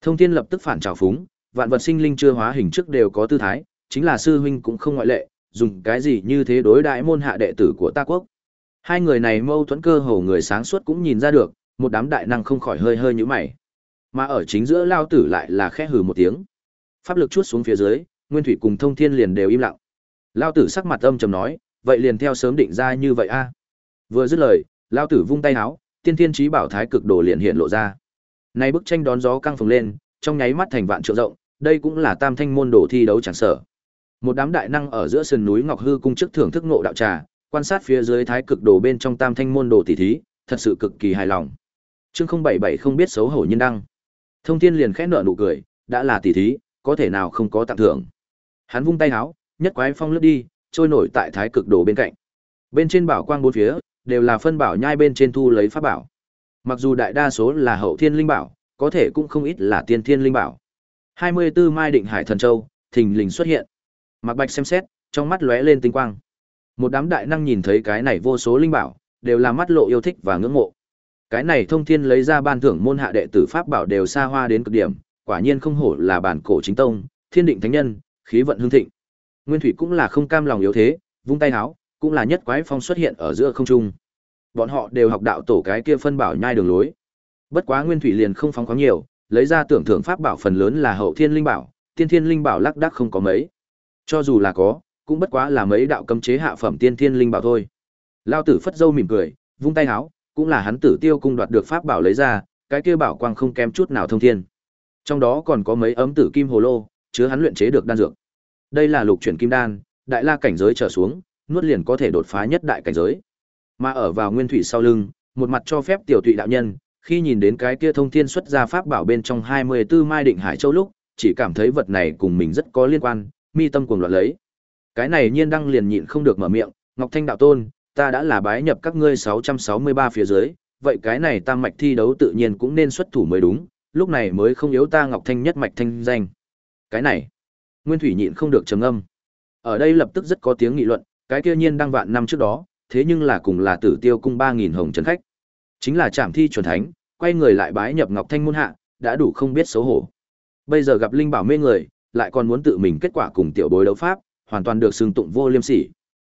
Thông Thiên lập tức phản trào phúng, vạn vật sinh linh chưa hóa hình trước đều có tư thái, chính là sư huynh cũng không ngoại lệ, dùng cái gì như thế đối đãi môn hạ đệ tử của ta quốc. Hai người này mâu thuẫn cơ hồ người sáng suốt cũng nhìn ra được, một đám đại năng không khỏi hơi hơi như mày. Mà ở chính giữa lao tử lại là khẽ hừ một tiếng. Pháp lực chuốt xuống phía dưới, Nguyên Thủy cùng Thông Thiên liền đều im lặng. Lao tử sắc mặt âm trầm nói, vậy liền theo sớm định ra như vậy a. Vừa dứt lời, lao tử vung tay áo, tiên thiên trí bảo thái cực đồ liền hiện lộ ra. Nay bức tranh đón gió căng phồng lên, trong nháy mắt thành vạn trượng rộng, đây cũng là tam thanh môn đồ thi đấu chẳng sở. Một đám đại năng ở giữa sườn núi Ngọc Hư cung trước thưởng thức ngộ đạo trà, quan sát phía dưới thái cực đồ bên trong tam thanh môn đồ tỷ thí, thật sự cực kỳ hài lòng. Chương 077 không biết xấu hổ nhân đăng. Thông Thiên liền khẽ nở nụ cười, đã là tỷ thí, có thể nào không có tặng thưởng. Hắn vung tay áo, nhất quái phong lướt đi, trôi nổi tại thái cực đồ bên cạnh. Bên trên bảo quang bốn phía, đều là phân bảo nhai bên trên thu lấy pháp bảo. Mặc dù đại đa số là hậu thiên linh bảo, có thể cũng không ít là tiên thiên linh bảo. 24 mai định hải thần châu, thình lình xuất hiện. Mạc Bạch xem xét, trong mắt lóe lên tinh quang. Một đám đại năng nhìn thấy cái này vô số linh bảo, đều là mắt lộ yêu thích và ngưỡng mộ. Cái này thông thiên lấy ra ban thưởng môn hạ đệ tử pháp bảo đều xa hoa đến cực điểm, quả nhiên không hổ là bản cổ chính tông, thiên định thánh nhân, khí vận hương thịnh. Nguyên Thủy cũng là không cam lòng yếu thế, vung tay háo, cũng là nhất quái phong xuất hiện ở giữa không trung. Bọn họ đều học đạo tổ cái kia phân bảo nhai đường lối. Bất quá Nguyên Thủy liền không phóng khoáng nhiều, lấy ra tưởng thưởng pháp bảo phần lớn là hậu thiên linh bảo, tiên thiên linh bảo lắc đắc không có mấy. Cho dù là có, cũng bất quá là mấy đạo cấm chế hạ phẩm tiên thiên linh bảo thôi. Lao tử phất dâu mỉm cười, vung tay háo, cũng là hắn tử tiêu cung đoạt được pháp bảo lấy ra, cái kia bảo quang không kém chút nào thông thiên. Trong đó còn có mấy ấm tử kim hồ lô, chứa hắn luyện chế được đan dược. Đây là lục chuyển kim đan, đại la cảnh giới trở xuống, nuốt liền có thể đột phá nhất đại cảnh giới. Mà ở vào nguyên thủy sau lưng, một mặt cho phép tiểu tụy đạo nhân, khi nhìn đến cái kia thông thiên xuất ra pháp bảo bên trong 24 mai định hải châu lúc, chỉ cảm thấy vật này cùng mình rất có liên quan, mi tâm cuồng loạn lấy. Cái này nhiên đăng liền nhịn không được mở miệng, Ngọc Thanh đạo tôn, ta đã là bái nhập các ngươi 663 phía dưới, vậy cái này tam mạch thi đấu tự nhiên cũng nên xuất thủ mới đúng, lúc này mới không yếu ta Ngọc Thanh nhất mạch thanh danh. Cái này, Nguyên Thủy nhịn không được trầm âm. Ở đây lập tức rất có tiếng nghị luận, cái kia nhiên đăng vạn năm trước đó, thế nhưng là cùng là Tử Tiêu cung ba nghìn hồng trấn khách. Chính là Trảm Thi chuẩn thánh, quay người lại bái nhập Ngọc Thanh môn hạ, đã đủ không biết xấu hổ. Bây giờ gặp linh bảo mê người, lại còn muốn tự mình kết quả cùng tiểu bối đấu pháp, hoàn toàn được xưng tụng vô liêm sỉ.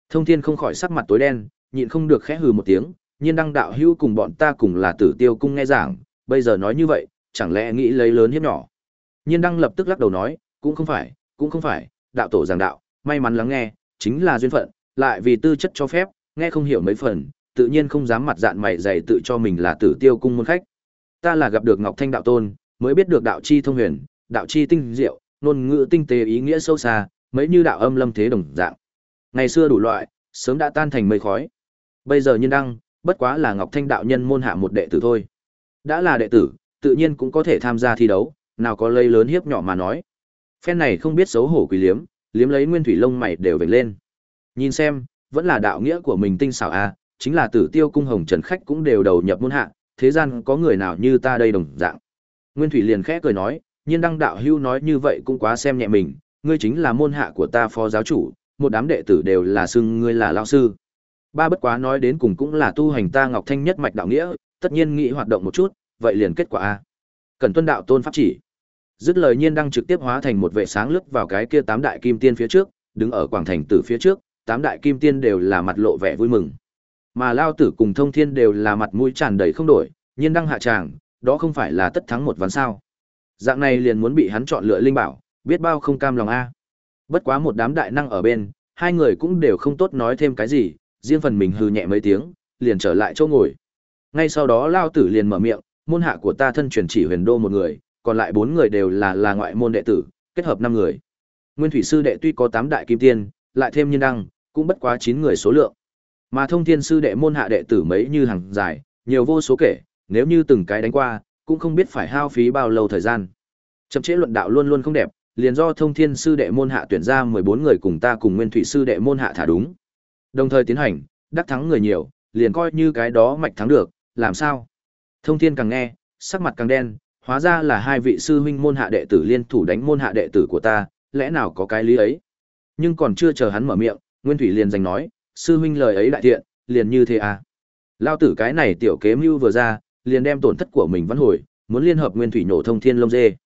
Thông Thiên không khỏi sắc mặt tối đen, nhịn không được khẽ hừ một tiếng, nhiên đăng đạo hữu cùng bọn ta cùng là Tử Tiêu cung nghe giảng, bây giờ nói như vậy, chẳng lẽ nghĩ lấy lớn hiếp nhỏ. Nhiên đăng lập tức lắc đầu nói, cũng không phải, cũng không phải, đạo tổ giảng đạo, may mắn lắng nghe, chính là duyên phận, lại vì tư chất cho phép, nghe không hiểu mấy phần, tự nhiên không dám mặt dạn mày dày tự cho mình là Tử Tiêu cung môn khách. Ta là gặp được Ngọc Thanh đạo tôn, mới biết được đạo chi thông huyền, đạo chi tinh diệu, ngôn ngữ tinh tế ý nghĩa sâu xa, mấy như đạo âm lâm thế đồng dạng. Ngày xưa đủ loại, sớm đã tan thành mây khói. Bây giờ nhân đăng, bất quá là Ngọc Thanh đạo nhân môn hạ một đệ tử thôi. Đã là đệ tử, tự nhiên cũng có thể tham gia thi đấu, nào có lây lớn hiếp nhỏ mà nói. Phen này không biết xấu hổ quỷ liếm, liếm lấy nguyên thủy lông mày đều vểnh lên. Nhìn xem, vẫn là đạo nghĩa của mình tinh xảo à, chính là tử tiêu cung hồng trần khách cũng đều đầu nhập môn hạ, thế gian có người nào như ta đây đồng dạng. Nguyên thủy liền khẽ cười nói, nhiên đăng đạo hưu nói như vậy cũng quá xem nhẹ mình, ngươi chính là môn hạ của ta phó giáo chủ, một đám đệ tử đều là xưng ngươi là lao sư. Ba bất quá nói đến cùng cũng là tu hành ta Ngọc Thanh nhất mạch đạo nghĩa, tất nhiên nghĩ hoạt động một chút, vậy liền kết quả a. Cần tuân đạo tôn pháp chỉ. Dứt lời nhiên đăng trực tiếp hóa thành một vệ sáng lướt vào cái kia tám đại kim tiên phía trước, đứng ở quảng thành tử phía trước, tám đại kim tiên đều là mặt lộ vẻ vui mừng. Mà lao tử cùng thông thiên đều là mặt mũi tràn đầy không đổi, nhiên đăng hạ tràng, đó không phải là tất thắng một ván sao. Dạng này liền muốn bị hắn chọn lựa linh bảo, biết bao không cam lòng a. Bất quá một đám đại năng ở bên, hai người cũng đều không tốt nói thêm cái gì, riêng phần mình hừ nhẹ mấy tiếng, liền trở lại chỗ ngồi. Ngay sau đó Lao Tử liền mở miệng, môn hạ của ta thân truyền chỉ huyền đô một người, còn lại bốn người đều là là ngoại môn đệ tử, kết hợp năm người. Nguyên thủy sư đệ tuy có tám đại kim tiên, lại thêm nhân đăng, cũng bất quá chín người số lượng. Mà thông thiên sư đệ môn hạ đệ tử mấy như hàng dài, nhiều vô số kể, nếu như từng cái đánh qua, cũng không biết phải hao phí bao lâu thời gian. Chậm chế luận đạo luôn luôn không đẹp, liền do thông thiên sư đệ môn hạ tuyển ra 14 người cùng ta cùng nguyên thủy sư đệ môn hạ thả đúng. Đồng thời tiến hành, đắc thắng người nhiều, liền coi như cái đó mạch thắng được, làm sao? Thông thiên càng nghe, sắc mặt càng đen, hóa ra là hai vị sư huynh môn hạ đệ tử liên thủ đánh môn hạ đệ tử của ta, lẽ nào có cái lý ấy? Nhưng còn chưa chờ hắn mở miệng, Nguyên Thủy liền giành nói, sư huynh lời ấy đại thiện, liền như thế à? Lao tử cái này tiểu kế mưu vừa ra, liền đem tổn thất của mình vãn hồi, muốn liên hợp Nguyên Thủy nổ thông thiên lông dê.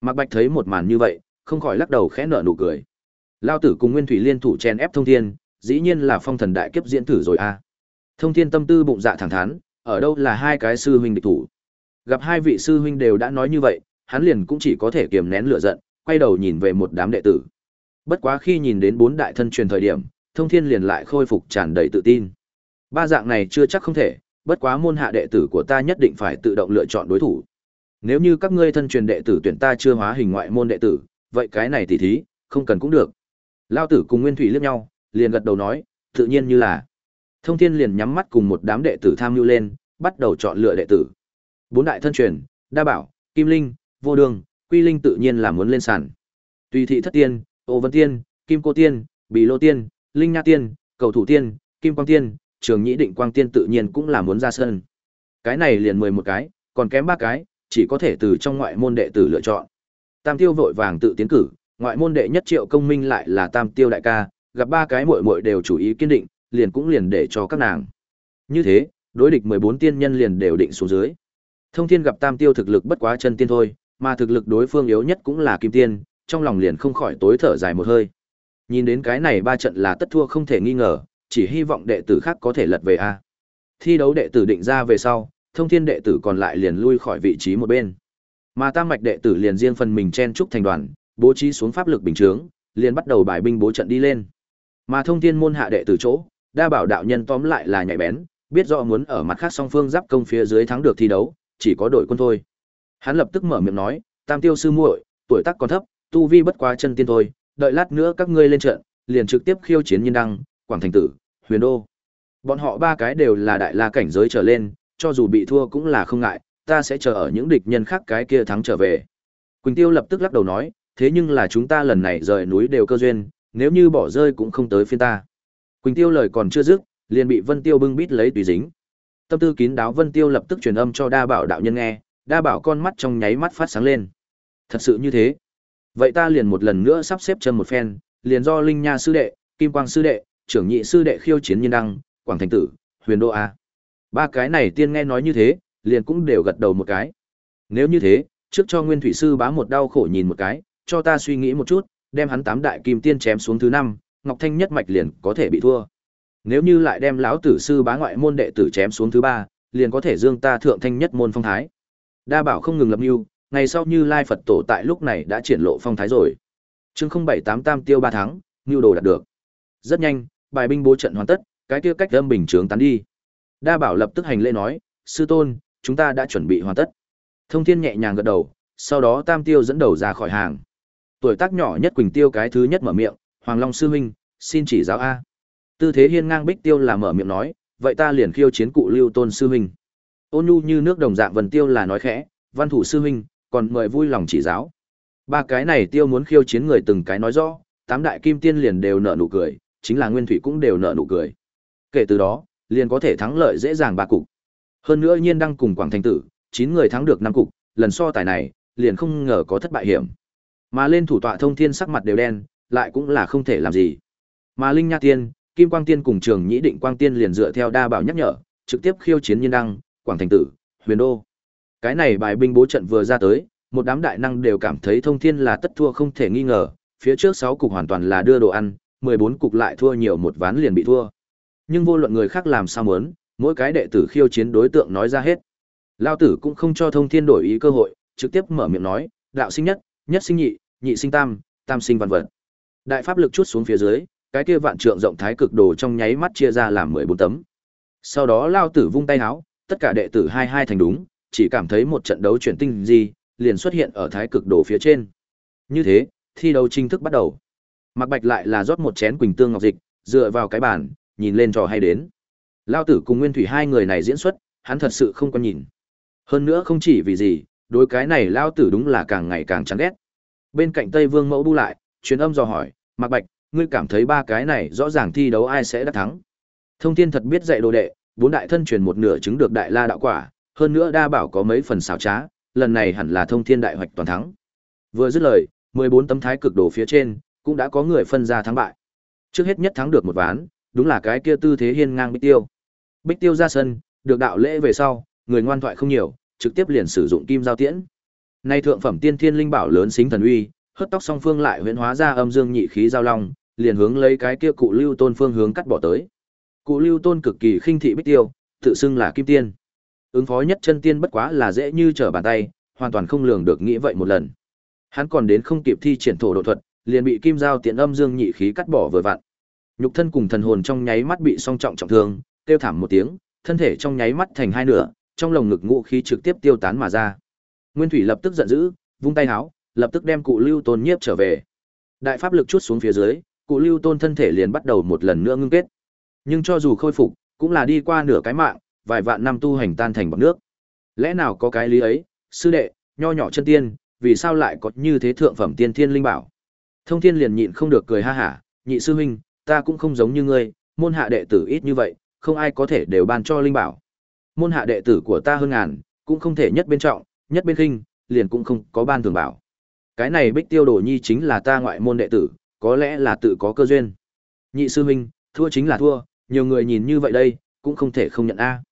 Mạc Bạch thấy một màn như vậy, không khỏi lắc đầu khẽ nở nụ cười. Lao tử cùng Nguyên Thủy liên thủ chen ép Thông Thiên, dĩ nhiên là phong thần đại kiếp diễn thử rồi. À. Thông Thiên tâm tư bụng dạ thẳng thắn, ở đâu là hai cái sư huynh địch thủ. Gặp hai vị sư huynh đều đã nói như vậy, hắn liền cũng chỉ có thể kiềm nén lửa giận, quay đầu nhìn về một đám đệ tử. Bất quá khi nhìn đến bốn đại thân truyền thời điểm, Thông Thiên liền lại khôi phục tràn đầy tự tin. Ba dạng này chưa chắc không thể, bất quá môn hạ đệ tử của ta nhất định phải tự động lựa chọn đối thủ. Nếu như các ngươi thân truyền đệ tử tuyển ta chưa hóa hình ngoại môn đệ tử, vậy cái này tỉ thí, không cần cũng được. Lao tử cùng Nguyên Thủy liếc nhau, liền gật đầu nói, tự nhiên như là. Thông Thiên liền nhắm mắt cùng một đám đệ tử tham lưu lên, bắt đầu chọn lựa đệ tử. Bốn đại thân truyền, Đa Bảo, Kim Linh, Vô Đường, Quy Linh tự nhiên là muốn lên sàn. Tùy thị thất tiên, Ô Vân Tiên, Kim Cô Tiên, Bì Lô Tiên, Linh Nha Tiên, Cầu Thủ Tiên, Kim Quang Tiên, Trường Nhĩ Định Quang Tiên tự nhiên cũng là muốn ra sân. Cái này liền mười một cái, còn kém ba cái, chỉ có thể từ trong ngoại môn đệ tử lựa chọn. Tam Tiêu vội vàng tự tiến cử, ngoại môn đệ nhất Triệu Công Minh lại là Tam Tiêu đại ca, gặp ba cái muội muội đều chủ ý kiên định, liền cũng liền để cho các nàng. Như thế, đối địch 14 tiên nhân liền đều định xuống dưới. Thông Thiên gặp Tam Tiêu thực lực bất quá chân tiên thôi, mà thực lực đối phương yếu nhất cũng là kim tiên, trong lòng liền không khỏi tối thở dài một hơi. Nhìn đến cái này ba trận là tất thua không thể nghi ngờ, chỉ hy vọng đệ tử khác có thể lật về a. Thi đấu đệ tử định ra về sau, Thông Thiên đệ tử còn lại liền lui khỏi vị trí một bên. Mà Tam mạch đệ tử liền riêng phần mình chen trúc thành đoàn, bố trí xuống pháp lực bình chướng, liền bắt đầu bài binh bố trận đi lên. Mà Thông Thiên môn hạ đệ tử chỗ, đa bảo đạo nhân tóm lại là nhạy bén, biết rõ muốn ở mặt khác song phương giáp công phía dưới thắng được thi đấu, chỉ có đội quân thôi. Hắn lập tức mở miệng nói, Tam Tiêu sư muội, tuổi tác còn thấp, tu vi bất quá chân tiên thôi, đợi lát nữa các ngươi lên trận, liền trực tiếp khiêu chiến Nhiên Đăng, Quảng Thành Tử, Huyền Đô. Bọn họ ba cái đều là đại la cảnh giới trở lên, cho dù bị thua cũng là không ngại, ta sẽ chờ ở những địch nhân khác cái kia thắng trở về. Quỳnh Tiêu lập tức lắc đầu nói, thế nhưng là chúng ta lần này rời núi đều cơ duyên, nếu như bỏ rơi cũng không tới phiên ta. Quỳnh Tiêu lời còn chưa dứt, liền bị Vân Tiêu bưng bít lấy tùy dính. Tâm tư kín đáo Vân Tiêu lập tức truyền âm cho Đa Bảo đạo nhân nghe, Đa Bảo con mắt trong nháy mắt phát sáng lên. Thật sự như thế. Vậy ta liền một lần nữa sắp xếp chân một phen, liền do Linh Nha sư đệ, Kim Quang sư đệ, trưởng nhị sư đệ khiêu chiến nhân đăng, Quảng Thành tử, Huyền Đô a. Ba cái này tiên nghe nói như thế, liền cũng đều gật đầu một cái. Nếu như thế, trước cho Nguyên Thủy sư bá một đau khổ nhìn một cái, cho ta suy nghĩ một chút, đem hắn tám đại kim tiên chém xuống thứ năm, Ngọc Thanh nhất mạch liền có thể bị thua. Nếu như lại đem lão tử sư bá ngoại môn đệ tử chém xuống thứ ba, liền có thể dương ta thượng thanh nhất môn phong thái. Đa bảo không ngừng lập mưu, ngày sau như Lai Phật tổ tại lúc này đã triển lộ phong thái rồi. Chương 078 tam tiêu ba tháng, ngưu đồ đạt được. Rất nhanh, bài binh bố trận hoàn tất, cái kia cách âm bình chướng tán đi. Đa bảo lập tức hành lễ nói, sư tôn, chúng ta đã chuẩn bị hoàn tất. Thông thiên nhẹ nhàng gật đầu, sau đó tam tiêu dẫn đầu ra khỏi hàng. Tuổi tác nhỏ nhất Quỳnh Tiêu cái thứ nhất mở miệng, Hoàng Long sư huynh, xin chỉ giáo a. Tư thế hiên ngang Bích Tiêu là mở miệng nói, vậy ta liền khiêu chiến cụ Lưu Tôn sư huynh. Ôn nhu như nước đồng dạng vần Tiêu là nói khẽ, Văn thủ sư huynh, còn mời vui lòng chỉ giáo. Ba cái này Tiêu muốn khiêu chiến người từng cái nói rõ, tám đại kim tiên liền đều nở nụ cười, chính là Nguyên Thủy cũng đều nở nụ cười. Kể từ đó, liền có thể thắng lợi dễ dàng ba cục. Hơn nữa Nhiên đang cùng Quảng Thành Tử, chín người thắng được năm cục, lần so tài này, liền không ngờ có thất bại hiểm. Mà lên thủ tọa thông thiên sắc mặt đều đen, lại cũng là không thể làm gì. Mà Linh Nha Tiên, Kim Quang Tiên cùng Trường Nhĩ Định Quang Tiên liền dựa theo đa bảo nhắc nhở, trực tiếp khiêu chiến Nhiên Đăng, Quảng Thành Tử, Huyền Đô. Cái này bài binh bố trận vừa ra tới, một đám đại năng đều cảm thấy thông thiên là tất thua không thể nghi ngờ, phía trước 6 cục hoàn toàn là đưa đồ ăn, 14 cục lại thua nhiều một ván liền bị thua. Nhưng vô luận người khác làm sao muốn, mỗi cái đệ tử khiêu chiến đối tượng nói ra hết. Lao tử cũng không cho thông thiên đổi ý cơ hội, trực tiếp mở miệng nói, đạo sinh nhất, nhất sinh nhị, nhị sinh tam, tam sinh văn vật. Đại pháp lực chút xuống phía dưới, cái kia vạn trượng rộng thái cực đồ trong nháy mắt chia ra làm 14 tấm. Sau đó Lao tử vung tay háo, tất cả đệ tử hai hai thành đúng, chỉ cảm thấy một trận đấu chuyển tinh gì, liền xuất hiện ở thái cực đồ phía trên. Như thế, thi đấu chính thức bắt đầu. Mạc Bạch lại là rót một chén quỳnh tương ngọc dịch, dựa vào cái bàn, nhìn lên trò hay đến. Lao tử cùng Nguyên Thủy hai người này diễn xuất, hắn thật sự không có nhìn. Hơn nữa không chỉ vì gì, đối cái này Lao tử đúng là càng ngày càng chán ghét. Bên cạnh Tây Vương Mẫu bu lại, truyền âm dò hỏi, Mạc Bạch, ngươi cảm thấy ba cái này rõ ràng thi đấu ai sẽ đắc thắng. Thông thiên thật biết dạy đồ đệ, bốn đại thân truyền một nửa chứng được đại la đạo quả, hơn nữa đa bảo có mấy phần xảo trá, lần này hẳn là thông thiên đại hoạch toàn thắng. Vừa dứt lời, 14 tấm thái cực đồ phía trên, cũng đã có người phân ra thắng bại. Trước hết nhất thắng được một ván, đúng là cái kia tư thế hiên ngang Bích Tiêu. Bích Tiêu ra sân, được đạo lễ về sau, người ngoan thoại không nhiều, trực tiếp liền sử dụng kim giao tiễn. Nay thượng phẩm tiên thiên linh bảo lớn xính thần uy, hất tóc song phương lại huyễn hóa ra âm dương nhị khí giao long, liền hướng lấy cái kia cụ Lưu Tôn phương hướng cắt bỏ tới. Cụ Lưu Tôn cực kỳ khinh thị Bích Tiêu, tự xưng là Kim Tiên. Ứng phó nhất chân tiên bất quá là dễ như trở bàn tay, hoàn toàn không lường được nghĩ vậy một lần. Hắn còn đến không kịp thi triển thổ độ thuật, liền bị kim giao tiện âm dương nhị khí cắt bỏ vừa vặn. Nhục thân cùng thần hồn trong nháy mắt bị song trọng trọng thương, kêu thảm một tiếng, thân thể trong nháy mắt thành hai nửa, trong lồng ngực ngũ khí trực tiếp tiêu tán mà ra. Nguyên Thủy lập tức giận dữ, vung tay háo, lập tức đem cụ Lưu Tôn nhiếp trở về. Đại pháp lực chút xuống phía dưới, cụ Lưu Tôn thân thể liền bắt đầu một lần nữa ngưng kết. Nhưng cho dù khôi phục, cũng là đi qua nửa cái mạng, vài vạn năm tu hành tan thành bọt nước. Lẽ nào có cái lý ấy, sư đệ, nho nhỏ chân tiên, vì sao lại có như thế thượng phẩm tiên thiên linh bảo? Thông Thiên liền nhịn không được cười ha hả, nhị sư huynh, ta cũng không giống như ngươi, môn hạ đệ tử ít như vậy, không ai có thể đều ban cho linh bảo. Môn hạ đệ tử của ta hơn ngàn, cũng không thể nhất bên trọng, nhất bên khinh, liền cũng không có ban thường bảo. Cái này Bích Tiêu Đồ Nhi chính là ta ngoại môn đệ tử, có lẽ là tự có cơ duyên. Nhị sư huynh, thua chính là thua, nhiều người nhìn như vậy đây, cũng không thể không nhận a.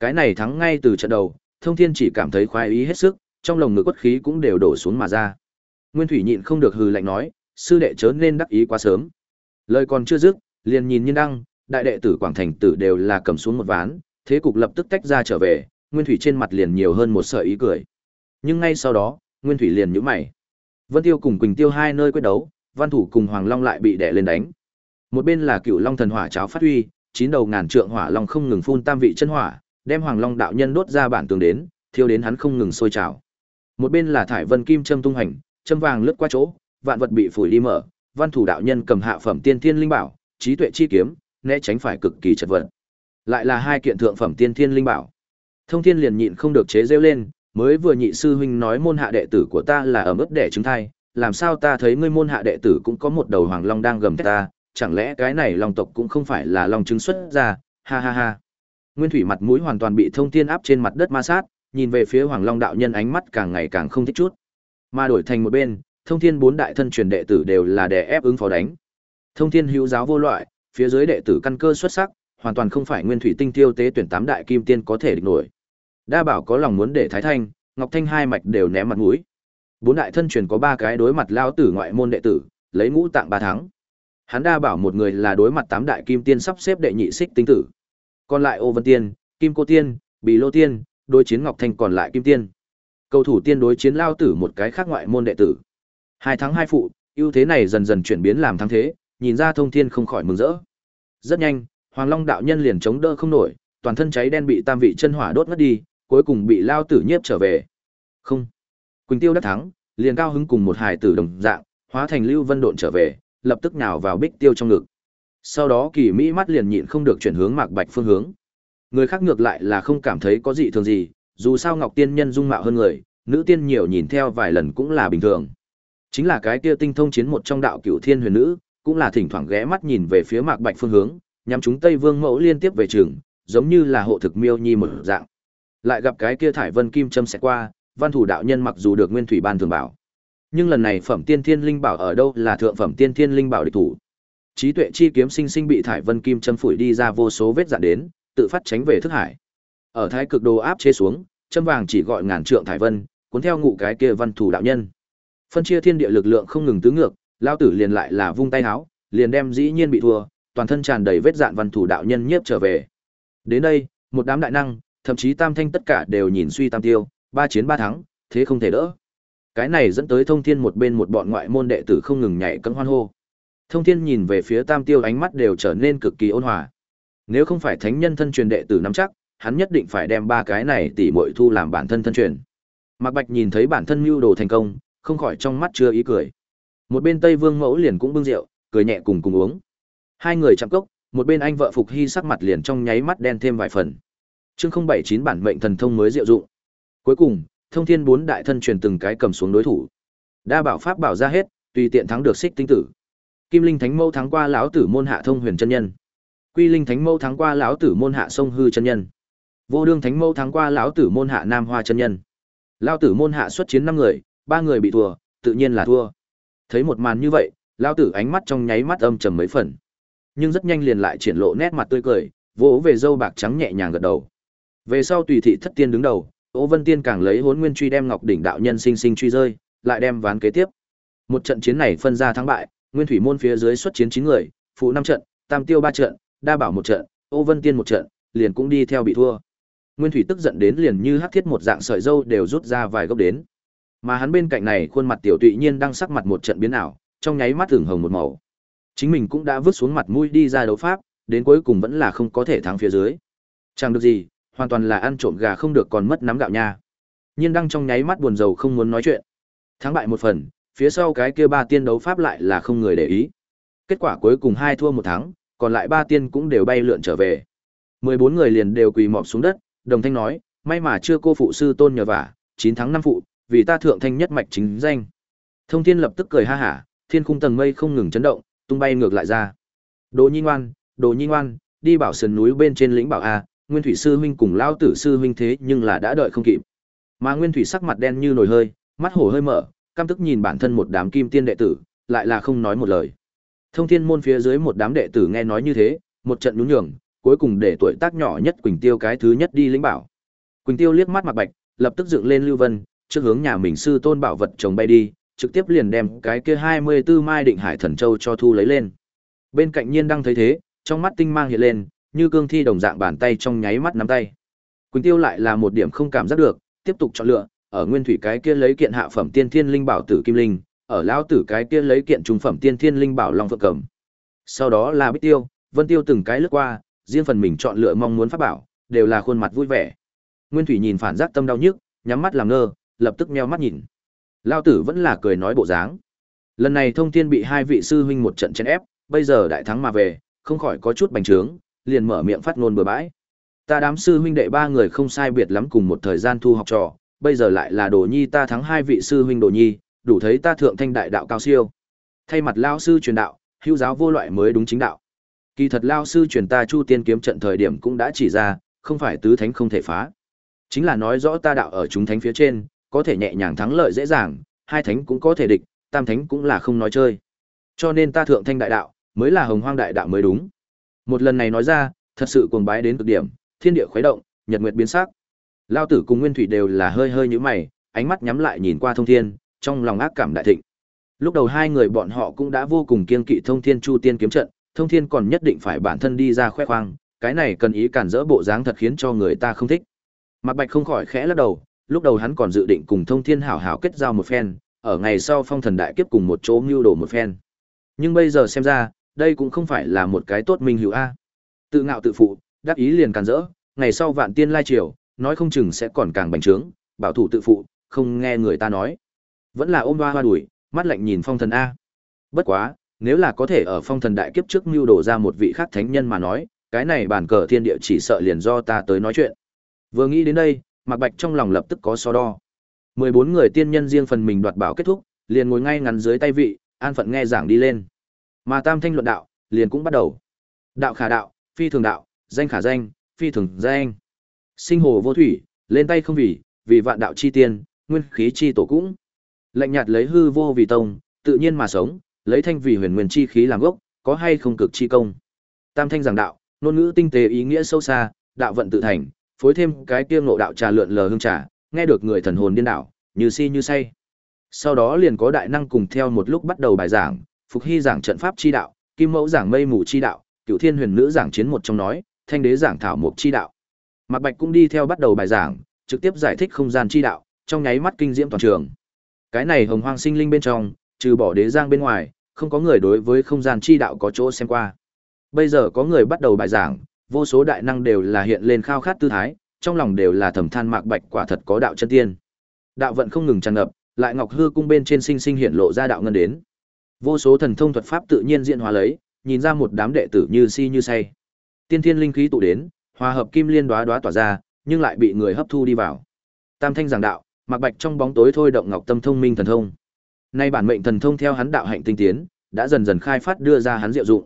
Cái này thắng ngay từ trận đầu, Thông Thiên chỉ cảm thấy khoái ý hết sức, trong lồng ngực quất khí cũng đều đổ xuống mà ra. Nguyên Thủy nhịn không được hừ lạnh nói, sư đệ chớ nên đắc ý quá sớm. Lời còn chưa dứt, liền nhìn Nhiên Đăng, đại đệ tử Quảng Thành tử đều là cầm xuống một ván, thế cục lập tức tách ra trở về, Nguyên Thủy trên mặt liền nhiều hơn một sợi ý cười. Nhưng ngay sau đó, Nguyên Thủy liền nhíu mày. Vân Tiêu cùng Quỳnh Tiêu hai nơi quyết đấu, Văn Thủ cùng Hoàng Long lại bị đè lên đánh. Một bên là Cựu Long thần hỏa cháo phát huy, chín đầu ngàn trượng hỏa long không ngừng phun tam vị chân hỏa, đem Hoàng Long đạo nhân đốt ra bản tường đến, thiêu đến hắn không ngừng sôi trào. Một bên là thải vân kim châm tung hành, châm vàng lướt qua chỗ, vạn vật bị phủi đi mở, văn thủ đạo nhân cầm hạ phẩm tiên thiên linh bảo, trí tuệ chi kiếm, né tránh phải cực kỳ chật vật. Lại là hai kiện thượng phẩm tiên thiên linh bảo. Thông Thiên liền nhịn không được chế giễu lên, mới vừa nhị sư huynh nói môn hạ đệ tử của ta là ở mức đẻ trứng thai, làm sao ta thấy ngươi môn hạ đệ tử cũng có một đầu hoàng long đang gầm thét ta, chẳng lẽ cái này long tộc cũng không phải là long trứng xuất ra, ha ha ha. Nguyên thủy mặt mũi hoàn toàn bị thông thiên áp trên mặt đất ma sát, nhìn về phía hoàng long đạo nhân ánh mắt càng ngày càng không thích chút. Mà đổi thành một bên, thông thiên bốn đại thân truyền đệ tử đều là đè ép ứng phó đánh. Thông thiên hữu giáo vô loại, phía dưới đệ tử căn cơ xuất sắc, hoàn toàn không phải nguyên thủy tinh tiêu tế tuyển tám đại kim tiên có thể địch nổi. Đa bảo có lòng muốn để Thái Thanh, Ngọc Thanh hai mạch đều ném mặt mũi. Bốn đại thân truyền có ba cái đối mặt lao tử ngoại môn đệ tử, lấy ngũ tạng ba tháng. Hắn đa bảo một người là đối mặt tám đại kim tiên sắp xếp đệ nhị xích tinh tử. Còn lại Ô Vân Tiên, Kim Cô Tiên, Bì Lô Tiên, đối chiến Ngọc Thanh còn lại Kim Tiên. Cầu thủ tiên đối chiến lao tử một cái khác ngoại môn đệ tử. Hai tháng hai phụ, ưu thế này dần dần chuyển biến làm thắng thế, nhìn ra thông thiên không khỏi mừng rỡ. Rất nhanh, Hoàng Long đạo nhân liền chống đỡ không nổi, toàn thân cháy đen bị tam vị chân hỏa đốt ngất đi, cuối cùng bị lao tử nhiếp trở về. Không. Quỳnh Tiêu đắc thắng, liền cao hứng cùng một hải tử đồng dạng, hóa thành Lưu Vân độn trở về, lập tức nào vào Bích Tiêu trong ngực. Sau đó Kỳ Mỹ mắt liền nhịn không được chuyển hướng Mạc Bạch phương hướng. Người khác ngược lại là không cảm thấy có gì thường gì, dù sao Ngọc Tiên nhân dung mạo hơn người, nữ tiên nhiều nhìn theo vài lần cũng là bình thường. Chính là cái kia tinh thông chiến một trong đạo cửu thiên huyền nữ, cũng là thỉnh thoảng ghé mắt nhìn về phía Mạc Bạch phương hướng, nhằm chúng Tây Vương mẫu liên tiếp về trường, giống như là hộ thực miêu nhi một dạng. Lại gặp cái kia thải vân kim châm sẽ qua, văn thủ đạo nhân mặc dù được nguyên thủy ban thường bảo, nhưng lần này phẩm tiên thiên linh bảo ở đâu là thượng phẩm tiên thiên linh bảo địch thủ. Trí tuệ chi kiếm sinh sinh bị thải vân kim châm phủi đi ra vô số vết dạn đến, tự phát tránh về thức hải. Ở thái cực đồ áp chế xuống, châm vàng chỉ gọi ngàn trượng thải vân, cuốn theo ngụ cái kia văn thủ đạo nhân. Phân chia thiên địa lực lượng không ngừng tứ ngược, lao tử liền lại là vung tay háo, liền đem dĩ nhiên bị thua, toàn thân tràn đầy vết dạn văn thủ đạo nhân nhiếp trở về. Đến đây, một đám đại năng, thậm chí tam thanh tất cả đều nhìn suy tam tiêu, ba chiến ba thắng, thế không thể đỡ. Cái này dẫn tới thông thiên một bên một bọn ngoại môn đệ tử không ngừng nhảy cẫng hoan hô. Thông thiên nhìn về phía tam tiêu ánh mắt đều trở nên cực kỳ ôn hòa. Nếu không phải thánh nhân thân truyền đệ tử nắm chắc, hắn nhất định phải đem ba cái này tỷ muội thu làm bản thân thân truyền. Mạc Bạch nhìn thấy bản thân mưu đồ thành công, không khỏi trong mắt chưa ý cười. Một bên Tây Vương Mẫu liền cũng bưng rượu, cười nhẹ cùng cùng uống. Hai người chạm cốc, một bên anh vợ Phục Hy sắc mặt liền trong nháy mắt đen thêm vài phần. Chương 079 bản mệnh thần thông mới diệu dụng. Cuối cùng, Thông Thiên bốn đại thân truyền từng cái cầm xuống đối thủ. Đa bảo pháp bảo ra hết, tùy tiện thắng được Xích Tinh tử. Kim Linh Thánh Mâu thắng qua lão tử môn hạ Thông Huyền chân nhân. Quy Linh Thánh Mâu thắng qua lão tử môn hạ Sông Hư chân nhân. Vô Đương Thánh Mâu thắng qua lão tử môn hạ Nam Hoa chân nhân. Lão tử môn hạ xuất chiến năm người, ba người bị thua, tự nhiên là thua. Thấy một màn như vậy, lão tử ánh mắt trong nháy mắt âm trầm mấy phần. Nhưng rất nhanh liền lại triển lộ nét mặt tươi cười, vỗ về dâu bạc trắng nhẹ nhàng gật đầu. Về sau tùy thị thất tiên đứng đầu, Ô Vân Tiên càng lấy Hỗn Nguyên truy đem Ngọc đỉnh đạo nhân sinh sinh truy rơi, lại đem ván kế tiếp. Một trận chiến này phân ra thắng bại, Nguyên Thủy môn phía dưới xuất chiến 9 người, phụ 5 trận, Tam Tiêu 3 trận, Đa Bảo 1 trận, Ô Vân Tiên 1 trận, liền cũng đi theo bị thua. Nguyên Thủy tức giận đến liền như hắc thiết một dạng sợi dâu đều rút ra vài gốc đến. Mà hắn bên cạnh này khuôn mặt tiểu tụy nhiên đang sắc mặt một trận biến ảo, trong nháy mắt ửng hồng một màu. Chính mình cũng đã vứt xuống mặt mũi đi ra đấu pháp, đến cuối cùng vẫn là không có thể thắng phía dưới. Chẳng được gì, hoàn toàn là ăn trộm gà không được còn mất nắm gạo nha. Nhiên đang trong nháy mắt buồn rầu không muốn nói chuyện. Thắng bại một phần, phía sau cái kia ba tiên đấu pháp lại là không người để ý. Kết quả cuối cùng hai thua một thắng, còn lại ba tiên cũng đều bay lượn trở về. 14 người liền đều quỳ mọp xuống đất, đồng thanh nói, may mà chưa cô phụ sư tôn nhờ vả, 9 tháng 5 phụ, vì ta thượng thanh nhất mạch chính danh. Thông Thiên lập tức cười ha hả, thiên khung tầng mây không ngừng chấn động, tung bay ngược lại ra. Đồ Nhi ngoan, Đồ Nhi ngoan, đi bảo sườn núi bên trên lĩnh bảo a, Nguyên Thủy sư huynh cùng lão tử sư huynh thế nhưng là đã đợi không kịp. Mà Nguyên Thủy sắc mặt đen như nồi hơi, mắt hổ hơi mở, cam tức nhìn bản thân một đám kim tiên đệ tử, lại là không nói một lời. Thông Thiên môn phía dưới một đám đệ tử nghe nói như thế, một trận nhún nhường, cuối cùng để tuổi tác nhỏ nhất Quỳnh Tiêu cái thứ nhất đi lĩnh bảo. Quỳnh Tiêu liếc mắt Mạc Bạch, lập tức dựng lên Lưu Vân, trước hướng nhà mình sư tôn bảo vật chồng bay đi, trực tiếp liền đem cái kia 24 mai định hải thần châu cho thu lấy lên. Bên cạnh Nhiên đang thấy thế, trong mắt tinh mang hiện lên, như cương thi đồng dạng bàn tay trong nháy mắt nắm tay. Quỳnh Tiêu lại là một điểm không cảm giác được, tiếp tục chọn lựa, ở nguyên thủy cái kia lấy kiện hạ phẩm tiên thiên linh bảo tử kim linh, ở lão tử cái kia lấy kiện trung phẩm tiên thiên linh bảo long phượng cầm. Sau đó là Bích Tiêu, Vân Tiêu từng cái lướt qua, riêng phần mình chọn lựa mong muốn pháp bảo, đều là khuôn mặt vui vẻ. Nguyên Thủy nhìn phản giác tâm đau nhức, nhắm mắt làm ngơ, lập tức nheo mắt nhìn. Lão tử vẫn là cười nói bộ dáng. Lần này Thông Thiên bị hai vị sư huynh một trận chèn ép, bây giờ đại thắng mà về, không khỏi có chút bành trướng, liền mở miệng phát ngôn bừa bãi. Ta đám sư huynh đệ ba người không sai biệt lắm cùng một thời gian thu học trò, bây giờ lại là Đồ Nhi ta thắng hai vị sư huynh Đồ Nhi, đủ thấy ta thượng thanh đại đạo cao siêu. Thay mặt lão sư truyền đạo, hữu giáo vô loại mới đúng chính đạo. Kỳ thật lao sư truyền ta Chu Tiên kiếm trận thời điểm cũng đã chỉ ra, không phải tứ thánh không thể phá. Chính là nói rõ ta đạo ở chúng thánh phía trên, có thể nhẹ nhàng thắng lợi dễ dàng, hai thánh cũng có thể địch, tam thánh cũng là không nói chơi. Cho nên ta thượng thanh đại đạo, mới là hồng hoang đại đạo mới đúng. Một lần này nói ra, thật sự cuồng bái đến cực điểm, thiên địa khuấy động, nhật nguyệt biến sắc. Lao tử cùng Nguyên Thủy đều là hơi hơi như mày, ánh mắt nhắm lại nhìn qua thông thiên, trong lòng ác cảm đại thịnh. Lúc đầu hai người bọn họ cũng đã vô cùng kiên kỵ thông thiên chu tiên kiếm trận, thông thiên còn nhất định phải bản thân đi ra khoe khoang, cái này cần ý cản rỡ bộ dáng thật khiến cho người ta không thích. Mạc Bạch không khỏi khẽ lắc đầu, lúc đầu hắn còn dự định cùng thông thiên hảo hảo kết giao một phen, ở ngày sau phong thần đại kiếp cùng một chỗ mưu đồ một phen. Nhưng bây giờ xem ra, đây cũng không phải là một cái tốt minh hữu a. Tự ngạo tự phụ, đắc ý liền cản rỡ, ngày sau vạn tiên lai triều, nói không chừng sẽ còn càng bành trướng, bảo thủ tự phụ, không nghe người ta nói. Vẫn là ôm hoa hoa đuổi, mắt lạnh nhìn phong thần a. Bất quá, nếu là có thể ở phong thần đại kiếp trước mưu đồ ra một vị khác thánh nhân mà nói, cái này bản cờ thiên địa chỉ sợ liền do ta tới nói chuyện. Vừa nghĩ đến đây, Mạc Bạch trong lòng lập tức có so đo. 14 người tiên nhân riêng phần mình đoạt bảo kết thúc, liền ngồi ngay ngắn dưới tay vị, an phận nghe giảng đi lên. Mà Tam Thanh luận đạo, liền cũng bắt đầu. Đạo khả đạo, phi thường đạo, danh khả danh, phi thường danh. Sinh hồ vô thủy, lên tay không vì, vì vạn đạo chi tiên, nguyên khí chi tổ cũng. Lạnh nhạt lấy hư vô vì tông, tự nhiên mà sống, lấy thanh vì huyền nguyên chi khí làm gốc, có hay không cực chi công. Tam thanh giảng đạo, ngôn ngữ tinh tế ý nghĩa sâu xa, đạo vận tự thành, phối thêm cái kia ngộ đạo trà lượn lờ hương trà, nghe được người thần hồn điên đảo, như si như say. Sau đó liền có đại năng cùng theo một lúc bắt đầu bài giảng, Phục Hy giảng trận pháp chi đạo, Kim Mẫu giảng mây mù chi đạo, Cửu Thiên Huyền Nữ giảng chiến một trong nói, Thanh Đế giảng thảo mục chi đạo. Mạc Bạch cũng đi theo bắt đầu bài giảng, trực tiếp giải thích không gian chi đạo, trong nháy mắt kinh diễm toàn trường. Cái này hồng hoang sinh linh bên trong, trừ bỏ đế giang bên ngoài, không có người đối với không gian chi đạo có chỗ xem qua. Bây giờ có người bắt đầu bài giảng, vô số đại năng đều là hiện lên khao khát tư thái, trong lòng đều là thầm than mạc bạch quả thật có đạo chân tiên. Đạo vận không ngừng tràn ngập, lại ngọc hư cung bên trên sinh sinh hiện lộ ra đạo ngân đến. Vô số thần thông thuật pháp tự nhiên diễn hóa lấy, nhìn ra một đám đệ tử như si như say. Tiên thiên linh khí tụ đến, hòa hợp kim liên đóa đóa tỏa ra, nhưng lại bị người hấp thu đi vào. Tam thanh giảng đạo, Mạc Bạch trong bóng tối thôi động ngọc tâm thông minh thần thông. Nay bản mệnh thần thông theo hắn đạo hạnh tinh tiến, đã dần dần khai phát đưa ra hắn diệu dụng.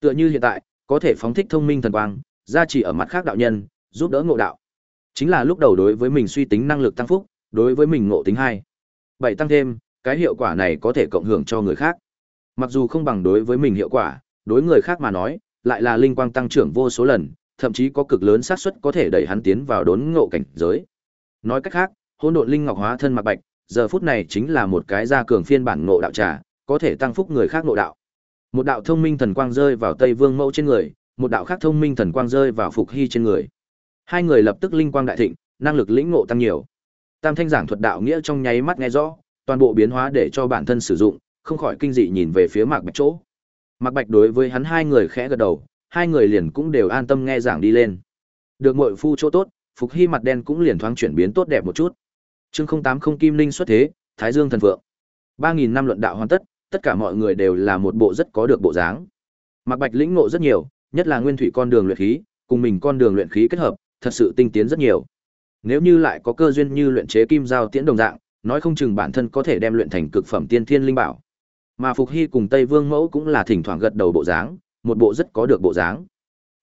Tựa như hiện tại, có thể phóng thích thông minh thần quang, gia trì ở mặt khác đạo nhân, giúp đỡ ngộ đạo. Chính là lúc đầu đối với mình suy tính năng lực tăng phúc, đối với mình ngộ tính hai. Bảy tăng thêm, cái hiệu quả này có thể cộng hưởng cho người khác. Mặc dù không bằng đối với mình hiệu quả, đối người khác mà nói, lại là linh quang tăng trưởng vô số lần, thậm chí có cực lớn xác suất có thể đẩy hắn tiến vào đốn ngộ cảnh giới. nói cách khác hỗn độn linh ngọc hóa thân mặc bạch, giờ phút này chính là một cái gia cường phiên bản ngộ đạo trà, có thể tăng phúc người khác ngộ đạo. Một đạo thông minh thần quang rơi vào tây vương mẫu trên người, một đạo khác thông minh thần quang rơi vào phục hy trên người. Hai người lập tức linh quang đại thịnh, năng lực lĩnh ngộ tăng nhiều. Tam thanh giảng thuật đạo nghĩa trong nháy mắt nghe rõ, toàn bộ biến hóa để cho bản thân sử dụng, không khỏi kinh dị nhìn về phía mạc bạch chỗ. Mạc bạch đối với hắn hai người khẽ gật đầu hai người liền cũng đều an tâm nghe giảng đi lên. Được muội phu chỗ tốt phục hy mặt đen cũng liền thoáng chuyển biến tốt đẹp một chút. Chương không tám không kim linh xuất thế thái dương thần Vượng, ba nghìn năm luận đạo hoàn tất tất cả mọi người đều là một bộ rất có được bộ dáng. Mạc bạch lĩnh ngộ rất nhiều nhất là nguyên thủy con đường luyện khí cùng mình con đường luyện khí kết hợp thật sự tinh tiến rất nhiều. Nếu như lại có cơ duyên như luyện chế kim giao tiễn đồng dạng nói không chừng bản thân có thể đem luyện thành cực phẩm tiên thiên linh bảo. Mà phục hy cùng tây vương mẫu cũng là thỉnh thoảng gật đầu bộ dáng một bộ rất có được bộ dáng.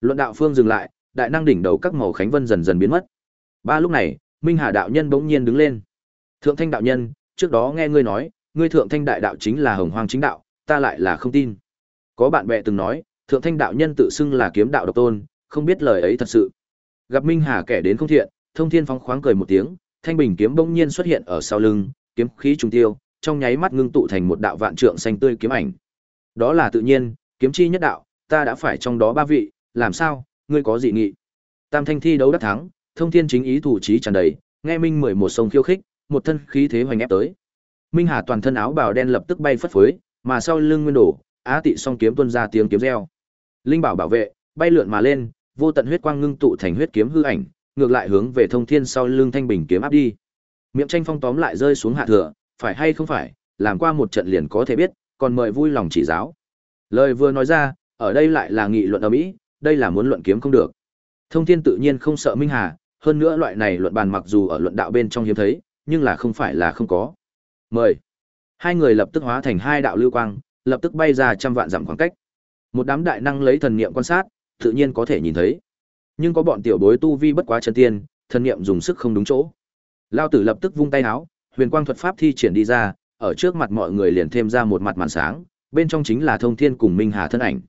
Luận đạo phương dừng lại, đại năng đỉnh đầu các màu khánh vân dần dần biến mất. Ba lúc này, minh hà đạo nhân bỗng nhiên đứng lên. Thượng thanh đạo nhân, trước đó nghe ngươi nói, ngươi thượng thanh đại đạo chính là hồng hoang chính đạo, ta lại là không tin. Có bạn bè từng nói, thượng thanh đạo nhân tự xưng là kiếm đạo độc tôn, không biết lời ấy thật sự. Gặp minh hà kẻ đến không thiện, thông thiên phóng khoáng cười một tiếng, thanh bình kiếm bỗng nhiên xuất hiện ở sau lưng, kiếm khí trùng tiêu, trong nháy mắt ngưng tụ thành một đạo vạn trượng xanh tươi kiếm ảnh. Đó là tự nhiên, kiếm chi nhất đạo ta đã phải trong đó ba vị, làm sao, ngươi có dị nghị? Tam thanh thi đấu đắc thắng, thông thiên chính ý thủ trí tràn đầy, nghe minh mười một sông khiêu khích, một thân khí thế hoành ép tới. Minh hà toàn thân áo bào đen lập tức bay phất phới, mà sau lưng nguyên đổ, á tị song kiếm tuôn ra tiếng kiếm reo. Linh bảo bảo vệ, bay lượn mà lên, vô tận huyết quang ngưng tụ thành huyết kiếm hư ảnh, ngược lại hướng về thông thiên sau lưng thanh bình kiếm áp đi. Miệng tranh phong tóm lại rơi xuống hạ thừa, phải hay không phải, làm qua một trận liền có thể biết, còn mời vui lòng chỉ giáo. Lời vừa nói ra ở đây lại là nghị luận ở mỹ, đây là muốn luận kiếm không được. Thông thiên tự nhiên không sợ minh hà, hơn nữa loại này luận bàn mặc dù ở luận đạo bên trong hiếm thấy, nhưng là không phải là không có. Mời. Hai người lập tức hóa thành hai đạo lưu quang, lập tức bay ra trăm vạn dặm khoảng cách. Một đám đại năng lấy thần niệm quan sát, tự nhiên có thể nhìn thấy. Nhưng có bọn tiểu bối tu vi bất quá chân tiên, thần niệm dùng sức không đúng chỗ. Lao tử lập tức vung tay áo huyền quang thuật pháp thi triển đi ra, ở trước mặt mọi người liền thêm ra một mặt màn sáng, bên trong chính là thông thiên cùng minh hà thân ảnh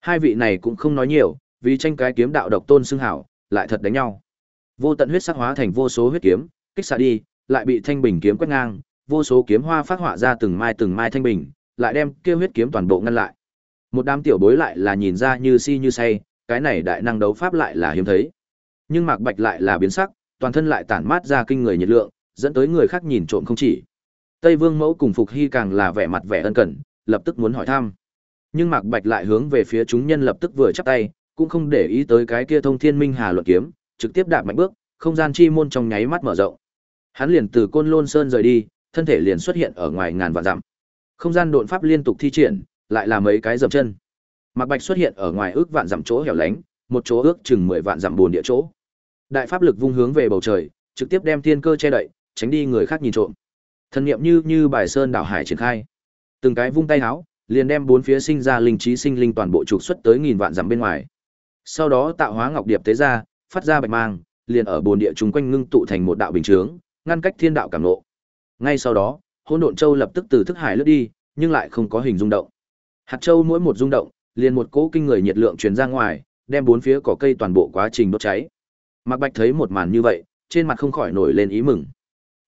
hai vị này cũng không nói nhiều, vì tranh cái kiếm đạo độc tôn xưng hảo, lại thật đánh nhau. Vô tận huyết sắc hóa thành vô số huyết kiếm, kích xạ đi, lại bị thanh bình kiếm quét ngang, vô số kiếm hoa phát họa ra từng mai từng mai thanh bình, lại đem kia huyết kiếm toàn bộ ngăn lại. Một đám tiểu bối lại là nhìn ra như si như say, cái này đại năng đấu pháp lại là hiếm thấy. Nhưng mạc bạch lại là biến sắc, toàn thân lại tản mát ra kinh người nhiệt lượng, dẫn tới người khác nhìn trộm không chỉ. Tây vương mẫu cùng phục hy càng là vẻ mặt vẻ ân cần, lập tức muốn hỏi thăm nhưng mạc bạch lại hướng về phía chúng nhân lập tức vừa chắp tay, cũng không để ý tới cái kia thông thiên minh hà luận kiếm, trực tiếp đạp mạnh bước, không gian chi môn trong nháy mắt mở rộng. Hắn liền từ côn lôn sơn rời đi, thân thể liền xuất hiện ở ngoài ngàn vạn dặm. Không gian độn pháp liên tục thi triển, lại là mấy cái dập chân. Mạc bạch xuất hiện ở ngoài ước vạn dặm chỗ hẻo lánh, một chỗ ước chừng mười vạn dặm bồn địa chỗ. Đại pháp lực vung hướng về bầu trời, trực tiếp đem thiên cơ che đậy, tránh đi người khác nhìn trộm. Thần niệm như như bài sơn đảo hải triển khai. Từng cái vung tay háo liền đem bốn phía sinh ra linh trí sinh linh toàn bộ trục xuất tới nghìn vạn dặm bên ngoài. Sau đó tạo hóa ngọc điệp tế ra, phát ra bạch mang, liền ở bốn địa chúng quanh ngưng tụ thành một đạo bình chướng, ngăn cách thiên đạo cảm ngộ. ngay sau đó, hỗn độn châu lập tức từ thức hải lướt đi, nhưng lại không có hình rung động. Hạt châu mỗi một rung động, liền một cỗ kinh người nhiệt lượng truyền ra ngoài, đem bốn phía cỏ cây toàn bộ quá trình đốt cháy. Mạc bạch thấy một màn như vậy, trên mặt không khỏi nổi lên ý mừng.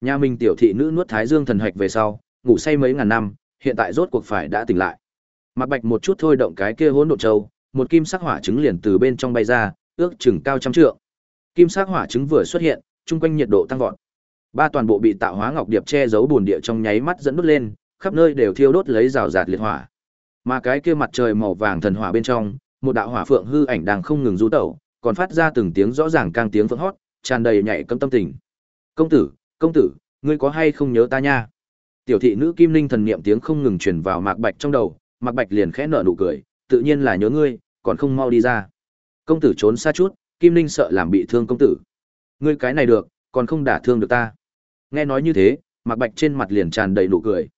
Nhà mình tiểu thị nữ nuốt thái dương thần hạch về sau, ngủ say mấy ngàn năm hiện tại rốt cuộc phải đã tỉnh lại. Mạc bạch một chút thôi động cái kia hỗn độn châu, một kim sắc hỏa trứng liền từ bên trong bay ra, ước chừng cao trăm trượng. Kim sắc hỏa trứng vừa xuất hiện trung quanh nhiệt độ tăng vọt. Ba toàn bộ bị tạo hóa ngọc điệp che giấu bùn địa trong nháy mắt dẫn đốt lên, khắp nơi đều thiêu đốt lấy rào rạt liệt hỏa. Mà cái kia mặt trời màu vàng thần hỏa bên trong, một đạo hỏa phượng hư ảnh đang không ngừng du tẩu, còn phát ra từng tiếng rõ ràng càng tiếng vỡ hót, tràn đầy nhạy cấm tâm tình. Công tử công tử, ngươi có hay không nhớ ta nha? Tiểu thị nữ kim linh thần niệm tiếng không ngừng truyền vào mạc bạch trong đầu, mạc bạch liền khẽ nở nụ cười, tự nhiên là nhớ ngươi, còn không mau đi ra. Công tử trốn xa chút, kim linh sợ làm bị thương công tử. Ngươi cái này được, còn không đả thương được ta. Nghe nói như thế, mạc bạch trên mặt liền tràn đầy nụ cười.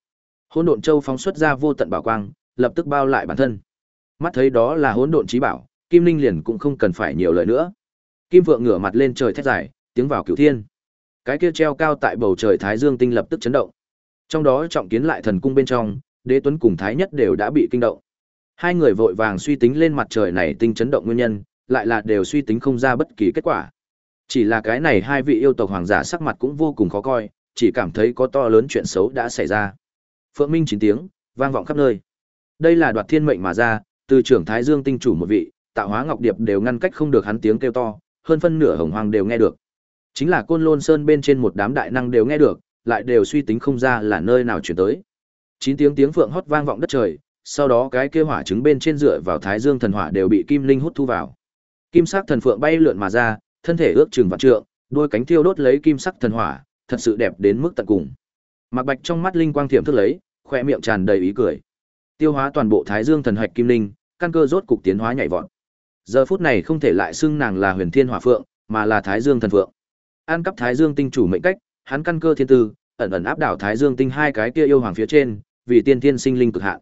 Hỗn độn châu phóng xuất ra vô tận bảo quang, lập tức bao lại bản thân. Mắt thấy đó là hỗn độn trí bảo, kim linh liền cũng không cần phải nhiều lời nữa. Kim vượng ngửa mặt lên trời thét dài, tiếng vào cửu thiên. Cái kia treo cao tại bầu trời thái dương tinh lập tức chấn động trong đó trọng kiến lại thần cung bên trong đế tuấn cùng thái nhất đều đã bị kinh động hai người vội vàng suy tính lên mặt trời này tinh chấn động nguyên nhân lại là đều suy tính không ra bất kỳ kết quả Chỉ là cái này hai vị yêu tộc hoàng giả sắc mặt cũng vô cùng khó coi, chỉ cảm thấy có to lớn chuyện xấu đã xảy ra. Phượng Minh chín tiếng, vang vọng khắp nơi. Đây là đoạt thiên mệnh mà ra, từ trưởng Thái Dương tinh chủ một vị, tạo hóa ngọc điệp đều ngăn cách không được hắn tiếng kêu to, hơn phân nửa hồng hoàng đều nghe được. Chính là Côn Lôn Sơn bên trên một đám đại năng đều nghe được, lại đều suy tính không ra là nơi nào chuyển tới. Chín tiếng tiếng phượng hót vang vọng đất trời, sau đó cái kia hỏa trứng bên trên dựa vào Thái Dương thần hỏa đều bị kim linh hút thu vào. Kim sắc thần phượng bay lượn mà ra, thân thể ước chừng vạn trượng, đuôi cánh thiêu đốt lấy kim sắc thần hỏa, thật sự đẹp đến mức tận cùng. Mạc Bạch trong mắt linh quang thiểm thức lấy, khoe miệng tràn đầy ý cười. Tiêu hóa toàn bộ Thái Dương thần hạch kim linh, căn cơ rốt cục tiến hóa nhảy vọt. Giờ phút này không thể lại xưng nàng là Huyền Thiên Hỏa Phượng, mà là Thái Dương thần phượng. An cấp Thái Dương tinh chủ mệnh cách, hắn căn cơ thiên tư, ẩn ẩn áp đảo Thái Dương tinh hai cái kia yêu hoàng phía trên, vì tiên thiên sinh linh cực hạn.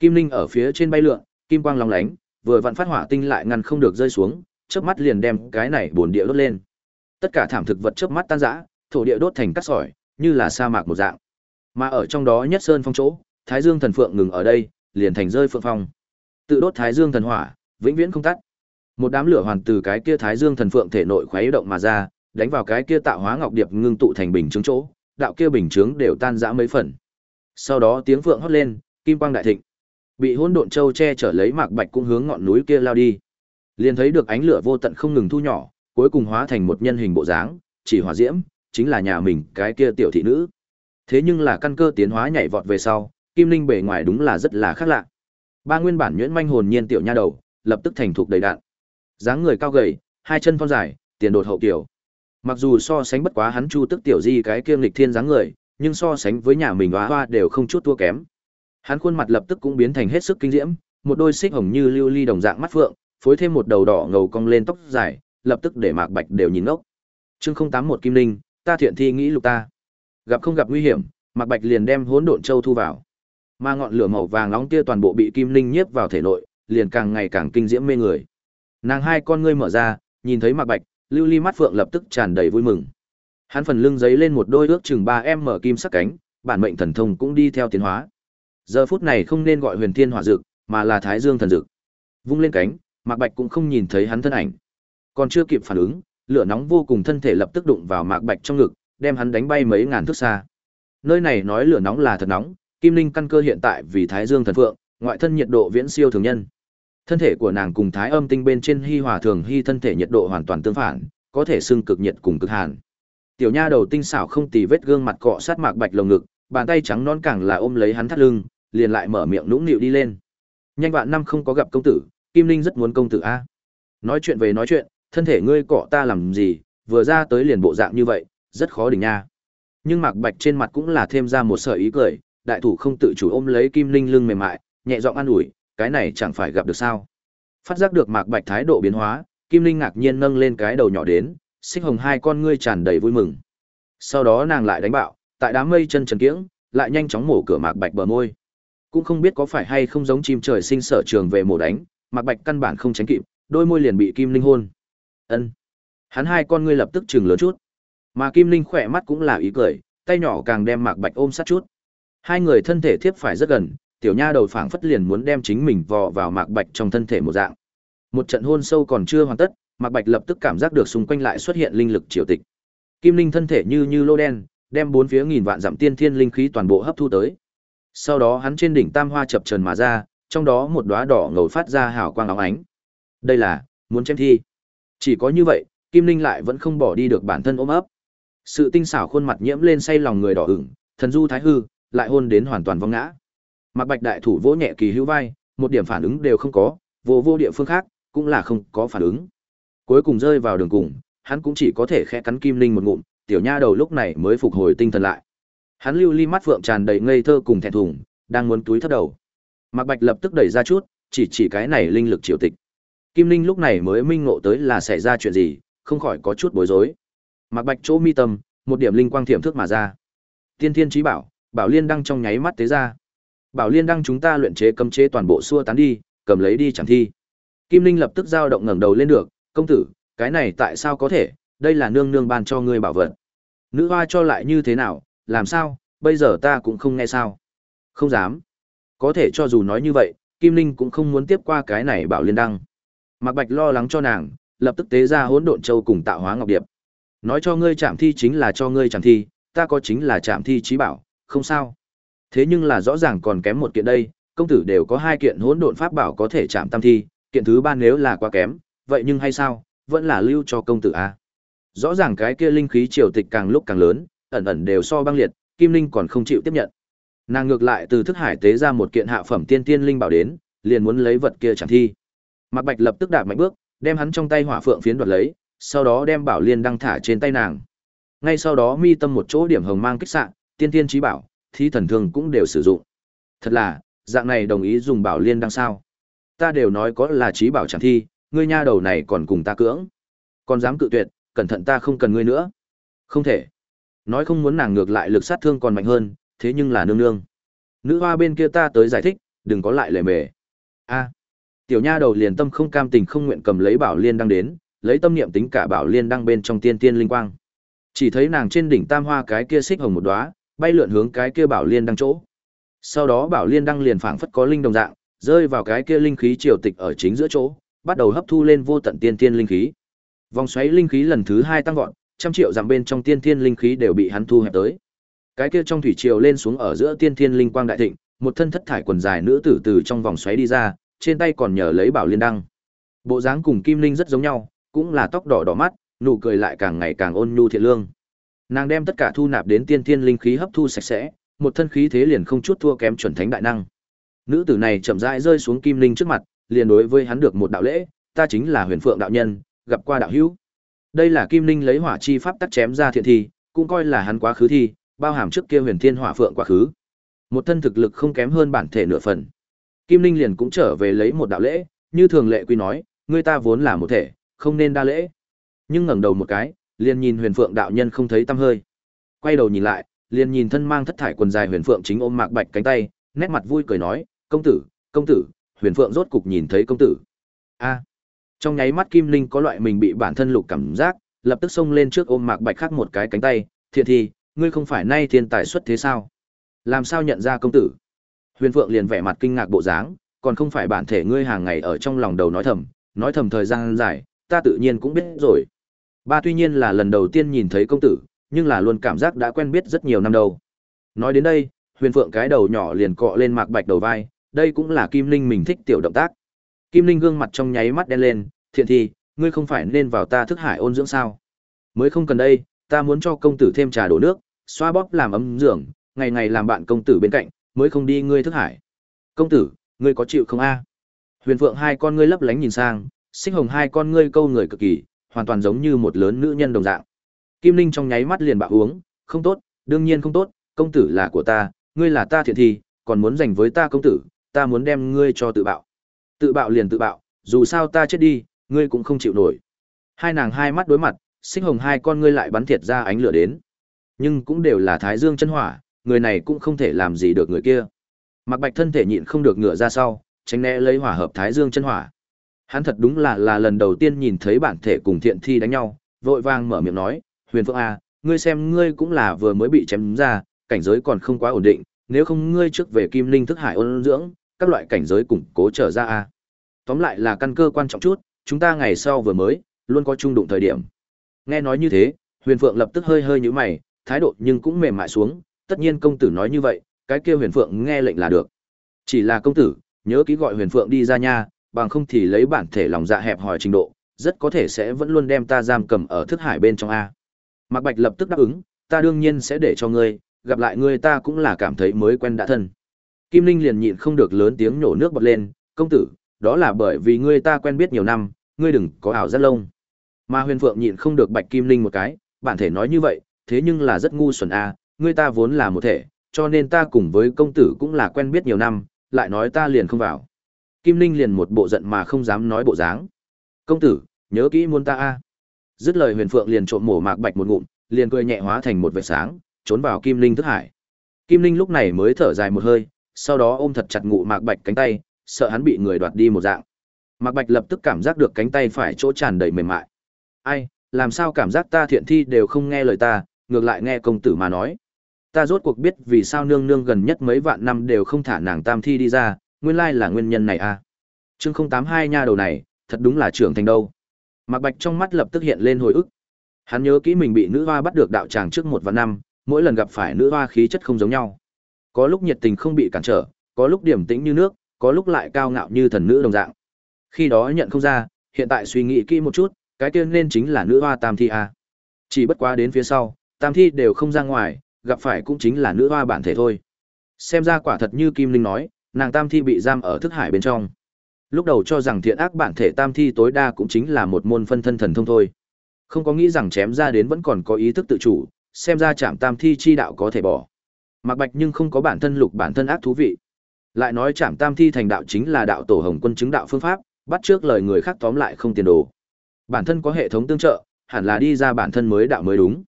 Kim linh ở phía trên bay lượn, kim quang long lánh, vừa vặn phát hỏa tinh lại ngăn không được rơi xuống, chớp mắt liền đem cái này bổn địa đốt lên. Tất cả thảm thực vật chớp mắt tan rã, thổ địa đốt thành cát sỏi, như là sa mạc một dạng. Mà ở trong đó nhất sơn phong chỗ, Thái Dương thần phượng ngừng ở đây, liền thành rơi phượng phong. Tự đốt Thái Dương thần hỏa, vĩnh viễn không tắt. Một đám lửa hoàn từ cái kia Thái Dương thần phượng thể nội khuấy động mà ra, đánh vào cái kia tạo hóa ngọc điệp ngưng tụ thành bình chứng chỗ, đạo kia bình chứng đều tan rã mấy phần. Sau đó tiếng phượng hót lên, kim quang đại thịnh. Bị hỗn độn châu che chở lấy Mạc Bạch cũng hướng ngọn núi kia lao đi. Liền thấy được ánh lửa vô tận không ngừng thu nhỏ, cuối cùng hóa thành một nhân hình bộ dáng, chỉ hỏa diễm, chính là nhà mình cái kia tiểu thị nữ. Thế nhưng là căn cơ tiến hóa nhảy vọt về sau, Kim Linh bề ngoài đúng là rất là khác lạ. Ba nguyên bản nhuyễn manh hồn nhiên tiểu nha đầu, lập tức thành thục đầy đạn. Dáng người cao gầy, hai chân phong dài, tiền đột hậu tiểu. Mặc dù so sánh bất quá hắn Chu Tức tiểu di cái kiêm lịch thiên dáng người, nhưng so sánh với nhà mình hoa hoa đều không chút thua kém. Hắn khuôn mặt lập tức cũng biến thành hết sức kinh diễm, một đôi xích hồng như lưu ly đồng dạng mắt phượng, phối thêm một đầu đỏ ngầu cong lên tóc dài, lập tức để Mạc Bạch đều nhìn ngốc. Chương không tám một Kim Linh, ta thiện thi nghĩ lục ta. Gặp không gặp nguy hiểm, Mạc Bạch liền đem Hỗn Độn Châu thu vào. Mà ngọn lửa màu vàng nóng tia toàn bộ bị Kim Linh nhiếp vào thể nội, liền càng ngày càng kinh diễm mê người. Nàng hai con ngươi mở ra, nhìn thấy Mạc Bạch, lưu ly mắt phượng lập tức tràn đầy vui mừng. Hắn phần lưng giấy lên một đôi ước chừng ba em mở kim sắc cánh, bản mệnh thần thông cũng đi theo tiến hóa. Giờ phút này không nên gọi Huyền Thiên Hỏa Dực, mà là Thái Dương thần dực. Vung lên cánh, Mạc Bạch cũng không nhìn thấy hắn thân ảnh. Còn chưa kịp phản ứng, lửa nóng vô cùng thân thể lập tức đụng vào Mạc Bạch trong ngực, đem hắn đánh bay mấy ngàn thước xa. Nơi này nói lửa nóng là thật nóng, Kim Linh căn cơ hiện tại vì Thái Dương thần phượng, ngoại thân nhiệt độ viễn siêu thường nhân. Thân thể của nàng cùng Thái Âm tinh bên trên Hi Hòa thường Hi thân thể nhiệt độ hoàn toàn tương phản, có thể xưng cực nhiệt cùng cực hàn. Tiểu nha đầu tinh xảo không tì vết gương mặt cọ sát Mạc Bạch lồng ngực, bàn tay trắng non càng là ôm lấy hắn thắt lưng, liền lại mở miệng nũng nịu đi lên. Nhanh vạn năm không có gặp công tử, Kim Linh rất muốn công tử a. Nói chuyện về nói chuyện, thân thể ngươi cọ ta làm gì, vừa ra tới liền bộ dạng như vậy, rất khó đỉnh nha. Nhưng Mạc Bạch trên mặt cũng là thêm ra một sợi ý cười, đại thủ không tự chủ ôm lấy Kim Linh lưng mềm mại, nhẹ giọng an ủi, cái này chẳng phải gặp được sao? Phát giác được Mạc Bạch thái độ biến hóa, Kim Linh ngạc nhiên nâng lên cái đầu nhỏ đến, xích hồng hai con ngươi tràn đầy vui mừng. Sau đó nàng lại đánh bạo, tại đám mây chân trần kiễng, lại nhanh chóng mổ cửa Mạc Bạch bờ môi. Cũng không biết có phải hay không giống chim trời sinh sở trường về mổ đánh, Mạc Bạch căn bản không tránh kịp, đôi môi liền bị Kim Linh hôn. Ân. Hắn hai con ngươi lập tức trừng lớn chút. Mà Kim Linh khỏe mắt cũng là ý cười, tay nhỏ càng đem Mạc Bạch ôm sát chút. Hai người thân thể thiếp phải rất gần, tiểu nha đầu phảng phất liền muốn đem chính mình vò vào Mạc Bạch trong thân thể một dạng. Một trận hôn sâu còn chưa hoàn tất, Mạc Bạch lập tức cảm giác được xung quanh lại xuất hiện linh lực triều tịch. Kim Linh thân thể như như lô đen, đem bốn phía nghìn vạn dặm tiên thiên linh khí toàn bộ hấp thu tới. Sau đó hắn trên đỉnh tam hoa chập trần mà ra, trong đó một đóa đỏ ngầu phát ra hào quang óng ánh. Đây là muốn chém thi. Chỉ có như vậy, Kim Linh lại vẫn không bỏ đi được bản thân ôm ấp. Sự tinh xảo khuôn mặt nhiễm lên say lòng người đỏ ửng, thần du thái hư, lại hôn đến hoàn toàn vong ngã. Mạc Bạch đại thủ vỗ nhẹ kỳ hữu vai, một điểm phản ứng đều không có, vô vô địa phương khác cũng là không có phản ứng. Cuối cùng rơi vào đường cùng, hắn cũng chỉ có thể khẽ cắn Kim Linh một ngụm, tiểu nha đầu lúc này mới phục hồi tinh thần lại. Hắn lưu ly mắt vượng tràn đầy ngây thơ cùng thẹn thùng, đang muốn túi thấp đầu. Mạc Bạch lập tức đẩy ra chút, chỉ chỉ cái này linh lực triều tịch. Kim Linh lúc này mới minh ngộ tới là xảy ra chuyện gì, không khỏi có chút bối rối. Mạc Bạch chỗ mi tâm, một điểm linh quang thiểm thước mà ra. Tiên Thiên Chí Bảo, Bảo Liên đăng trong nháy mắt tế ra. Bảo Liên đăng chúng ta luyện chế cấm chế toàn bộ xua tán đi, cầm lấy đi chẳng thi. Kim Linh lập tức dao động ngẩng đầu lên được, công tử, cái này tại sao có thể, đây là nương nương ban cho ngươi bảo vật. Nữ hoa cho lại như thế nào, làm sao, bây giờ ta cũng không nghe sao. Không dám. Có thể cho dù nói như vậy, Kim Linh cũng không muốn tiếp qua cái này bảo liên đăng. Mạc Bạch lo lắng cho nàng, lập tức tế ra hỗn độn châu cùng tạo hóa ngọc điệp. Nói cho ngươi chạm thi chính là cho ngươi chạm thi, ta có chính là chạm thi trí bảo, không sao. Thế nhưng là rõ ràng còn kém một kiện đây, công tử đều có hai kiện hỗn độn pháp bảo có thể chạm tam thi, kiện thứ ba nếu là quá kém, vậy nhưng hay sao, vẫn là lưu cho công tử a. Rõ ràng cái kia linh khí triều tịch càng lúc càng lớn, ẩn ẩn đều so băng liệt, Kim Linh còn không chịu tiếp nhận. Nàng ngược lại từ thức hải tế ra một kiện hạ phẩm tiên tiên linh bảo đến, liền muốn lấy vật kia chẳng thi. Mạc Bạch lập tức đạp mạnh bước, đem hắn trong tay hỏa phượng phiến đoạt lấy, sau đó đem bảo liên đăng thả trên tay nàng. Ngay sau đó mi tâm một chỗ điểm hồng mang kích xạ, tiên tiên trí bảo, thí thần thương cũng đều sử dụng. Thật là, dạng này đồng ý dùng bảo liên đăng sao? Ta đều nói có là trí bảo chẳng thi, ngươi nha đầu này còn cùng ta cưỡng. Còn dám cự tuyệt, cẩn thận ta không cần ngươi nữa. Không thể. Nói không muốn nàng ngược lại lực sát thương còn mạnh hơn, thế nhưng là nương nương. Nữ hoa bên kia ta tới giải thích, đừng có lại lề mề. A. Tiểu nha đầu liền tâm không cam tình không nguyện cầm lấy bảo liên đăng đến, lấy tâm niệm tính cả bảo liên đăng bên trong tiên tiên linh quang. Chỉ thấy nàng trên đỉnh tam hoa cái kia xích hồng một đóa, bay lượn hướng cái kia bảo liên đăng chỗ. Sau đó bảo liên đăng liền phảng phất có linh đồng dạng, rơi vào cái kia linh khí triều tịch ở chính giữa chỗ, bắt đầu hấp thu lên vô tận tiên tiên linh khí. Vòng xoáy linh khí lần thứ hai tăng vọt, trăm triệu dặm bên trong tiên tiên linh khí đều bị hắn thu hẹp tới. Cái kia trong thủy triều lên xuống ở giữa tiên tiên linh quang đại thịnh, một thân thất thải quần dài nữ tử từ trong vòng xoáy đi ra, trên tay còn nhờ lấy bảo liên đăng. Bộ dáng cùng Kim Linh rất giống nhau, cũng là tóc đỏ đỏ mắt, nụ cười lại càng ngày càng ôn nhu thiện lương. Nàng đem tất cả thu nạp đến tiên thiên linh khí hấp thu sạch sẽ, một thân khí thế liền không chút thua kém chuẩn thánh đại năng. Nữ tử này chậm rãi rơi xuống Kim Linh trước mặt, liền đối với hắn được một đạo lễ, ta chính là Huyền Phượng đạo nhân, gặp qua đạo hữu. Đây là Kim Linh lấy hỏa chi pháp tắc chém ra thiện thi, cũng coi là hắn quá khứ thi, bao hàm trước kia Huyền Thiên Hỏa Phượng quá khứ. Một thân thực lực không kém hơn bản thể nửa phần. Kim Linh liền cũng trở về lấy một đạo lễ, như thường lệ quy nói, người ta vốn là một thể, không nên đa lễ. Nhưng ngẩng đầu một cái, liền nhìn Huyền Phượng đạo nhân không thấy tăm hơi. Quay đầu nhìn lại, liền nhìn thân mang thất thải quần dài Huyền Phượng chính ôm Mạc Bạch cánh tay, nét mặt vui cười nói, "Công tử, công tử." Huyền Phượng rốt cục nhìn thấy công tử. A. Trong nháy mắt Kim Linh có loại mình bị bản thân lục cảm giác, lập tức xông lên trước ôm Mạc Bạch khác một cái cánh tay, "Thiện thi, ngươi không phải nay thiên tài xuất thế sao? Làm sao nhận ra công tử?" Huyền Phượng liền vẻ mặt kinh ngạc bộ dáng, còn không phải bản thể ngươi hàng ngày ở trong lòng đầu nói thầm, nói thầm thời gian dài, ta tự nhiên cũng biết rồi. Ba tuy nhiên là lần đầu tiên nhìn thấy công tử, nhưng là luôn cảm giác đã quen biết rất nhiều năm đầu. Nói đến đây, Huyền Phượng cái đầu nhỏ liền cọ lên Mạc Bạch đầu vai, đây cũng là Kim Linh mình thích tiểu động tác. Kim Linh gương mặt trong nháy mắt đen lên, thiện thì, ngươi không phải nên vào ta thức hải ôn dưỡng sao? Mới không cần đây, ta muốn cho công tử thêm trà đổ nước, xoa bóp làm ấm dưỡng, ngày ngày làm bạn công tử bên cạnh, mới không đi ngươi thức hải. Công tử, ngươi có chịu không a? Huyền Phượng hai con ngươi lấp lánh nhìn sang, Sinh Hồng hai con ngươi câu người cực kỳ, hoàn toàn giống như một lớn nữ nhân đồng dạng. Kim Linh trong nháy mắt liền bạo uống, không tốt, đương nhiên không tốt, công tử là của ta, ngươi là ta thiện thi, còn muốn giành với ta công tử, ta muốn đem ngươi cho tự bạo. Tự bạo liền tự bạo, dù sao ta chết đi, ngươi cũng không chịu nổi. Hai nàng hai mắt đối mặt, Sinh Hồng hai con ngươi lại bắn thiệt ra ánh lửa đến. Nhưng cũng đều là Thái Dương chân hỏa, người này cũng không thể làm gì được người kia. Mạc Bạch thân thể nhịn không được ngửa ra sau, tránh né lấy hỏa hợp Thái Dương chân hỏa. Hắn thật đúng là là lần đầu tiên nhìn thấy bản thể cùng thiện thi đánh nhau, vội vàng mở miệng nói, Huyền Phượng A, à, ngươi xem ngươi cũng là vừa mới bị chém ra, cảnh giới còn không quá ổn định, nếu không ngươi trước về Kim Linh thức hải ôn dưỡng, các loại cảnh giới củng cố trở ra A. Tóm lại là căn cơ quan trọng chút, chúng ta ngày sau vừa mới, luôn có chung đụng thời điểm. Nghe nói như thế, Huyền Phượng lập tức hơi hơi nhíu mày, thái độ nhưng cũng mềm mại xuống, tất nhiên công tử nói như vậy, cái kia Huyền Phượng nghe lệnh là được. Chỉ là công tử, nhớ ký gọi Huyền Phượng đi ra nha, bằng không thì lấy bản thể lòng dạ hẹp hòi trình độ, rất có thể sẽ vẫn luôn đem ta giam cầm ở thức hải bên trong a. Mạc Bạch lập tức đáp ứng, ta đương nhiên sẽ để cho ngươi, gặp lại ngươi ta cũng là cảm thấy mới quen đã thân. Kim Linh liền nhịn không được lớn tiếng nhổ nước bật lên, công tử, đó là bởi vì ngươi ta quen biết nhiều năm, ngươi đừng có ảo rất lông. Mà Huyền Phượng nhịn không được Bạch Kim Linh một cái, bản thể nói như vậy, thế nhưng là rất ngu xuẩn a, ngươi ta vốn là một thể, cho nên ta cùng với công tử cũng là quen biết nhiều năm, lại nói ta liền không vào. Kim Linh liền một bộ giận mà không dám nói bộ dáng. Công tử, nhớ kỹ muôn ta a. Dứt lời Huyền Phượng liền trộm mổ Mạc Bạch một ngụm, liền cười nhẹ hóa thành một vệt sáng, trốn vào Kim Linh thức hải. Kim Linh lúc này mới thở dài một hơi, sau đó ôm thật chặt ngụ Mạc Bạch cánh tay, sợ hắn bị người đoạt đi một dạng. Mạc Bạch lập tức cảm giác được cánh tay phải chỗ tràn đầy mềm mại. Ai, làm sao cảm giác ta thiện thi đều không nghe lời ta, ngược lại nghe công tử mà nói. Ta rốt cuộc biết vì sao nương nương gần nhất mấy vạn năm đều không thả nàng tam thi đi ra, nguyên lai là nguyên nhân này à. Chương 082 nha đầu này, thật đúng là trưởng thành đâu. Mạc Bạch trong mắt lập tức hiện lên hồi ức. Hắn nhớ kỹ mình bị nữ hoa bắt được đạo tràng trước một và năm, mỗi lần gặp phải nữ hoa khí chất không giống nhau. Có lúc nhiệt tình không bị cản trở, có lúc điểm tĩnh như nước, có lúc lại cao ngạo như thần nữ đồng dạng. Khi đó nhận không ra, hiện tại suy nghĩ kỹ một chút, cái tiên nên chính là nữ hoa Tam Thi à? Chỉ bất quá đến phía sau, Tam Thi đều không ra ngoài, gặp phải cũng chính là nữ hoa bản thể thôi. Xem ra quả thật như Kim Linh nói, nàng Tam Thi bị giam ở thức hải bên trong. Lúc đầu cho rằng thiện ác bản thể Tam Thi tối đa cũng chính là một môn phân thân thần thông thôi. Không có nghĩ rằng chém ra đến vẫn còn có ý thức tự chủ, xem ra chạm Tam Thi chi đạo có thể bỏ. Mặc Bạch nhưng không có bản thân lục bản thân ác thú vị. Lại nói chạm Tam Thi thành đạo chính là đạo tổ Hồng Quân chứng đạo phương pháp, bắt trước lời người khác tóm lại không tiền đồ. Bản thân có hệ thống tương trợ, hẳn là đi ra bản thân mới đạo mới đúng.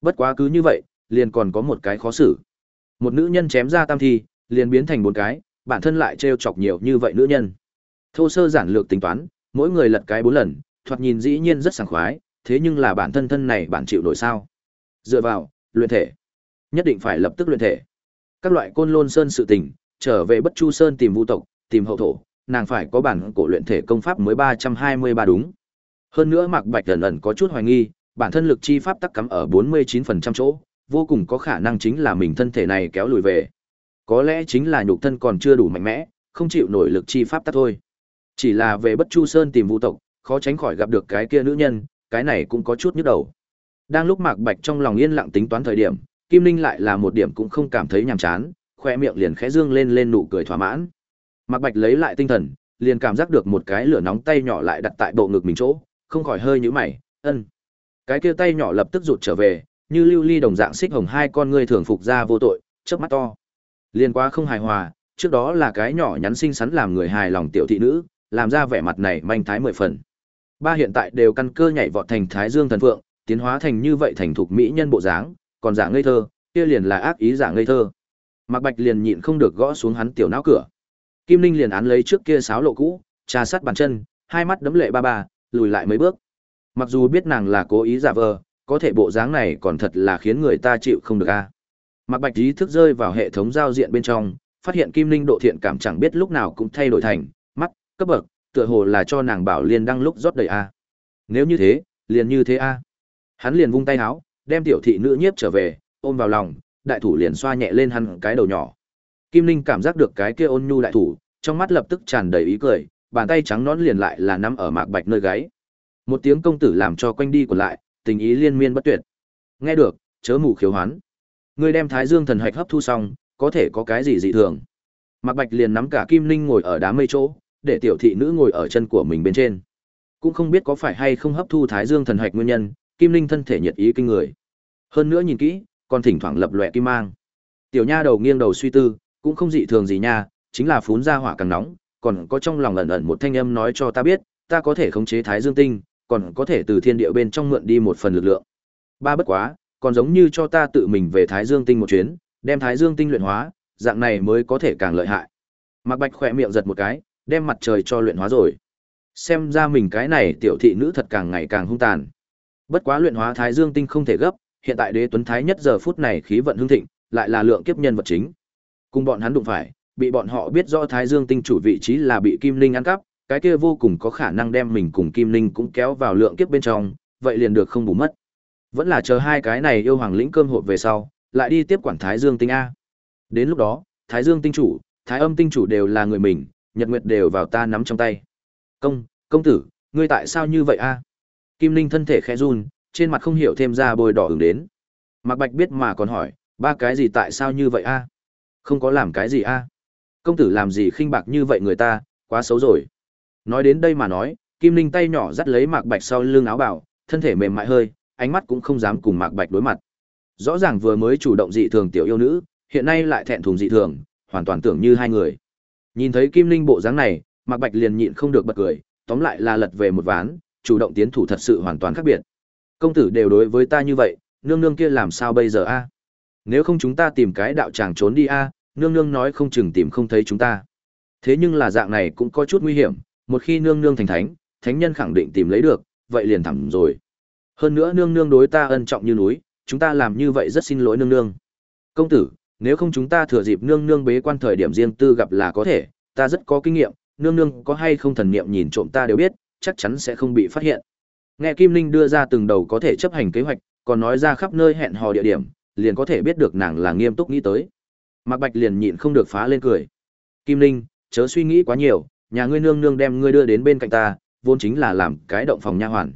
Bất quá cứ như vậy, liền còn có một cái khó xử. Một nữ nhân chém ra tam thi, liền biến thành bốn cái, bản thân lại trêu chọc nhiều như vậy nữ nhân. Thô sơ giản lược tính toán, mỗi người lật cái bốn lần, thoạt nhìn dĩ nhiên rất sảng khoái, thế nhưng là bản thân thân này bản chịu nổi sao? Dựa vào, luyện thể. Nhất định phải lập tức luyện thể. Các loại côn lôn sơn sự tình, trở về Bất Chu Sơn tìm Vu tộc, tìm hậu thổ, nàng phải có bản cổ luyện thể công pháp mới ba trăm hai mươi ba đúng. Hơn nữa Mạc Bạch ẩn ẩn có chút hoài nghi, bản thân lực chi pháp tắc cắm ở bốn mươi chín phần trăm chỗ, vô cùng có khả năng chính là mình thân thể này kéo lùi về. Có lẽ chính là nhục thân còn chưa đủ mạnh mẽ, không chịu nổi lực chi pháp tắc thôi. Chỉ là về Bất Chu Sơn tìm Vu tộc, khó tránh khỏi gặp được cái kia nữ nhân, cái này cũng có chút nhức đầu. Đang lúc Mạc Bạch trong lòng yên lặng tính toán thời điểm, Kim Linh lại là một điểm cũng không cảm thấy nhàm chán, khoe miệng liền khẽ dương lên lên nụ cười thỏa mãn. Mạc Bạch lấy lại tinh thần, liền cảm giác được một cái lửa nóng tay nhỏ lại đặt tại bộ ngực mình chỗ, không khỏi hơi nhíu mày, ân. Cái kia tay nhỏ lập tức rụt trở về, như lưu ly đồng dạng xích hồng hai con ngươi thường phục ra vô tội, chớp mắt to. Liên quá không hài hòa, trước đó là cái nhỏ nhắn xinh xắn làm người hài lòng tiểu thị nữ, làm ra vẻ mặt này manh thái mười phần. Ba hiện tại đều căn cơ nhảy vọt thành Thái Dương thần phượng, tiến hóa thành như vậy thành thục mỹ nhân bộ dáng, còn giả ngây thơ, kia liền là ác ý giả ngây thơ. Mạc Bạch liền nhịn không được gõ xuống hắn tiểu não cửa. Kim Linh liền án lấy trước kia sáo lộ cũ, trà sát bàn chân, hai mắt đấm lệ ba ba, lùi lại mấy bước. Mặc dù biết nàng là cố ý giả vờ, có thể bộ dáng này còn thật là khiến người ta chịu không được a. À. Mạc Bạch ý thức rơi vào hệ thống giao diện bên trong, phát hiện Kim Linh độ thiện cảm chẳng biết lúc nào cũng thay đổi thành mắt, cấp bậc, tựa hồ là cho nàng bảo liên đăng lúc rót đầy a. Nếu như thế, liền như thế a. Hắn liền vung tay áo, đem tiểu thị nữ nhiếp trở về, ôm vào lòng, đại thủ liền xoa nhẹ lên hắn cái đầu nhỏ. Kim Linh cảm giác được cái kia ôn nhu đại thủ, trong mắt lập tức tràn đầy ý cười, bàn tay trắng nõn liền lại là nắm ở mạc bạch nơi gáy. Một tiếng công tử làm cho quanh đi của lại, tình ý liên miên bất tuyệt. Nghe được, chớ mù khiếu hoán. Ngươi đem Thái Dương thần hạch hấp thu xong, có thể có cái gì dị thường? Mạc Bạch liền nắm cả Kim Linh ngồi ở đám mây chỗ, để tiểu thị nữ ngồi ở chân của mình bên trên. Cũng không biết có phải hay không hấp thu Thái Dương thần hạch nguyên nhân, Kim Linh thân thể nhiệt ý kinh người. Hơn nữa nhìn kỹ, còn thỉnh thoảng lập lòe kim mang. Tiểu nha đầu nghiêng đầu suy tư, cũng không dị thường gì nha, chính là phún ra hỏa càng nóng, còn có trong lòng ẩn ẩn một thanh âm nói cho ta biết, ta có thể khống chế Thái Dương tinh, còn có thể từ thiên địa bên trong mượn đi một phần lực lượng. Ba bất quá, còn giống như cho ta tự mình về Thái Dương tinh một chuyến, đem Thái Dương tinh luyện hóa, dạng này mới có thể càng lợi hại. Mạc Bạch khỏe miệng giật một cái, đem mặt trời cho luyện hóa rồi. Xem ra mình cái này tiểu thị nữ thật càng ngày càng hung tàn. Bất quá luyện hóa Thái Dương tinh không thể gấp, hiện tại Đế Tuấn Thái nhất giờ phút này khí vận hưng thịnh, lại là lượng kiếp nhân vật chính. Cùng bọn hắn đụng phải, bị bọn họ biết rõ Thái Dương tinh chủ vị trí là bị Kim Linh ăn cắp, cái kia vô cùng có khả năng đem mình cùng Kim Linh cũng kéo vào lượng kiếp bên trong, vậy liền được không bù mất. Vẫn là chờ hai cái này yêu hoàng lĩnh cơm hộp về sau, lại đi tiếp quản Thái Dương tinh a. Đến lúc đó, Thái Dương tinh chủ, Thái Âm tinh chủ đều là người mình, Nhật Nguyệt đều vào ta nắm trong tay. Công, công tử, ngươi tại sao như vậy a? Kim Linh thân thể khẽ run, trên mặt không hiểu thêm ra bồi đỏ ứng đến. Mạc Bạch biết mà còn hỏi, ba cái gì tại sao như vậy a? Không có làm cái gì a? Công tử làm gì khinh bạc như vậy người ta, quá xấu rồi. Nói đến đây mà nói, Kim Linh tay nhỏ dắt lấy Mạc Bạch sau lưng áo bảo, thân thể mềm mại hơi, ánh mắt cũng không dám cùng Mạc Bạch đối mặt. Rõ ràng vừa mới chủ động dị thường tiểu yêu nữ, hiện nay lại thẹn thùng dị thường, hoàn toàn tưởng như hai người. Nhìn thấy Kim Linh bộ dáng này, Mạc Bạch liền nhịn không được bật cười, tóm lại là lật về một ván, chủ động tiến thủ thật sự hoàn toàn khác biệt. Công tử đều đối với ta như vậy, nương nương kia làm sao bây giờ a? Nếu không chúng ta tìm cái đạo tràng trốn đi a, nương nương nói không chừng tìm không thấy chúng ta. Thế nhưng là dạng này cũng có chút nguy hiểm, một khi nương nương thành thánh, thánh nhân khẳng định tìm lấy được, vậy liền thẳng rồi. Hơn nữa nương nương đối ta ân trọng như núi, chúng ta làm như vậy rất xin lỗi nương nương. Công tử, nếu không chúng ta thừa dịp nương nương bế quan thời điểm riêng tư gặp là có thể, ta rất có kinh nghiệm, nương nương có hay không thần niệm nhìn trộm ta đều biết, chắc chắn sẽ không bị phát hiện. Nghe Kim Linh đưa ra từng đầu có thể chấp hành kế hoạch, còn nói ra khắp nơi hẹn hò địa điểm, liền có thể biết được nàng là nghiêm túc nghĩ tới. Mạc Bạch liền nhịn không được phá lên cười. Kim Linh, chớ suy nghĩ quá nhiều, nhà ngươi nương nương đem ngươi đưa đến bên cạnh ta, vốn chính là làm cái động phòng nha hoàn.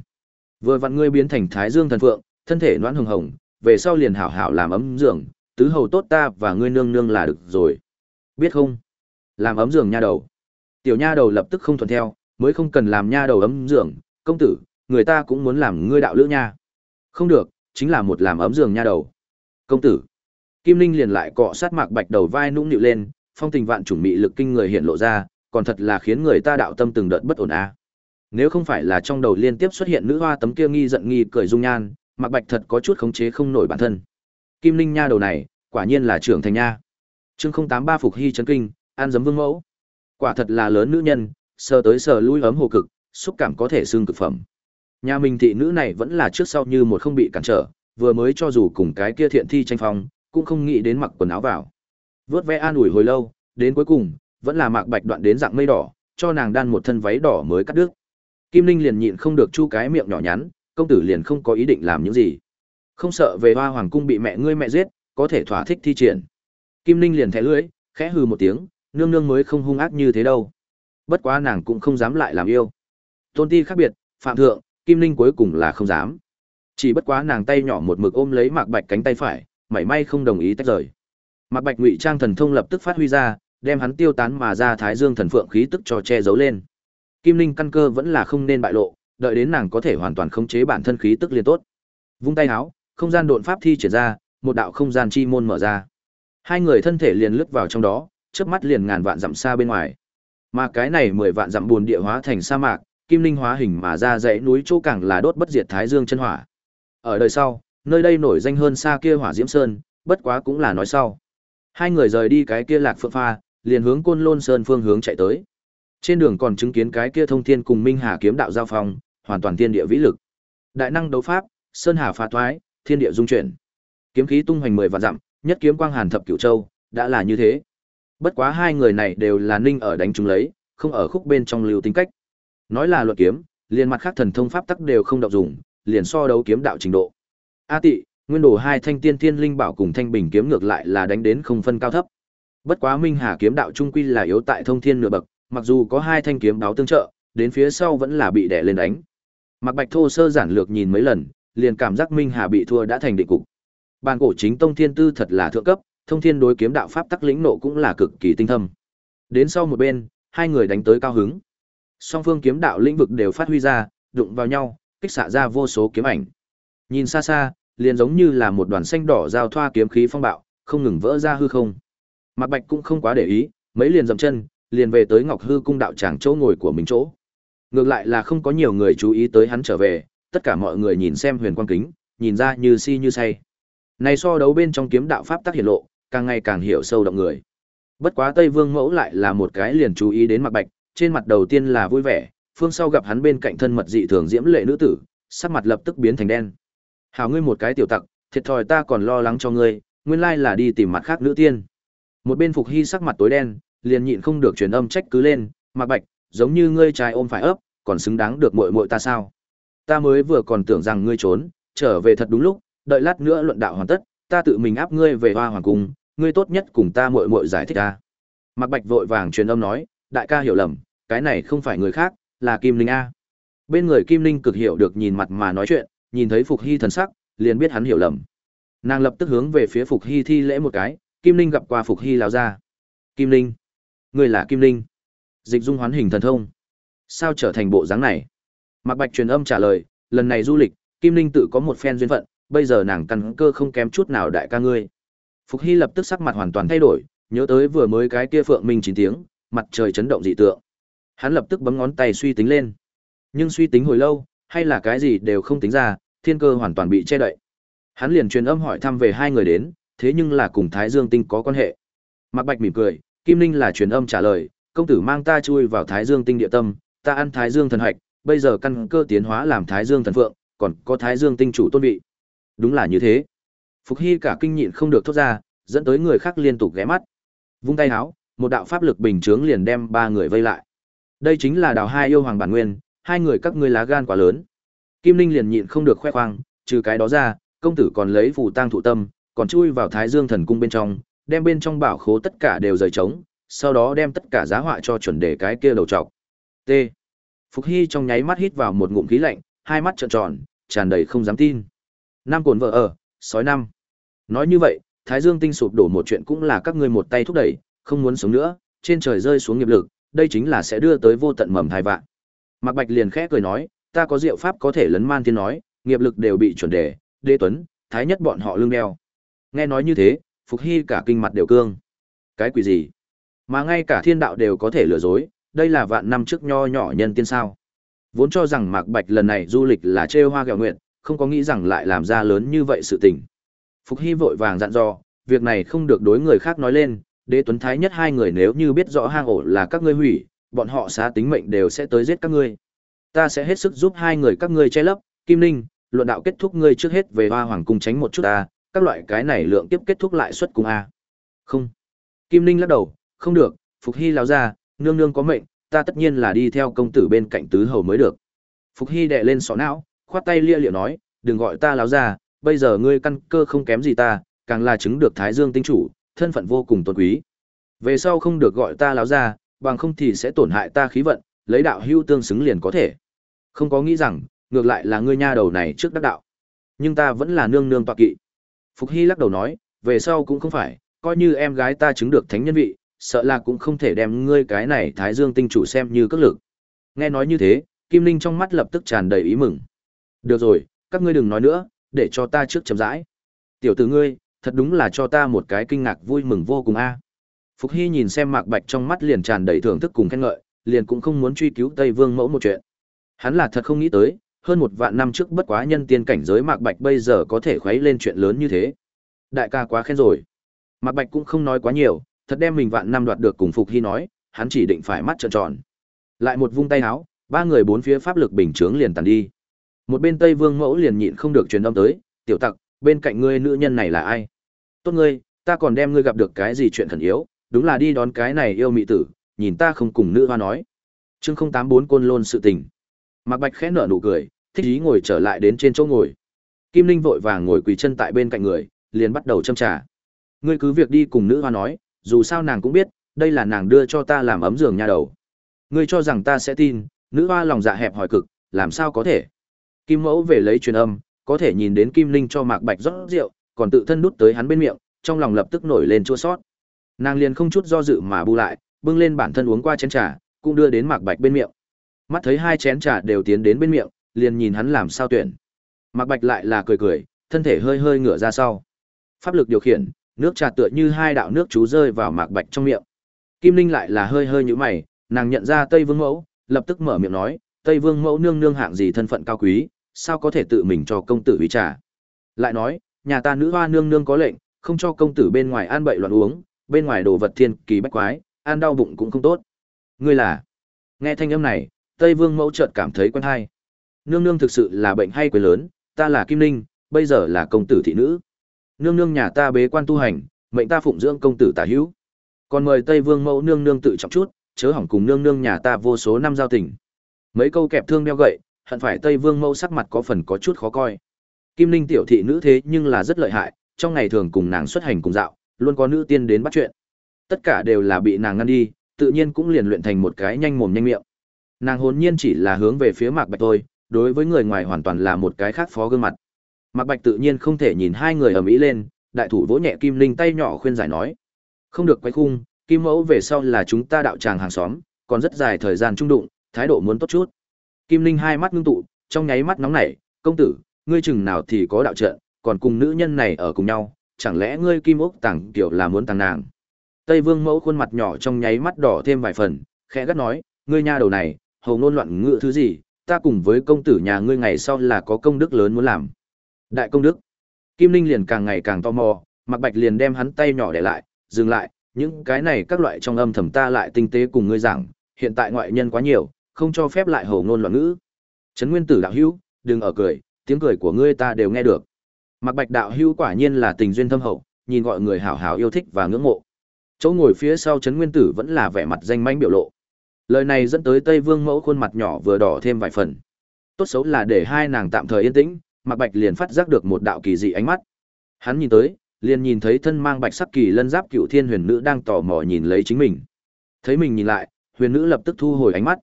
Vừa vặn ngươi biến thành Thái Dương thần phượng, thân thể noãn hồng hồng, về sau liền hảo hảo làm ấm giường, tứ hầu tốt ta và ngươi nương nương là được rồi. Biết không? Làm ấm giường nha đầu. Tiểu nha đầu lập tức không thuận theo, mới không cần làm nha đầu ấm giường, công tử, người ta cũng muốn làm ngươi đạo lữ nha. Không được, chính là một làm ấm giường nha đầu. Công tử. Kim Linh liền lại cọ sát Mạc Bạch đầu vai nũng nịu lên, phong tình vạn chủng mị lực kinh người hiện lộ ra, còn thật là khiến người ta đạo tâm từng đợt bất ổn a. Nếu không phải là trong đầu liên tiếp xuất hiện nữ hoa tấm kia nghi giận nghi cười dung nhan, Mạc Bạch thật có chút khống chế không nổi bản thân. Kim Linh nha đầu này, quả nhiên là trưởng thành nha. Chương 083 phục hy chấn kinh, an giấm vương mẫu. Quả thật là lớn nữ nhân, sờ tới sờ lui ấm hồ cực, xúc cảm có thể xương cực phẩm. Nhà mình thị nữ này vẫn là trước sau như một không bị cản trở, vừa mới cho dù cùng cái kia thiện thi tranh phong, cũng không nghĩ đến mặc quần áo vào. Vớt vẽ an ủi hồi lâu, đến cuối cùng, vẫn là Mạc Bạch đoạn đến dạng mây đỏ, cho nàng đan một thân váy đỏ mới cắt đứt. Kim Linh liền nhịn không được chu cái miệng nhỏ nhắn, công tử liền không có ý định làm những gì. Không sợ về Hoa Hoàng cung bị mẹ ngươi mẹ giết, có thể thỏa thích thi triển. Kim Linh liền thẻ lưỡi, khẽ hừ một tiếng, nương nương mới không hung ác như thế đâu. Bất quá nàng cũng không dám lại làm yêu. Tôn ti khác biệt, phạm thượng, Kim Linh cuối cùng là không dám. Chỉ bất quá nàng tay nhỏ một mực ôm lấy Mạc Bạch cánh tay phải, mảy may không đồng ý tách rời. Mạc Bạch ngụy trang thần thông lập tức phát huy ra, đem hắn tiêu tán mà ra Thái Dương thần phượng khí tức cho che giấu lên. Kim Linh căn cơ vẫn là không nên bại lộ, đợi đến nàng có thể hoàn toàn khống chế bản thân khí tức liền tốt. Vung tay háo, không gian độn pháp thi triển ra, một đạo không gian chi môn mở ra. Hai người thân thể liền lướt vào trong đó, chớp mắt liền ngàn vạn dặm xa bên ngoài. Mà cái này mười vạn dặm buồn địa hóa thành sa mạc, kim linh hóa hình mà ra dãy núi chỗ càng là đốt bất diệt thái dương chân hỏa. Ở đời sau, nơi đây nổi danh hơn xa kia hỏa diễm sơn, bất quá cũng là nói sau. Hai người rời đi cái kia lạc phượng pha, liền hướng côn lôn sơn phương hướng chạy tới. Trên đường còn chứng kiến cái kia thông thiên cùng minh hà kiếm đạo giao phong, hoàn toàn thiên địa vĩ lực. Đại năng đấu pháp, sơn hà phá thoái, thiên địa dung chuyển. Kiếm khí tung hoành mười vạn dặm, nhất kiếm quang hàn thập cửu châu, đã là như thế. Bất quá hai người này đều là ninh ở đánh chúng lấy, không ở khúc bên trong lưu tính cách. Nói là luật kiếm, liền mặt khác thần thông pháp tắc đều không động dùng, liền so đấu kiếm đạo trình độ. A tị, nguyên đồ hai thanh tiên thiên linh bảo cùng thanh bình kiếm ngược lại là đánh đến không phân cao thấp. Bất quá Minh Hà kiếm đạo trung quy là yếu tại thông thiên nửa bậc, mặc dù có hai thanh kiếm báo tương trợ, đến phía sau vẫn là bị đè lên đánh. Mạc Bạch thô sơ giản lược nhìn mấy lần, liền cảm giác Minh Hà bị thua đã thành định cục. Bàn cổ chính tông thiên tư thật là thượng cấp, thông thiên đối kiếm đạo pháp tắc lĩnh nộ cũng là cực kỳ tinh thâm. Đến sau một bên, hai người đánh tới cao hứng. Song phương kiếm đạo lĩnh vực đều phát huy ra, đụng vào nhau, kích xạ ra vô số kiếm ảnh. Nhìn xa xa, liền giống như là một đoàn xanh đỏ giao thoa kiếm khí phong bạo, không ngừng vỡ ra hư không. Mạc Bạch cũng không quá để ý, mấy liền dậm chân, liền về tới Ngọc Hư cung đạo tràng chỗ ngồi của mình chỗ. Ngược lại là không có nhiều người chú ý tới hắn trở về, tất cả mọi người nhìn xem huyền quang kính, nhìn ra như si như say. Này so đấu bên trong kiếm đạo pháp tác hiển lộ, càng ngày càng hiểu sâu động người. Bất quá Tây Vương Mẫu lại là một cái liền chú ý đến Mạc Bạch, trên mặt đầu tiên là vui vẻ, phương sau gặp hắn bên cạnh thân mật dị thường diễm lệ nữ tử, sắc mặt lập tức biến thành đen. Hảo ngươi một cái tiểu tặc, thiệt thòi ta còn lo lắng cho ngươi, nguyên lai là đi tìm mặt khác nữ tiên. Một bên Phục Hy sắc mặt tối đen, liền nhịn không được truyền âm trách cứ lên, Mạc Bạch, giống như ngươi trai ôm phải ấp, còn xứng đáng được muội muội ta sao? Ta mới vừa còn tưởng rằng ngươi trốn, trở về thật đúng lúc, đợi lát nữa luận đạo hoàn tất, ta tự mình áp ngươi về Hoa Hoàng cung, ngươi tốt nhất cùng ta muội muội giải thích ta. Mạc Bạch vội vàng truyền âm nói, đại ca hiểu lầm, cái này không phải người khác, là Kim Linh a. Bên người Kim Linh cực hiểu được nhìn mặt mà nói chuyện, nhìn thấy Phục Hy thần sắc, liền biết hắn hiểu lầm. Nàng lập tức hướng về phía Phục Hy thi lễ một cái, Kim Linh gặp qua Phục Hy lão ra. Kim Linh, ngươi là Kim Linh. Dịch dung hoán hình thần thông. Sao trở thành bộ dáng này? Mạc Bạch truyền âm trả lời, lần này du lịch, Kim Linh tự có một phen duyên phận, bây giờ nàng căn cơ không kém chút nào đại ca ngươi. Phục Hy lập tức sắc mặt hoàn toàn thay đổi, nhớ tới vừa mới cái kia phượng minh chín tiếng, mặt trời chấn động dị tượng. Hắn lập tức bấm ngón tay suy tính lên. Nhưng suy tính hồi lâu, hay là cái gì đều không tính ra, thiên cơ hoàn toàn bị che đậy. Hắn liền truyền âm hỏi thăm về hai người đến, thế nhưng là cùng Thái Dương Tinh có quan hệ. Mạc Bạch mỉm cười, Kim Linh là truyền âm trả lời, công tử mang ta chui vào Thái Dương Tinh địa tâm, ta ăn Thái Dương thần hạch, bây giờ căn cơ tiến hóa làm Thái Dương thần phượng, còn có Thái Dương Tinh chủ tôn vị. Đúng là như thế. Phục Hy cả kinh nhịn không được thốt ra, dẫn tới người khác liên tục ghé mắt. Vung tay áo, một đạo pháp lực bình chướng liền đem ba người vây lại. Đây chính là đào hai yêu hoàng bản nguyên, hai người các ngươi lá gan quá lớn. Kim Linh liền nhịn không được khoe khoang, trừ cái đó ra, công tử còn lấy phù tang thụ tâm, còn chui vào Thái Dương thần cung bên trong, đem bên trong bảo khố tất cả đều rời trống, sau đó đem tất cả giá họa cho chuẩn đề cái kia đầu trọc. T. Phục Hy trong nháy mắt hít vào một ngụm khí lạnh, hai mắt trợn tròn, tràn đầy không dám tin. Nam cồn vợ ở, sói năm. Nói như vậy, Thái Dương tinh sụp đổ một chuyện cũng là các ngươi một tay thúc đẩy, không muốn sống nữa, trên trời rơi xuống nghiệp lực, đây chính là sẽ đưa tới vô tận mầm thai vạn. Mạc Bạch liền khẽ cười nói, ta có diệu pháp có thể lấn man thiên nói, nghiệp lực đều bị chuẩn đề, đế tuấn, thái nhất bọn họ lương đeo. Nghe nói như thế, Phục Hy cả kinh mặt đều cương. Cái quỷ gì? Mà ngay cả thiên đạo đều có thể lừa dối, đây là vạn năm trước nho nhỏ nhân tiên sao. Vốn cho rằng Mạc Bạch lần này du lịch là trêu hoa gẹo nguyện, không có nghĩ rằng lại làm ra lớn như vậy sự tình. Phục Hy vội vàng dặn dò, việc này không được đối người khác nói lên, đế tuấn thái nhất hai người nếu như biết rõ hang ổ là các ngươi hủy, bọn họ xá tính mệnh đều sẽ tới giết các ngươi. Ta sẽ hết sức giúp hai người các ngươi che lấp, Kim Linh, luận đạo kết thúc ngươi trước hết về Hoa Hoàng cung tránh một chút ta, các loại cái này lượng tiếp kết thúc lại xuất cùng a. Không. Kim ninh lắc đầu, không được, Phục Hy lão ra, nương nương có mệnh, ta tất nhiên là đi theo công tử bên cạnh tứ hầu mới được. Phục Hy đè lên sọ não, khoát tay lia liệu nói, đừng gọi ta lão ra, bây giờ ngươi căn cơ không kém gì ta, càng là chứng được Thái Dương tinh chủ, thân phận vô cùng tôn quý. Về sau không được gọi ta lão ra, bằng không thì sẽ tổn hại ta khí vận, lấy đạo hưu tương xứng liền có thể. Không có nghĩ rằng, ngược lại là ngươi nha đầu này trước đắc đạo. Nhưng ta vẫn là nương nương tọa kỵ. Phục Hy lắc đầu nói, về sau cũng không phải, coi như em gái ta chứng được thánh nhân vị, sợ là cũng không thể đem ngươi cái này Thái Dương tinh chủ xem như cất lực. Nghe nói như thế, Kim Linh trong mắt lập tức tràn đầy ý mừng. Được rồi, các ngươi đừng nói nữa, để cho ta trước chậm rãi. Tiểu tử ngươi, thật đúng là cho ta một cái kinh ngạc vui mừng vô cùng a. Phục Hy nhìn xem Mạc Bạch trong mắt liền tràn đầy thưởng thức cùng khen ngợi, liền cũng không muốn truy cứu Tây Vương mẫu một chuyện. Hắn là thật không nghĩ tới, hơn một vạn năm trước bất quá nhân tiên cảnh giới Mạc Bạch bây giờ có thể khuấy lên chuyện lớn như thế. Đại ca quá khen rồi. Mạc Bạch cũng không nói quá nhiều, thật đem mình vạn năm đoạt được cùng Phục Hy nói, hắn chỉ định phải mắt trợn tròn. Lại một vung tay áo, ba người bốn phía pháp lực bình chướng liền tàn đi. Một bên Tây Vương mẫu liền nhịn không được truyền âm tới, "Tiểu Tặc, bên cạnh ngươi nữ nhân này là ai?" "Tốt ngươi, ta còn đem ngươi gặp được cái gì chuyện khẩn yếu, đúng là đi đón cái này yêu mị tử, nhìn ta không cùng nữ hoa nói." Chương 084 côn lôn sự tình. Mạc Bạch khẽ nở nụ cười, thích ý ngồi trở lại đến trên chỗ ngồi. Kim Linh vội vàng ngồi quỳ chân tại bên cạnh người, liền bắt đầu châm trà. Ngươi cứ việc đi cùng nữ hoa nói, dù sao nàng cũng biết, đây là nàng đưa cho ta làm ấm giường nha đầu. Ngươi cho rằng ta sẽ tin, nữ hoa lòng dạ hẹp hỏi cực, làm sao có thể? Kim Mẫu về lấy truyền âm, có thể nhìn đến Kim Linh cho Mạc Bạch rót rượu, còn tự thân đút tới hắn bên miệng, trong lòng lập tức nổi lên chua xót. Nàng liền không chút do dự mà bu lại, bưng lên bản thân uống qua chén trà, cũng đưa đến Mạc Bạch bên miệng. Mắt thấy hai chén trà đều tiến đến bên miệng, liền nhìn hắn làm sao tuyển. Mạc Bạch lại là cười cười, thân thể hơi hơi ngửa ra sau. Pháp lực điều khiển, nước trà tựa như hai đạo nước chú rơi vào Mạc Bạch trong miệng. Kim Linh lại là hơi hơi nhũ mày, nàng nhận ra Tây Vương Mẫu, lập tức mở miệng nói, Tây Vương Mẫu nương nương hạng gì thân phận cao quý, sao có thể tự mình cho công tử uy trà. Lại nói, nhà ta nữ hoa nương nương có lệnh, không cho công tử bên ngoài ăn bậy loạn uống, bên ngoài đồ vật thiên kỳ bách quái, ăn đau bụng cũng không tốt. Ngươi là? Nghe thanh âm này, Tây Vương mẫu chợt cảm thấy quen hay. Nương nương thực sự là bệnh hay quấy lớn, ta là Kim Linh, bây giờ là công tử thị nữ. Nương nương nhà ta bế quan tu hành, mệnh ta phụng dưỡng công tử tả hữu. Còn mời Tây Vương mẫu nương nương tự trọng chút, chớ hỏng cùng nương nương nhà ta vô số năm giao tình. Mấy câu kẹp thương đeo gậy, hận phải Tây Vương mẫu sắc mặt có phần có chút khó coi. Kim Linh tiểu thị nữ thế nhưng là rất lợi hại, trong ngày thường cùng nàng xuất hành cùng dạo, luôn có nữ tiên đến bắt chuyện. Tất cả đều là bị nàng ngăn đi, tự nhiên cũng liền luyện thành một cái nhanh mồm nhanh miệng. Nàng hồn nhiên chỉ là hướng về phía Mạc Bạch thôi, đối với người ngoài hoàn toàn là một cái khác phó gương mặt. Mạc Bạch tự nhiên không thể nhìn hai người ở mỹ lên, đại thủ vỗ nhẹ Kim Linh tay nhỏ khuyên giải nói: "Không được quay khung, Kim Mẫu về sau là chúng ta đạo tràng hàng xóm, còn rất dài thời gian trung đụng, thái độ muốn tốt chút." Kim Linh hai mắt ngưng tụ, trong nháy mắt nóng nảy, "Công tử, ngươi chừng nào thì có đạo trận, còn cùng nữ nhân này ở cùng nhau, chẳng lẽ ngươi Kim Ốc tàng kiểu là muốn tàng nàng?" Tây Vương Mẫu khuôn mặt nhỏ trong nháy mắt đỏ thêm vài phần, khẽ gắt nói: "Ngươi nha đầu này, hầu ngôn loạn ngựa thứ gì, ta cùng với công tử nhà ngươi ngày sau là có công đức lớn muốn làm. Đại công đức. Kim Linh liền càng ngày càng tò mò, Mạc Bạch liền đem hắn tay nhỏ để lại, dừng lại, những cái này các loại trong âm thầm ta lại tinh tế cùng ngươi giảng, hiện tại ngoại nhân quá nhiều, không cho phép lại hầu ngôn loạn ngữ. Trấn Nguyên Tử đạo hữu, đừng ở cười, tiếng cười của ngươi ta đều nghe được. Mạc Bạch đạo hữu quả nhiên là tình duyên thâm hậu, nhìn gọi người hảo hảo yêu thích và ngưỡng mộ. Chỗ ngồi phía sau Trấn Nguyên Tử vẫn là vẻ mặt danh mãnh biểu lộ. Lời này dẫn tới Tây Vương Mẫu khuôn mặt nhỏ vừa đỏ thêm vài phần. Tốt xấu là để hai nàng tạm thời yên tĩnh, Mạc Bạch liền phát giác được một đạo kỳ dị ánh mắt. Hắn nhìn tới, liền nhìn thấy thân mang bạch sắc kỳ lân giáp cựu thiên huyền nữ đang tò mò nhìn lấy chính mình. Thấy mình nhìn lại, huyền nữ lập tức thu hồi ánh mắt.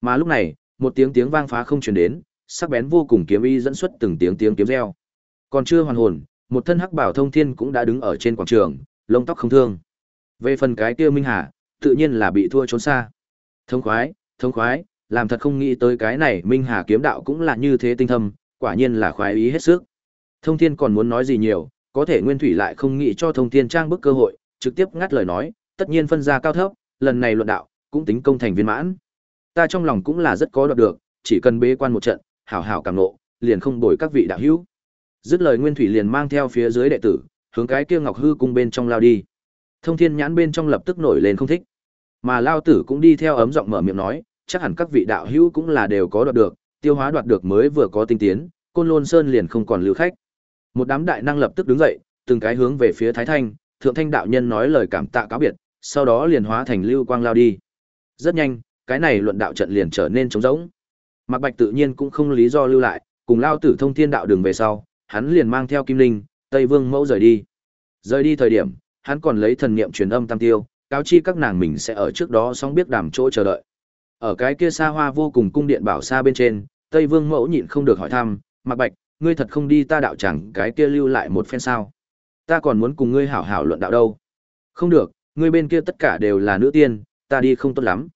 Mà lúc này, một tiếng tiếng vang phá không truyền đến, sắc bén vô cùng kiếm y dẫn xuất từng tiếng tiếng kiếm reo. Còn chưa hoàn hồn, một thân hắc bảo thông thiên cũng đã đứng ở trên quảng trường, lông tóc không thương. Về phần cái kia Minh Hà, tự nhiên là bị thua trốn xa. Thông khoái, thông khoái, làm thật không nghĩ tới cái này Minh Hà kiếm đạo cũng là như thế tinh thâm, quả nhiên là khoái ý hết sức. Thông Thiên còn muốn nói gì nhiều, có thể Nguyên Thủy lại không nghĩ cho Thông Thiên trang bức cơ hội, trực tiếp ngắt lời nói, tất nhiên phân ra cao thấp, lần này luận đạo, cũng tính công thành viên mãn. Ta trong lòng cũng là rất có đoạt được, chỉ cần bế quan một trận, hảo hảo cảm ngộ, liền không bồi các vị đạo hữu. Dứt lời Nguyên Thủy liền mang theo phía dưới đệ tử, hướng cái kia Ngọc Hư cung bên trong lao đi. Thông Thiên nhãn bên trong lập tức nổi lên không thích. Mà Lao tử cũng đi theo ấm giọng mở miệng nói, chắc hẳn các vị đạo hữu cũng là đều có đoạt được, tiêu hóa đoạt được mới vừa có tinh tiến, Côn Lôn Sơn liền không còn lưu khách. Một đám đại năng lập tức đứng dậy, từng cái hướng về phía Thái Thanh, Thượng Thanh đạo nhân nói lời cảm tạ cáo biệt, sau đó liền hóa thành lưu quang lao đi. Rất nhanh, cái này luận đạo trận liền trở nên trống rỗng. Mạc Bạch tự nhiên cũng không lý do lưu lại, cùng lao tử thông thiên đạo đường về sau, hắn liền mang theo Kim Linh, Tây Vương Mẫu rời đi. Rời đi thời điểm, hắn còn lấy thần niệm truyền âm tam tiêu, cáo chi các nàng mình sẽ ở trước đó sóng biết đàm chỗ chờ đợi. Ở cái kia xa hoa vô cùng cung điện bảo xa bên trên, Tây Vương Mẫu nhịn không được hỏi thăm, "Mạc Bạch, ngươi thật không đi ta đạo chẳng cái kia lưu lại một phen sao? Ta còn muốn cùng ngươi hảo hảo luận đạo đâu." "Không được, ngươi bên kia tất cả đều là nữ tiên, ta đi không tốt lắm."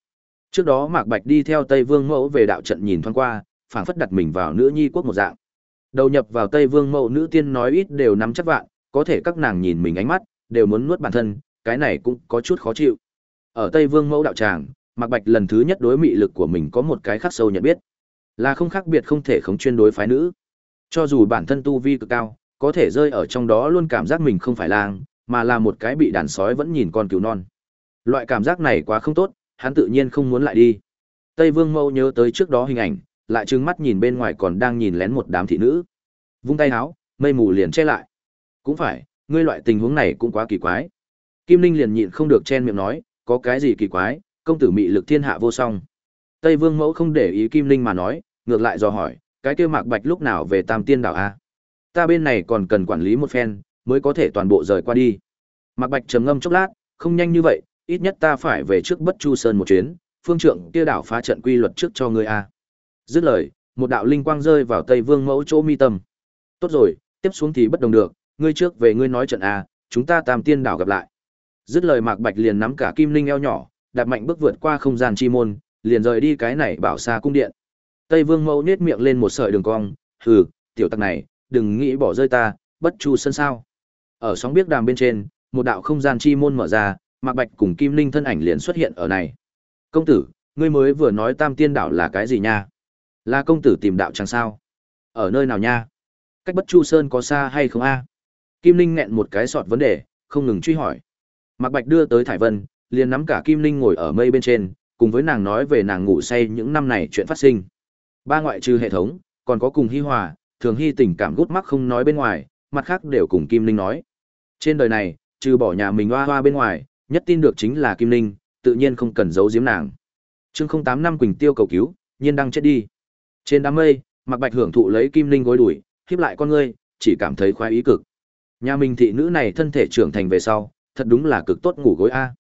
Trước đó Mạc Bạch đi theo Tây Vương Mẫu về đạo trận nhìn thoáng qua, phảng phất đặt mình vào nữ nhi quốc một dạng. Đầu nhập vào Tây Vương Mẫu nữ tiên nói ít đều nắm chắc vạn, có thể các nàng nhìn mình ánh mắt, đều muốn nuốt bản thân, cái này cũng có chút khó chịu. Ở Tây Vương Mẫu đạo tràng, Mạc Bạch lần thứ nhất đối mị lực của mình có một cái khắc sâu nhận biết, là không khác biệt không thể không chuyên đối phái nữ. Cho dù bản thân tu vi cực cao, có thể rơi ở trong đó luôn cảm giác mình không phải lang, mà là một cái bị đàn sói vẫn nhìn con cừu non. Loại cảm giác này quá không tốt, hắn tự nhiên không muốn lại đi. Tây Vương Mẫu nhớ tới trước đó hình ảnh, lại trừng mắt nhìn bên ngoài còn đang nhìn lén một đám thị nữ. Vung tay áo, mây mù liền che lại. Cũng phải, ngươi loại tình huống này cũng quá kỳ quái. Kim Linh liền nhịn không được chen miệng nói, có cái gì kỳ quái, công tử mị lực thiên hạ vô song. Tây Vương Mẫu không để ý Kim Linh mà nói, ngược lại dò hỏi, cái kia Mạc Bạch lúc nào về Tam Tiên đảo a? Ta bên này còn cần quản lý một phen, mới có thể toàn bộ rời qua đi. Mạc Bạch trầm ngâm chốc lát, không nhanh như vậy, ít nhất ta phải về trước Bất Chu Sơn một chuyến, phương trượng kia đảo phá trận quy luật trước cho ngươi a. Dứt lời, một đạo linh quang rơi vào Tây Vương Mẫu chỗ mi tâm. Tốt rồi, tiếp xuống thì bất đồng được, ngươi trước về ngươi nói trận a, chúng ta Tam Tiên đảo gặp lại. Dứt lời Mạc Bạch liền nắm cả Kim Linh eo nhỏ, đạp mạnh bước vượt qua không gian chi môn, liền rời đi cái này bảo xa cung điện. Tây Vương Mẫu nhếch miệng lên một sợi đường cong, "Hừ, tiểu tặc này, đừng nghĩ bỏ rơi ta, bất chu sân sao?" Ở sóng biết đàm bên trên, một đạo không gian chi môn mở ra, Mạc Bạch cùng Kim Linh thân ảnh liền xuất hiện ở này. "Công tử, ngươi mới vừa nói Tam Tiên đảo là cái gì nha? Là công tử tìm đạo chẳng sao? Ở nơi nào nha? Cách Bất Chu Sơn có xa hay không a?" Kim Linh nghẹn một cái sọt vấn đề, không ngừng truy hỏi. Mạc Bạch đưa tới Thải Vân, liền nắm cả Kim Linh ngồi ở mây bên trên, cùng với nàng nói về nàng ngủ say những năm này chuyện phát sinh. Ba ngoại trừ hệ thống, còn có cùng Hi Hòa, thường Hi tình cảm gút mắc không nói bên ngoài, mặt khác đều cùng Kim Linh nói. Trên đời này, trừ bỏ nhà mình hoa hoa bên ngoài, nhất tin được chính là Kim Linh, tự nhiên không cần giấu giếm nàng. Chương 08 năm Quỳnh Tiêu cầu cứu, nhiên đang chết đi. Trên đám mây, Mạc Bạch hưởng thụ lấy Kim Linh gối đuổi, khiếp lại con ngươi, chỉ cảm thấy khoái ý cực. Nhà mình thị nữ này thân thể trưởng thành về sau, thật đúng là cực tốt ngủ gối a.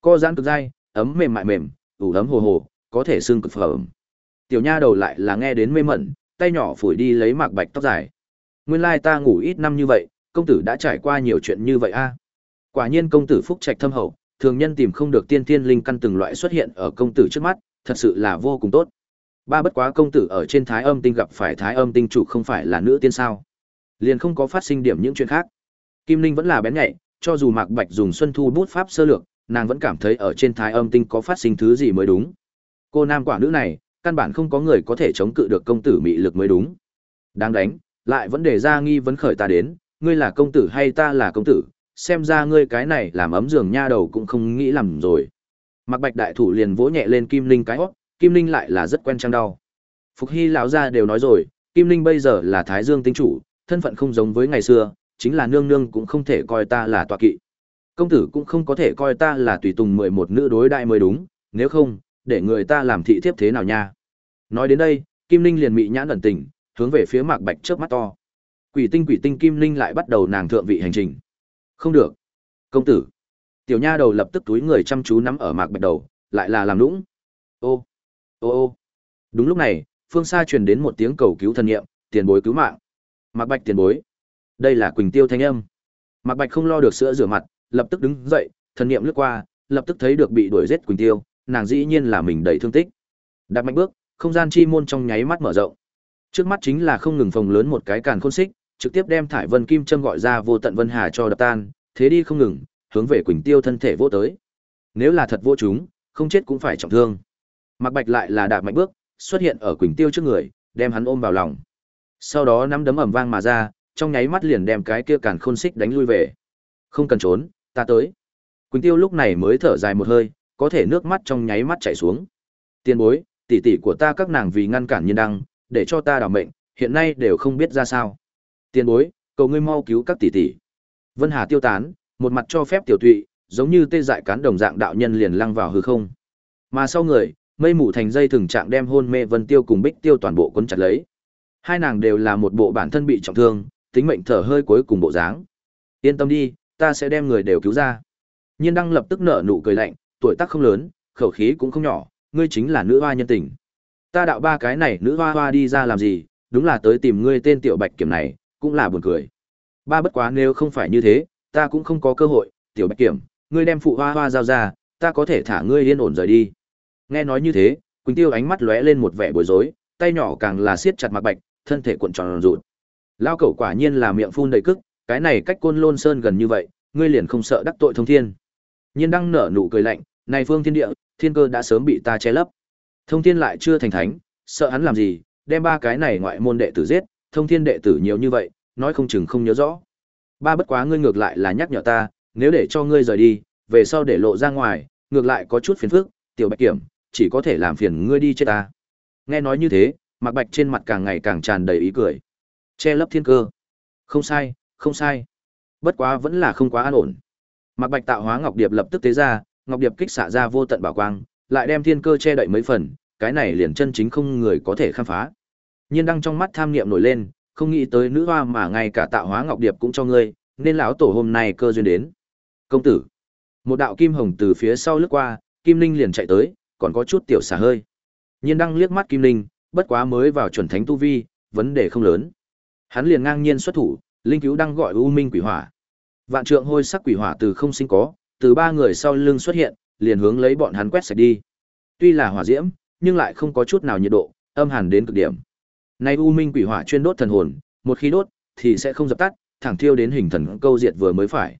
Co giãn cực dai, ấm mềm mại mềm, ủ ấm hồ hồ, có thể xương cực phẩm. Tiểu nha đầu lại là nghe đến mê mẩn, tay nhỏ phủi đi lấy mạc bạch tóc dài. Nguyên lai ta ngủ ít năm như vậy, công tử đã trải qua nhiều chuyện như vậy a. Quả nhiên công tử phúc trạch thâm hậu, thường nhân tìm không được tiên tiên linh căn từng loại xuất hiện ở công tử trước mắt, thật sự là vô cùng tốt. Ba bất quá công tử ở trên Thái Âm tinh gặp phải Thái Âm tinh chủ không phải là nữ tiên sao? Liền không có phát sinh điểm những chuyện khác. Kim Linh vẫn là bén nhạy, cho dù Mạc Bạch dùng Xuân Thu bút pháp sơ lược, nàng vẫn cảm thấy ở trên Thái Âm tinh có phát sinh thứ gì mới đúng. Cô nam quả nữ này, căn bản không có người có thể chống cự được công tử mị lực mới đúng. Đáng đánh, lại vẫn để ra nghi vấn khởi ta đến, ngươi là công tử hay ta là công tử, xem ra ngươi cái này làm ấm giường nha đầu cũng không nghĩ làm rồi. Mạc Bạch đại thủ liền vỗ nhẹ lên Kim Linh cái hót, Kim Linh lại là rất quen trang đau. Phục Hy lão gia đều nói rồi, Kim Linh bây giờ là Thái Dương tinh chủ, thân phận không giống với ngày xưa, chính là nương nương cũng không thể coi ta là tọa kỵ. Công tử cũng không có thể coi ta là tùy tùng mười một nữ đối đại mới đúng, nếu không, để người ta làm thị thiếp thế nào nha. Nói đến đây, Kim Linh liền mị nhãn ẩn tình, hướng về phía Mạc Bạch chớp mắt to. Quỷ tinh quỷ tinh Kim Linh lại bắt đầu nàng thượng vị hành trình. Không được. Công tử. Tiểu nha đầu lập tức túi người chăm chú nắm ở Mạc Bạch đầu, lại là làm lũng. Ô, ô ô. Đúng lúc này, phương xa truyền đến một tiếng cầu cứu thân nghiệm, tiền bối cứu mạng. Mạc Bạch tiền bối. Đây là Quỳnh Tiêu thanh âm. Mạc Bạch không lo được sữa rửa mặt, lập tức đứng dậy, thần niệm lướt qua, lập tức thấy được bị đuổi giết Quỳnh Tiêu, nàng dĩ nhiên là mình đầy thương tích. Đạp mạnh bước, không gian chi môn trong nháy mắt mở rộng. Trước mắt chính là không ngừng phồng lớn một cái càn khôn xích, trực tiếp đem thải vân kim Trâm gọi ra vô tận vân hà cho đập tan, thế đi không ngừng, hướng về Quỳnh Tiêu thân thể vô tới. Nếu là thật vô chúng, không chết cũng phải trọng thương. Mạc Bạch lại là đạp mạnh bước, xuất hiện ở Quỳnh Tiêu trước người, đem hắn ôm vào lòng. Sau đó nắm đấm ầm vang mà ra, trong nháy mắt liền đem cái kia càn khôn xích đánh lui về. Không cần trốn, ta tới. Quỳnh Tiêu lúc này mới thở dài một hơi, có thể nước mắt trong nháy mắt chảy xuống. Tiên bối, tỷ tỷ của ta các nàng vì ngăn cản nhân đăng, để cho ta đảo mệnh, hiện nay đều không biết ra sao. Tiên bối, cầu ngươi mau cứu các tỷ tỷ. Vân Hà tiêu tán, một mặt cho phép tiểu tụy, giống như tê dại cán đồng dạng đạo nhân liền lăng vào hư không. Mà sau người, mây mù thành dây thường trạng đem hôn mê Vân Tiêu cùng Bích Tiêu toàn bộ cuốn chặt lấy. Hai nàng đều là một bộ bản thân bị trọng thương, tính mệnh thở hơi cuối cùng bộ dáng. Yên tâm đi, ta sẽ đem người đều cứu ra. Nhiên Đăng lập tức nở nụ cười lạnh, tuổi tác không lớn, khẩu khí cũng không nhỏ, ngươi chính là nữ hoa nhân tình. Ta đạo ba cái này nữ hoa hoa đi ra làm gì, đúng là tới tìm ngươi tên tiểu bạch kiểm này, cũng là buồn cười. Ba bất quá nếu không phải như thế, ta cũng không có cơ hội, tiểu bạch kiểm, ngươi đem phụ hoa hoa giao ra, ta có thể thả ngươi yên ổn rời đi. Nghe nói như thế, Quỳnh Tiêu ánh mắt lóe lên một vẻ bối rối, tay nhỏ càng là siết chặt mặt bạch, thân thể cuộn tròn rụt. Lao cẩu quả nhiên là miệng phun đầy cức, cái này cách côn lôn sơn gần như vậy, ngươi liền không sợ đắc tội thông thiên. Nhiên đang nở nụ cười lạnh, này phương thiên địa, thiên cơ đã sớm bị ta che lấp. Thông thiên lại chưa thành thánh, sợ hắn làm gì, đem ba cái này ngoại môn đệ tử giết, thông thiên đệ tử nhiều như vậy, nói không chừng không nhớ rõ. Ba bất quá ngươi ngược lại là nhắc nhở ta, nếu để cho ngươi rời đi, về sau để lộ ra ngoài, ngược lại có chút phiền phức, tiểu bạch kiểm, chỉ có thể làm phiền ngươi đi chết ta. Nghe nói như thế, Mạc Bạch trên mặt càng ngày càng tràn đầy ý cười. Che lấp thiên cơ. Không sai, không sai. Bất quá vẫn là không quá an ổn. mặc Bạch tạo hóa ngọc điệp lập tức tế ra, ngọc điệp kích xả ra vô tận bảo quang, lại đem thiên cơ che đậy mấy phần, cái này liền chân chính không người có thể khám phá. Nhiên đăng trong mắt tham niệm nổi lên, không nghĩ tới nữ hoa mà ngay cả tạo hóa ngọc điệp cũng cho ngươi, nên lão tổ hôm nay cơ duyên đến. Công tử. Một đạo kim hồng từ phía sau lướt qua, Kim Linh liền chạy tới, còn có chút tiểu xả hơi. Nhiên đăng liếc mắt Kim Linh, bất quá mới vào chuẩn thánh tu vi, vấn đề không lớn. Hắn liền ngang nhiên xuất thủ, linh cứu đang gọi U Minh Quỷ Hỏa. Vạn trượng hôi sắc quỷ hỏa từ không sinh có, từ ba người sau lưng xuất hiện, liền hướng lấy bọn hắn quét sạch đi. Tuy là hỏa diễm, nhưng lại không có chút nào nhiệt độ, âm hàn đến cực điểm. Nay U Minh quỷ hỏa chuyên đốt thần hồn, một khi đốt thì sẽ không dập tắt, thẳng thiêu đến hình thần câu diệt vừa mới phải.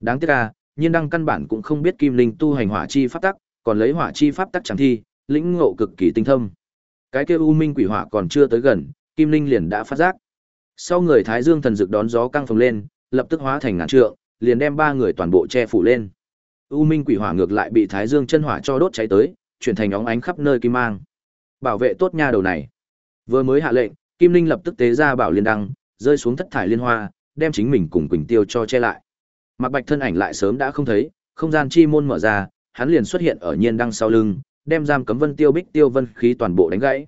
Đáng tiếc là, nhiên đăng căn bản cũng không biết Kim Linh tu hành hỏa chi pháp tắc, còn lấy hỏa chi pháp tắc chẳng thi, lĩnh ngộ cực kỳ tinh thâm. Cái kia U Minh quỷ hỏa còn chưa tới gần, Kim Linh liền đã phát giác. Sau người Thái Dương thần dực đón gió căng phồng lên, lập tức hóa thành ngàn trượng, liền đem ba người toàn bộ che phủ lên. U Minh quỷ hỏa ngược lại bị Thái Dương chân hỏa cho đốt cháy tới, chuyển thành óng ánh khắp nơi kim mang. Bảo vệ tốt nha đầu này. Vừa mới hạ lệnh, Kim Linh lập tức tế ra bảo liên đăng, rơi xuống thất thải liên hoa, đem chính mình cùng Quỳnh Tiêu cho che lại. Mạc Bạch thân ảnh lại sớm đã không thấy, không gian chi môn mở ra, hắn liền xuất hiện ở nhiên đăng sau lưng, đem giam cấm Vân Tiêu Bích Tiêu Vân khí toàn bộ đánh gãy.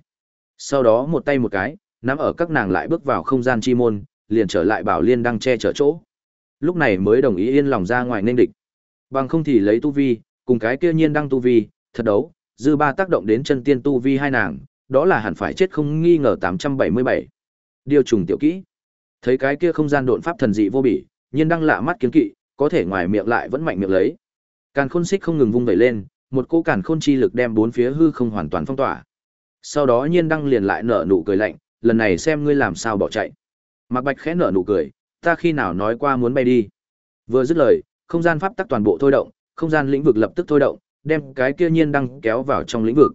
Sau đó một tay một cái, nắm ở các nàng lại bước vào không gian chi môn, liền trở lại bảo liên đăng che chở chỗ. Lúc này mới đồng ý yên lòng ra ngoài nên địch. Bằng không thì lấy tu vi, cùng cái kia nhiên đăng tu vi, thật đấu, dư ba tác động đến chân tiên tu vi hai nàng, đó là hẳn phải chết không nghi ngờ 877. Điều trùng tiểu kỹ. Thấy cái kia không gian độn pháp thần dị vô bỉ, nhiên đăng lạ mắt kiến kỵ, có thể ngoài miệng lại vẫn mạnh miệng lấy. Càn khôn xích không ngừng vung vẩy lên, một cỗ càn khôn chi lực đem bốn phía hư không hoàn toàn phong tỏa. Sau đó nhiên đăng liền lại nở nụ cười lạnh, lần này xem ngươi làm sao bỏ chạy. Mạc Bạch khẽ nở nụ cười, ta khi nào nói qua muốn bay đi. Vừa dứt lời, không gian pháp tắc toàn bộ thôi động, không gian lĩnh vực lập tức thôi động, đem cái kia nhiên đăng kéo vào trong lĩnh vực.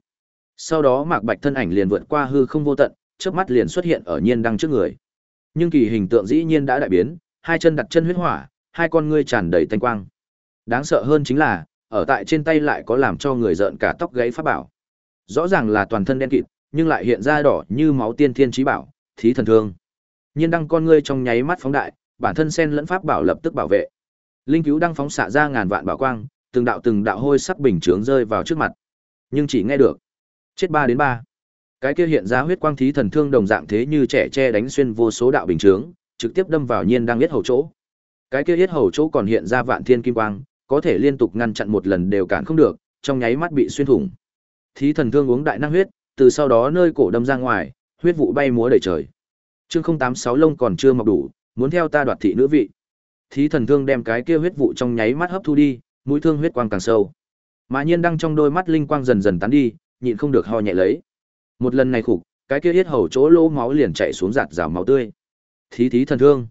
Sau đó Mạc Bạch thân ảnh liền vượt qua hư không vô tận, chớp mắt liền xuất hiện ở nhiên đăng trước người. Nhưng kỳ hình tượng dĩ nhiên đã đại biến, hai chân đặt chân huyết hỏa, hai con ngươi tràn đầy thanh quang. Đáng sợ hơn chính là, ở tại trên tay lại có làm cho người giận cả tóc gáy pháp bảo. Rõ ràng là toàn thân đen kịt, nhưng lại hiện ra đỏ như máu tiên thiên trí bảo, thí thần thương. Nhiên đăng con ngươi trong nháy mắt phóng đại, bản thân sen lẫn pháp bảo lập tức bảo vệ. Linh cứu đang phóng xạ ra ngàn vạn bảo quang, từng đạo từng đạo hôi sắc bình chướng rơi vào trước mặt. Nhưng chỉ nghe được chết ba đến ba. Cái kia hiện ra huyết quang thí thần thương đồng dạng thế như trẻ che đánh xuyên vô số đạo bình chướng, trực tiếp đâm vào nhiên đang biết hầu chỗ. Cái kia biết hầu chỗ còn hiện ra vạn thiên kim quang, có thể liên tục ngăn chặn một lần đều cản không được, trong nháy mắt bị xuyên thủng. Thí thần thương uống đại năng huyết, từ sau đó nơi cổ đâm ra ngoài, huyết vụ bay múa đầy trời. Chương 086 lông còn chưa mọc đủ, muốn theo ta đoạt thị nữ vị. Thí thần thương đem cái kia huyết vụ trong nháy mắt hấp thu đi, mũi thương huyết quang càng sâu. Mà nhiên đang trong đôi mắt linh quang dần dần tán đi, nhịn không được ho nhẹ lấy. Một lần này khục, cái kia huyết hầu chỗ lỗ máu liền chảy xuống giạt rào máu tươi. Thí thí thần thương,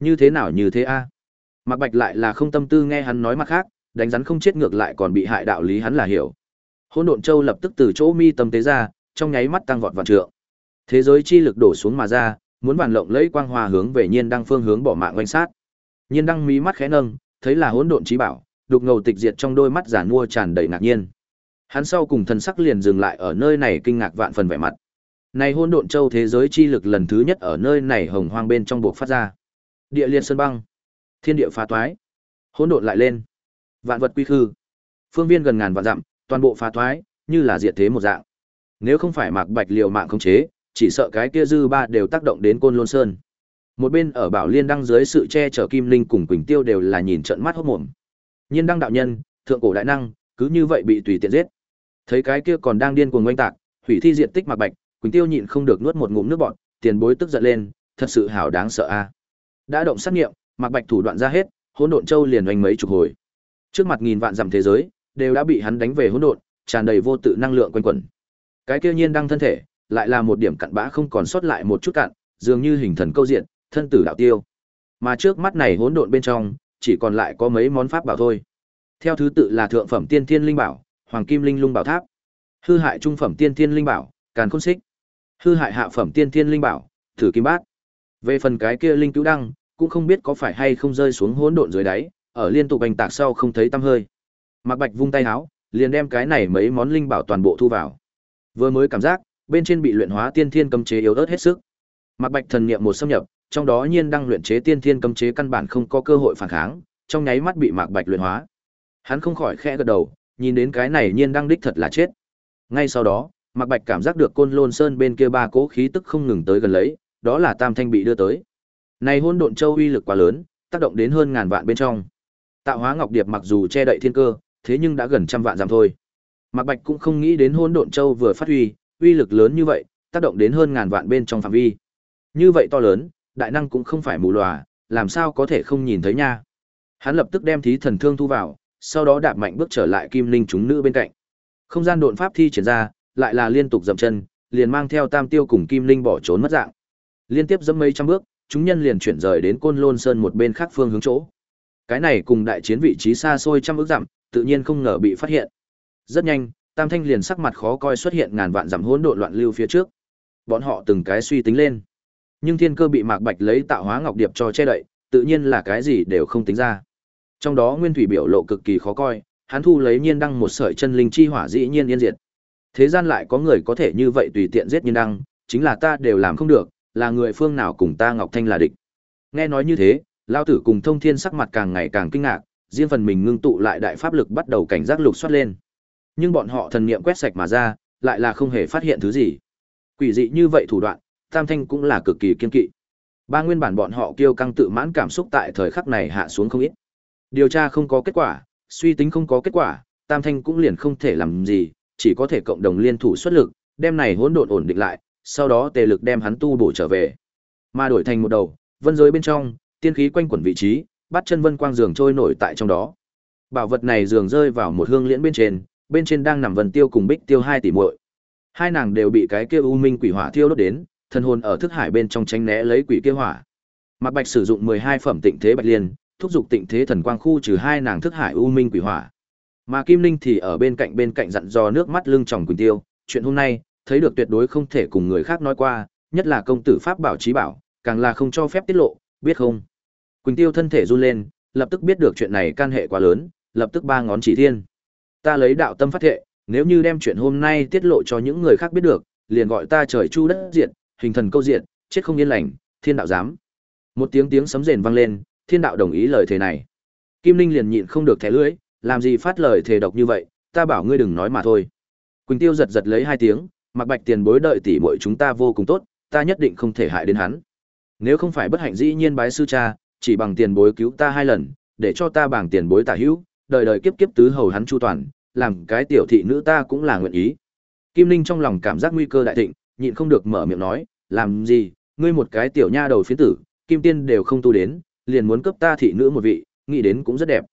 như thế nào như thế a? À? Mạc Bạch lại là không tâm tư nghe hắn nói mặt khác, đánh rắn không chết ngược lại còn bị hại đạo lý hắn là hiểu. Hỗn độn châu lập tức từ chỗ mi tâm tế ra, trong nháy mắt tăng vọt vạn trượng. Thế giới chi lực đổ xuống mà ra, muốn bản lộng lấy quang hòa hướng về Nhiên Đăng phương hướng bỏ mạng quanh sát. Nhiên Đăng mí mắt khẽ nâng, thấy là hỗn độn chí bảo, đục ngầu tịch diệt trong đôi mắt giả mua tràn đầy ngạc nhiên. Hắn sau cùng thần sắc liền dừng lại ở nơi này kinh ngạc vạn phần vẻ mặt. Này hỗn độn châu thế giới chi lực lần thứ nhất ở nơi này hồng hoang bên trong buộc phát ra. Địa liên sơn băng, thiên địa phá toái, hỗn độn lại lên, vạn vật quy khư. Phương viên gần ngàn vạn dặm, toàn bộ phá toái, như là diệt thế một dạng. Nếu không phải Mạc Bạch liều mạng không chế, chỉ sợ cái kia dư ba đều tác động đến Côn Lôn Sơn. Một bên ở Bảo Liên đăng dưới sự che chở Kim Linh cùng Quỳnh Tiêu đều là nhìn trận mắt hốt mồm. Nhiên đăng đạo nhân, thượng cổ đại năng, cứ như vậy bị tùy tiện giết. Thấy cái kia còn đang điên cuồng oanh tạc, hủy thi diện tích Mạc Bạch, Quỳnh Tiêu nhịn không được nuốt một ngụm nước bọt, tiền bối tức giận lên, thật sự hảo đáng sợ a. Đã động sát nghiệm, Mạc Bạch thủ đoạn ra hết, hỗn độn châu liền oanh mấy chục hồi. Trước mặt nghìn vạn dặm thế giới, đều đã bị hắn đánh về hỗn độn, tràn đầy vô tự năng lượng quanh quẩn. Cái kia nhiên đang thân thể, lại là một điểm cặn bã không còn sót lại một chút cặn, dường như hình thần câu diện, thân tử đạo tiêu. Mà trước mắt này hỗn độn bên trong, chỉ còn lại có mấy món pháp bảo thôi. Theo thứ tự là thượng phẩm tiên thiên linh bảo, hoàng kim linh lung bảo tháp, hư hại trung phẩm tiên thiên linh bảo, càn khôn xích, hư hại hạ phẩm tiên thiên linh bảo, thử kim bát. Về phần cái kia linh cứu đăng, cũng không biết có phải hay không rơi xuống hỗn độn dưới đáy, ở liên tục hành tạc sau không thấy tăm hơi. Mạc Bạch vung tay áo, liền đem cái này mấy món linh bảo toàn bộ thu vào. Vừa mới cảm giác, bên trên bị luyện hóa tiên thiên cấm chế yếu ớt hết sức. Mạc Bạch thần niệm một xâm nhập, trong đó nhiên đang luyện chế tiên thiên cấm chế căn bản không có cơ hội phản kháng, trong nháy mắt bị Mạc Bạch luyện hóa. Hắn không khỏi khẽ gật đầu, nhìn đến cái này nhiên đang đích thật là chết. Ngay sau đó, Mạc Bạch cảm giác được Côn Lôn Sơn bên kia ba cỗ khí tức không ngừng tới gần lấy, đó là Tam Thanh bị đưa tới. Này hỗn độn châu uy lực quá lớn, tác động đến hơn ngàn vạn bên trong. Tạo hóa ngọc điệp mặc dù che đậy thiên cơ, thế nhưng đã gần trăm vạn giảm thôi. Mạc Bạch cũng không nghĩ đến hỗn độn châu vừa phát huy, uy lực lớn như vậy, tác động đến hơn ngàn vạn bên trong phạm vi. Như vậy to lớn, đại năng cũng không phải mù lòa, làm sao có thể không nhìn thấy nha. Hắn lập tức đem thí thần thương thu vào, sau đó đạp mạnh bước trở lại kim linh chúng nữ bên cạnh. Không gian độn pháp thi triển ra, lại là liên tục dậm chân, liền mang theo Tam Tiêu cùng Kim Linh bỏ trốn mất dạng. Liên tiếp dẫm mấy trăm bước, chúng nhân liền chuyển rời đến Côn Lôn Sơn một bên khác phương hướng chỗ. Cái này cùng đại chiến vị trí xa xôi trăm ước dặm, tự nhiên không ngờ bị phát hiện. Rất nhanh, Tam Thanh liền sắc mặt khó coi xuất hiện ngàn vạn dặm hỗn độn loạn lưu phía trước. Bọn họ từng cái suy tính lên. Nhưng thiên cơ bị Mạc Bạch lấy tạo hóa ngọc điệp cho che đậy, tự nhiên là cái gì đều không tính ra. Trong đó Nguyên Thủy biểu lộ cực kỳ khó coi, hắn thu lấy nhiên đăng một sợi chân linh chi hỏa dĩ nhiên yên diệt. Thế gian lại có người có thể như vậy tùy tiện giết nhiên đăng, chính là ta đều làm không được, là người phương nào cùng ta Ngọc Thanh là địch. Nghe nói như thế, Lao tử cùng Thông Thiên sắc mặt càng ngày càng kinh ngạc, riêng phần mình ngưng tụ lại đại pháp lực bắt đầu cảnh giác lục soát lên. Nhưng bọn họ thần niệm quét sạch mà ra, lại là không hề phát hiện thứ gì. Quỷ dị như vậy thủ đoạn, Tam Thanh cũng là cực kỳ kiên kỵ. Ba nguyên bản bọn họ kiêu căng tự mãn cảm xúc tại thời khắc này hạ xuống không ít. Điều tra không có kết quả, suy tính không có kết quả, Tam Thanh cũng liền không thể làm gì, chỉ có thể cộng đồng liên thủ xuất lực, đem này hỗn độn ổn định lại, sau đó tề lực đem hắn tu bổ trở về. Mà đổi thành một đầu, vân giới bên trong, tiên khí quanh quẩn vị trí, bắt chân vân quang giường trôi nổi tại trong đó. Bảo vật này giường rơi vào một hương liễn bên trên, bên trên đang nằm vân tiêu cùng bích tiêu hai tỷ muội. Hai nàng đều bị cái kia u minh quỷ hỏa thiêu đốt đến, thân hồn ở thức hải bên trong tránh né lấy quỷ kia hỏa. Mạc Bạch sử dụng 12 phẩm tịnh thế bạch liên, thúc giục tịnh thế thần quang khu trừ hai nàng thức hải u minh quỷ hỏa. Mà Kim Linh thì ở bên cạnh bên cạnh dặn dò nước mắt lưng tròng Quỳnh Tiêu, chuyện hôm nay, thấy được tuyệt đối không thể cùng người khác nói qua, nhất là công tử pháp bảo trí bảo, càng là không cho phép tiết lộ, biết không? Quỳnh Tiêu thân thể run lên, lập tức biết được chuyện này can hệ quá lớn, lập tức ba ngón chỉ thiên. Ta lấy đạo tâm phát thệ, nếu như đem chuyện hôm nay tiết lộ cho những người khác biết được, liền gọi ta trời chu đất diệt, hình thần câu diện, chết không yên lành, thiên đạo dám. Một tiếng tiếng sấm rền vang lên, thiên đạo đồng ý lời thề này. Kim Linh liền nhịn không được thẻ lưỡi, làm gì phát lời thề độc như vậy, ta bảo ngươi đừng nói mà thôi. Quỳnh Tiêu giật giật lấy hai tiếng, mặc Bạch tiền bối đợi tỷ muội chúng ta vô cùng tốt, ta nhất định không thể hại đến hắn. Nếu không phải bất hạnh dĩ nhiên bái sư cha, chỉ bằng tiền bối cứu ta hai lần, để cho ta bằng tiền bối tả hữu, đời đời kiếp kiếp tứ hầu hắn chu toàn, làm cái tiểu thị nữ ta cũng là nguyện ý. Kim Linh trong lòng cảm giác nguy cơ đại thịnh, nhịn không được mở miệng nói, làm gì, ngươi một cái tiểu nha đầu phiến tử, kim tiên đều không tu đến, liền muốn cấp ta thị nữ một vị, nghĩ đến cũng rất đẹp.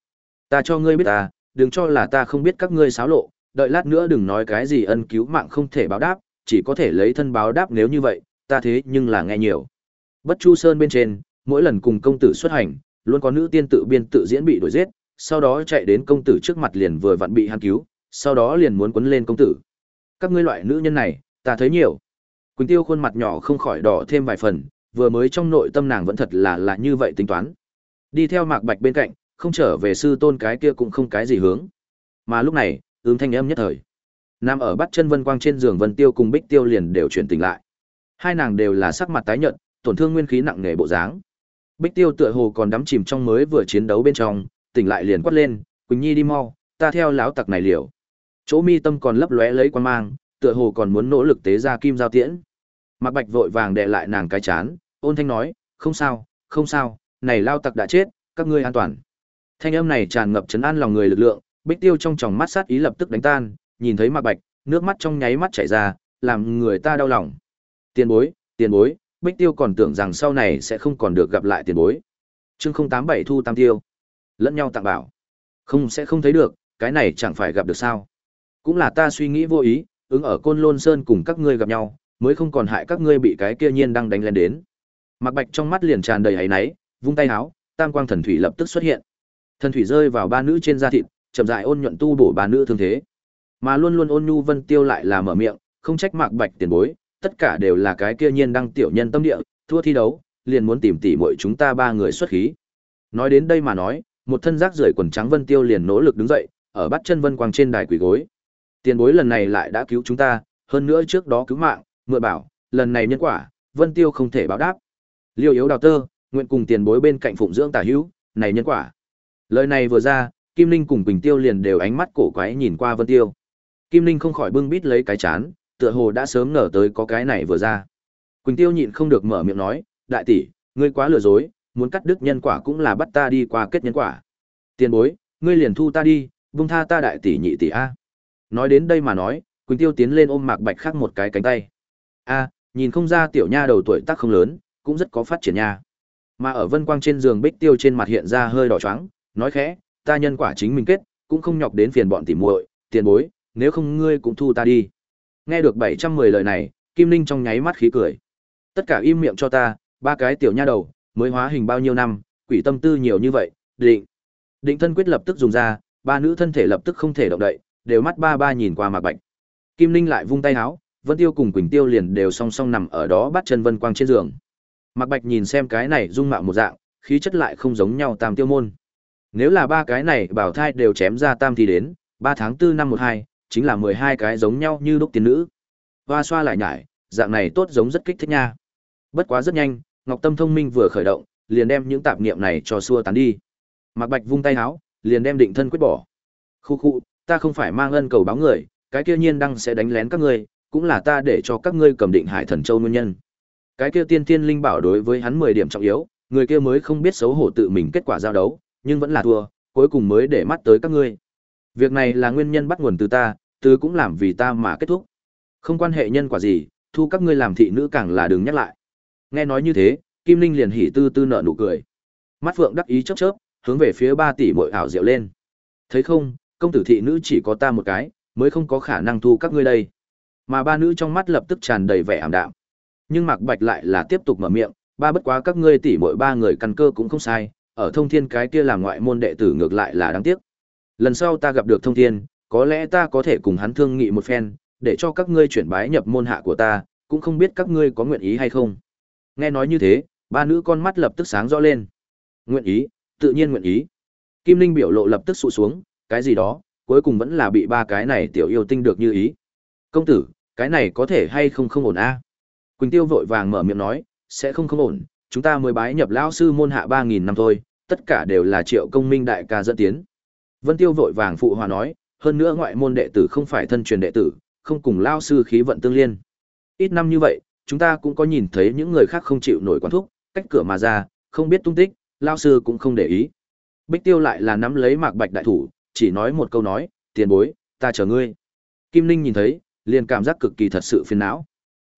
Ta cho ngươi biết ta, đừng cho là ta không biết các ngươi xáo lộ, đợi lát nữa đừng nói cái gì ân cứu mạng không thể báo đáp, chỉ có thể lấy thân báo đáp nếu như vậy, ta thế nhưng là nghe nhiều. Bất Chu Sơn bên trên, mỗi lần cùng công tử xuất hành, luôn có nữ tiên tự biên tự diễn bị đuổi giết, sau đó chạy đến công tử trước mặt liền vừa vặn bị hắn cứu, sau đó liền muốn quấn lên công tử. Các ngươi loại nữ nhân này, ta thấy nhiều. Quỳnh Tiêu khuôn mặt nhỏ không khỏi đỏ thêm vài phần, vừa mới trong nội tâm nàng vẫn thật là là như vậy tính toán. Đi theo Mạc Bạch bên cạnh, không trở về sư tôn cái kia cũng không cái gì hướng. Mà lúc này, ứng thanh âm nhất thời. Nam ở bắt chân Vân Quang trên giường Vân Tiêu cùng Bích Tiêu liền đều chuyển tỉnh lại. Hai nàng đều là sắc mặt tái nhợt, tổn thương nguyên khí nặng nề bộ dáng. Bích Tiêu tựa hồ còn đắm chìm trong mới vừa chiến đấu bên trong, tỉnh lại liền quát lên, "Quỳnh Nhi đi mau, ta theo lão tặc này liều." Chỗ mi tâm còn lấp lóe lấy quan mang, tựa hồ còn muốn nỗ lực tế ra kim giao tiễn. Mạc Bạch vội vàng đè lại nàng cái chán, ôn thanh nói, "Không sao, không sao, này lao tặc đã chết, các ngươi an toàn." Thanh âm này tràn ngập chấn an lòng người lực lượng, Bích Tiêu trong tròng mắt sát ý lập tức đánh tan, nhìn thấy Mạc Bạch, nước mắt trong nháy mắt chảy ra, làm người ta đau lòng. Tiền bối, tiền bối, Bích Tiêu còn tưởng rằng sau này sẽ không còn được gặp lại tiền bối. Chương 087 thu tam tiêu. Lẫn nhau tặng bảo. Không sẽ không thấy được, cái này chẳng phải gặp được sao? Cũng là ta suy nghĩ vô ý, ứng ở Côn Lôn Sơn cùng các ngươi gặp nhau, mới không còn hại các ngươi bị cái kia nhiên đang đánh lên đến. mặc Bạch trong mắt liền tràn đầy hấy náy, vung tay háo tam quang thần thủy lập tức xuất hiện. Thần thủy rơi vào ba nữ trên da thịt, chậm rãi ôn nhuận tu bổ ba nữ thương thế. Mà luôn luôn ôn nhu Vân Tiêu lại là mở miệng, không trách Mạc Bạch tiền bối, tất cả đều là cái kia nhiên đăng tiểu nhân tâm địa, thua thi đấu, liền muốn tìm tỉ muội chúng ta ba người xuất khí. Nói đến đây mà nói, một thân rác rưởi quần trắng Vân Tiêu liền nỗ lực đứng dậy, ở bắt chân Vân Quang trên đài quỳ gối. Tiền bối lần này lại đã cứu chúng ta, hơn nữa trước đó cứu mạng, mượn bảo, lần này nhân quả, Vân Tiêu không thể báo đáp. Liêu yếu đào tơ, nguyện cùng tiền bối bên cạnh phụng dưỡng tả hữu, này nhân quả. Lời này vừa ra, Kim Linh cùng Quỳnh Tiêu liền đều ánh mắt cổ quái nhìn qua Vân Tiêu. Kim Linh không khỏi bưng bít lấy cái chán, tựa hồ đã sớm ngờ tới có cái này vừa ra. Quỳnh Tiêu nhịn không được mở miệng nói, đại tỷ, ngươi quá lừa dối, muốn cắt đứt nhân quả cũng là bắt ta đi qua kết nhân quả. Tiền bối, ngươi liền thu ta đi, vung tha ta đại tỷ nhị tỷ a. Nói đến đây mà nói, Quỳnh Tiêu tiến lên ôm Mạc Bạch khác một cái cánh tay. A, nhìn không ra tiểu nha đầu tuổi tác không lớn, cũng rất có phát triển nha. Mà ở Vân Quang trên giường Bích Tiêu trên mặt hiện ra hơi đỏ choáng, nói khẽ, ta nhân quả chính mình kết, cũng không nhọc đến phiền bọn tỉ muội, tiền bối, nếu không ngươi cũng thu ta đi. Nghe được 710 lời này, Kim Linh trong nháy mắt khí cười. Tất cả im miệng cho ta, ba cái tiểu nha đầu, mới hóa hình bao nhiêu năm, quỷ tâm tư nhiều như vậy, định. Định thân quyết lập tức dùng ra, ba nữ thân thể lập tức không thể động đậy, đều mắt ba ba nhìn qua Mạc Bạch. Kim Linh lại vung tay áo, Vân Tiêu cùng Quỳnh Tiêu liền đều song song nằm ở đó bắt chân Vân Quang trên giường. Mạc Bạch nhìn xem cái này dung mạo một dạng, khí chất lại không giống nhau tam tiêu môn. Nếu là ba cái này bảo thai đều chém ra tam thì đến, ba tháng tư năm một hai, chính là mười hai cái giống nhau như đúc tiên nữ. Hoa xoa lại nhải, dạng này tốt giống rất kích thích nha. Bất quá rất nhanh, Ngọc Tâm thông minh vừa khởi động, liền đem những tạp niệm này cho xua tán đi. Mạc Bạch vung tay áo, liền đem định thân quyết bỏ. Khu khu, ta không phải mang ân cầu báo người, cái kia nhiên đăng sẽ đánh lén các ngươi, cũng là ta để cho các ngươi cầm định Hải Thần Châu nguyên nhân. Cái kia tiên tiên linh bảo đối với hắn mười điểm trọng yếu, người kia mới không biết xấu hổ tự mình kết quả giao đấu, nhưng vẫn là thua, cuối cùng mới để mắt tới các ngươi. Việc này là nguyên nhân bắt nguồn từ ta, từ cũng làm vì ta mà kết thúc. Không quan hệ nhân quả gì, thu các ngươi làm thị nữ càng là đừng nhắc lại. Nghe nói như thế, Kim Linh liền hỉ tư tư nở nụ cười. Mắt Phượng đắc ý chớp chớp, hướng về phía ba tỷ muội ảo diệu lên. Thấy không, công tử thị nữ chỉ có ta một cái, mới không có khả năng thu các ngươi đây. Mà ba nữ trong mắt lập tức tràn đầy vẻ ảm đạm. Nhưng Mạc Bạch lại là tiếp tục mở miệng, ba bất quá các ngươi tỷ muội ba người căn cơ cũng không sai, ở thông thiên cái kia làm ngoại môn đệ tử ngược lại là đáng tiếc. Lần sau ta gặp được thông thiên, có lẽ ta có thể cùng hắn thương nghị một phen, để cho các ngươi chuyển bái nhập môn hạ của ta, cũng không biết các ngươi có nguyện ý hay không. Nghe nói như thế, ba nữ con mắt lập tức sáng rõ lên. Nguyện ý, tự nhiên nguyện ý. Kim Linh biểu lộ lập tức sụ xuống, cái gì đó, cuối cùng vẫn là bị ba cái này tiểu yêu tinh được như ý. Công tử, cái này có thể hay không không ổn a? Quỳnh Tiêu vội vàng mở miệng nói, sẽ không không ổn, chúng ta mới bái nhập lão sư môn hạ 3000 năm thôi, tất cả đều là Triệu Công Minh đại ca dẫn tiến. Vân Tiêu vội vàng phụ hòa nói, hơn nữa ngoại môn đệ tử không phải thân truyền đệ tử, không cùng lão sư khí vận tương liên. Ít năm như vậy, chúng ta cũng có nhìn thấy những người khác không chịu nổi quán thúc, cách cửa mà ra, không biết tung tích, lao sư cũng không để ý. Bích Tiêu lại là nắm lấy Mạc Bạch đại thủ, chỉ nói một câu nói, tiền bối, ta chờ ngươi. Kim ninh nhìn thấy, liền cảm giác cực kỳ thật sự phiền não.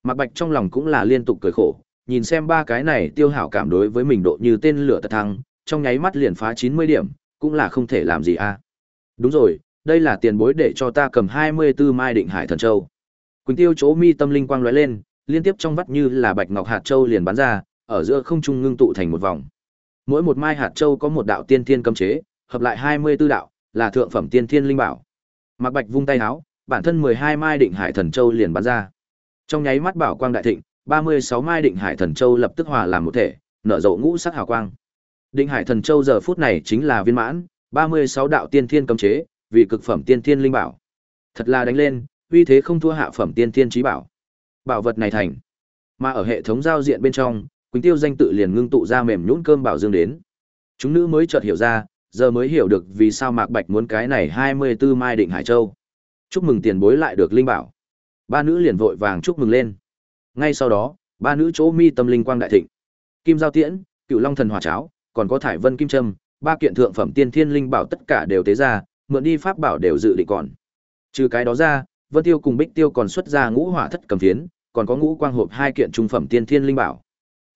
Mạc Bạch trong lòng cũng là liên tục cười khổ, nhìn xem ba cái này tiêu hảo cảm đối với mình độ như tên lửa tật thăng, trong nháy mắt liền phá 90 điểm, cũng là không thể làm gì a. À. Đúng rồi, đây là tiền bối để cho ta cầm 24 mai định hải thần châu. Quỳnh Tiêu chỗ mi tâm linh quang lóe lên, liên tiếp trong vắt như là bạch ngọc hạt châu liền bắn ra, ở giữa không trung ngưng tụ thành một vòng. Mỗi một mai hạt châu có một đạo tiên thiên cấm chế, hợp lại 24 đạo, là thượng phẩm tiên thiên linh bảo. Mạc Bạch vung tay áo, bản thân 12 mai định hải thần châu liền bắn ra. Trong nháy mắt bảo quang đại thịnh, 36 mai định hải thần châu lập tức hòa làm một thể, nở rộ ngũ sắc hào quang. Định hải thần châu giờ phút này chính là viên mãn, 36 đạo tiên thiên cấm chế, vì cực phẩm tiên thiên linh bảo. Thật là đánh lên, uy thế không thua hạ phẩm tiên thiên trí bảo. Bảo vật này thành. Mà ở hệ thống giao diện bên trong, Quỳnh Tiêu danh tự liền ngưng tụ ra mềm nhũn cơm bảo dương đến. Chúng nữ mới chợt hiểu ra, giờ mới hiểu được vì sao Mạc Bạch muốn cái này 24 mai định hải châu. Chúc mừng tiền bối lại được linh bảo. Ba nữ liền vội vàng chúc mừng lên. Ngay sau đó, ba nữ chỗ mi tâm linh quang đại thịnh. Kim giao tiễn, Cựu Long thần hỏa cháo, còn có thải vân kim trâm, ba kiện thượng phẩm tiên thiên linh bảo tất cả đều tế ra, mượn đi pháp bảo đều dự định còn. Trừ cái đó ra, Vân Tiêu cùng Bích Tiêu còn xuất ra ngũ hỏa thất cầm phiến, còn có ngũ quang hộp hai kiện trung phẩm tiên thiên linh bảo.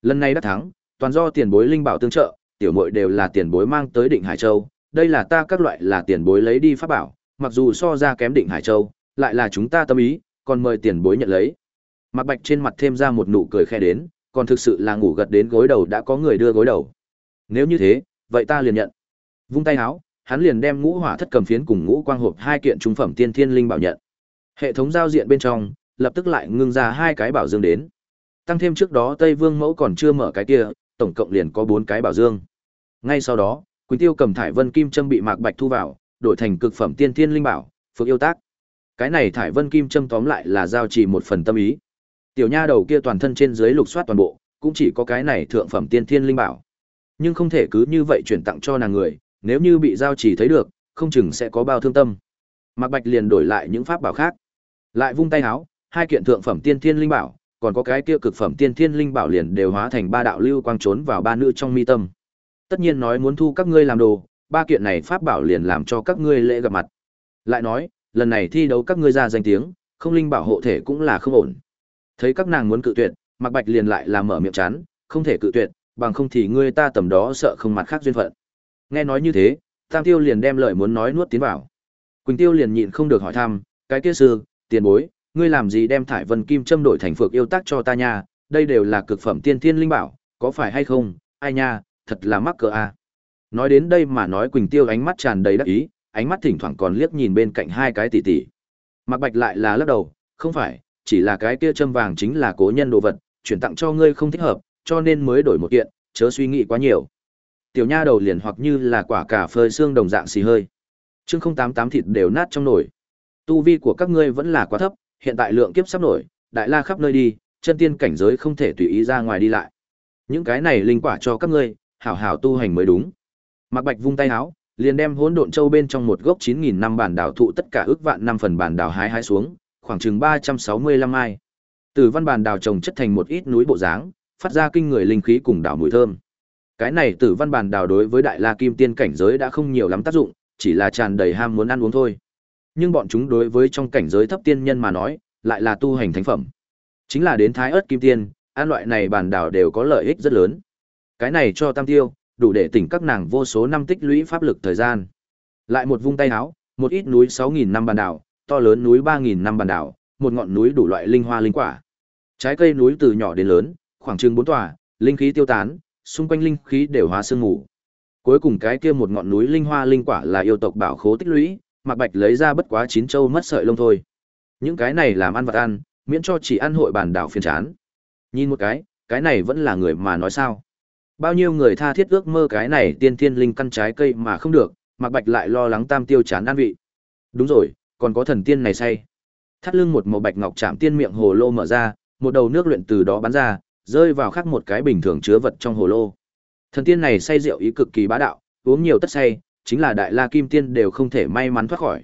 Lần này đã thắng, toàn do tiền bối linh bảo tương trợ, tiểu muội đều là tiền bối mang tới Định Hải Châu, đây là ta các loại là tiền bối lấy đi pháp bảo, mặc dù so ra kém Định Hải Châu, lại là chúng ta tâm ý, còn mời tiền bối nhận lấy. Mạc Bạch trên mặt thêm ra một nụ cười khẽ đến, còn thực sự là ngủ gật đến gối đầu đã có người đưa gối đầu. Nếu như thế, vậy ta liền nhận. Vung tay áo, hắn liền đem ngũ hỏa thất cầm phiến cùng ngũ quang hộp hai kiện trung phẩm tiên thiên linh bảo nhận. Hệ thống giao diện bên trong, lập tức lại ngưng ra hai cái bảo dương đến. Tăng thêm trước đó Tây Vương mẫu còn chưa mở cái kia, tổng cộng liền có bốn cái bảo dương. Ngay sau đó, Quỳnh Tiêu cầm thải vân kim châm bị Mạc Bạch thu vào, đổi thành cực phẩm tiên thiên linh bảo, phước yêu tác. Cái này thải vân kim châm tóm lại là giao chỉ một phần tâm ý. Tiểu nha đầu kia toàn thân trên dưới lục soát toàn bộ, cũng chỉ có cái này thượng phẩm tiên thiên linh bảo. Nhưng không thể cứ như vậy chuyển tặng cho nàng người, nếu như bị giao chỉ thấy được, không chừng sẽ có bao thương tâm. Mạc Bạch liền đổi lại những pháp bảo khác. Lại vung tay háo, hai kiện thượng phẩm tiên thiên linh bảo, còn có cái kia cực phẩm tiên thiên linh bảo liền đều hóa thành ba đạo lưu quang trốn vào ba nữ trong mi tâm. Tất nhiên nói muốn thu các ngươi làm đồ, ba kiện này pháp bảo liền làm cho các ngươi lễ gặp mặt. Lại nói, lần này thi đấu các ngươi ra danh tiếng, không linh bảo hộ thể cũng là không ổn. Thấy các nàng muốn cự tuyệt, Mạc Bạch liền lại làm mở miệng chán, không thể cự tuyệt, bằng không thì ngươi ta tầm đó sợ không mặt khác duyên phận. Nghe nói như thế, Tam Tiêu liền đem lời muốn nói nuốt tiến vào. Quỳnh Tiêu liền nhịn không được hỏi thăm, cái kia sư, tiền bối, ngươi làm gì đem thải vân kim châm đổi thành phược yêu tác cho ta nha, đây đều là cực phẩm tiên thiên linh bảo, có phải hay không, ai nha, thật là mắc cỡ a. À. Nói đến đây mà nói Quỳnh Tiêu ánh mắt tràn đầy đắc ý, ánh mắt thỉnh thoảng còn liếc nhìn bên cạnh hai cái tỷ tỷ. Mạc Bạch lại là lắc đầu, không phải, chỉ là cái kia châm vàng chính là cố nhân đồ vật, chuyển tặng cho ngươi không thích hợp, cho nên mới đổi một kiện, chớ suy nghĩ quá nhiều. Tiểu nha đầu liền hoặc như là quả cà phơi xương đồng dạng xì hơi. Chương 088 thịt đều nát trong nồi. Tu vi của các ngươi vẫn là quá thấp, hiện tại lượng kiếp sắp nổi, đại la khắp nơi đi, chân tiên cảnh giới không thể tùy ý ra ngoài đi lại. Những cái này linh quả cho các ngươi, hảo hảo tu hành mới đúng. Mạc Bạch vung tay áo, liền đem hỗn độn châu bên trong một gốc 9000 năm bản đảo thụ tất cả ước vạn năm phần bản đảo hái hái xuống, khoảng chừng 365 mai. Từ văn bản đảo trồng chất thành một ít núi bộ dáng, phát ra kinh người linh khí cùng đảo mùi thơm. Cái này Tử Văn bản đảo đối với Đại La Kim Tiên cảnh giới đã không nhiều lắm tác dụng, chỉ là tràn đầy ham muốn ăn uống thôi. Nhưng bọn chúng đối với trong cảnh giới thấp tiên nhân mà nói, lại là tu hành thánh phẩm. Chính là đến Thái ớt Kim Tiên, an loại này bản đảo đều có lợi ích rất lớn. Cái này cho Tam Tiêu, đủ để tỉnh các nàng vô số năm tích lũy pháp lực thời gian. Lại một vung tay áo, một ít núi 6000 năm bản đảo, to lớn núi 3000 năm bản đảo, một ngọn núi đủ loại linh hoa linh quả. Trái cây núi từ nhỏ đến lớn, khoảng chừng bốn tòa, linh khí tiêu tán, xung quanh linh khí đều hóa sương mù. Cuối cùng cái kia một ngọn núi linh hoa linh quả là yêu tộc bảo khố tích lũy, Mạc Bạch lấy ra bất quá chín châu mất sợi lông thôi. Những cái này làm ăn vật ăn, miễn cho chỉ ăn hội bản đảo phiền chán. Nhìn một cái, cái này vẫn là người mà nói sao? Bao nhiêu người tha thiết ước mơ cái này tiên thiên linh căn trái cây mà không được, Mạc Bạch lại lo lắng tam tiêu chán ăn vị. Đúng rồi, còn có thần tiên này say. Thắt lưng một màu bạch ngọc chạm tiên miệng hồ lô mở ra, một đầu nước luyện từ đó bắn ra, rơi vào khắc một cái bình thường chứa vật trong hồ lô. Thần tiên này say rượu ý cực kỳ bá đạo, uống nhiều tất say, chính là đại la kim tiên đều không thể may mắn thoát khỏi.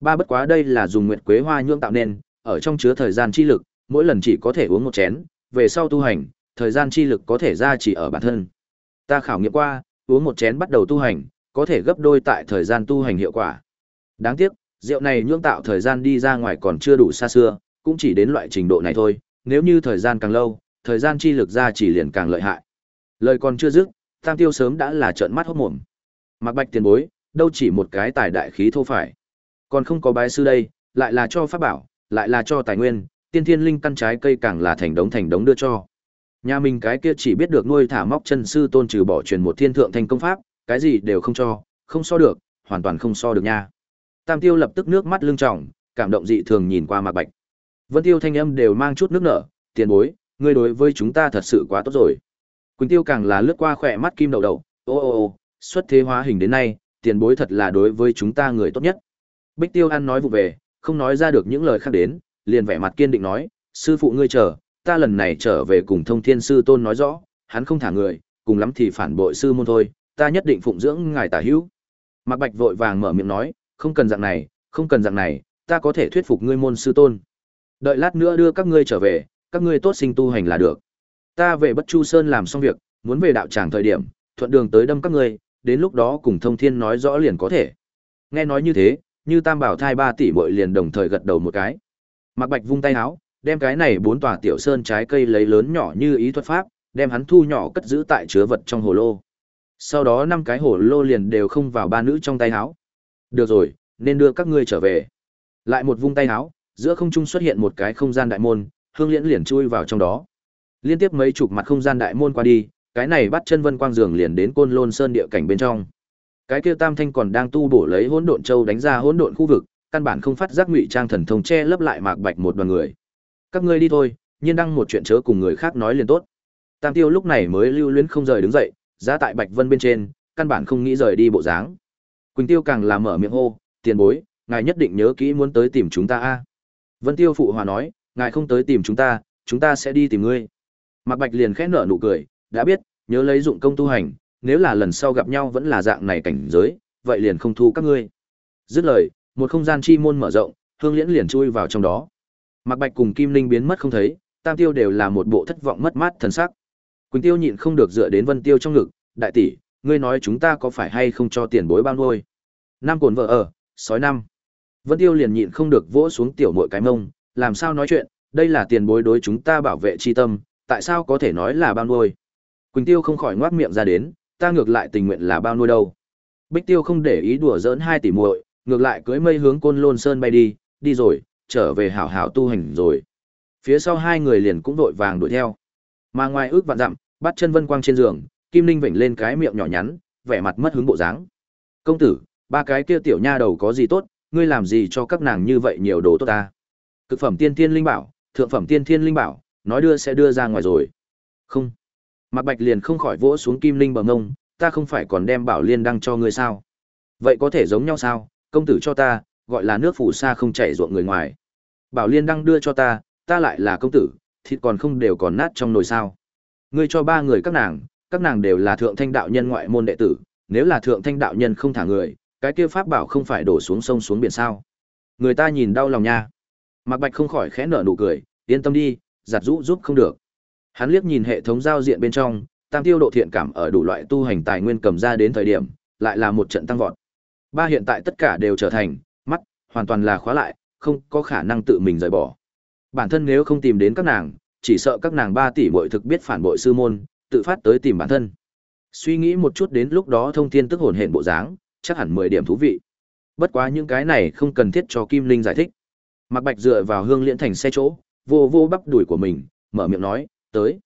Ba bất quá đây là dùng nguyệt quế hoa nhưỡng tạo nên, ở trong chứa thời gian chi lực, mỗi lần chỉ có thể uống một chén, về sau tu hành, thời gian chi lực có thể ra chỉ ở bản thân. Ta khảo nghiệm qua, uống một chén bắt đầu tu hành, có thể gấp đôi tại thời gian tu hành hiệu quả. Đáng tiếc, rượu này nhưỡng tạo thời gian đi ra ngoài còn chưa đủ xa xưa, cũng chỉ đến loại trình độ này thôi, nếu như thời gian càng lâu, thời gian chi lực ra chỉ liền càng lợi hại. Lời còn chưa dứt, Tam Tiêu sớm đã là trợn mắt hốt mồm. Mạc Bạch tiền bối, đâu chỉ một cái tài đại khí thô phải. Còn không có bái sư đây, lại là cho pháp bảo, lại là cho tài nguyên, tiên thiên linh căn trái cây càng là thành đống thành đống đưa cho. Nhà mình cái kia chỉ biết được nuôi thả móc chân sư tôn trừ bỏ truyền một thiên thượng thành công pháp, cái gì đều không cho, không so được, hoàn toàn không so được nha. Tam Tiêu lập tức nước mắt lưng tròng, cảm động dị thường nhìn qua Mạc Bạch. Vân Tiêu thanh âm đều mang chút nước nở, tiền bối, ngươi đối với chúng ta thật sự quá tốt rồi. Quỳnh Tiêu càng là lướt qua khỏe mắt kim đầu đầu, ô ô ô, xuất thế hóa hình đến nay, tiền bối thật là đối với chúng ta người tốt nhất. Bích Tiêu An nói vụ về, không nói ra được những lời khác đến, liền vẻ mặt kiên định nói, sư phụ ngươi chờ, ta lần này trở về cùng thông thiên sư tôn nói rõ, hắn không thả người, cùng lắm thì phản bội sư môn thôi, ta nhất định phụng dưỡng ngài tả hữu. Mạc Bạch vội vàng mở miệng nói, không cần dạng này, không cần dạng này, ta có thể thuyết phục ngươi môn sư tôn. Đợi lát nữa đưa các ngươi trở về, các ngươi tốt sinh tu hành là được. Ta về Bất Chu Sơn làm xong việc, muốn về đạo tràng thời điểm, thuận đường tới đâm các ngươi, đến lúc đó cùng Thông Thiên nói rõ liền có thể. Nghe nói như thế, như Tam Bảo thai ba tỷ bội liền đồng thời gật đầu một cái. mặc Bạch vung tay áo, đem cái này bốn tòa tiểu sơn trái cây lấy lớn nhỏ như ý thuật pháp, đem hắn thu nhỏ cất giữ tại chứa vật trong hồ lô. Sau đó năm cái hồ lô liền đều không vào ba nữ trong tay áo. Được rồi, nên đưa các ngươi trở về. Lại một vung tay áo, giữa không trung xuất hiện một cái không gian đại môn, Hương Liễn liền chui vào trong đó. Liên tiếp mấy chục mặt không gian đại môn qua đi, cái này bắt chân vân quang dường liền đến Côn Lôn Sơn địa cảnh bên trong. Cái kia Tam Thanh còn đang tu bổ lấy hỗn độn châu đánh ra hỗn độn khu vực, căn bản không phát giác ngụy trang thần thông che lấp lại Mạc Bạch một đoàn người. Các ngươi đi thôi, nhiên đăng một chuyện chớ cùng người khác nói liền tốt. Tam Tiêu lúc này mới lưu luyến không rời đứng dậy, giá tại Bạch Vân bên trên, căn bản không nghĩ rời đi bộ dáng. Quỳnh Tiêu càng làm mở miệng hô, tiền bối, ngài nhất định nhớ kỹ muốn tới tìm chúng ta a. Vân Tiêu phụ hòa nói, ngài không tới tìm chúng ta, chúng ta sẽ đi tìm ngươi. Mạc Bạch liền khẽ nở nụ cười, đã biết, nhớ lấy dụng công tu hành, nếu là lần sau gặp nhau vẫn là dạng này cảnh giới, vậy liền không thu các ngươi. Dứt lời, một không gian chi môn mở rộng, Hương Liễn liền chui vào trong đó. Mạc Bạch cùng Kim Linh biến mất không thấy, Tam Tiêu đều là một bộ thất vọng mất mát thần sắc. Quỳnh Tiêu nhịn không được dựa đến Vân Tiêu trong ngực, đại tỷ, ngươi nói chúng ta có phải hay không cho tiền bối bao nuôi? Nam cồn vợ ở, sói năm. Vân Tiêu liền nhịn không được vỗ xuống tiểu muội cái mông, làm sao nói chuyện, đây là tiền bối đối chúng ta bảo vệ chi tâm, tại sao có thể nói là bao nuôi? Quỳnh Tiêu không khỏi ngoác miệng ra đến, ta ngược lại tình nguyện là bao nuôi đâu. Bích Tiêu không để ý đùa giỡn hai tỷ muội, ngược lại cưỡi mây hướng Côn Lôn Sơn bay đi, đi rồi, trở về hảo hảo tu hành rồi. Phía sau hai người liền cũng vội vàng đuổi theo. Mà ngoài ước vạn dặm, bắt chân vân quang trên giường, Kim Linh vểnh lên cái miệng nhỏ nhắn, vẻ mặt mất hứng bộ dáng. "Công tử, ba cái kia tiểu nha đầu có gì tốt, ngươi làm gì cho các nàng như vậy nhiều đồ tốt ta?" Cực phẩm tiên thiên linh bảo, thượng phẩm tiên thiên linh bảo, nói đưa sẽ đưa ra ngoài rồi. Không. Mạc Bạch liền không khỏi vỗ xuống Kim Linh bờ ngông, ta không phải còn đem bảo liên đăng cho ngươi sao? Vậy có thể giống nhau sao? Công tử cho ta, gọi là nước phủ sa không chảy ruộng người ngoài. Bảo liên đăng đưa cho ta, ta lại là công tử, thịt còn không đều còn nát trong nồi sao? Ngươi cho ba người các nàng, các nàng đều là thượng thanh đạo nhân ngoại môn đệ tử, nếu là thượng thanh đạo nhân không thả người, cái kia pháp bảo không phải đổ xuống sông xuống biển sao? Người ta nhìn đau lòng nha. Mạc Bạch không khỏi khẽ nở nụ cười, yên tâm đi, giặt rũ giúp không được. Hắn liếc nhìn hệ thống giao diện bên trong, tam tiêu độ thiện cảm ở đủ loại tu hành tài nguyên cầm ra đến thời điểm, lại là một trận tăng vọt. Ba hiện tại tất cả đều trở thành mắt, hoàn toàn là khóa lại, không có khả năng tự mình rời bỏ. Bản thân nếu không tìm đến các nàng, chỉ sợ các nàng ba tỷ muội thực biết phản bội sư môn, tự phát tới tìm bản thân. Suy nghĩ một chút đến lúc đó thông thiên tức hồn hển bộ dáng, chắc hẳn 10 điểm thú vị. Bất quá những cái này không cần thiết cho Kim Linh giải thích. Mạc Bạch dựa vào hương liễn thành xe chỗ, vô vô bắp đuổi của mình, mở miệng nói, tới.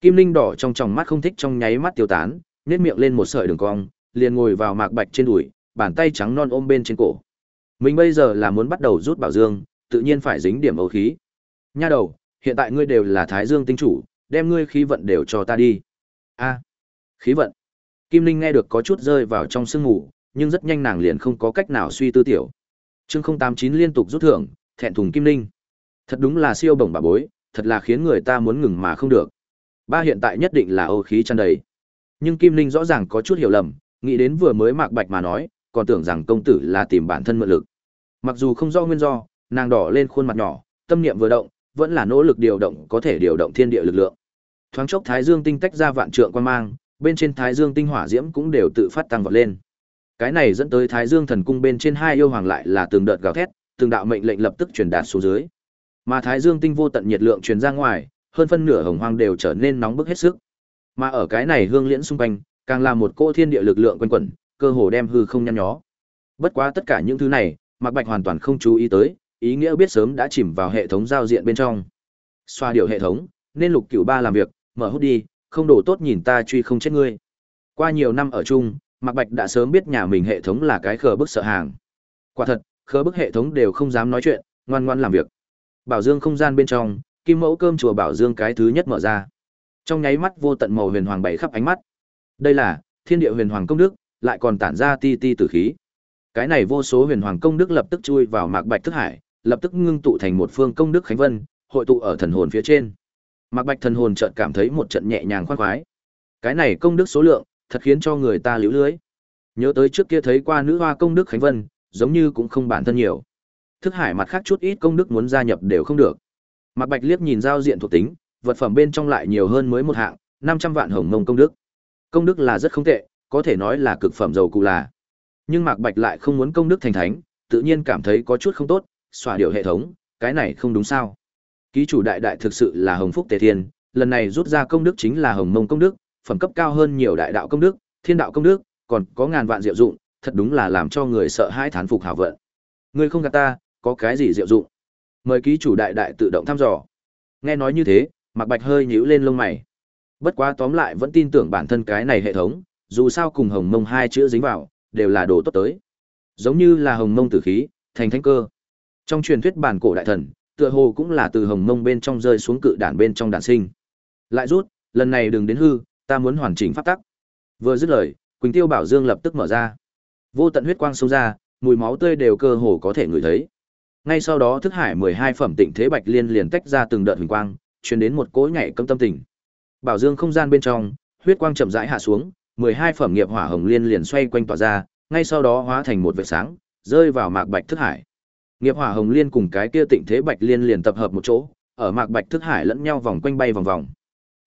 Kim Linh đỏ trong tròng mắt không thích trong nháy mắt tiêu tán, nét miệng lên một sợi đường cong, liền ngồi vào Mạc Bạch trên đùi, bàn tay trắng non ôm bên trên cổ. Mình bây giờ là muốn bắt đầu rút bảo dương, tự nhiên phải dính điểm ấu khí. Nha đầu, hiện tại ngươi đều là Thái Dương tinh chủ, đem ngươi khí vận đều cho ta đi. A, khí vận. Kim Linh nghe được có chút rơi vào trong sương ngủ, nhưng rất nhanh nàng liền không có cách nào suy tư tiểu. Chương 089 liên tục rút thưởng, thẹn thùng Kim Linh. Thật đúng là siêu bổng bà bối, thật là khiến người ta muốn ngừng mà không được. Ba hiện tại nhất định là ô khí tràn đầy. Nhưng Kim Linh rõ ràng có chút hiểu lầm, nghĩ đến vừa mới Mạc Bạch mà nói, còn tưởng rằng công tử là tìm bản thân mượn lực. Mặc dù không rõ nguyên do, nàng đỏ lên khuôn mặt nhỏ, tâm niệm vừa động, vẫn là nỗ lực điều động có thể điều động thiên địa lực lượng. Thoáng chốc Thái Dương tinh tách ra vạn trượng quan mang, bên trên Thái Dương tinh hỏa diễm cũng đều tự phát tăng vọt lên. Cái này dẫn tới Thái Dương thần cung bên trên hai yêu hoàng lại là từng đợt gào thét, từng đạo mệnh lệnh lập tức truyền đạt xuống dưới. Mà Thái Dương tinh vô tận nhiệt lượng truyền ra ngoài, hơn phân nửa hồng hoang đều trở nên nóng bức hết sức. Mà ở cái này hương liễn xung quanh, càng là một cỗ thiên địa lực lượng quanh quẩn, cơ hồ đem hư không nhăn nhó. Bất quá tất cả những thứ này, Mạc Bạch hoàn toàn không chú ý tới, ý nghĩa biết sớm đã chìm vào hệ thống giao diện bên trong. Xoa điều hệ thống, nên Lục Cửu Ba làm việc, mở hút đi, không đổ tốt nhìn ta truy không chết ngươi. Qua nhiều năm ở chung, Mạc Bạch đã sớm biết nhà mình hệ thống là cái khờ bức sợ hàng. Quả thật, khờ bức hệ thống đều không dám nói chuyện, ngoan ngoan làm việc. Bảo Dương không gian bên trong, kim mẫu cơm chùa Bảo Dương cái thứ nhất mở ra. Trong nháy mắt vô tận màu huyền hoàng bảy khắp ánh mắt. Đây là Thiên địa huyền hoàng công đức, lại còn tản ra ti ti tử khí. Cái này vô số huyền hoàng công đức lập tức chui vào Mạc Bạch thức hải, lập tức ngưng tụ thành một phương công đức khánh vân, hội tụ ở thần hồn phía trên. Mạc Bạch thần hồn chợt cảm thấy một trận nhẹ nhàng khoan khoái. Cái này công đức số lượng, thật khiến cho người ta liễu lưới. Nhớ tới trước kia thấy qua nữ hoa công đức khánh vân, giống như cũng không bản thân nhiều. Thức hải mặt khác chút ít công đức muốn gia nhập đều không được. Mạc Bạch liếc nhìn giao diện thuộc tính, vật phẩm bên trong lại nhiều hơn mới một hạng, 500 vạn hồng mông công đức. Công đức là rất không tệ, có thể nói là cực phẩm dầu cụ là. Nhưng Mạc Bạch lại không muốn công đức thành thánh, tự nhiên cảm thấy có chút không tốt, xóa điều hệ thống, cái này không đúng sao? Ký chủ đại đại thực sự là hồng phúc tề thiên, lần này rút ra công đức chính là hồng mông công đức, phẩm cấp cao hơn nhiều đại đạo công đức, thiên đạo công đức, còn có ngàn vạn diệu dụng, thật đúng là làm cho người sợ hãi thán phục hảo vận. Ngươi không gạt ta, có cái gì diệu dụng? Mời ký chủ đại đại tự động thăm dò. Nghe nói như thế, Mạc Bạch hơi nhíu lên lông mày. Bất quá tóm lại vẫn tin tưởng bản thân cái này hệ thống, dù sao cùng hồng mông hai chữ dính vào, đều là đồ tốt tới. Giống như là hồng mông tử khí, thành thánh cơ. Trong truyền thuyết bản cổ đại thần, tựa hồ cũng là từ hồng mông bên trong rơi xuống cự đản bên trong đản sinh. Lại rút, lần này đừng đến hư, ta muốn hoàn chỉnh pháp tắc. Vừa dứt lời, Quỳnh Tiêu Bảo Dương lập tức mở ra. Vô tận huyết quang xông ra, mùi máu tươi đều cơ hồ có thể ngửi thấy. Ngay sau đó thức hải 12 phẩm tịnh thế bạch liên liền tách ra từng đợt huỳnh quang, truyền đến một cỗ nhảy cấm tâm tình. Bảo Dương không gian bên trong, huyết quang chậm rãi hạ xuống, 12 phẩm nghiệp hỏa hồng liên liền xoay quanh tỏa ra, ngay sau đó hóa thành một vệt sáng, rơi vào mạc bạch thức hải. Nghiệp hỏa hồng liên cùng cái kia tịnh thế bạch liên liền tập hợp một chỗ, ở mạc bạch thức hải lẫn nhau vòng quanh bay vòng vòng.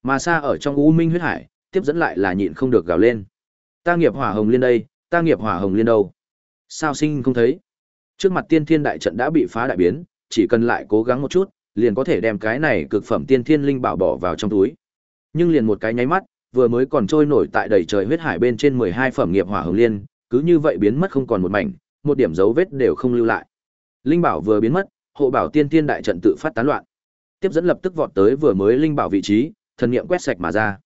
Mà xa ở trong u minh huyết hải, tiếp dẫn lại là nhịn không được gào lên. Ta nghiệp hỏa hồng liên đây, ta nghiệp hỏa hồng liên đâu? Sao sinh không thấy? Trước mặt tiên thiên đại trận đã bị phá đại biến, chỉ cần lại cố gắng một chút, liền có thể đem cái này cực phẩm tiên thiên linh bảo bỏ vào trong túi. Nhưng liền một cái nháy mắt, vừa mới còn trôi nổi tại đầy trời huyết hải bên trên 12 phẩm nghiệp hỏa hồng liên, cứ như vậy biến mất không còn một mảnh, một điểm dấu vết đều không lưu lại. Linh bảo vừa biến mất, hộ bảo tiên tiên đại trận tự phát tán loạn. Tiếp dẫn lập tức vọt tới vừa mới linh bảo vị trí, thần niệm quét sạch mà ra.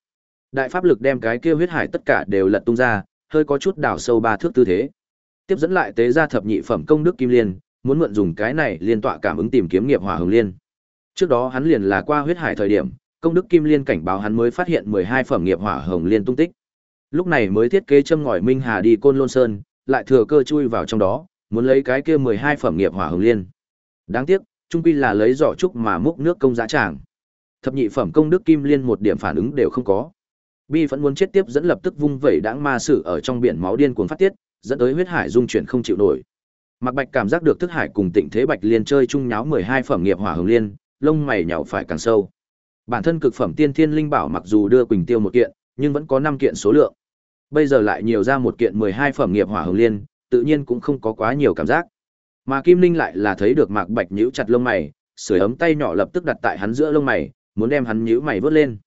Đại pháp lực đem cái kia huyết hải tất cả đều lật tung ra, hơi có chút đảo sâu ba thước tư thế. Tiếp dẫn lại tế ra thập nhị phẩm công đức kim liên, muốn mượn dùng cái này liên tọa cảm ứng tìm kiếm nghiệp hỏa hồng liên. Trước đó hắn liền là qua huyết hải thời điểm, công đức kim liên cảnh báo hắn mới phát hiện 12 phẩm nghiệp hỏa hồng liên tung tích. Lúc này mới thiết kế châm ngòi Minh Hà đi Côn Lôn Sơn, lại thừa cơ chui vào trong đó, muốn lấy cái kia 12 phẩm nghiệp hỏa hồng liên. Đáng tiếc, trung quy là lấy giỏ trúc mà múc nước công giá tràng. Thập nhị phẩm công đức kim liên một điểm phản ứng đều không có. Bi vẫn muốn chết tiếp dẫn lập tức vung vẩy đãng ma sử ở trong biển máu điên cuồng phát tiết, dẫn tới huyết hải dung chuyển không chịu nổi. Mạc Bạch cảm giác được thức hải cùng Tịnh Thế Bạch Liên chơi chung nháo 12 phẩm nghiệp hỏa hồng liên, lông mày nhíu phải càng sâu. Bản thân cực phẩm tiên thiên linh bảo mặc dù đưa Quỳnh Tiêu một kiện, nhưng vẫn có 5 kiện số lượng. Bây giờ lại nhiều ra một kiện 12 phẩm nghiệp hỏa hồng liên, tự nhiên cũng không có quá nhiều cảm giác. Mà Kim Linh lại là thấy được Mạc Bạch nhíu chặt lông mày, sưởi ấm tay nhỏ lập tức đặt tại hắn giữa lông mày, muốn đem hắn nhíu mày vớt lên.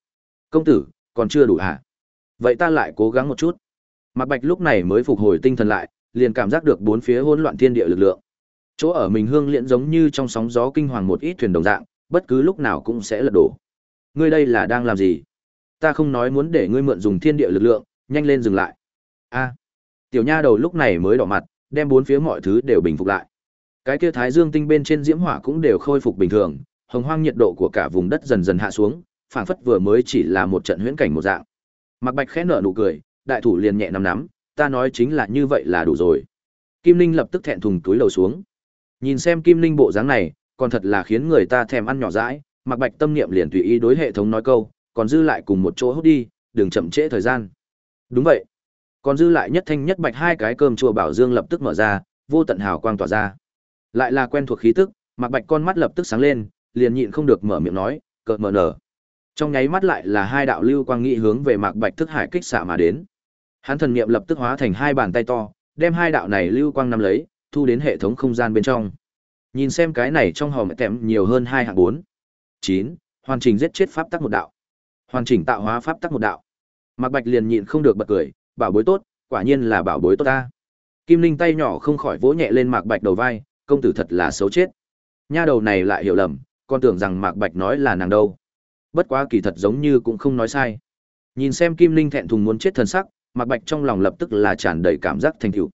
"Công tử, còn chưa đủ hả? Vậy ta lại cố gắng một chút." Mạc Bạch lúc này mới phục hồi tinh thần lại, liền cảm giác được bốn phía hỗn loạn thiên địa lực lượng. Chỗ ở mình hương liễn giống như trong sóng gió kinh hoàng một ít thuyền đồng dạng, bất cứ lúc nào cũng sẽ lật đổ. Ngươi đây là đang làm gì? Ta không nói muốn để ngươi mượn dùng thiên địa lực lượng, nhanh lên dừng lại. A. tiểu nha đầu lúc này mới đỏ mặt, đem bốn phía mọi thứ đều bình phục lại. Cái kia Thái Dương tinh bên trên diễm hỏa cũng đều khôi phục bình thường, hồng hoang nhiệt độ của cả vùng đất dần dần hạ xuống, phảng phất vừa mới chỉ là một trận huyễn cảnh một dạng. Mạc Bạch khẽ nở nụ cười, đại thủ liền nhẹ nắm nắm, ta nói chính là như vậy là đủ rồi. Kim Linh lập tức thẹn thùng túi lầu xuống. Nhìn xem Kim Linh bộ dáng này, còn thật là khiến người ta thèm ăn nhỏ dãi, Mạc Bạch tâm niệm liền tùy ý đối hệ thống nói câu, còn dư lại cùng một chỗ hút đi, đừng chậm trễ thời gian. Đúng vậy. Còn dư lại nhất thanh nhất bạch hai cái cơm chùa bảo dương lập tức mở ra, vô tận hào quang tỏa ra. Lại là quen thuộc khí tức, Mạc Bạch con mắt lập tức sáng lên, liền nhịn không được mở miệng nói, cợt mở nở. Trong nháy mắt lại là hai đạo lưu quang nghị hướng về Mạc Bạch thức hải kích xạ mà đến. Hắn thần niệm lập tức hóa thành hai bàn tay to, đem hai đạo này lưu quang nắm lấy, thu đến hệ thống không gian bên trong. Nhìn xem cái này trong hòm kém nhiều hơn hai hạng bốn. chín hoàn chỉnh giết chết pháp tắc một đạo. Hoàn chỉnh tạo hóa pháp tắc một đạo. Mạc Bạch liền nhịn không được bật cười, bảo bối tốt, quả nhiên là bảo bối tốt ta. Kim Linh tay nhỏ không khỏi vỗ nhẹ lên Mạc Bạch đầu vai, công tử thật là xấu chết. Nha đầu này lại hiểu lầm, con tưởng rằng Mạc Bạch nói là nàng đâu. Bất quá kỳ thật giống như cũng không nói sai. Nhìn xem Kim Linh thẹn thùng muốn chết thần sắc, Mạc Bạch trong lòng lập tức là tràn đầy cảm giác thành tựu.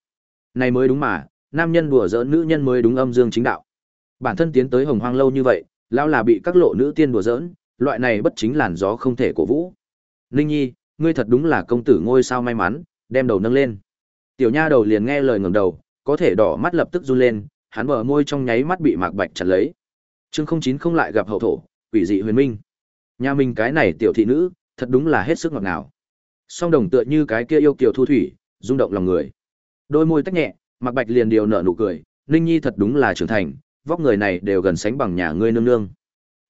Này mới đúng mà, nam nhân đùa giỡn nữ nhân mới đúng âm dương chính đạo. Bản thân tiến tới Hồng Hoang lâu như vậy, lão là bị các lộ nữ tiên đùa giỡn, loại này bất chính làn gió không thể cổ vũ. Ninh Nhi, ngươi thật đúng là công tử ngôi sao may mắn, đem đầu nâng lên. Tiểu nha đầu liền nghe lời ngẩng đầu, có thể đỏ mắt lập tức run lên, hắn bờ môi trong nháy mắt bị Mạc Bạch chặt lấy. Chương không chín không lại gặp hậu thổ, quỷ dị huyền minh. Nhà mình cái này tiểu thị nữ, thật đúng là hết sức ngọt ngào. Song đồng tựa như cái kia yêu kiều thu thủy, rung động lòng người. Đôi môi tách nhẹ, mặc Bạch liền điều nở nụ cười, Ninh Nhi thật đúng là trưởng thành, vóc người này đều gần sánh bằng nhà ngươi nương nương.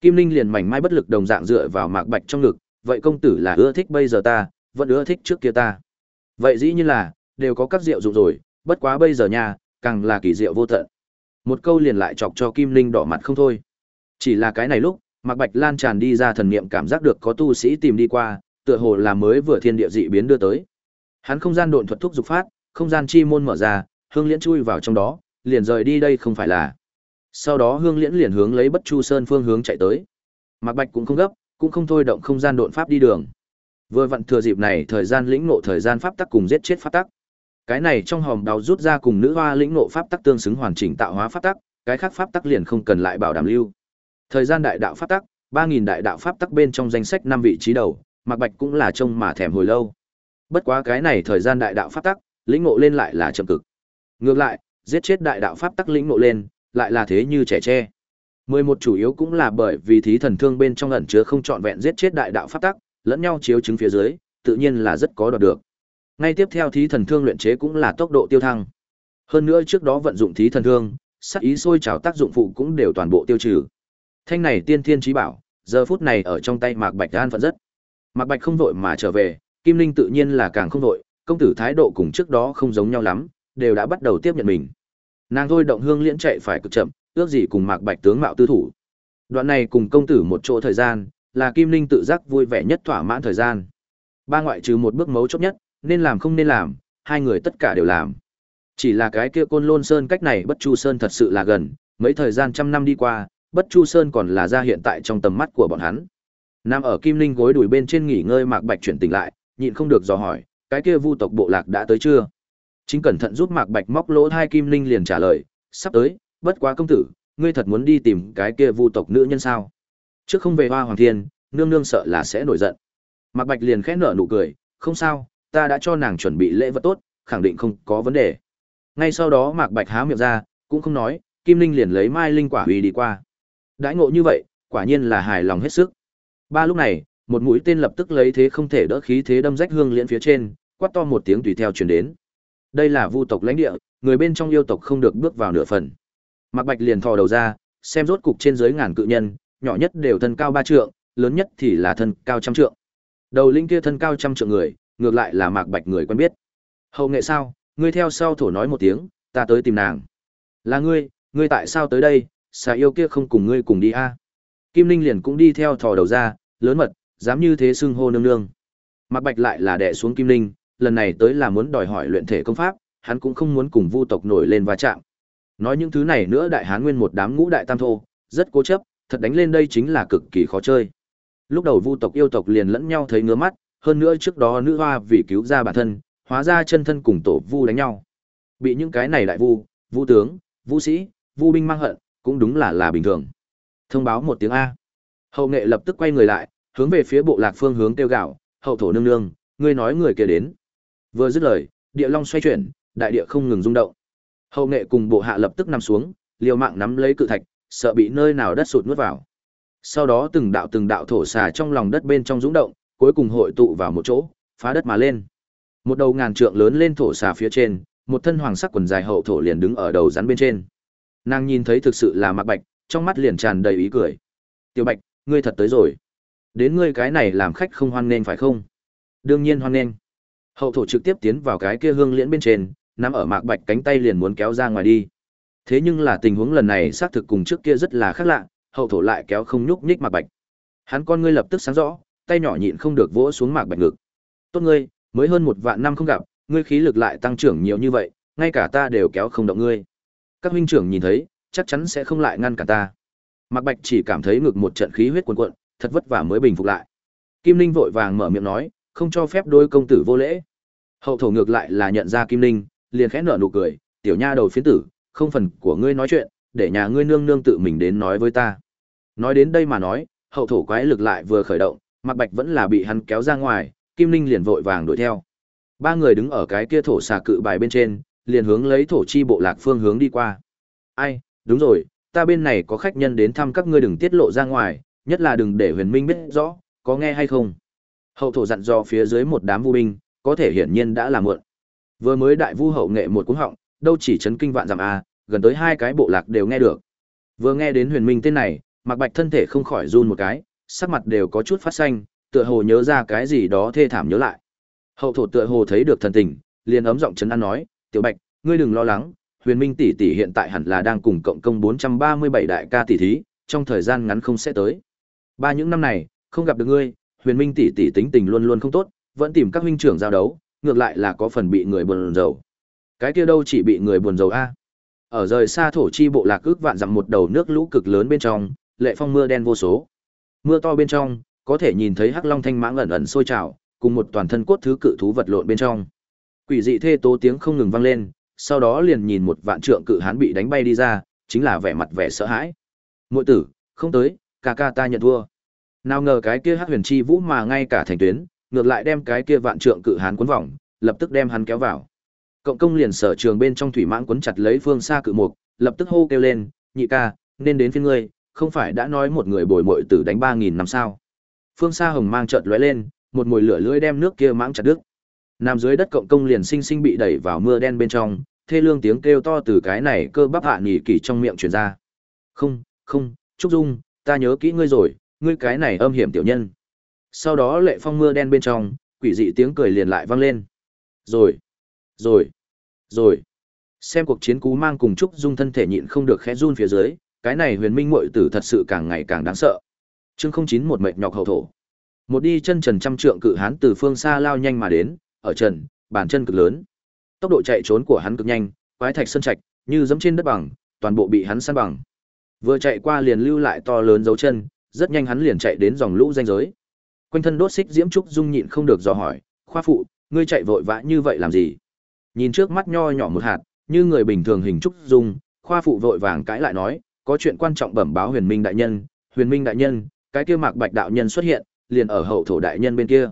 Kim Linh liền mảnh mai bất lực đồng dạng dựa vào Mạc Bạch trong ngực, vậy công tử là ưa thích bây giờ ta, vẫn ưa thích trước kia ta. Vậy dĩ nhiên là, đều có các rượu dụng rồi, bất quá bây giờ nha, càng là kỳ diệu vô tận. Một câu liền lại chọc cho Kim Linh đỏ mặt không thôi. Chỉ là cái này lúc, Mạc Bạch lan tràn đi ra thần niệm cảm giác được có tu sĩ tìm đi qua, tựa hồ là mới vừa thiên địa dị biến đưa tới. Hắn không gian độn thuật thúc dục phát, không gian chi môn mở ra, Hương Liễn chui vào trong đó, liền rời đi đây không phải là. Sau đó Hương Liễn liền hướng lấy Bất Chu Sơn phương hướng chạy tới. Mạc Bạch cũng không gấp, cũng không thôi động không gian độn pháp đi đường. Vừa vặn thừa dịp này thời gian lĩnh ngộ thời gian pháp tắc cùng giết chết pháp tắc. Cái này trong hòm đào rút ra cùng nữ hoa lĩnh ngộ pháp tắc tương xứng hoàn chỉnh tạo hóa pháp tắc, cái khác pháp tắc liền không cần lại bảo đảm lưu. Thời gian đại đạo pháp tắc, 3000 đại đạo pháp tắc bên trong danh sách năm vị trí đầu, Mạc Bạch cũng là trông mà thèm hồi lâu. Bất quá cái này thời gian đại đạo pháp tắc, lĩnh ngộ lên lại là chậm cực. Ngược lại, giết chết đại đạo pháp tắc lĩnh ngộ lên, lại là thế như trẻ tre. 11 chủ yếu cũng là bởi vì thí thần thương bên trong ẩn chứa không trọn vẹn giết chết đại đạo pháp tắc, lẫn nhau chiếu chứng phía dưới, tự nhiên là rất có đoạt được. Ngay tiếp theo thí thần thương luyện chế cũng là tốc độ tiêu thăng. Hơn nữa trước đó vận dụng thí thần thương, sắc ý sôi trào tác dụng phụ cũng đều toàn bộ tiêu trừ. Thanh này tiên thiên trí bảo, giờ phút này ở trong tay Mạc Bạch an phận rất. Mạc Bạch không vội mà trở về, Kim Linh tự nhiên là càng không vội, công tử thái độ cùng trước đó không giống nhau lắm, đều đã bắt đầu tiếp nhận mình. Nàng thôi động hương liễn chạy phải cực chậm, ước gì cùng Mạc Bạch tướng mạo tư thủ. Đoạn này cùng công tử một chỗ thời gian, là Kim Linh tự giác vui vẻ nhất thỏa mãn thời gian. Ba ngoại trừ một bước mấu chốt nhất, nên làm không nên làm, hai người tất cả đều làm. Chỉ là cái kia Côn Lôn Sơn cách này Bất Chu Sơn thật sự là gần, mấy thời gian trăm năm đi qua, Bất Chu Sơn còn là ra hiện tại trong tầm mắt của bọn hắn. Nam ở Kim Linh gối đùi bên trên nghỉ ngơi Mạc Bạch chuyển tỉnh lại, nhịn không được dò hỏi, cái kia Vu tộc bộ lạc đã tới chưa? Chính cẩn thận giúp Mạc Bạch móc lỗ hai Kim Linh liền trả lời, sắp tới, bất quá công tử, ngươi thật muốn đi tìm cái kia Vu tộc nữ nhân sao? Trước không về Hoa Hoàng Thiên, nương nương sợ là sẽ nổi giận. Mạc Bạch liền khẽ nở nụ cười, không sao, ta đã cho nàng chuẩn bị lễ vật tốt, khẳng định không có vấn đề. Ngay sau đó Mạc Bạch há miệng ra, cũng không nói, Kim Linh liền lấy Mai Linh quả uy đi qua. Đãi ngộ như vậy, quả nhiên là hài lòng hết sức. Ba lúc này, một mũi tên lập tức lấy thế không thể đỡ khí thế đâm rách hương liễn phía trên, quát to một tiếng tùy theo truyền đến. Đây là vu tộc lãnh địa, người bên trong yêu tộc không được bước vào nửa phần. Mạc Bạch liền thò đầu ra, xem rốt cục trên dưới ngàn cự nhân, nhỏ nhất đều thân cao ba trượng, lớn nhất thì là thân cao trăm trượng. Đầu linh kia thân cao trăm trượng người, ngược lại là Mạc Bạch người quen biết. Hậu nghệ sao, ngươi theo sau thổ nói một tiếng, ta tới tìm nàng. Là ngươi, ngươi tại sao tới đây, xà yêu kia không cùng ngươi cùng đi a? Kim Linh liền cũng đi theo thò đầu ra, lớn mật, dám như thế xưng hô nương nương. Mạc Bạch lại là đè xuống Kim Linh, lần này tới là muốn đòi hỏi luyện thể công pháp, hắn cũng không muốn cùng Vu tộc nổi lên va chạm. Nói những thứ này nữa đại hán nguyên một đám ngũ đại tam thô, rất cố chấp, thật đánh lên đây chính là cực kỳ khó chơi. Lúc đầu Vu tộc yêu tộc liền lẫn nhau thấy ngứa mắt, hơn nữa trước đó nữ hoa vì cứu ra bản thân, hóa ra chân thân cùng tổ Vu đánh nhau. Bị những cái này đại Vu, Vu tướng, Vu sĩ, Vu binh mang hận, cũng đúng là là bình thường. Thông báo một tiếng A. Hậu nghệ lập tức quay người lại, hướng về phía bộ lạc phương hướng tiêu gạo, hậu thổ nương nương, ngươi nói người kia đến. Vừa dứt lời, địa long xoay chuyển, đại địa không ngừng rung động. Hậu nghệ cùng bộ hạ lập tức nằm xuống, liều mạng nắm lấy cự thạch, sợ bị nơi nào đất sụt nuốt vào. Sau đó từng đạo từng đạo thổ xà trong lòng đất bên trong rung động, cuối cùng hội tụ vào một chỗ, phá đất mà lên. Một đầu ngàn trượng lớn lên thổ xà phía trên, một thân hoàng sắc quần dài hậu thổ liền đứng ở đầu rắn bên trên. Nàng nhìn thấy thực sự là Mặc Bạch, trong mắt liền tràn đầy ý cười. Tiểu Bạch, ngươi thật tới rồi. Đến ngươi cái này làm khách không hoan nghênh phải không? Đương nhiên hoan nghênh. Hậu thổ trực tiếp tiến vào cái kia hương liễn bên trên, nắm ở Mạc Bạch cánh tay liền muốn kéo ra ngoài đi. Thế nhưng là tình huống lần này xác thực cùng trước kia rất là khác lạ, hậu thổ lại kéo không nhúc nhích Mạc Bạch. Hắn con ngươi lập tức sáng rõ, tay nhỏ nhịn không được vỗ xuống Mạc Bạch ngực. Tốt ngươi, mới hơn một vạn năm không gặp, ngươi khí lực lại tăng trưởng nhiều như vậy, ngay cả ta đều kéo không động ngươi. Các huynh trưởng nhìn thấy, chắc chắn sẽ không lại ngăn cả ta. Mạc Bạch chỉ cảm thấy ngực một trận khí huyết cuồn cuộn, thật vất vả mới bình phục lại. Kim Linh vội vàng mở miệng nói, không cho phép đôi công tử vô lễ. Hậu thổ ngược lại là nhận ra Kim Linh, liền khẽ nở nụ cười, tiểu nha đầu phiến tử, không phần của ngươi nói chuyện, để nhà ngươi nương nương tự mình đến nói với ta. Nói đến đây mà nói, hậu thổ quái lực lại vừa khởi động, Mạc Bạch vẫn là bị hắn kéo ra ngoài, Kim Linh liền vội vàng đuổi theo. Ba người đứng ở cái kia thổ xà cự bài bên trên, liền hướng lấy thổ chi bộ lạc phương hướng đi qua. Ai, đúng rồi, ta bên này có khách nhân đến thăm các ngươi đừng tiết lộ ra ngoài, nhất là đừng để huyền minh biết rõ, có nghe hay không. Hậu thổ dặn dò phía dưới một đám vu binh, có thể hiển nhiên đã làm muộn. Vừa mới đại vu hậu nghệ một cú họng, đâu chỉ chấn kinh vạn dặm a, gần tới hai cái bộ lạc đều nghe được. Vừa nghe đến huyền minh tên này, Mạc Bạch thân thể không khỏi run một cái, sắc mặt đều có chút phát xanh, tựa hồ nhớ ra cái gì đó thê thảm nhớ lại. Hậu thổ tựa hồ thấy được thần tình, liền ấm giọng chấn an nói, "Tiểu Bạch, ngươi đừng lo lắng, Huyền Minh tỷ tỷ hiện tại hẳn là đang cùng cộng công 437 đại ca tỷ thí, trong thời gian ngắn không sẽ tới. Ba những năm này, không gặp được ngươi, Huyền Minh tỷ tỷ tính tình luôn luôn không tốt, vẫn tìm các huynh trưởng giao đấu, ngược lại là có phần bị người buồn rầu. Cái kia đâu chỉ bị người buồn rầu a. Ở rời xa thổ chi bộ lạc ước vạn dặm một đầu nước lũ cực lớn bên trong, lệ phong mưa đen vô số. Mưa to bên trong, có thể nhìn thấy hắc long thanh mãng ẩn ẩn sôi trào, cùng một toàn thân cốt thứ cự thú vật lộn bên trong. Quỷ dị thê tố tiếng không ngừng vang lên, sau đó liền nhìn một vạn trượng cự hán bị đánh bay đi ra, chính là vẻ mặt vẻ sợ hãi. Muội tử, không tới, ca ca ta nhận thua. Nào ngờ cái kia hắc huyền chi vũ mà ngay cả thành tuyến, ngược lại đem cái kia vạn trượng cự hán cuốn vòng, lập tức đem hắn kéo vào. Cộng công liền sở trường bên trong thủy mãng cuốn chặt lấy phương xa cự mục, lập tức hô kêu lên, nhị ca, nên đến phiên ngươi, không phải đã nói một người bồi muội tử đánh ba nghìn năm sao? Phương xa hồng mang chợt lóe lên, một mùi lửa lưỡi đem nước kia mãng chặt đứt. Nằm dưới đất cộng công liền sinh sinh bị đẩy vào mưa đen bên trong, thê lương tiếng kêu to từ cái này cơ bắp hạ nghỉ kỳ trong miệng truyền ra. Không, không, Trúc Dung, ta nhớ kỹ ngươi rồi, ngươi cái này âm hiểm tiểu nhân. Sau đó lệ phong mưa đen bên trong, quỷ dị tiếng cười liền lại vang lên. Rồi, rồi, rồi. Xem cuộc chiến cú mang cùng Trúc Dung thân thể nhịn không được khẽ run phía dưới, cái này huyền minh mội tử thật sự càng ngày càng đáng sợ. Chương không chín một mệt nhọc hậu thổ. Một đi chân trần trăm trượng cự hán từ phương xa lao nhanh mà đến, ở trần, bàn chân cực lớn. Tốc độ chạy trốn của hắn cực nhanh, quái thạch sơn trạch, như giẫm trên đất bằng, toàn bộ bị hắn san bằng. Vừa chạy qua liền lưu lại to lớn dấu chân, rất nhanh hắn liền chạy đến dòng lũ danh giới. Quanh thân đốt xích diễm trúc dung nhịn không được dò hỏi, "Khoa phụ, ngươi chạy vội vã như vậy làm gì?" Nhìn trước mắt nho nhỏ một hạt, như người bình thường hình trúc dung, khoa phụ vội vàng cãi lại nói, "Có chuyện quan trọng bẩm báo Huyền Minh đại nhân, Huyền Minh đại nhân, cái kia Mạc Bạch đạo nhân xuất hiện, liền ở hậu thổ đại nhân bên kia."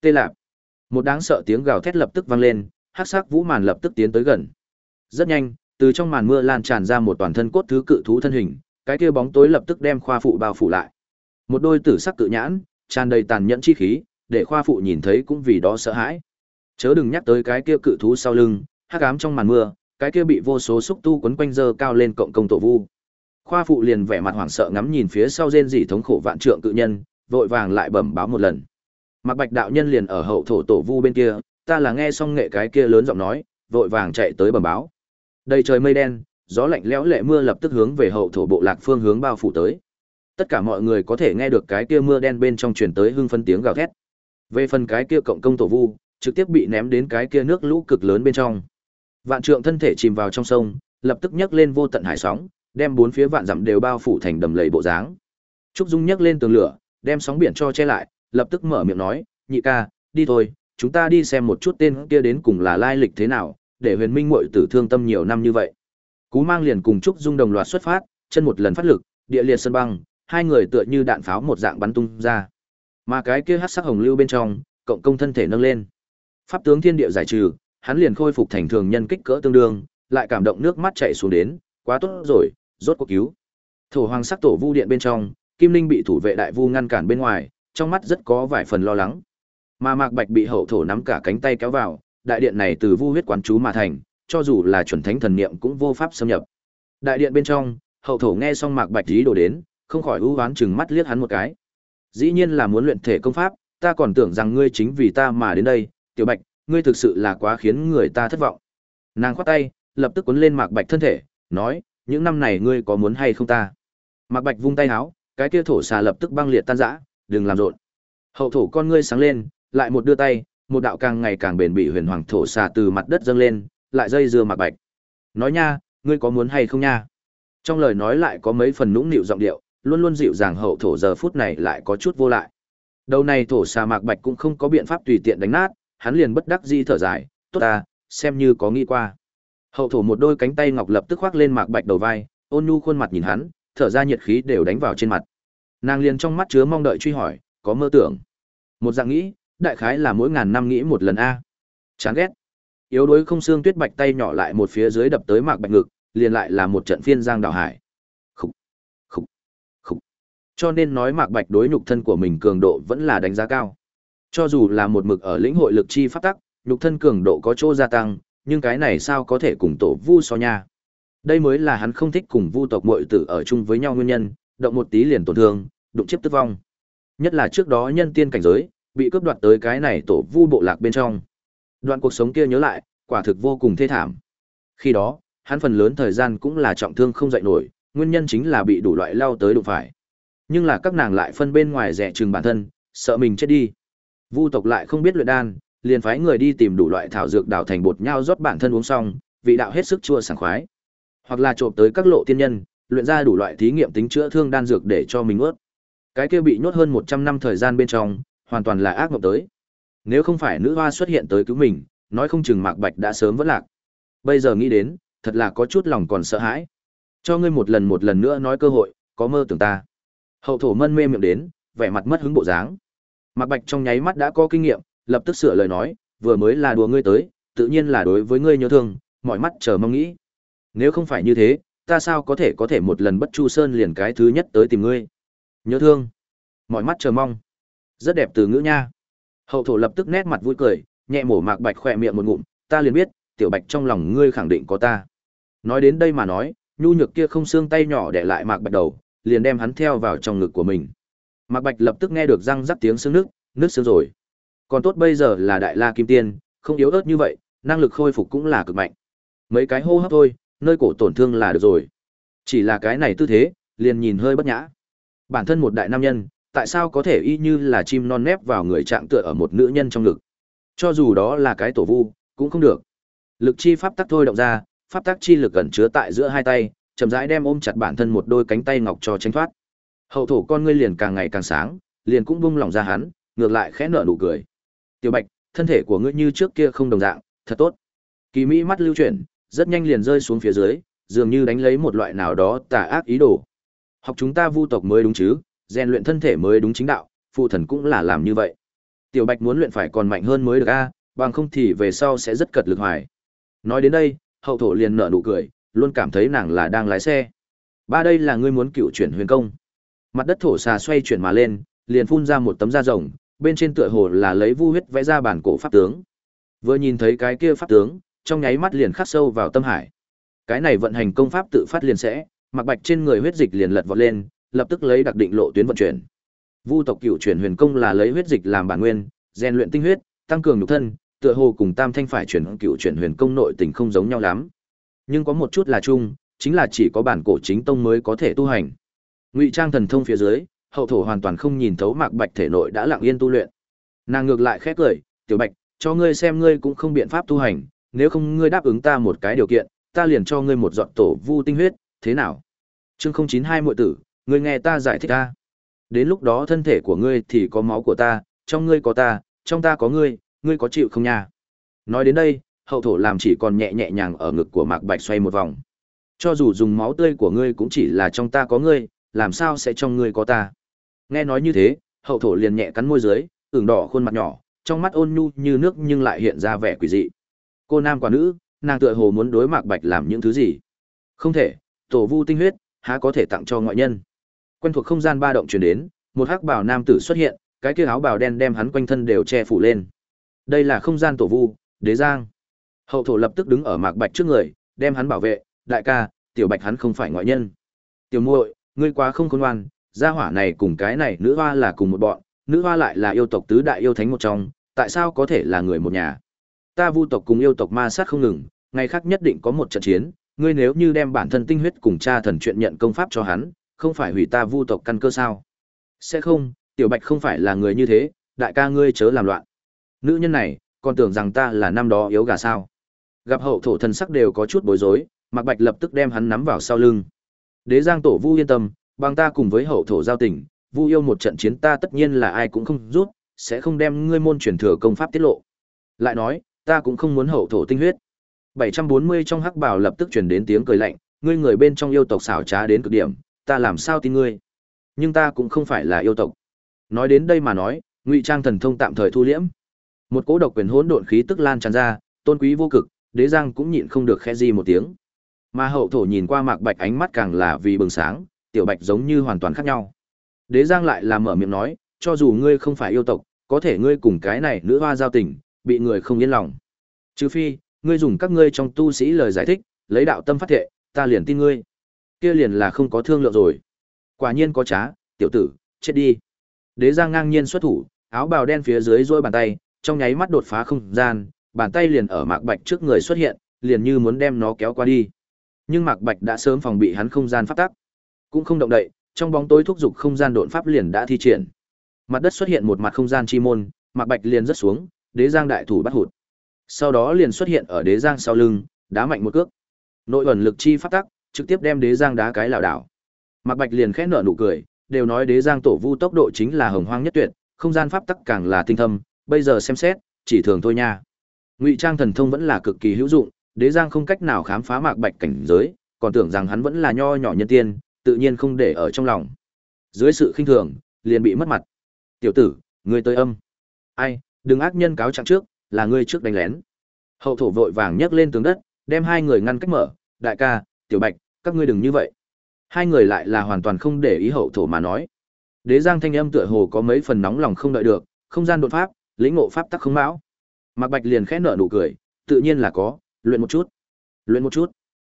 Tê Lạp. Một đáng sợ tiếng gào thét lập tức vang lên, hắc sắc vũ màn lập tức tiến tới gần. Rất nhanh, từ trong màn mưa lan tràn ra một toàn thân cốt thứ cự thú thân hình, cái kia bóng tối lập tức đem khoa phụ bao phủ lại. Một đôi tử sắc cự nhãn, tràn đầy tàn nhẫn chi khí, để khoa phụ nhìn thấy cũng vì đó sợ hãi. Chớ đừng nhắc tới cái kia cự thú sau lưng, hắc ám trong màn mưa, cái kia bị vô số xúc tu quấn quanh dơ cao lên cộng công tổ vu. Khoa phụ liền vẻ mặt hoảng sợ ngắm nhìn phía sau rên rỉ thống khổ vạn trượng cự nhân, vội vàng lại bẩm báo một lần. Mạc Bạch đạo nhân liền ở hậu thổ tổ vu bên kia, ta là nghe xong nghệ cái kia lớn giọng nói, vội vàng chạy tới bẩm báo. Đầy trời mây đen, gió lạnh lẽo lệ mưa lập tức hướng về hậu thổ bộ lạc phương hướng bao phủ tới. Tất cả mọi người có thể nghe được cái kia mưa đen bên trong truyền tới hưng phân tiếng gào thét. Về phần cái kia cộng công tổ vu, trực tiếp bị ném đến cái kia nước lũ cực lớn bên trong. Vạn trượng thân thể chìm vào trong sông, lập tức nhấc lên vô tận hải sóng, đem bốn phía vạn dặm đều bao phủ thành đầm lầy bộ dáng. Trúc Dung nhấc lên tường lửa, đem sóng biển cho che lại, lập tức mở miệng nói, "Nhị ca, đi thôi, chúng ta đi xem một chút tên kia đến cùng là lai lịch thế nào, để huyền minh muội tử thương tâm nhiều năm như vậy. Cú mang liền cùng Trúc Dung đồng loạt xuất phát, chân một lần phát lực, địa liệt sân băng, hai người tựa như đạn pháo một dạng bắn tung ra. Mà cái kia hắc sắc hồng lưu bên trong, cộng công thân thể nâng lên. Pháp tướng thiên địa giải trừ, hắn liền khôi phục thành thường nhân kích cỡ tương đương, lại cảm động nước mắt chảy xuống đến, quá tốt rồi, rốt cuộc cứu. Thổ hoàng sắc tổ vu điện bên trong, Kim Linh bị thủ vệ đại vu ngăn cản bên ngoài, trong mắt rất có vài phần lo lắng. Mà Mạc Bạch bị hậu thổ nắm cả cánh tay kéo vào, đại điện này từ vu huyết quán chú mà thành, cho dù là chuẩn thánh thần niệm cũng vô pháp xâm nhập. Đại điện bên trong, hậu thổ nghe xong Mạc Bạch ý đồ đến, không khỏi ưu đoán chừng mắt liếc hắn một cái. Dĩ nhiên là muốn luyện thể công pháp, ta còn tưởng rằng ngươi chính vì ta mà đến đây, Tiểu Bạch, ngươi thực sự là quá khiến người ta thất vọng. Nàng khoát tay, lập tức cuốn lên Mạc Bạch thân thể, nói, những năm này ngươi có muốn hay không ta? Mạc Bạch vung tay áo, cái kia thổ xà lập tức băng liệt tan rã, đừng làm rộn. Hậu thổ con ngươi sáng lên, lại một đưa tay, một đạo càng ngày càng bền bỉ huyền hoàng thổ xà từ mặt đất dâng lên, lại dây dưa Mạc Bạch. Nói nha, ngươi có muốn hay không nha? Trong lời nói lại có mấy phần nũng nịu giọng điệu, luôn luôn dịu dàng hậu thổ giờ phút này lại có chút vô lại. Đầu này thổ xà Mạc Bạch cũng không có biện pháp tùy tiện đánh nát, hắn liền bất đắc dĩ thở dài, tốt ta, xem như có nghĩ qua. Hậu thổ một đôi cánh tay ngọc lập tức khoác lên Mạc Bạch đầu vai, ôn nhu khuôn mặt nhìn hắn, thở ra nhiệt khí đều đánh vào trên mặt. Nàng liền trong mắt chứa mong đợi truy hỏi, có mơ tưởng. Một dạng nghĩ, đại khái là mỗi ngàn năm nghĩ một lần a. Chán ghét. Yếu đuối không xương tuyết bạch tay nhỏ lại một phía dưới đập tới Mạc Bạch ngực, liền lại là một trận phiên giang đảo hải. khúc khúc khúc Cho nên nói Mạc Bạch đối nhục thân của mình cường độ vẫn là đánh giá cao. Cho dù là một mực ở lĩnh hội lực chi pháp tắc, nhục thân cường độ có chỗ gia tăng, nhưng cái này sao có thể cùng tổ vu so nha. Đây mới là hắn không thích cùng vu tộc mội tử ở chung với nhau nguyên nhân, động một tí liền tổn thương, đụng chết tức vong. Nhất là trước đó nhân tiên cảnh giới, bị cướp đoạt tới cái này tổ vu bộ lạc bên trong. Đoạn cuộc sống kia nhớ lại, quả thực vô cùng thê thảm. Khi đó, hắn phần lớn thời gian cũng là trọng thương không dậy nổi, nguyên nhân chính là bị đủ loại lao tới đụng phải. Nhưng là các nàng lại phân bên ngoài rẻ chừng bản thân, sợ mình chết đi. Vu tộc lại không biết luyện đan, liền phái người đi tìm đủ loại thảo dược đào thành bột nhau rót bản thân uống xong, vị đạo hết sức chua sảng khoái. Hoặc là trộm tới các lộ tiên nhân, luyện ra đủ loại thí nghiệm tính chữa thương đan dược để cho mình ướt. Cái kia bị nhốt hơn 100 năm thời gian bên trong, hoàn toàn là ác mộng tới. Nếu không phải nữ hoa xuất hiện tới cứu mình, nói không chừng Mạc Bạch đã sớm vỡ lạc. Bây giờ nghĩ đến, thật là có chút lòng còn sợ hãi. Cho ngươi một lần một lần nữa nói cơ hội, có mơ tưởng ta. Hậu thổ mân mê miệng đến, vẻ mặt mất hứng bộ dáng. Mạc Bạch trong nháy mắt đã có kinh nghiệm, lập tức sửa lời nói, vừa mới là đùa ngươi tới, tự nhiên là đối với ngươi nhớ thương, mọi mắt chờ mong nghĩ. Nếu không phải như thế, ta sao có thể có thể một lần bất chu sơn liền cái thứ nhất tới tìm ngươi. Nhớ thương, mọi mắt chờ mong. Rất đẹp từ ngữ nha. Hậu thổ lập tức nét mặt vui cười, nhẹ mổ Mạc Bạch khỏe miệng một ngụm, ta liền biết, tiểu Bạch trong lòng ngươi khẳng định có ta. Nói đến đây mà nói, nhu nhược kia không xương tay nhỏ để lại Mạc Bạch đầu, liền đem hắn theo vào trong ngực của mình. Mạc Bạch lập tức nghe được răng rắc tiếng xương nước, nước xương rồi. Còn tốt bây giờ là đại la kim tiên, không yếu ớt như vậy, năng lực khôi phục cũng là cực mạnh. Mấy cái hô hấp thôi, nơi cổ tổn thương là được rồi. Chỉ là cái này tư thế, liền nhìn hơi bất nhã. Bản thân một đại nam nhân, tại sao có thể y như là chim non nép vào người trạng tựa ở một nữ nhân trong ngực. Cho dù đó là cái tổ vu, cũng không được. Lực chi pháp tắc thôi động ra, pháp tắc chi lực ẩn chứa tại giữa hai tay, chậm rãi đem ôm chặt bản thân một đôi cánh tay ngọc cho tránh thoát. Hậu thổ con ngươi liền càng ngày càng sáng, liền cũng bung lòng ra hắn, ngược lại khẽ nở nụ cười. Tiểu Bạch, thân thể của ngươi như trước kia không đồng dạng, thật tốt. Kỳ Mỹ mắt lưu chuyển, rất nhanh liền rơi xuống phía dưới, dường như đánh lấy một loại nào đó tà ác ý đồ. Học chúng ta vu tộc mới đúng chứ, rèn luyện thân thể mới đúng chính đạo, phụ thần cũng là làm như vậy. Tiểu Bạch muốn luyện phải còn mạnh hơn mới được a, bằng không thì về sau sẽ rất cật lực hoài. Nói đến đây, hậu thổ liền nở nụ cười, luôn cảm thấy nàng là đang lái xe. Ba đây là ngươi muốn cựu chuyển huyền công. Mặt đất thổ xà xoay chuyển mà lên, liền phun ra một tấm da rồng, bên trên tựa hồ là lấy vu huyết vẽ ra bản cổ pháp tướng. Vừa nhìn thấy cái kia pháp tướng, trong nháy mắt liền khắc sâu vào tâm hải. Cái này vận hành công pháp tự phát liền sẽ, mặc bạch trên người huyết dịch liền lật vọt lên, lập tức lấy đặc định lộ tuyến vận chuyển. Vu tộc cựu chuyển huyền công là lấy huyết dịch làm bản nguyên, rèn luyện tinh huyết, tăng cường nhục thân, tựa hồ cùng Tam Thanh phải chuyển cựu chuyển huyền công nội tình không giống nhau lắm. Nhưng có một chút là chung, chính là chỉ có bản cổ chính tông mới có thể tu hành. Ngụy Trang thần thông phía dưới, hậu thổ hoàn toàn không nhìn thấu Mạc Bạch thể nội đã lặng yên tu luyện. Nàng ngược lại khẽ cười, "Tiểu Bạch, cho ngươi xem ngươi cũng không biện pháp tu hành, nếu không ngươi đáp ứng ta một cái điều kiện, ta liền cho ngươi một giọt tổ vu tinh huyết, thế nào?" Chương 092 muội tử, ngươi nghe ta giải thích ta. Đến lúc đó thân thể của ngươi thì có máu của ta, trong ngươi có ta, trong ta có ngươi, ngươi có chịu không nha? Nói đến đây, hậu thổ làm chỉ còn nhẹ nhẹ nhàng ở ngực của Mạc Bạch xoay một vòng. Cho dù dùng máu tươi của ngươi cũng chỉ là trong ta có ngươi, làm sao sẽ trong ngươi có ta? Nghe nói như thế, hậu thổ liền nhẹ cắn môi dưới, ửng đỏ khuôn mặt nhỏ, trong mắt ôn nhu như nước nhưng lại hiện ra vẻ quỷ dị. Cô nam quả nữ, nàng tựa hồ muốn đối Mạc Bạch làm những thứ gì? Không thể, tổ vu tinh huyết, há có thể tặng cho ngoại nhân. Quen thuộc không gian ba động truyền đến, một hắc bảo nam tử xuất hiện, cái kia áo bào đen đem hắn quanh thân đều che phủ lên. Đây là không gian tổ vu, Đế Giang. Hậu thổ lập tức đứng ở Mạc Bạch trước người, đem hắn bảo vệ, đại ca, tiểu Bạch hắn không phải ngoại nhân. Tiểu muội, ngươi quá không khôn ngoan, gia hỏa này cùng cái này nữ hoa là cùng một bọn, nữ hoa lại là yêu tộc tứ đại yêu thánh một trong, tại sao có thể là người một nhà? Ta vu tộc cùng yêu tộc ma sát không ngừng, ngày khác nhất định có một trận chiến, ngươi nếu như đem bản thân tinh huyết cùng cha thần chuyện nhận công pháp cho hắn, không phải hủy ta vu tộc căn cơ sao? Sẽ không, tiểu bạch không phải là người như thế, đại ca ngươi chớ làm loạn. Nữ nhân này, còn tưởng rằng ta là năm đó yếu gà sao? Gặp hậu thổ thần sắc đều có chút bối rối, Mạc Bạch lập tức đem hắn nắm vào sau lưng. Đế Giang Tổ Vu yên tâm, bằng ta cùng với hậu thổ giao tình, Vu yêu một trận chiến ta tất nhiên là ai cũng không rút, sẽ không đem ngươi môn truyền thừa công pháp tiết lộ. Lại nói, ta cũng không muốn hậu thổ tinh huyết. 740 trong hắc bảo lập tức truyền đến tiếng cười lạnh, ngươi người bên trong yêu tộc xảo trá đến cực điểm, ta làm sao tin ngươi? Nhưng ta cũng không phải là yêu tộc. Nói đến đây mà nói, Ngụy Trang thần thông tạm thời thu liễm. Một cỗ độc quyền hỗn độn khí tức lan tràn ra, tôn quý vô cực, Đế Giang cũng nhịn không được khẽ di một tiếng. Mà hậu thổ nhìn qua Mạc Bạch ánh mắt càng là vì bừng sáng, tiểu Bạch giống như hoàn toàn khác nhau. Đế Giang lại là mở miệng nói, cho dù ngươi không phải yêu tộc, có thể ngươi cùng cái này nữ hoa giao tình, bị người không yên lòng. Trừ phi, ngươi dùng các ngươi trong tu sĩ lời giải thích, lấy đạo tâm phát thệ, ta liền tin ngươi. Kia liền là không có thương lượng rồi. Quả nhiên có trá, tiểu tử, chết đi. Đế Giang ngang nhiên xuất thủ, áo bào đen phía dưới duỗi bàn tay, trong nháy mắt đột phá không gian, bàn tay liền ở Mạc Bạch trước người xuất hiện, liền như muốn đem nó kéo qua đi. Nhưng Mạc Bạch đã sớm phòng bị hắn không gian pháp tắc, cũng không động đậy, trong bóng tối thúc dục không gian độn pháp liền đã thi triển. Mặt đất xuất hiện một mặt không gian chi môn, Mạc Bạch liền rất xuống, Đế Giang đại thủ bắt hụt. Sau đó liền xuất hiện ở Đế Giang sau lưng, đá mạnh một cước. Nội ẩn lực chi phát tắc, trực tiếp đem Đế Giang đá cái lảo đảo. Mạc Bạch liền khẽ nở nụ cười, đều nói Đế Giang tổ vu tốc độ chính là hồng hoang nhất tuyệt, không gian pháp tắc càng là tinh thâm, bây giờ xem xét, chỉ thường thôi nha. Ngụy Trang thần thông vẫn là cực kỳ hữu dụng, Đế Giang không cách nào khám phá Mạc Bạch cảnh giới, còn tưởng rằng hắn vẫn là nho nhỏ nhân tiên, tự nhiên không để ở trong lòng. Dưới sự khinh thường, liền bị mất mặt. "Tiểu tử, ngươi tới âm." "Ai, đừng ác nhân cáo trạng trước, là ngươi trước đánh lén." Hậu thổ vội vàng nhấc lên tường đất, đem hai người ngăn cách mở, "Đại ca, Tiểu Bạch, các ngươi đừng như vậy." Hai người lại là hoàn toàn không để ý hậu thổ mà nói. Đế Giang thanh âm tựa hồ có mấy phần nóng lòng không đợi được, không gian đột pháp, lĩnh ngộ pháp tắc không mão Mạc Bạch liền khẽ nở nụ cười, tự nhiên là có, luyện một chút. Luyện một chút.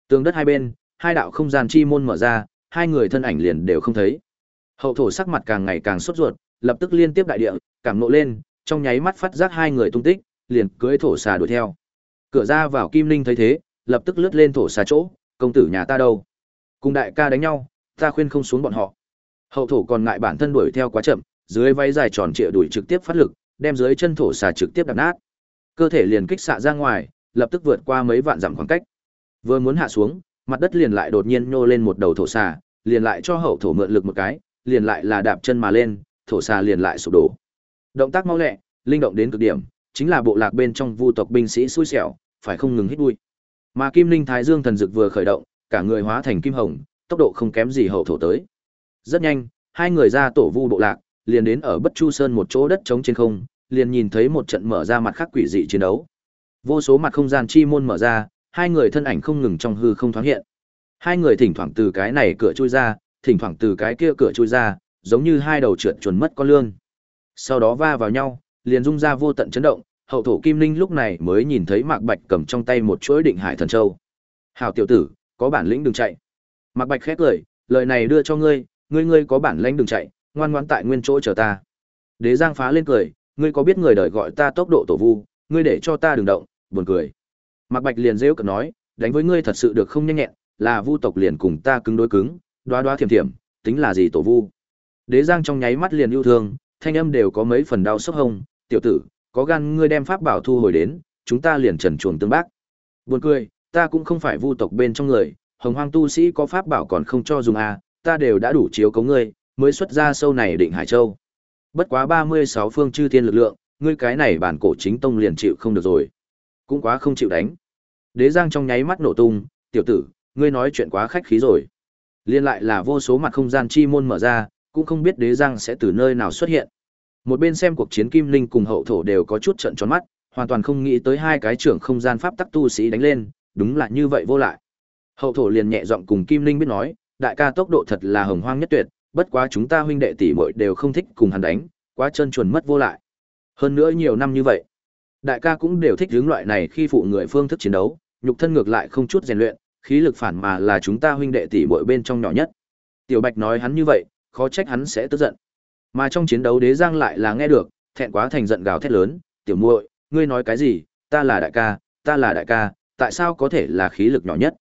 Tường đất hai bên, hai đạo không gian chi môn mở ra, hai người thân ảnh liền đều không thấy. Hậu thổ sắc mặt càng ngày càng sốt ruột, lập tức liên tiếp đại địa, cảm nộ lên, trong nháy mắt phát giác hai người tung tích, liền cưỡi thổ xà đuổi theo. Cửa ra vào Kim Linh thấy thế, lập tức lướt lên thổ xà chỗ, công tử nhà ta đâu? Cùng đại ca đánh nhau, ta khuyên không xuống bọn họ. Hậu thổ còn ngại bản thân đuổi theo quá chậm, dưới váy dài tròn trịa đuổi trực tiếp phát lực, đem dưới chân thổ xà trực tiếp đập nát. Cơ thể liền kích xạ ra ngoài, lập tức vượt qua mấy vạn dặm khoảng cách. Vừa muốn hạ xuống, mặt đất liền lại đột nhiên nhô lên một đầu thổ xà, liền lại cho hậu thổ mượn lực một cái, liền lại là đạp chân mà lên, thổ xà liền lại sụp đổ. Động tác mau lẹ, linh động đến cực điểm, chính là bộ lạc bên trong vu tộc binh sĩ xui xẻo, phải không ngừng hít bụi. Mà Kim Linh Thái Dương thần dực vừa khởi động, cả người hóa thành kim hồng, tốc độ không kém gì hậu thổ tới. Rất nhanh, hai người ra tổ vu bộ lạc, liền đến ở Bất Chu Sơn một chỗ đất trống trên không, liền nhìn thấy một trận mở ra mặt khác quỷ dị chiến đấu. Vô số mặt không gian chi môn mở ra, hai người thân ảnh không ngừng trong hư không thoáng hiện. Hai người thỉnh thoảng từ cái này cửa chui ra, thỉnh thoảng từ cái kia cửa chui ra, giống như hai đầu trượt chuẩn mất con lươn. Sau đó va vào nhau, liền rung ra vô tận chấn động, hậu thổ Kim Linh lúc này mới nhìn thấy Mạc Bạch cầm trong tay một chuỗi định hải thần châu. "Hảo tiểu tử, có bản lĩnh đừng chạy." Mạc Bạch khét lời, "Lời này đưa cho ngươi, ngươi ngươi có bản lĩnh đừng chạy, ngoan ngoãn tại nguyên chỗ chờ ta." Đế Giang phá lên cười, "Ngươi có biết người đời gọi ta tốc độ tổ vu, ngươi để cho ta đừng động." Buồn cười. Mạc Bạch liền rêu cợt nói, "Đánh với ngươi thật sự được không nhanh nhẹn, là vu tộc liền cùng ta cứng đối cứng, đoá đoá thiểm thiểm, tính là gì tổ vu?" Đế Giang trong nháy mắt liền yêu thương, thanh âm đều có mấy phần đau sốc hông, "Tiểu tử, có gan ngươi đem pháp bảo thu hồi đến, chúng ta liền trần chuồng tương bác." Buồn cười, ta cũng không phải vu tộc bên trong người, hồng hoang tu sĩ có pháp bảo còn không cho dùng à, ta đều đã đủ chiếu cố ngươi, mới xuất ra sâu này định Hải Châu. Bất quá 36 phương chư thiên lực lượng, ngươi cái này bản cổ chính tông liền chịu không được rồi. Cũng quá không chịu đánh. Đế Giang trong nháy mắt nổ tung, tiểu tử, ngươi nói chuyện quá khách khí rồi. Liên lại là vô số mặt không gian chi môn mở ra, cũng không biết Đế Giang sẽ từ nơi nào xuất hiện. Một bên xem cuộc chiến Kim Linh cùng hậu thổ đều có chút trận tròn mắt, hoàn toàn không nghĩ tới hai cái trưởng không gian pháp tắc tu sĩ đánh lên, đúng là như vậy vô lại. Hậu thổ liền nhẹ giọng cùng Kim Linh biết nói, đại ca tốc độ thật là hồng hoang nhất tuyệt, bất quá chúng ta huynh đệ tỷ muội đều không thích cùng hắn đánh, quá chân chuồn mất vô lại. Hơn nữa nhiều năm như vậy, đại ca cũng đều thích hướng loại này khi phụ người phương thức chiến đấu, nhục thân ngược lại không chút rèn luyện, khí lực phản mà là chúng ta huynh đệ tỷ muội bên trong nhỏ nhất. Tiểu Bạch nói hắn như vậy, khó trách hắn sẽ tức giận. Mà trong chiến đấu đế giang lại là nghe được, thẹn quá thành giận gào thét lớn, "Tiểu muội, ngươi nói cái gì? Ta là đại ca, ta là đại ca, tại sao có thể là khí lực nhỏ nhất?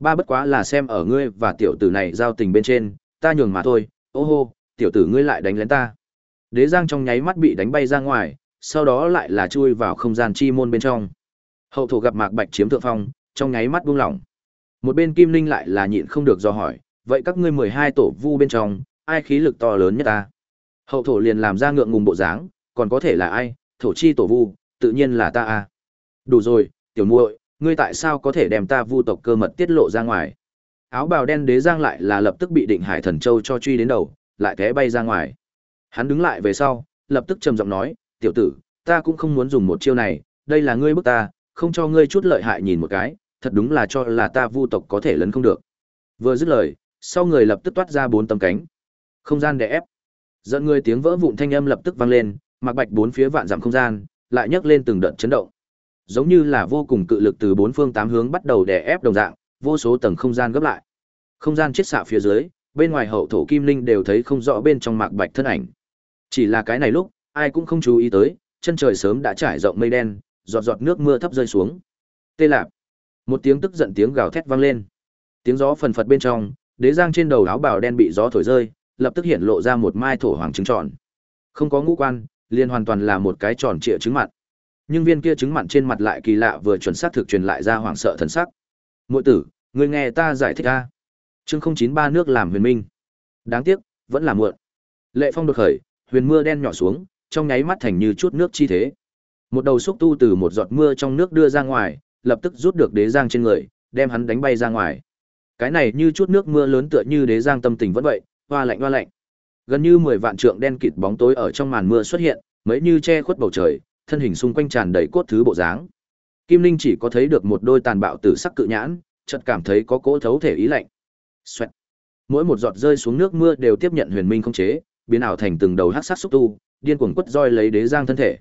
Ba bất quá là xem ở ngươi và tiểu tử này giao tình bên trên, ta nhường mà thôi, ô hô, tiểu tử ngươi lại đánh lén ta." Đế Giang trong nháy mắt bị đánh bay ra ngoài, sau đó lại là chui vào không gian chi môn bên trong. Hậu thủ gặp Mạc Bạch chiếm thượng phong, trong nháy mắt buông lỏng. Một bên Kim Linh lại là nhịn không được do hỏi, vậy các ngươi mười hai tổ vu bên trong, ai khí lực to lớn nhất ta? Hậu thổ liền làm ra ngượng ngùng bộ dáng, còn có thể là ai, thổ chi tổ vu, tự nhiên là ta à. Đủ rồi, tiểu muội, ngươi tại sao có thể đem ta vu tộc cơ mật tiết lộ ra ngoài? Áo bào đen đế giang lại là lập tức bị định hải thần châu cho truy đến đầu, lại té bay ra ngoài. Hắn đứng lại về sau, lập tức trầm giọng nói, tiểu tử, ta cũng không muốn dùng một chiêu này, đây là ngươi bức ta, không cho ngươi chút lợi hại nhìn một cái, thật đúng là cho là ta vu tộc có thể lấn không được. Vừa dứt lời, sau người lập tức toát ra bốn tấm cánh. Không gian đè ép. Dẫn người tiếng vỡ vụn thanh âm lập tức vang lên, mặc bạch bốn phía vạn dặm không gian, lại nhấc lên từng đợt chấn động. Giống như là vô cùng cự lực từ bốn phương tám hướng bắt đầu đè ép đồng dạng, vô số tầng không gian gấp lại. Không gian chiết xạ phía dưới, bên ngoài hậu thổ kim linh đều thấy không rõ bên trong mạc bạch thân ảnh. Chỉ là cái này lúc, ai cũng không chú ý tới, chân trời sớm đã trải rộng mây đen, giọt giọt nước mưa thấp rơi xuống. Tê lạp. Một tiếng tức giận tiếng gào thét vang lên. Tiếng gió phần phật bên trong, đế giang trên đầu áo bào đen bị gió thổi rơi, lập tức hiện lộ ra một mai thổ hoàng trứng tròn. Không có ngũ quan, liền hoàn toàn là một cái tròn trịa trứng mặn. Nhưng viên kia trứng mặn trên mặt lại kỳ lạ vừa chuẩn xác thực truyền lại ra hoàng sợ thần sắc. Muội tử, ngươi nghe ta giải thích a. Chương 093 nước làm huyền minh. Đáng tiếc, vẫn là muộn. Lệ phong đột khởi, huyền mưa đen nhỏ xuống, trong nháy mắt thành như chút nước chi thế. Một đầu xúc tu từ một giọt mưa trong nước đưa ra ngoài, lập tức rút được đế giang trên người, đem hắn đánh bay ra ngoài. Cái này như chút nước mưa lớn tựa như đế giang tâm tình vẫn vậy, hoa lạnh hoa lạnh. Gần như mười vạn trượng đen kịt bóng tối ở trong màn mưa xuất hiện, mấy như che khuất bầu trời, thân hình xung quanh tràn đầy cốt thứ bộ dáng. Kim Linh chỉ có thấy được một đôi tàn bạo tử sắc cự nhãn, chợt cảm thấy có cỗ thấu thể ý lạnh. Xoẹt. Mỗi một giọt rơi xuống nước mưa đều tiếp nhận huyền minh không chế, biến ảo thành từng đầu hắc sát xúc tu, điên cuồng quất roi lấy đế giang thân thể.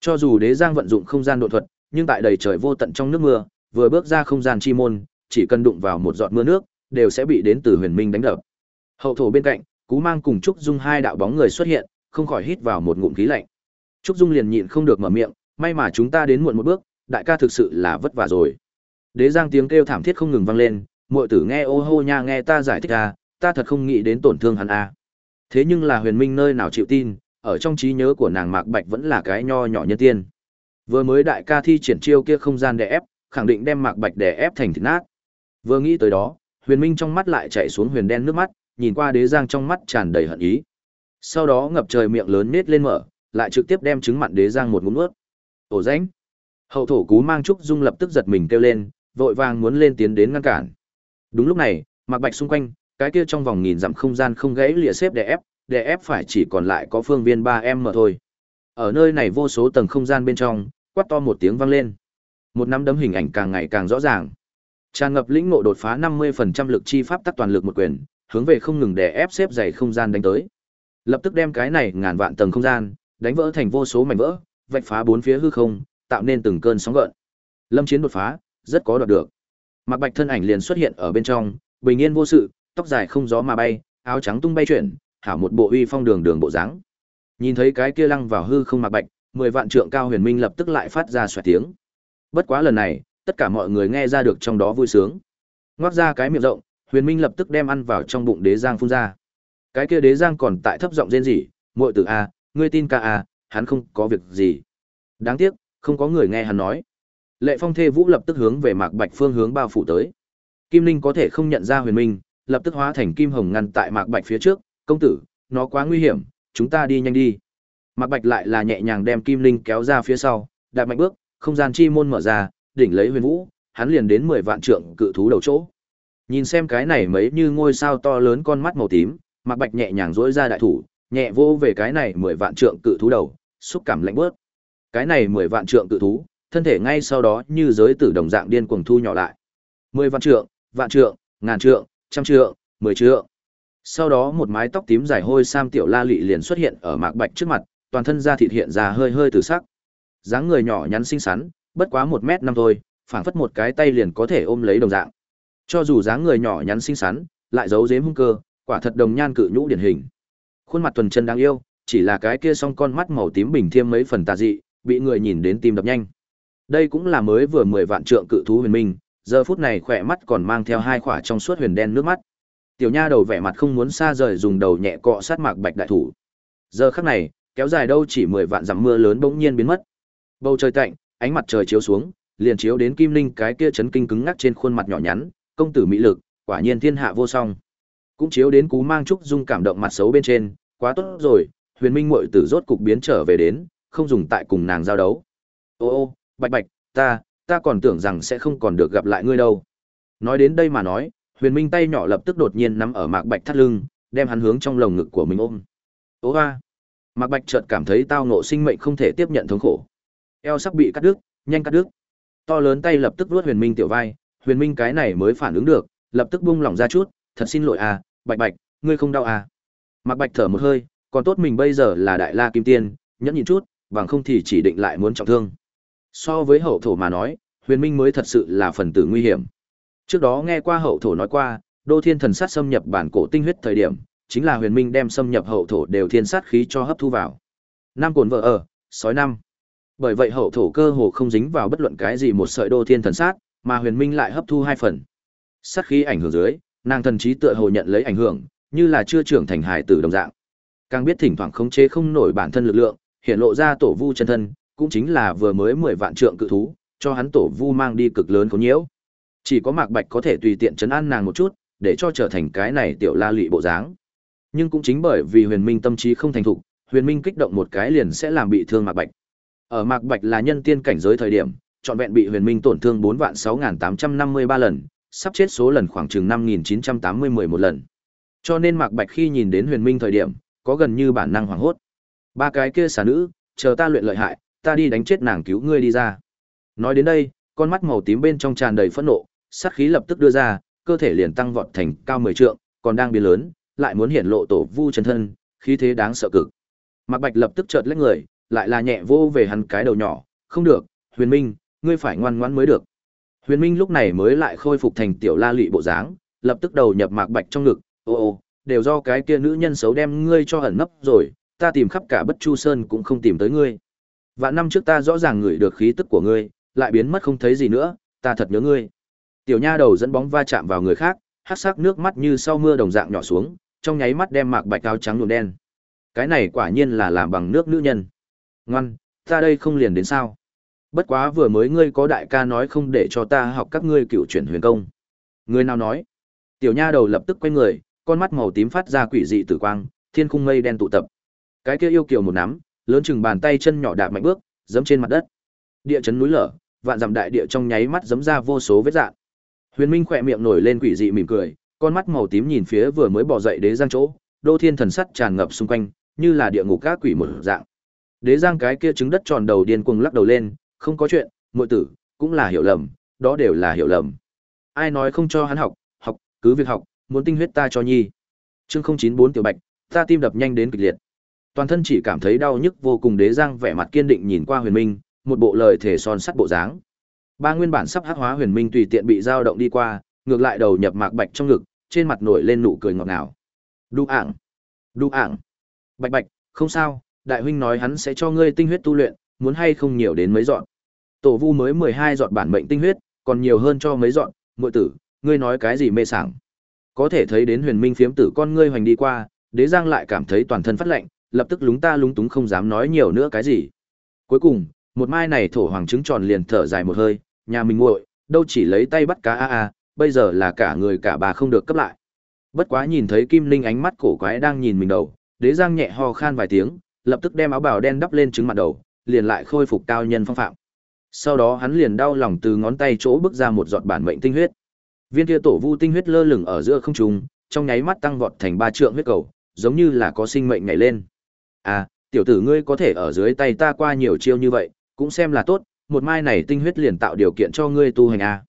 Cho dù đế giang vận dụng không gian độ thuật, nhưng tại đầy trời vô tận trong nước mưa, vừa bước ra không gian chi môn, chỉ cần đụng vào một giọt mưa nước, đều sẽ bị đến từ huyền minh đánh đập. Hậu thổ bên cạnh, Cú Mang cùng Trúc Dung hai đạo bóng người xuất hiện, không khỏi hít vào một ngụm khí lạnh. Trúc Dung liền nhịn không được mở miệng, may mà chúng ta đến muộn một bước, đại ca thực sự là vất vả rồi. Đế Giang tiếng kêu thảm thiết không ngừng vang lên, muội tử nghe ô hô nha nghe ta giải thích à, ta thật không nghĩ đến tổn thương hắn à. Thế nhưng là Huyền Minh nơi nào chịu tin, ở trong trí nhớ của nàng Mạc Bạch vẫn là cái nho nhỏ nhân tiên. Vừa mới đại ca thi triển chiêu kia không gian đè ép, khẳng định đem Mạc Bạch đè ép thành thịt nát. Vừa nghĩ tới đó, Huyền Minh trong mắt lại chảy xuống huyền đen nước mắt, nhìn qua Đế Giang trong mắt tràn đầy hận ý. Sau đó ngập trời miệng lớn nết lên mở, lại trực tiếp đem trứng mặn Đế Giang một ngụm ướt Ổ ránh Hậu thổ cú mang trúc dung lập tức giật mình kêu lên, vội vàng muốn lên tiến đến ngăn cản. Đúng lúc này, mặc Bạch xung quanh, cái kia trong vòng nghìn dặm không gian không gãy lìa xếp đè ép, đè ép phải chỉ còn lại có phương viên ba em mở thôi. Ở nơi này vô số tầng không gian bên trong, quát to một tiếng vang lên. Một năm đấm hình ảnh càng ngày càng rõ ràng. Tràn ngập lĩnh ngộ đột phá 50% lực chi pháp tắc toàn lực một quyền, hướng về không ngừng đè ép xếp dày không gian đánh tới. Lập tức đem cái này ngàn vạn tầng không gian, đánh vỡ thành vô số mảnh vỡ, vạch phá bốn phía hư không, tạo nên từng cơn sóng gợn. Lâm Chiến đột phá, rất có đoạt được. Mạc Bạch thân ảnh liền xuất hiện ở bên trong, bình yên vô sự, tóc dài không gió mà bay, áo trắng tung bay chuyển, hảo một bộ uy phong đường đường bộ dáng. Nhìn thấy cái kia lăng vào hư không Mạc Bạch, mười vạn trượng cao huyền minh lập tức lại phát ra xoẹt tiếng. Bất quá lần này, tất cả mọi người nghe ra được trong đó vui sướng. Ngoác ra cái miệng rộng, huyền minh lập tức đem ăn vào trong bụng đế giang phun ra. Cái kia đế giang còn tại thấp giọng rên rỉ, muội tử a, ngươi tin ca a, hắn không có việc gì. Đáng tiếc, không có người nghe hắn nói. Lệ Phong Thê Vũ lập tức hướng về Mạc Bạch phương hướng bao phủ tới. Kim Linh có thể không nhận ra Huyền Minh, lập tức hóa thành kim hồng ngăn tại Mạc Bạch phía trước, "Công tử, nó quá nguy hiểm, chúng ta đi nhanh đi." Mạc Bạch lại là nhẹ nhàng đem Kim Linh kéo ra phía sau, đạp mạnh bước, không gian chi môn mở ra, đỉnh lấy Huyền Vũ, hắn liền đến 10 vạn trượng cự thú đầu chỗ. Nhìn xem cái này mấy như ngôi sao to lớn con mắt màu tím, Mạc Bạch nhẹ nhàng duỗi ra đại thủ, nhẹ vô về cái này 10 vạn trượng cự thú đầu, xúc cảm lạnh bớt. Cái này 10 vạn trượng cự thú, thân thể ngay sau đó như giới tử đồng dạng điên cuồng thu nhỏ lại. 10 vạn trượng, vạn trượng, ngàn trượng, trăm trượng, 10 trượng. Sau đó một mái tóc tím dài hôi sam tiểu la lị liền xuất hiện ở Mạc Bạch trước mặt, toàn thân da thịt hiện ra hơi hơi từ sắc. dáng người nhỏ nhắn xinh xắn, bất quá 1 mét năm thôi, phảng phất một cái tay liền có thể ôm lấy đồng dạng. Cho dù dáng người nhỏ nhắn xinh xắn, lại giấu giếm hung cơ, quả thật đồng nhan cự nhũ điển hình. Khuôn mặt thuần chân đáng yêu, chỉ là cái kia song con mắt màu tím bình thiêm mấy phần tà dị, bị người nhìn đến tim đập nhanh. Đây cũng là mới vừa mười vạn trượng cự thú huyền minh, giờ phút này khỏe mắt còn mang theo hai khỏa trong suốt huyền đen nước mắt. Tiểu nha đầu vẻ mặt không muốn xa rời dùng đầu nhẹ cọ sát mạc bạch đại thủ. Giờ khắc này, kéo dài đâu chỉ mười vạn dặm mưa lớn bỗng nhiên biến mất. Bầu trời tạnh, ánh mặt trời chiếu xuống, liền chiếu đến Kim Linh cái kia chấn kinh cứng ngắc trên khuôn mặt nhỏ nhắn, công tử mỹ lực, quả nhiên thiên hạ vô song. Cũng chiếu đến cú mang trúc dung cảm động mặt xấu bên trên, quá tốt rồi, Huyền Minh muội tử rốt cục biến trở về đến, không dùng tại cùng nàng giao đấu. Ô ô, Bạch Bạch, ta, ta còn tưởng rằng sẽ không còn được gặp lại ngươi đâu. Nói đến đây mà nói, Huyền Minh tay nhỏ lập tức đột nhiên nắm ở Mạc Bạch thắt lưng, đem hắn hướng trong lồng ngực của mình ôm. Ô a. Mạc Bạch chợt cảm thấy tao ngộ sinh mệnh không thể tiếp nhận thống khổ. Eo sắp bị cắt đứt, nhanh cắt đứt. To lớn tay lập tức vuốt Huyền Minh tiểu vai, Huyền Minh cái này mới phản ứng được, lập tức buông lỏng ra chút, thật xin lỗi à, Bạch Bạch, ngươi không đau à? Mặc Bạch thở một hơi, còn tốt mình bây giờ là đại la kim tiên, nhẫn nhịn chút, bằng không thì chỉ định lại muốn trọng thương. So với hậu thổ mà nói, huyền minh mới thật sự là phần tử nguy hiểm. Trước đó nghe qua hậu thổ nói qua, đô thiên thần sát xâm nhập bản cổ tinh huyết thời điểm, chính là huyền minh đem xâm nhập hậu thổ đều thiên sát khí cho hấp thu vào. Nam cồn vợ ở, sói năm. Bởi vậy hậu thổ cơ hồ không dính vào bất luận cái gì một sợi đô thiên thần sát, mà huyền minh lại hấp thu hai phần. Sát khí ảnh hưởng dưới, nàng thần trí tựa hồ nhận lấy ảnh hưởng, như là chưa trưởng thành hải tử đồng dạng. Càng biết thỉnh thoảng khống chế không nổi bản thân lực lượng, hiện lộ ra tổ vu chân thân, cũng chính là vừa mới mười vạn trượng cự thú, cho hắn tổ vu mang đi cực lớn có nhiễu. Chỉ có Mạc Bạch có thể tùy tiện chấn an nàng một chút, để cho trở thành cái này tiểu la lụy bộ dáng. Nhưng cũng chính bởi vì Huyền Minh tâm trí không thành thục, Huyền Minh kích động một cái liền sẽ làm bị thương Mạc Bạch. Ở Mạc Bạch là nhân tiên cảnh giới thời điểm, trọn vẹn bị Huyền Minh tổn thương bốn vạn sáu tám trăm năm mươi ba lần, sắp chết số lần khoảng chừng năm nghìn chín trăm tám mươi mười một lần. Cho nên Mạc Bạch khi nhìn đến Huyền Minh thời điểm, có gần như bản năng hoảng hốt. Ba cái kia xà nữ, chờ ta luyện lợi hại, ta đi đánh chết nàng cứu ngươi đi ra. Nói đến đây, con mắt màu tím bên trong tràn đầy phẫn nộ, sát khí lập tức đưa ra, cơ thể liền tăng vọt thành cao 10 trượng, còn đang biến lớn, lại muốn hiện lộ tổ vu chân thân, khí thế đáng sợ cực. Mạc Bạch lập tức chợt lách người, lại là nhẹ vô về hắn cái đầu nhỏ, không được, Huyền Minh, ngươi phải ngoan ngoãn mới được. Huyền Minh lúc này mới lại khôi phục thành tiểu la lị bộ dáng, lập tức đầu nhập Mạc Bạch trong ngực, ô ô, đều do cái kia nữ nhân xấu đem ngươi cho ẩn nấp rồi, ta tìm khắp cả Bất Chu Sơn cũng không tìm tới ngươi. Vạn năm trước ta rõ ràng ngửi được khí tức của ngươi, lại biến mất không thấy gì nữa, ta thật nhớ ngươi. Tiểu nha đầu dẫn bóng va chạm vào người khác, hắc sắc nước mắt như sau mưa đồng dạng nhỏ xuống, trong nháy mắt đem mạc bạch áo trắng nhuộm đen. Cái này quả nhiên là làm bằng nước nữ nhân. Ngoan, ta đây không liền đến sao? Bất quá vừa mới ngươi có đại ca nói không để cho ta học các ngươi cựu chuyển huyền công. Ngươi nào nói? Tiểu nha đầu lập tức quay người, con mắt màu tím phát ra quỷ dị tử quang, thiên khung mây đen tụ tập. Cái kia yêu kiều một nắm, lớn chừng bàn tay chân nhỏ đạp mạnh bước, giẫm trên mặt đất. Địa chấn núi lở, vạn dặm đại địa trong nháy mắt giẫm ra vô số vết rạn. Huyền Minh khỏe miệng nổi lên quỷ dị mỉm cười, con mắt màu tím nhìn phía vừa mới bỏ dậy đế giang chỗ, đô thiên thần sắt tràn ngập xung quanh, như là địa ngục các quỷ một dạng. Đế giang cái kia trứng đất tròn đầu điên cuồng lắc đầu lên, không có chuyện, muội tử, cũng là hiểu lầm, đó đều là hiểu lầm. Ai nói không cho hắn học, học, cứ việc học, muốn tinh huyết ta cho nhi. Chương 094 tiểu bạch, ta tim đập nhanh đến cực liệt. Toàn thân chỉ cảm thấy đau nhức vô cùng đế giang vẻ mặt kiên định nhìn qua huyền minh, một bộ lời thể son sắt bộ dáng. Ba nguyên bản sắp hắc hóa huyền minh tùy tiện bị dao động đi qua, ngược lại đầu nhập mạc bạch trong ngực, trên mặt nổi lên nụ cười ngọt ngào. Đu ảng, đu ảng. Bạch bạch, không sao, đại huynh nói hắn sẽ cho ngươi tinh huyết tu luyện, muốn hay không nhiều đến mấy dọn. Tổ vu mới mười hai dọn bản mệnh tinh huyết, còn nhiều hơn cho mấy dọn, muội tử, ngươi nói cái gì mê sảng. Có thể thấy đến huyền minh phiếm tử con ngươi hoành đi qua, đế giang lại cảm thấy toàn thân phát lạnh, lập tức lúng ta lúng túng không dám nói nhiều nữa cái gì. Cuối cùng, một mai này thổ hoàng trứng tròn liền thở dài một hơi, nhà mình nguội, đâu chỉ lấy tay bắt cá a a, bây giờ là cả người cả bà không được cấp lại. Bất quá nhìn thấy Kim Linh ánh mắt cổ quái đang nhìn mình đầu, Đế Giang nhẹ ho khan vài tiếng, lập tức đem áo bào đen đắp lên trứng mặt đầu, liền lại khôi phục cao nhân phong phạm. Sau đó hắn liền đau lòng từ ngón tay chỗ bước ra một giọt bản mệnh tinh huyết. Viên kia tổ vu tinh huyết lơ lửng ở giữa không trung, trong nháy mắt tăng vọt thành ba trượng huyết cầu, giống như là có sinh mệnh nhảy lên. À, tiểu tử ngươi có thể ở dưới tay ta qua nhiều chiêu như vậy, cũng xem là tốt, một mai này tinh huyết liền tạo điều kiện cho ngươi tu hành à.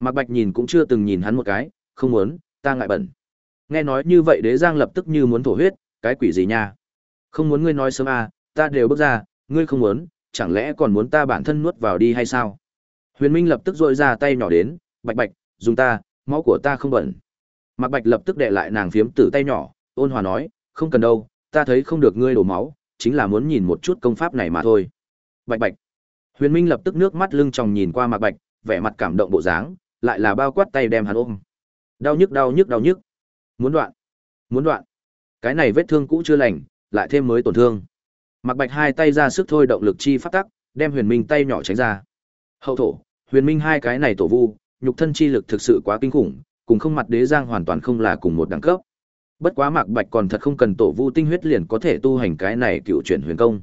Mạc Bạch nhìn cũng chưa từng nhìn hắn một cái, không muốn, ta ngại bẩn. Nghe nói như vậy đế giang lập tức như muốn thổ huyết, cái quỷ gì nha. Không muốn ngươi nói sớm à, ta đều bước ra, ngươi không muốn, chẳng lẽ còn muốn ta bản thân nuốt vào đi hay sao? Huyền Minh lập tức rội ra tay nhỏ đến, bạch bạch, dùng ta, máu của ta không bẩn. Mạc Bạch lập tức đệ lại nàng phiếm tử tay nhỏ, ôn hòa nói, không cần đâu, ta thấy không được ngươi đổ máu, chính là muốn nhìn một chút công pháp này mà thôi. Bạch Bạch. Huyền Minh lập tức nước mắt lưng tròng nhìn qua Mạc Bạch, vẻ mặt cảm động bộ dáng, lại là bao quát tay đem hắn ôm. Đau nhức đau nhức đau nhức. Muốn đoạn. Muốn đoạn. Cái này vết thương cũ chưa lành, lại thêm mới tổn thương. Mạc Bạch hai tay ra sức thôi động lực chi phát tắc, đem Huyền Minh tay nhỏ tránh ra. Hậu thổ, Huyền Minh hai cái này tổ vu, nhục thân chi lực thực sự quá kinh khủng, cùng không mặt đế giang hoàn toàn không là cùng một đẳng cấp. Bất quá Mạc Bạch còn thật không cần tổ vu tinh huyết liền có thể tu hành cái này cựu chuyển huyền công.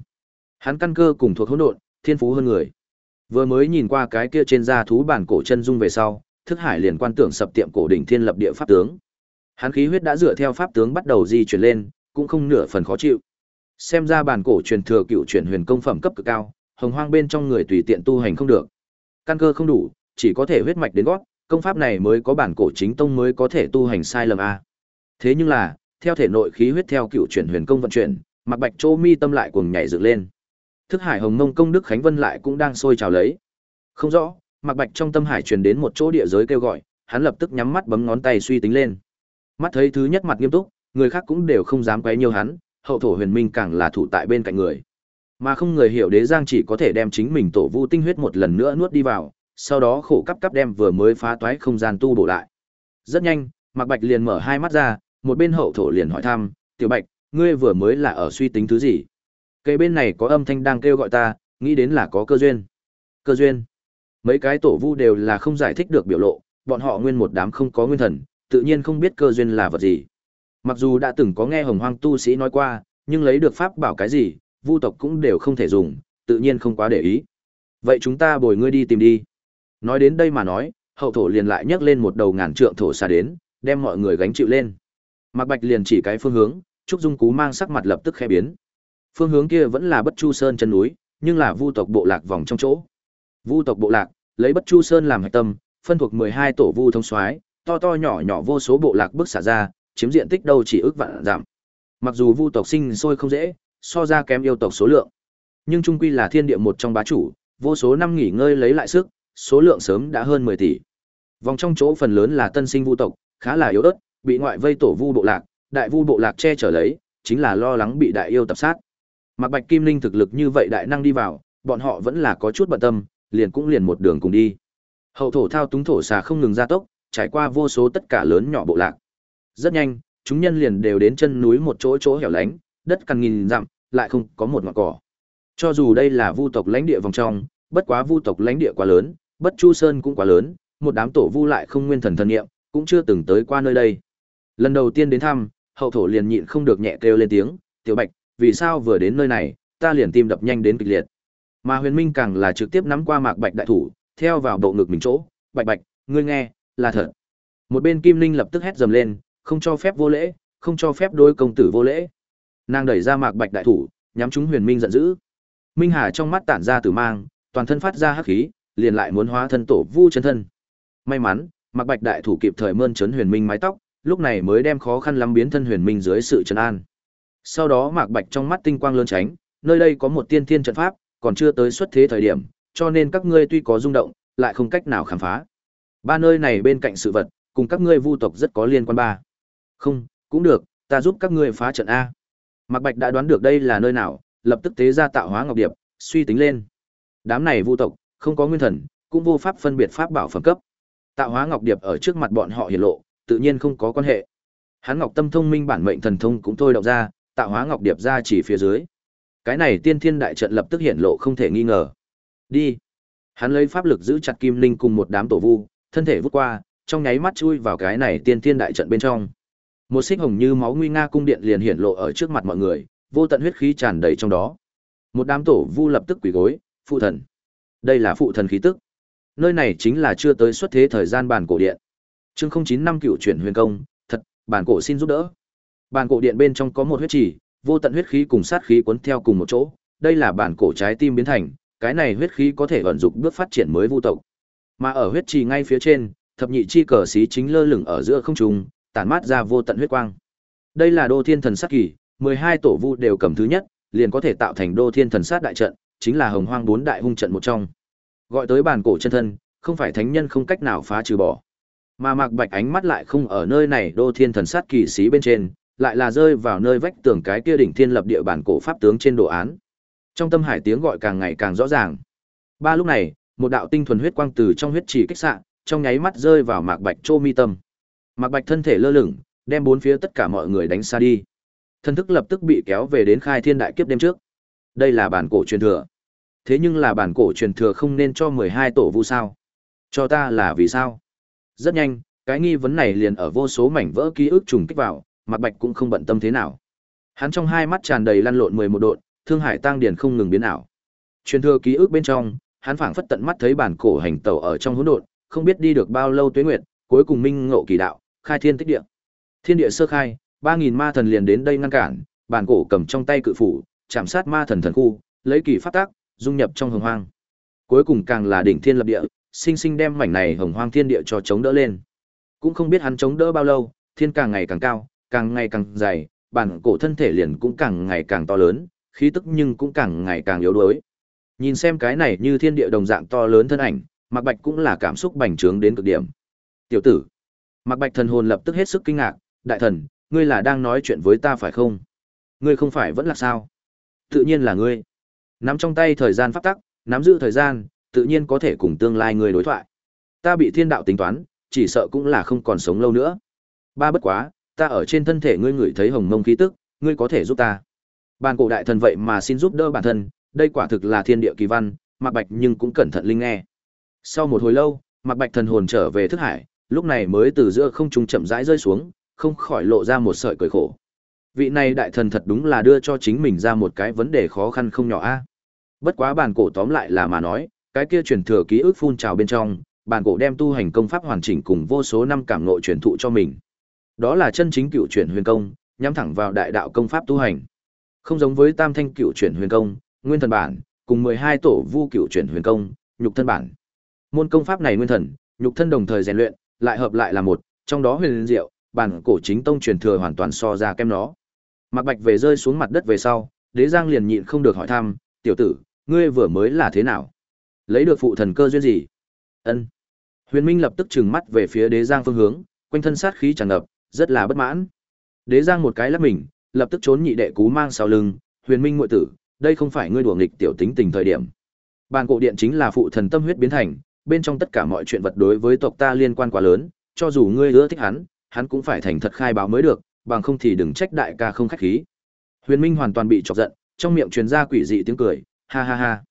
Hắn căn cơ cùng thuộc hỗn độn, thiên phú hơn người. Vừa mới nhìn qua cái kia trên da thú bản cổ chân dung về sau, thức hải liền quan tưởng sập tiệm cổ đỉnh thiên lập địa pháp tướng. Hắn khí huyết đã dựa theo pháp tướng bắt đầu di chuyển lên, cũng không nửa phần khó chịu. Xem ra bản cổ truyền thừa cựu truyền huyền công phẩm cấp cực cao, hồng hoang bên trong người tùy tiện tu hành không được. Căn cơ không đủ, chỉ có thể huyết mạch đến gót, công pháp này mới có bản cổ chính tông mới có thể tu hành sai lầm a. Thế nhưng là, theo thể nội khí huyết theo cựu truyền huyền công vận chuyển, Mạc Bạch Trô mi tâm lại cuồng nhảy dựng lên. Thức Hải Hồng Mông công đức Khánh Vân lại cũng đang sôi trào lấy. Không rõ, Mạc Bạch trong tâm hải truyền đến một chỗ địa giới kêu gọi, hắn lập tức nhắm mắt bấm ngón tay suy tính lên. Mắt thấy thứ nhất mặt nghiêm túc, người khác cũng đều không dám quấy nhiều hắn, hậu thổ huyền minh càng là thủ tại bên cạnh người. Mà không người hiểu đế giang chỉ có thể đem chính mình tổ vu tinh huyết một lần nữa nuốt đi vào, sau đó khổ cấp cấp đem vừa mới phá toái không gian tu bổ lại. Rất nhanh, Mạc Bạch liền mở hai mắt ra, một bên hậu thổ liền hỏi thăm, "Tiểu Bạch, ngươi vừa mới là ở suy tính thứ gì?" Cây bên này có âm thanh đang kêu gọi ta, nghĩ đến là có cơ duyên. Cơ duyên? Mấy cái tổ vu đều là không giải thích được biểu lộ, bọn họ nguyên một đám không có nguyên thần, tự nhiên không biết cơ duyên là vật gì. Mặc dù đã từng có nghe Hồng Hoang tu sĩ nói qua, nhưng lấy được pháp bảo cái gì, vu tộc cũng đều không thể dùng, tự nhiên không quá để ý. Vậy chúng ta bồi ngươi đi tìm đi. Nói đến đây mà nói, hậu thổ liền lại nhấc lên một đầu ngàn trượng thổ xa đến, đem mọi người gánh chịu lên. Mạc Bạch liền chỉ cái phương hướng, Trúc Dung Cú mang sắc mặt lập tức khẽ biến. Phương hướng kia vẫn là Bất Chu Sơn chân núi, nhưng là Vu tộc bộ lạc vòng trong chỗ. Vu tộc bộ lạc, lấy Bất Chu Sơn làm hạch tâm, phân thuộc 12 tổ vu thông soái, to to nhỏ nhỏ vô số bộ lạc bước xả ra, chiếm diện tích đâu chỉ ước vạn giảm. Mặc dù Vu tộc sinh sôi không dễ, so ra kém yêu tộc số lượng, nhưng trung quy là thiên địa một trong bá chủ, vô số năm nghỉ ngơi lấy lại sức, số lượng sớm đã hơn 10 tỷ. Vòng trong chỗ phần lớn là tân sinh vu tộc, khá là yếu ớt, bị ngoại vây tổ vu bộ lạc, đại vu bộ lạc che chở lấy, chính là lo lắng bị đại yêu tập sát. Mạc Bạch Kim Linh thực lực như vậy đại năng đi vào, bọn họ vẫn là có chút bận tâm, liền cũng liền một đường cùng đi. Hậu thổ thao túng thổ xà không ngừng gia tốc, trải qua vô số tất cả lớn nhỏ bộ lạc. Rất nhanh, chúng nhân liền đều đến chân núi một chỗ chỗ hẻo lánh, đất cằn nghìn dặm, lại không có một ngọn cỏ. Cho dù đây là vu tộc lãnh địa vòng trong, bất quá vu tộc lãnh địa quá lớn, bất chu sơn cũng quá lớn, một đám tổ vu lại không nguyên thần thần niệm, cũng chưa từng tới qua nơi đây. Lần đầu tiên đến thăm, hậu thổ liền nhịn không được nhẹ kêu lên tiếng, "Tiểu Bạch, vì sao vừa đến nơi này, ta liền tim đập nhanh đến kịch liệt." Mà Huyền Minh càng là trực tiếp nắm qua Mạc Bạch đại thủ, theo vào bộ ngực mình chỗ, "Bạch Bạch, ngươi nghe, là thật." Một bên Kim Linh lập tức hét dầm lên, không cho phép vô lễ, không cho phép đôi công tử vô lễ. Nàng đẩy ra Mạc Bạch đại thủ, nhắm chúng Huyền Minh giận dữ. Minh Hà trong mắt tản ra tử mang, toàn thân phát ra hắc khí, liền lại muốn hóa thân tổ vu chân thân. May mắn, Mạc Bạch đại thủ kịp thời mơn trấn Huyền Minh mái tóc, lúc này mới đem khó khăn lắm biến thân Huyền Minh dưới sự trấn an. Sau đó Mạc Bạch trong mắt tinh quang lớn tránh, nơi đây có một tiên thiên trận pháp, còn chưa tới xuất thế thời điểm, cho nên các ngươi tuy có rung động, lại không cách nào khám phá. Ba nơi này bên cạnh sự vật, cùng các ngươi vu tộc rất có liên quan ba. Không, cũng được, ta giúp các ngươi phá trận a. Mạc Bạch đã đoán được đây là nơi nào, lập tức tế ra tạo hóa ngọc điệp, suy tính lên. Đám này vu tộc, không có nguyên thần, cũng vô pháp phân biệt pháp bảo phẩm cấp. Tạo hóa ngọc điệp ở trước mặt bọn họ hiển lộ, tự nhiên không có quan hệ. Hắn Ngọc Tâm thông minh bản mệnh thần thông cũng thôi động ra, tạo hóa ngọc điệp ra chỉ phía dưới. Cái này tiên thiên đại trận lập tức hiển lộ không thể nghi ngờ. Đi. Hắn lấy pháp lực giữ chặt Kim Linh cùng một đám tổ vu, thân thể vút qua, trong nháy mắt chui vào cái này tiên thiên đại trận bên trong. Một xích hồng như máu nguy nga cung điện liền hiện lộ ở trước mặt mọi người, vô tận huyết khí tràn đầy trong đó. Một đám tổ vu lập tức quỳ gối, phụ thần. Đây là phụ thần khí tức. Nơi này chính là chưa tới xuất thế thời gian bản cổ điện. Chương chín năm cựu chuyển huyền công, thật, bản cổ xin giúp đỡ. Bản cổ điện bên trong có một huyết trì, vô tận huyết khí cùng sát khí cuốn theo cùng một chỗ, đây là bản cổ trái tim biến thành, cái này huyết khí có thể vận dụng bước phát triển mới vu tộc. Mà ở huyết trì ngay phía trên, thập nhị chi cờ xí chính lơ lửng ở giữa không trung, tản mát ra vô tận huyết quang. Đây là Đô Thiên Thần Sát Kỳ, 12 tổ vu đều cầm thứ nhất, liền có thể tạo thành Đô Thiên Thần Sát đại trận, chính là Hồng Hoang bốn đại hung trận một trong. Gọi tới bản cổ chân thân, không phải thánh nhân không cách nào phá trừ bỏ. Mà Mạc Bạch ánh mắt lại không ở nơi này đô thiên thần sát kỳ sĩ bên trên, lại là rơi vào nơi vách tường cái kia đỉnh thiên lập địa bản cổ pháp tướng trên đồ án. Trong tâm hải tiếng gọi càng ngày càng rõ ràng. Ba lúc này, một đạo tinh thuần huyết quang từ trong huyết trì kích xạ, trong nháy mắt rơi vào Mạc Bạch chô mi tâm. Mạc Bạch thân thể lơ lửng, đem bốn phía tất cả mọi người đánh xa đi. Thân thức lập tức bị kéo về đến khai thiên đại kiếp đêm trước. Đây là bản cổ truyền thừa. Thế nhưng là bản cổ truyền thừa không nên cho 12 tổ vu sao? Cho ta là vì sao? Rất nhanh, cái nghi vấn này liền ở vô số mảnh vỡ ký ức trùng kích vào, Mạc Bạch cũng không bận tâm thế nào. Hắn trong hai mắt tràn đầy lăn lộn 11 độn, thương hải tăng điển không ngừng biến ảo. Truyền thừa ký ức bên trong, hắn phảng phất tận mắt thấy bản cổ hành tẩu ở trong hỗn độn, không biết đi được bao lâu tuế nguyệt, cuối cùng minh ngộ kỳ đạo, khai thiên tích địa. Thiên địa sơ khai, 3000 ma thần liền đến đây ngăn cản, bản cổ cầm trong tay cự phủ, chạm sát ma thần thần khu, lấy kỳ pháp tác, dung nhập trong hồng hoang. Cuối cùng càng là đỉnh thiên lập địa, sinh sinh đem mảnh này hồng hoang thiên địa cho chống đỡ lên. Cũng không biết hắn chống đỡ bao lâu, thiên càng ngày càng cao, càng ngày càng dày, bản cổ thân thể liền cũng càng ngày càng to lớn, khí tức nhưng cũng càng ngày càng yếu đuối. Nhìn xem cái này như thiên địa đồng dạng to lớn thân ảnh, Mạc Bạch cũng là cảm xúc bành trướng đến cực điểm. "Tiểu tử." Mạc Bạch thần hồn lập tức hết sức kinh ngạc, "Đại thần, ngươi là đang nói chuyện với ta phải không? Ngươi không phải vẫn là sao?" "Tự nhiên là ngươi." Nắm trong tay thời gian pháp tắc, nắm giữ thời gian, tự nhiên có thể cùng tương lai ngươi đối thoại. Ta bị thiên đạo tính toán, chỉ sợ cũng là không còn sống lâu nữa. Ba bất quá, ta ở trên thân thể ngươi ngửi thấy hồng mông khí tức, ngươi có thể giúp ta. Bàn cổ đại thần vậy mà xin giúp đỡ bản thân, đây quả thực là thiên địa kỳ văn, Mạc Bạch nhưng cũng cẩn thận linh nghe. Sau một hồi lâu, Mạc Bạch thần hồn trở về thức hải, lúc này mới từ giữa không trung chậm rãi rơi xuống, không khỏi lộ ra một sợi cười khổ. Vị này đại thần thật đúng là đưa cho chính mình ra một cái vấn đề khó khăn không nhỏ a. Bất quá bản cổ tóm lại là mà nói, cái kia truyền thừa ký ức phun trào bên trong, bản cổ đem tu hành công pháp hoàn chỉnh cùng vô số năm cảm ngộ truyền thụ cho mình. Đó là chân chính cựu truyền huyền công, nhắm thẳng vào đại đạo công pháp tu hành. Không giống với tam thanh cựu truyền huyền công, nguyên thần bản, cùng 12 tổ vu cựu truyền huyền công, nhục thân bản. Môn công pháp này nguyên thần, nhục thân đồng thời rèn luyện, lại hợp lại là một, trong đó huyền diệu, bản cổ chính tông truyền thừa hoàn toàn so ra kém nó. Mạc Bạch về rơi xuống mặt đất về sau, Đế Giang liền nhịn không được hỏi thăm, "Tiểu tử, ngươi vừa mới là thế nào? Lấy được phụ thần cơ duyên gì?" Ân. Huyền Minh lập tức trừng mắt về phía Đế Giang phương hướng, quanh thân sát khí tràn ngập, rất là bất mãn. Đế Giang một cái lắc mình, lập tức trốn nhị đệ cú mang sau lưng, "Huyền Minh muội tử, đây không phải ngươi đùa nghịch tiểu tính tình thời điểm. Bàn cổ điện chính là phụ thần tâm huyết biến thành, bên trong tất cả mọi chuyện vật đối với tộc ta liên quan quá lớn, cho dù ngươi ưa thích hắn, hắn cũng phải thành thật khai báo mới được, bằng không thì đừng trách đại ca không khách khí." Huyền Minh hoàn toàn bị chọc giận, trong miệng truyền ra quỷ dị tiếng cười, ha ha ha.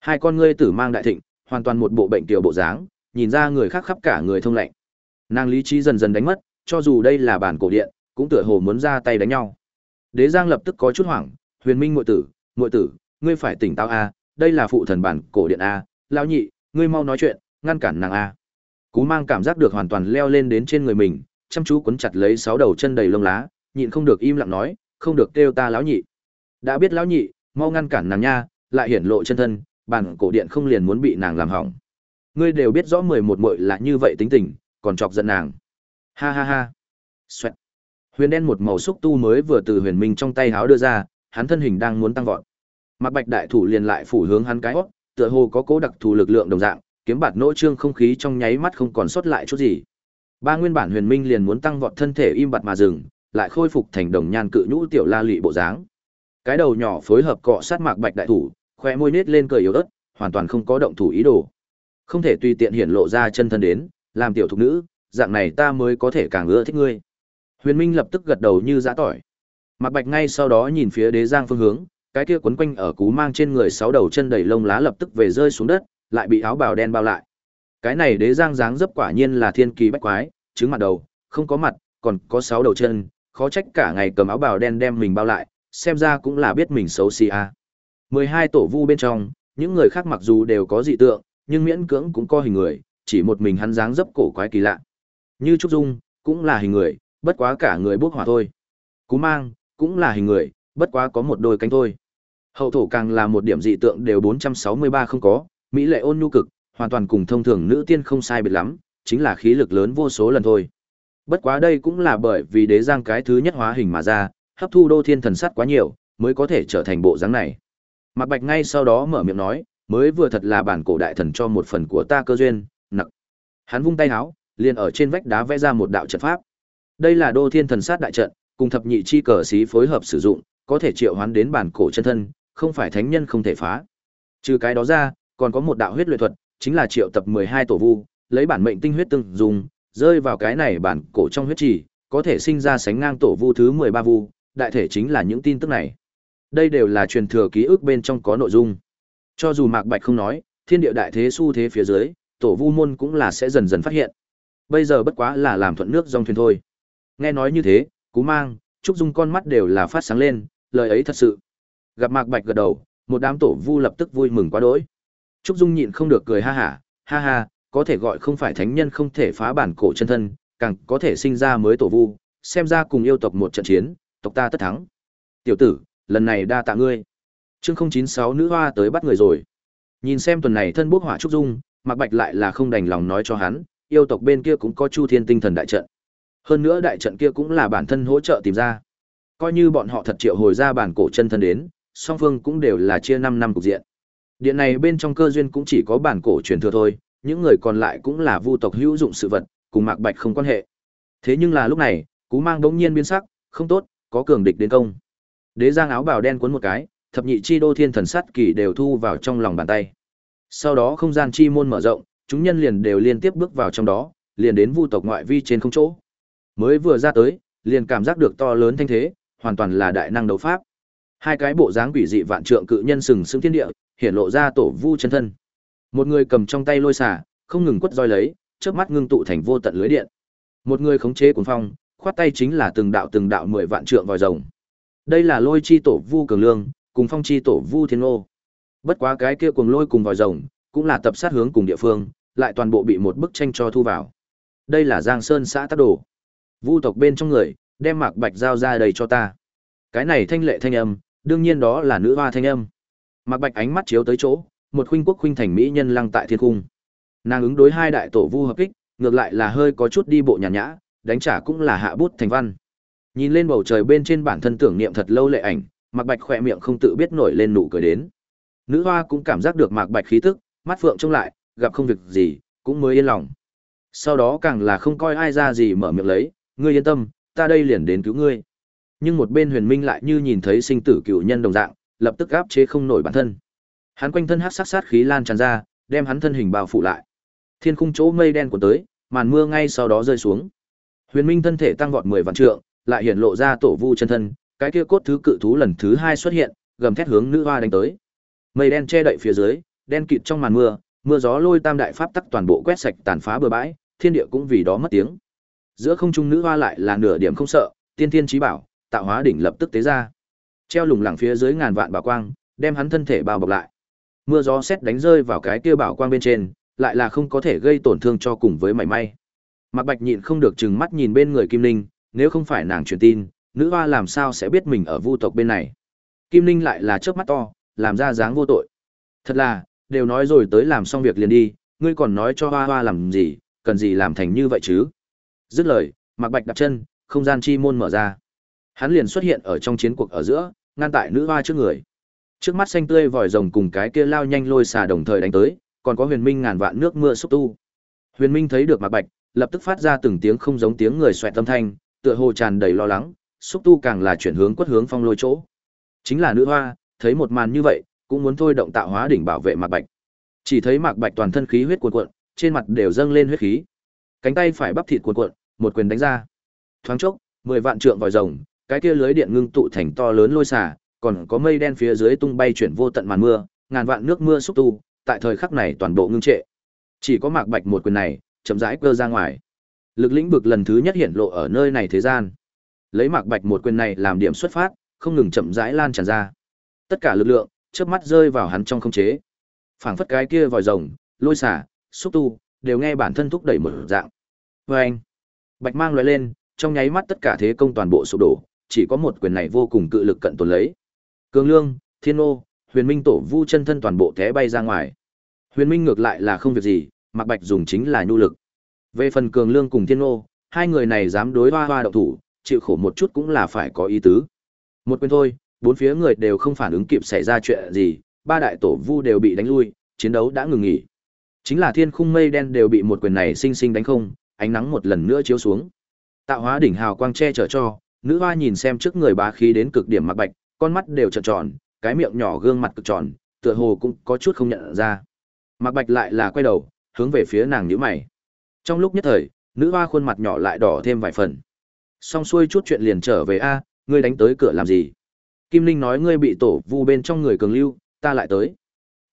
Hai con ngươi tử mang đại thịnh, hoàn toàn một bộ bệnh tiểu bộ dáng, nhìn ra người khác khắp cả người thông lạnh. Nàng lý trí dần dần đánh mất, cho dù đây là bản cổ điện, cũng tựa hồ muốn ra tay đánh nhau. Đế Giang lập tức có chút hoảng, Huyền Minh muội tử, muội tử, ngươi phải tỉnh táo a, đây là phụ thần bản cổ điện a, lão nhị, ngươi mau nói chuyện, ngăn cản nàng a. Cú mang cảm giác được hoàn toàn leo lên đến trên người mình, chăm chú cuốn chặt lấy sáu đầu chân đầy lông lá, nhịn không được im lặng nói, không được kêu ta lão nhị. Đã biết lão nhị, mau ngăn cản nàng nha, lại hiển lộ chân thân, bản cổ điện không liền muốn bị nàng làm hỏng. Ngươi đều biết rõ mười một muội là như vậy tính tình, còn chọc giận nàng. Ha ha ha. Xoẹt. Huyền đen một màu xúc tu mới vừa từ huyền minh trong tay háo đưa ra, hắn thân hình đang muốn tăng vọt. mặt Bạch đại thủ liền lại phủ hướng hắn cái hót tựa hồ có cố đặc thù lực lượng đồng dạng, kiếm bạt nỗ trương không khí trong nháy mắt không còn sót lại chút gì. Ba nguyên bản huyền minh liền muốn tăng vọt thân thể im bặt mà dừng, lại khôi phục thành đồng nhan cự nhũ tiểu la lị bộ dáng. Cái đầu nhỏ phối hợp cọ sát Mạc Bạch đại thủ, khoe môi nết lên cười yếu ớt, hoàn toàn không có động thủ ý đồ. Không thể tùy tiện hiển lộ ra chân thân đến, làm tiểu thục nữ, dạng này ta mới có thể càng ưa thích ngươi. Huyền Minh lập tức gật đầu như giã tỏi. Mạc Bạch ngay sau đó nhìn phía Đế Giang phương hướng, cái kia quấn quanh ở cú mang trên người sáu đầu chân đầy lông lá lập tức về rơi xuống đất, lại bị áo bào đen bao lại. Cái này Đế Giang dáng dấp quả nhiên là thiên kỳ bách quái, trứng mặt đầu, không có mặt, còn có sáu đầu chân, khó trách cả ngày cầm áo bào đen đem mình bao lại, xem ra cũng là biết mình xấu xí a. 12 tổ vu bên trong, những người khác mặc dù đều có dị tượng, nhưng miễn cưỡng cũng có hình người, chỉ một mình hắn dáng dấp cổ quái kỳ lạ. Như Trúc Dung, cũng là hình người, bất quá cả người bốc hỏa thôi. Cú mang, cũng là hình người, bất quá có một đôi cánh thôi. Hậu thổ càng là một điểm dị tượng đều 463 không có, mỹ lệ ôn nhu cực, hoàn toàn cùng thông thường nữ tiên không sai biệt lắm, chính là khí lực lớn vô số lần thôi. Bất quá đây cũng là bởi vì đế giang cái thứ nhất hóa hình mà ra, hấp thu đô thiên thần sắt quá nhiều, mới có thể trở thành bộ dáng này. Mạc Bạch ngay sau đó mở miệng nói, mới vừa thật là bản cổ đại thần cho một phần của ta cơ duyên, nặng. Hắn vung tay áo, liền ở trên vách đá vẽ ra một đạo trận pháp. Đây là Đô Thiên Thần Sát đại trận, cùng thập nhị chi cờ sĩ phối hợp sử dụng, có thể triệu hoán đến bản cổ chân thân, không phải thánh nhân không thể phá. Trừ cái đó ra, còn có một đạo huyết luyện thuật, chính là triệu tập 12 tổ vu, lấy bản mệnh tinh huyết tương dùng, rơi vào cái này bản cổ trong huyết trì, có thể sinh ra sánh ngang tổ vu thứ 13 vu, đại thể chính là những tin tức này. Đây đều là truyền thừa ký ức bên trong có nội dung. Cho dù Mạc Bạch không nói, thiên địa đại thế xu thế phía dưới, tổ vu môn cũng là sẽ dần dần phát hiện. Bây giờ bất quá là làm thuận nước dòng thuyền thôi. Nghe nói như thế, Cú Mang, Trúc Dung con mắt đều là phát sáng lên, lời ấy thật sự. Gặp Mạc Bạch gật đầu, một đám tổ vu lập tức vui mừng quá đỗi. Trúc Dung nhịn không được cười ha hả, ha ha, có thể gọi không phải thánh nhân không thể phá bản cổ chân thân, càng có thể sinh ra mới tổ vu, xem ra cùng yêu tộc một trận chiến, tộc ta tất thắng. Tiểu tử, lần này đa tạ ngươi. Chương 096 nữ hoa tới bắt người rồi. Nhìn xem tuần này thân bốc hỏa trúc dung, Mạc Bạch lại là không đành lòng nói cho hắn, yêu tộc bên kia cũng có Chu Thiên Tinh Thần đại trận. Hơn nữa đại trận kia cũng là bản thân hỗ trợ tìm ra. Coi như bọn họ thật triệu hồi ra bản cổ chân thân đến, song phương cũng đều là chia 5 năm cục diện. Điện này bên trong cơ duyên cũng chỉ có bản cổ truyền thừa thôi, những người còn lại cũng là vu tộc hữu dụng sự vật, cùng Mạc Bạch không quan hệ. Thế nhưng là lúc này, Cú Mang đống nhiên biến sắc, không tốt, có cường địch đến công. Đế Giang áo bào đen cuốn một cái, thập nhị chi đô thiên thần sắt kỳ đều thu vào trong lòng bàn tay. Sau đó không gian chi môn mở rộng, chúng nhân liền đều liên tiếp bước vào trong đó, liền đến vu tộc ngoại vi trên không chỗ. Mới vừa ra tới, liền cảm giác được to lớn thanh thế, hoàn toàn là đại năng đấu pháp. Hai cái bộ dáng quỷ dị vạn trượng cự nhân sừng sững thiên địa, hiện lộ ra tổ vu chân thân. Một người cầm trong tay lôi xả, không ngừng quất roi lấy, trước mắt ngưng tụ thành vô tận lưới điện. Một người khống chế cuồng phong, khoát tay chính là từng đạo từng đạo mười vạn trượng vòi rồng. Đây là lôi chi tổ vu cường lương, cùng phong chi tổ vu thiên ô. Bất quá cái kia cuồng lôi cùng vòi rồng, cũng là tập sát hướng cùng địa phương, lại toàn bộ bị một bức tranh cho thu vào. Đây là Giang Sơn xã tác đồ. Vu tộc bên trong người, đem Mạc Bạch giao ra đầy cho ta. Cái này thanh lệ thanh âm, đương nhiên đó là nữ hoa thanh âm. Mạc Bạch ánh mắt chiếu tới chỗ, một khuynh quốc khuynh thành mỹ nhân lăng tại thiên cung. Nàng ứng đối hai đại tổ vu hợp kích, ngược lại là hơi có chút đi bộ nhàn nhã, đánh trả cũng là hạ bút thành văn. Nhìn lên bầu trời bên trên bản thân tưởng niệm thật lâu lệ ảnh, Mạc Bạch khỏe miệng không tự biết nổi lên nụ cười đến. Nữ hoa cũng cảm giác được Mạc Bạch khí tức, mắt phượng trông lại, gặp không việc gì, cũng mới yên lòng. Sau đó càng là không coi ai ra gì mở miệng lấy, ngươi yên tâm, ta đây liền đến cứu ngươi. Nhưng một bên Huyền Minh lại như nhìn thấy sinh tử cựu nhân đồng dạng, lập tức áp chế không nổi bản thân. Hắn quanh thân hát sát sát khí lan tràn ra, đem hắn thân hình bao phủ lại. Thiên khung chỗ mây đen của tới, màn mưa ngay sau đó rơi xuống. Huyền Minh thân thể tăng vọt 10 vạn trượng, lại hiện lộ ra tổ vu chân thân, cái kia cốt thứ cự thú lần thứ hai xuất hiện, gầm thét hướng nữ hoa đánh tới. Mây đen che đậy phía dưới, đen kịt trong màn mưa, mưa gió lôi tam đại pháp tắc toàn bộ quét sạch tàn phá bừa bãi, thiên địa cũng vì đó mất tiếng. Giữa không trung nữ hoa lại là nửa điểm không sợ, tiên thiên chí bảo, tạo hóa đỉnh lập tức tế ra. Treo lủng lẳng phía dưới ngàn vạn bảo quang, đem hắn thân thể bao bọc lại. Mưa gió xét đánh rơi vào cái kia bảo quang bên trên, lại là không có thể gây tổn thương cho cùng với mảy may. Mặc Bạch nhịn không được chừng mắt nhìn bên người Kim Linh, nếu không phải nàng truyền tin, nữ hoa làm sao sẽ biết mình ở vu tộc bên này. Kim Linh lại là chớp mắt to, làm ra dáng vô tội. Thật là, đều nói rồi tới làm xong việc liền đi, ngươi còn nói cho hoa hoa làm gì, cần gì làm thành như vậy chứ. Dứt lời, Mặc Bạch đặt chân, không gian chi môn mở ra. Hắn liền xuất hiện ở trong chiến cuộc ở giữa, ngăn tại nữ hoa trước người. Trước mắt xanh tươi vòi rồng cùng cái kia lao nhanh lôi xà đồng thời đánh tới, còn có huyền minh ngàn vạn nước mưa xúc tu. Huyền minh thấy được Mạc Bạch, lập tức phát ra từng tiếng không giống tiếng người xoẹt tâm thanh, tựa hồ tràn đầy lo lắng, xúc tu càng là chuyển hướng quất hướng phong lôi chỗ. Chính là nữ hoa, thấy một màn như vậy, cũng muốn thôi động tạo hóa đỉnh bảo vệ Mạc Bạch. Chỉ thấy Mạc Bạch toàn thân khí huyết cuồn cuộn, trên mặt đều dâng lên huyết khí. Cánh tay phải bắp thịt cuồn cuộn, một quyền đánh ra. Thoáng chốc, mười vạn trượng vòi rồng, cái kia lưới điện ngưng tụ thành to lớn lôi xả, còn có mây đen phía dưới tung bay chuyển vô tận màn mưa, ngàn vạn nước mưa xúc tu, tại thời khắc này toàn bộ ngưng trệ. Chỉ có Mạc Bạch một quyền này, chậm rãi cơ ra ngoài. Lực lĩnh vực lần thứ nhất hiện lộ ở nơi này thế gian. Lấy Mạc Bạch một quyền này làm điểm xuất phát, không ngừng chậm rãi lan tràn ra. Tất cả lực lượng chớp mắt rơi vào hắn trong không chế. Phảng phất cái kia vòi rồng, lôi xả, xúc tu, đều nghe bản thân thúc đẩy một dạng. Oeng. Bạch mang lóe lên, trong nháy mắt tất cả thế công toàn bộ sụp đổ, chỉ có một quyền này vô cùng cự lực cận tồn lấy. Cường Lương, Thiên Ô, Huyền Minh tổ vu chân thân toàn bộ té bay ra ngoài. Huyền Minh ngược lại là không việc gì, Mạc Bạch dùng chính là nhu lực. Về phần Cường Lương cùng Thiên Ô, hai người này dám đối hoa hoa động thủ, chịu khổ một chút cũng là phải có ý tứ. Một quyền thôi, bốn phía người đều không phản ứng kịp xảy ra chuyện gì, ba đại tổ vu đều bị đánh lui, chiến đấu đã ngừng nghỉ. Chính là thiên khung mây đen đều bị một quyền này sinh sinh đánh không, ánh nắng một lần nữa chiếu xuống. Tạo hóa đỉnh hào quang che chở cho, nữ hoa nhìn xem trước người bá khí đến cực điểm mặc bạch, con mắt đều trợn tròn, cái miệng nhỏ gương mặt cực tròn, tựa hồ cũng có chút không nhận ra. Mặc bạch lại là quay đầu, hướng về phía nàng nhíu mày. Trong lúc nhất thời, nữ hoa khuôn mặt nhỏ lại đỏ thêm vài phần. Xong xuôi chút chuyện liền trở về a, ngươi đánh tới cửa làm gì? Kim Linh nói ngươi bị tổ vu bên trong người cường lưu, ta lại tới.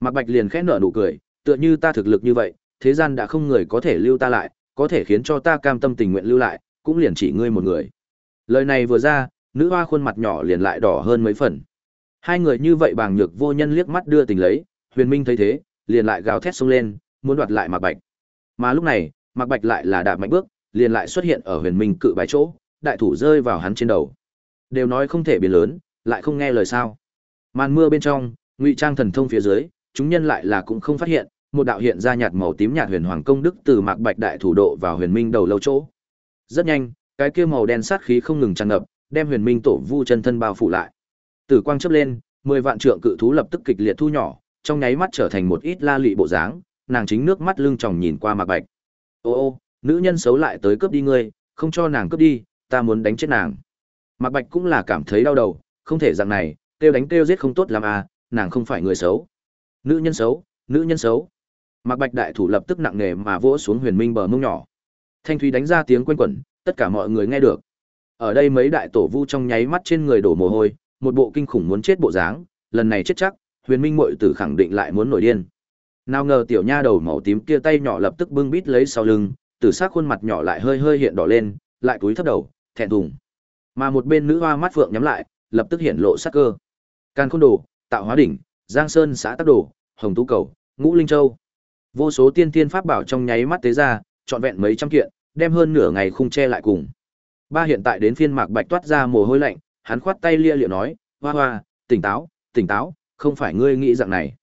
Mạc Bạch liền khẽ nở nụ cười, tựa như ta thực lực như vậy, thế gian đã không người có thể lưu ta lại, có thể khiến cho ta cam tâm tình nguyện lưu lại, cũng liền chỉ ngươi một người. Lời này vừa ra, nữ hoa khuôn mặt nhỏ liền lại đỏ hơn mấy phần. Hai người như vậy bàng nhược vô nhân liếc mắt đưa tình lấy, Huyền Minh thấy thế, liền lại gào thét xông lên, muốn đoạt lại Mạc Bạch. Mà lúc này, Mạc Bạch lại là đạp mạnh bước, liền lại xuất hiện ở Huyền Minh cự bài chỗ, đại thủ rơi vào hắn trên đầu. Đều nói không thể biến lớn, lại không nghe lời sao? Màn mưa bên trong, ngụy trang thần thông phía dưới, chúng nhân lại là cũng không phát hiện, một đạo hiện ra nhạt màu tím nhạt huyền hoàng công đức từ Mạc Bạch đại thủ độ vào Huyền Minh đầu lâu chỗ. Rất nhanh, cái kia màu đen sát khí không ngừng tràn ngập, đem Huyền Minh tổ vu chân thân bao phủ lại. Tử quang chớp lên, mười vạn trượng cự thú lập tức kịch liệt thu nhỏ, trong nháy mắt trở thành một ít la lị bộ dáng, nàng chính nước mắt lưng tròng nhìn qua Mạc Bạch. Ô ô, nữ nhân xấu lại tới cướp đi ngươi, không cho nàng cướp đi, ta muốn đánh chết nàng. Mạc Bạch cũng là cảm thấy đau đầu, không thể dạng này, tiêu đánh tiêu giết không tốt làm à, nàng không phải người xấu. Nữ nhân xấu, nữ nhân xấu. Mạc Bạch đại thủ lập tức nặng nề mà vỗ xuống Huyền Minh bờ mông nhỏ. Thanh thúy đánh ra tiếng quen quẩn, tất cả mọi người nghe được. Ở đây mấy đại tổ vu trong nháy mắt trên người đổ mồ hôi, một bộ kinh khủng muốn chết bộ dáng, lần này chết chắc, Huyền Minh muội tử khẳng định lại muốn nổi điên. Nào ngờ tiểu nha đầu màu tím kia tay nhỏ lập tức bưng bít lấy sau lưng, tử sắc khuôn mặt nhỏ lại hơi hơi hiện đỏ lên, lại cúi thấp đầu, thẹn thùng. Mà một bên nữ hoa mắt phượng nhắm lại, lập tức hiện lộ sắc cơ. Càn Khôn Đồ, Tạo Hóa đỉnh, Giang Sơn xã Tắc Đồ, Hồng Tú Cầu, Ngũ Linh Châu. Vô số tiên tiên pháp bảo trong nháy mắt tế ra, trọn vẹn mấy trăm kiện, đem hơn nửa ngày khung che lại cùng. Ba hiện tại đến phiên Mạc Bạch toát ra mồ hôi lạnh, hắn khoát tay lia liệu nói, "Hoa hoa, tỉnh táo, tỉnh táo, không phải ngươi nghĩ dạng này."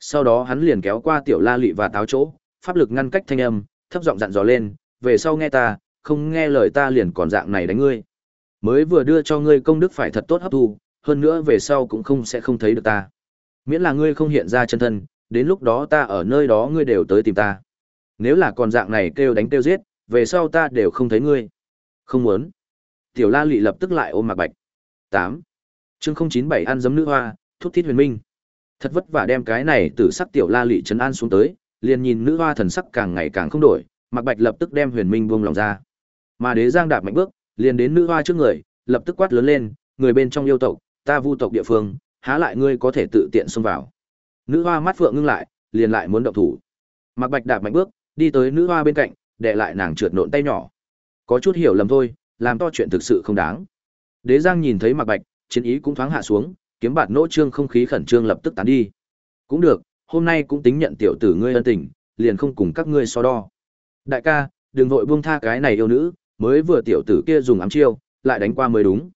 Sau đó hắn liền kéo qua tiểu La Lệ và táo chỗ, pháp lực ngăn cách thanh âm, thấp giọng dặn dò lên, "Về sau nghe ta, không nghe lời ta liền còn dạng này đánh ngươi." Mới vừa đưa cho ngươi công đức phải thật tốt hấp thu, hơn nữa về sau cũng không sẽ không thấy được ta. Miễn là ngươi không hiện ra chân thân, đến lúc đó ta ở nơi đó ngươi đều tới tìm ta. Nếu là còn dạng này kêu đánh kêu giết, về sau ta đều không thấy ngươi. Không muốn. Tiểu La Lệ lập tức lại ôm Mạc Bạch. 8. Chương 097 ăn giấm nữ hoa, thúc thiết huyền minh. Thật vất vả đem cái này từ sắc tiểu La Lệ trấn an xuống tới, liền nhìn nữ hoa thần sắc càng ngày càng không đổi, Mạc Bạch lập tức đem huyền minh buông lòng ra. Mà Đế Giang đạp mạnh bước, liền đến nữ hoa trước người, lập tức quát lớn lên, người bên trong yêu tộc, ta vu tộc địa phương, há lại ngươi có thể tự tiện xông vào. Nữ hoa mắt phượng ngưng lại, liền lại muốn động thủ. Mạc Bạch đạp mạnh bước, đi tới nữ hoa bên cạnh, đệ lại nàng trượt nộn tay nhỏ. Có chút hiểu lầm thôi, làm to chuyện thực sự không đáng. Đế Giang nhìn thấy mặc Bạch, chiến ý cũng thoáng hạ xuống, kiếm bạt nỗ trương không khí khẩn trương lập tức tán đi. Cũng được, hôm nay cũng tính nhận tiểu tử ngươi ân tình, liền không cùng các ngươi so đo. Đại ca, đừng vội buông tha cái này yêu nữ, mới vừa tiểu tử kia dùng ám chiêu, lại đánh qua mới đúng.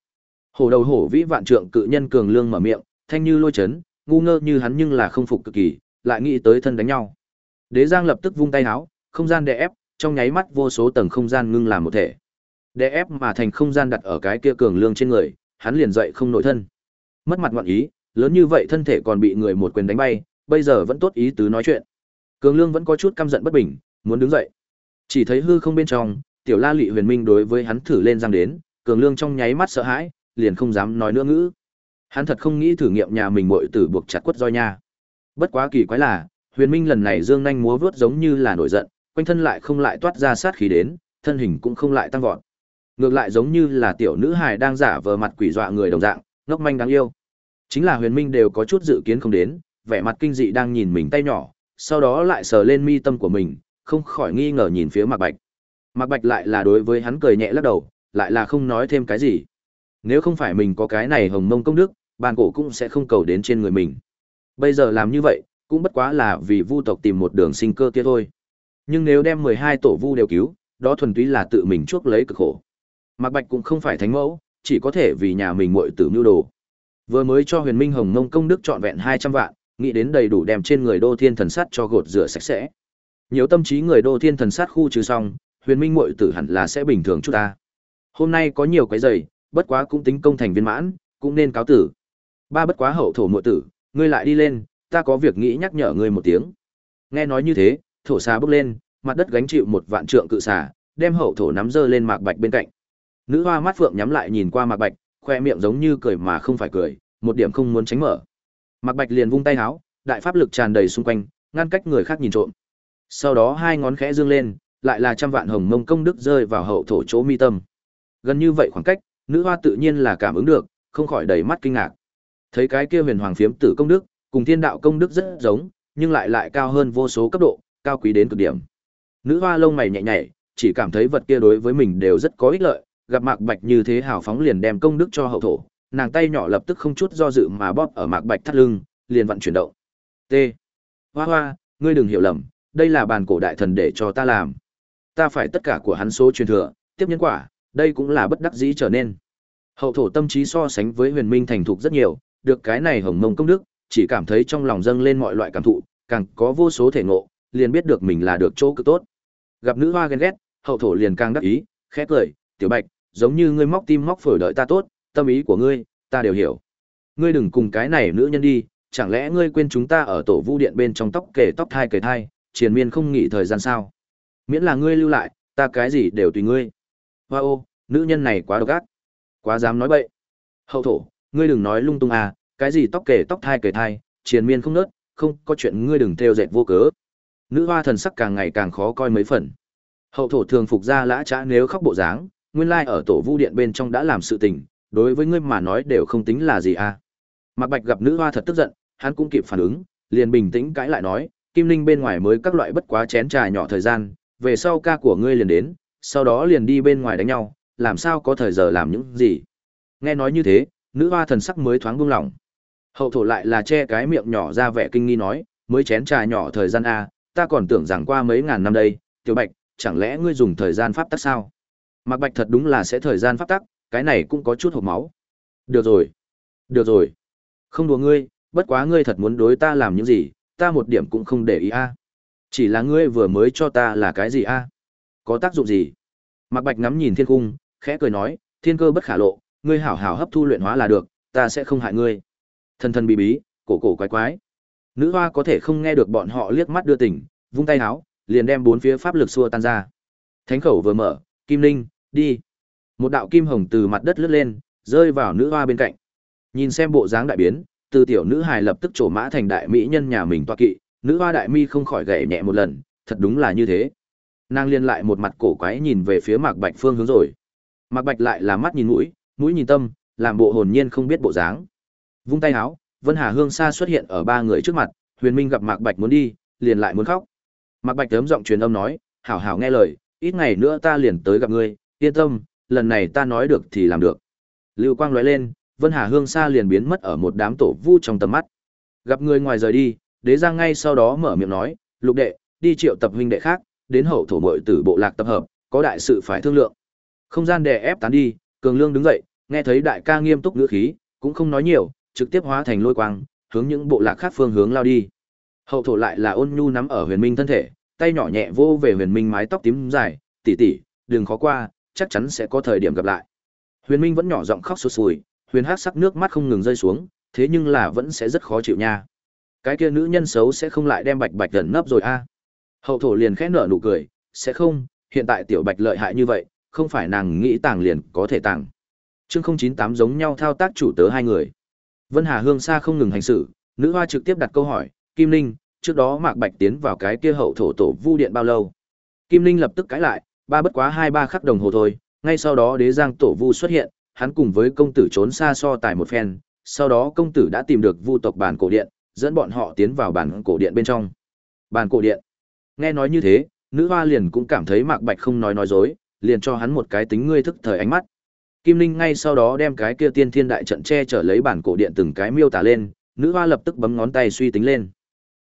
Hổ đầu hổ vĩ vạn trượng cự nhân cường lương mở miệng, thanh như lôi chấn, ngu ngơ như hắn nhưng là không phục cực kỳ, lại nghĩ tới thân đánh nhau. Đế Giang lập tức vung tay háo không gian đè ép, trong nháy mắt vô số tầng không gian ngưng làm một thể. Đè ép mà thành không gian đặt ở cái kia cường lương trên người, hắn liền dậy không nổi thân. Mất mặt ngoạn ý, lớn như vậy thân thể còn bị người một quyền đánh bay, bây giờ vẫn tốt ý tứ nói chuyện. Cường lương vẫn có chút căm giận bất bình, muốn đứng dậy. Chỉ thấy hư không bên trong, tiểu La lị Huyền Minh đối với hắn thử lên răng đến, cường lương trong nháy mắt sợ hãi, liền không dám nói nữa ngữ. Hắn thật không nghĩ thử nghiệm nhà mình muội tử buộc chặt quất roi nha. Bất quá kỳ quái là, Huyền Minh lần này dương nhanh múa vớt giống như là nổi giận, quanh thân lại không lại toát ra sát khí đến, thân hình cũng không lại tăng vọt. Ngược lại giống như là tiểu nữ hài đang giả vờ mặt quỷ dọa người đồng dạng, ngốc manh đáng yêu. Chính là Huyền Minh đều có chút dự kiến không đến, vẻ mặt kinh dị đang nhìn mình tay nhỏ, sau đó lại sờ lên mi tâm của mình, không khỏi nghi ngờ nhìn phía Mạc Bạch. Mạc Bạch lại là đối với hắn cười nhẹ lắc đầu, lại là không nói thêm cái gì. Nếu không phải mình có cái này hồng mông công đức, bàn cổ cũng sẽ không cầu đến trên người mình. Bây giờ làm như vậy, cũng bất quá là vì vu tộc tìm một đường sinh cơ kia thôi. Nhưng nếu đem 12 tổ vu đều cứu, đó thuần túy là tự mình chuốc lấy cực khổ. Mạc Bạch cũng không phải thánh mẫu, chỉ có thể vì nhà mình muội tử mưu đồ. Vừa mới cho Huyền Minh Hồng Ngông công đức trọn vẹn 200 vạn, nghĩ đến đầy đủ đem trên người Đô Thiên Thần Sắt cho gột rửa sạch sẽ. Nhiều tâm trí người Đô Thiên Thần Sắt khu trừ xong, Huyền Minh muội tử hẳn là sẽ bình thường chút ta. Hôm nay có nhiều cái giày, bất quá cũng tính công thành viên mãn, cũng nên cáo tử. Ba bất quá hậu thổ muội tử, ngươi lại đi lên, ta có việc nghĩ nhắc nhở ngươi một tiếng. Nghe nói như thế, thổ xà bước lên, mặt đất gánh chịu một vạn trượng cự xà, đem hậu thổ nắm dơ lên mạc bạch bên cạnh. Nữ hoa mắt phượng nhắm lại nhìn qua mạc bạch khoe miệng giống như cười mà không phải cười một điểm không muốn tránh mở. Mạc bạch liền vung tay háo đại pháp lực tràn đầy xung quanh ngăn cách người khác nhìn trộm. Sau đó hai ngón khẽ dương lên lại là trăm vạn hồng mông công đức rơi vào hậu thổ chỗ mi tâm. Gần như vậy khoảng cách nữ hoa tự nhiên là cảm ứng được không khỏi đầy mắt kinh ngạc. Thấy cái kia huyền hoàng phiếm tử công đức cùng thiên đạo công đức rất giống nhưng lại lại cao hơn vô số cấp độ cao quý đến cực điểm. Nữ hoa lông mày nhẹ nhảy chỉ cảm thấy vật kia đối với mình đều rất có ích lợi. Gặp mạc bạch như thế hào phóng liền đem công đức cho hậu thổ. Nàng tay nhỏ lập tức không chút do dự mà bóp ở mạc bạch thắt lưng, liền vặn chuyển động. T. Hoa hoa, ngươi đừng hiểu lầm, đây là bàn cổ đại thần để cho ta làm. Ta phải tất cả của hắn số truyền thừa, tiếp nhân quả, đây cũng là bất đắc dĩ trở nên. Hậu thổ tâm trí so sánh với huyền minh thành thục rất nhiều, được cái này hồng mông công đức, chỉ cảm thấy trong lòng dâng lên mọi loại cảm thụ, càng có vô số thể ngộ liền biết được mình là được chỗ cực tốt. Gặp nữ hoa ghen ghét, hậu thổ liền càng đắc ý, khẽ cười, tiểu bạch, giống như ngươi móc tim móc phổi đợi ta tốt, tâm ý của ngươi, ta đều hiểu. Ngươi đừng cùng cái này nữ nhân đi, chẳng lẽ ngươi quên chúng ta ở tổ vu điện bên trong tóc kể tóc thai kể thai, triền miên không nghỉ thời gian sao? Miễn là ngươi lưu lại, ta cái gì đều tùy ngươi. Hoa ô, nữ nhân này quá độc ác, quá dám nói bậy. Hậu thổ, ngươi đừng nói lung tung à cái gì tóc kể tóc thai kể thai, triền miên không nớt, không có chuyện ngươi đừng theo dệt vô cớ nữ hoa thần sắc càng ngày càng khó coi mấy phần hậu thổ thường phục ra lã trá nếu khóc bộ dáng nguyên lai ở tổ vu điện bên trong đã làm sự tình đối với ngươi mà nói đều không tính là gì à Mạc Bạch gặp nữ hoa thật tức giận, hắn cũng kịp phản ứng, liền bình tĩnh cãi lại nói, Kim Linh bên ngoài mới các loại bất quá chén trà nhỏ thời gian, về sau ca của ngươi liền đến, sau đó liền đi bên ngoài đánh nhau, làm sao có thời giờ làm những gì. Nghe nói như thế, nữ hoa thần sắc mới thoáng buông lỏng. Hậu thổ lại là che cái miệng nhỏ ra vẻ kinh nghi nói, mới chén trà nhỏ thời gian a, ta còn tưởng rằng qua mấy ngàn năm đây, Tiểu Bạch, chẳng lẽ ngươi dùng thời gian pháp tắc sao? Mạc Bạch thật đúng là sẽ thời gian pháp tắc, cái này cũng có chút hộp máu. Được rồi, được rồi. Không đùa ngươi, bất quá ngươi thật muốn đối ta làm những gì, ta một điểm cũng không để ý a. Chỉ là ngươi vừa mới cho ta là cái gì a? Có tác dụng gì? Mạc Bạch ngắm nhìn thiên cung, khẽ cười nói, thiên cơ bất khả lộ, ngươi hảo hảo hấp thu luyện hóa là được, ta sẽ không hại ngươi. Thần thần bí bí, cổ cổ quái quái. Nữ hoa có thể không nghe được bọn họ liếc mắt đưa tình, vung tay háo, liền đem bốn phía pháp lực xua tan ra. Thánh khẩu vừa mở, Kim Linh, đi. Một đạo kim hồng từ mặt đất lướt lên, rơi vào nữ hoa bên cạnh. Nhìn xem bộ dáng đại biến, từ tiểu nữ hài lập tức trổ mã thành đại mỹ nhân nhà mình toa kỵ, nữ hoa đại mi không khỏi gảy nhẹ một lần, thật đúng là như thế. Nàng liên lại một mặt cổ quái nhìn về phía Mạc Bạch phương hướng rồi. Mạc Bạch lại là mắt nhìn mũi, mũi nhìn tâm, làm bộ hồn nhiên không biết bộ dáng. Vung tay áo, Vân Hà Hương Sa xuất hiện ở ba người trước mặt, Huyền Minh gặp Mạc Bạch muốn đi, liền lại muốn khóc. Mạc Bạch tấm giọng truyền âm nói, "Hảo hảo nghe lời, ít ngày nữa ta liền tới gặp ngươi, yên tâm, lần này ta nói được thì làm được." Lưu quang lóe lên, Vân Hà Hương Sa liền biến mất ở một đám tổ vu trong tầm mắt. Gặp người ngoài rời đi, Đế Giang ngay sau đó mở miệng nói, "Lục đệ, đi triệu tập huynh đệ khác, đến hậu thổ muội tử bộ lạc tập hợp, có đại sự phải thương lượng." Không gian đè ép tán đi, Cường Lương đứng dậy, nghe thấy đại ca nghiêm túc ngữ khí, cũng không nói nhiều, trực tiếp hóa thành lôi quang, hướng những bộ lạc khác phương hướng lao đi. Hậu thổ lại là ôn nhu nắm ở Huyền Minh thân thể, tay nhỏ nhẹ vô về Huyền Minh mái tóc tím dài, "Tỷ tỷ, đừng khó qua, chắc chắn sẽ có thời điểm gặp lại." Huyền Minh vẫn nhỏ giọng khóc sụt sùi, huyền hắc sắc nước mắt không ngừng rơi xuống, thế nhưng là vẫn sẽ rất khó chịu nha. Cái kia nữ nhân xấu sẽ không lại đem bạch bạch gần nấp rồi a. Hậu thổ liền khẽ nở nụ cười, sẽ không, hiện tại tiểu bạch lợi hại như vậy, không phải nàng nghĩ tàng liền có thể tàng. Chương 098 giống nhau thao tác chủ tớ hai người. Vân Hà Hương Sa không ngừng hành sự, nữ hoa trực tiếp đặt câu hỏi, Kim Linh, trước đó Mạc Bạch tiến vào cái kia hậu thổ tổ vu điện bao lâu? Kim Linh lập tức cãi lại, ba bất quá hai ba khắc đồng hồ thôi, ngay sau đó đế giang tổ vu xuất hiện, hắn cùng với công tử trốn xa so tài một phen, sau đó công tử đã tìm được vu tộc bản cổ điện, dẫn bọn họ tiến vào bản cổ điện bên trong. Bản cổ điện. Nghe nói như thế, nữ hoa liền cũng cảm thấy Mạc Bạch không nói nói dối, liền cho hắn một cái tính ngươi thức thời ánh mắt. Kim Linh ngay sau đó đem cái kia tiên thiên đại trận che chở lấy bản cổ điện từng cái miêu tả lên, nữ hoa lập tức bấm ngón tay suy tính lên.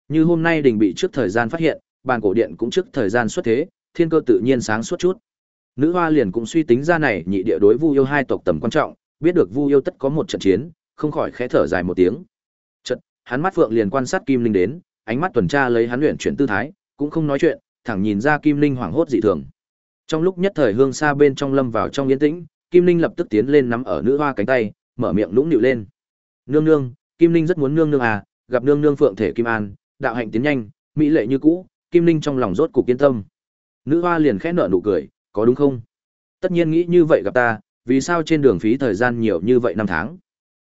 Như hôm nay đình bị trước thời gian phát hiện, bản cổ điện cũng trước thời gian xuất thế, thiên cơ tự nhiên sáng suốt chút. Nữ hoa liền cũng suy tính ra này nhị địa đối Vu yêu hai tộc tầm quan trọng, biết được Vu yêu tất có một trận chiến, không khỏi khẽ thở dài một tiếng. Chợt, hắn mắt phượng liền quan sát Kim Linh đến, ánh mắt tuần tra lấy hắn luyện chuyển tư thái, cũng không nói chuyện, thẳng nhìn ra Kim Linh hoảng hốt dị thường. Trong lúc nhất thời hương xa bên trong lâm vào trong yên tĩnh, Kim Linh lập tức tiến lên nắm ở nữ hoa cánh tay, mở miệng nũng nịu lên. "Nương nương, Kim Linh rất muốn nương nương à, gặp nương nương phượng thể Kim An, đạo hạnh tiến nhanh, mỹ lệ như cũ." Kim Linh trong lòng rốt cục yên tâm. Nữ hoa liền khẽ nở nụ cười, có đúng không? Tất nhiên nghĩ như vậy gặp ta, vì sao trên đường phí thời gian nhiều như vậy năm tháng?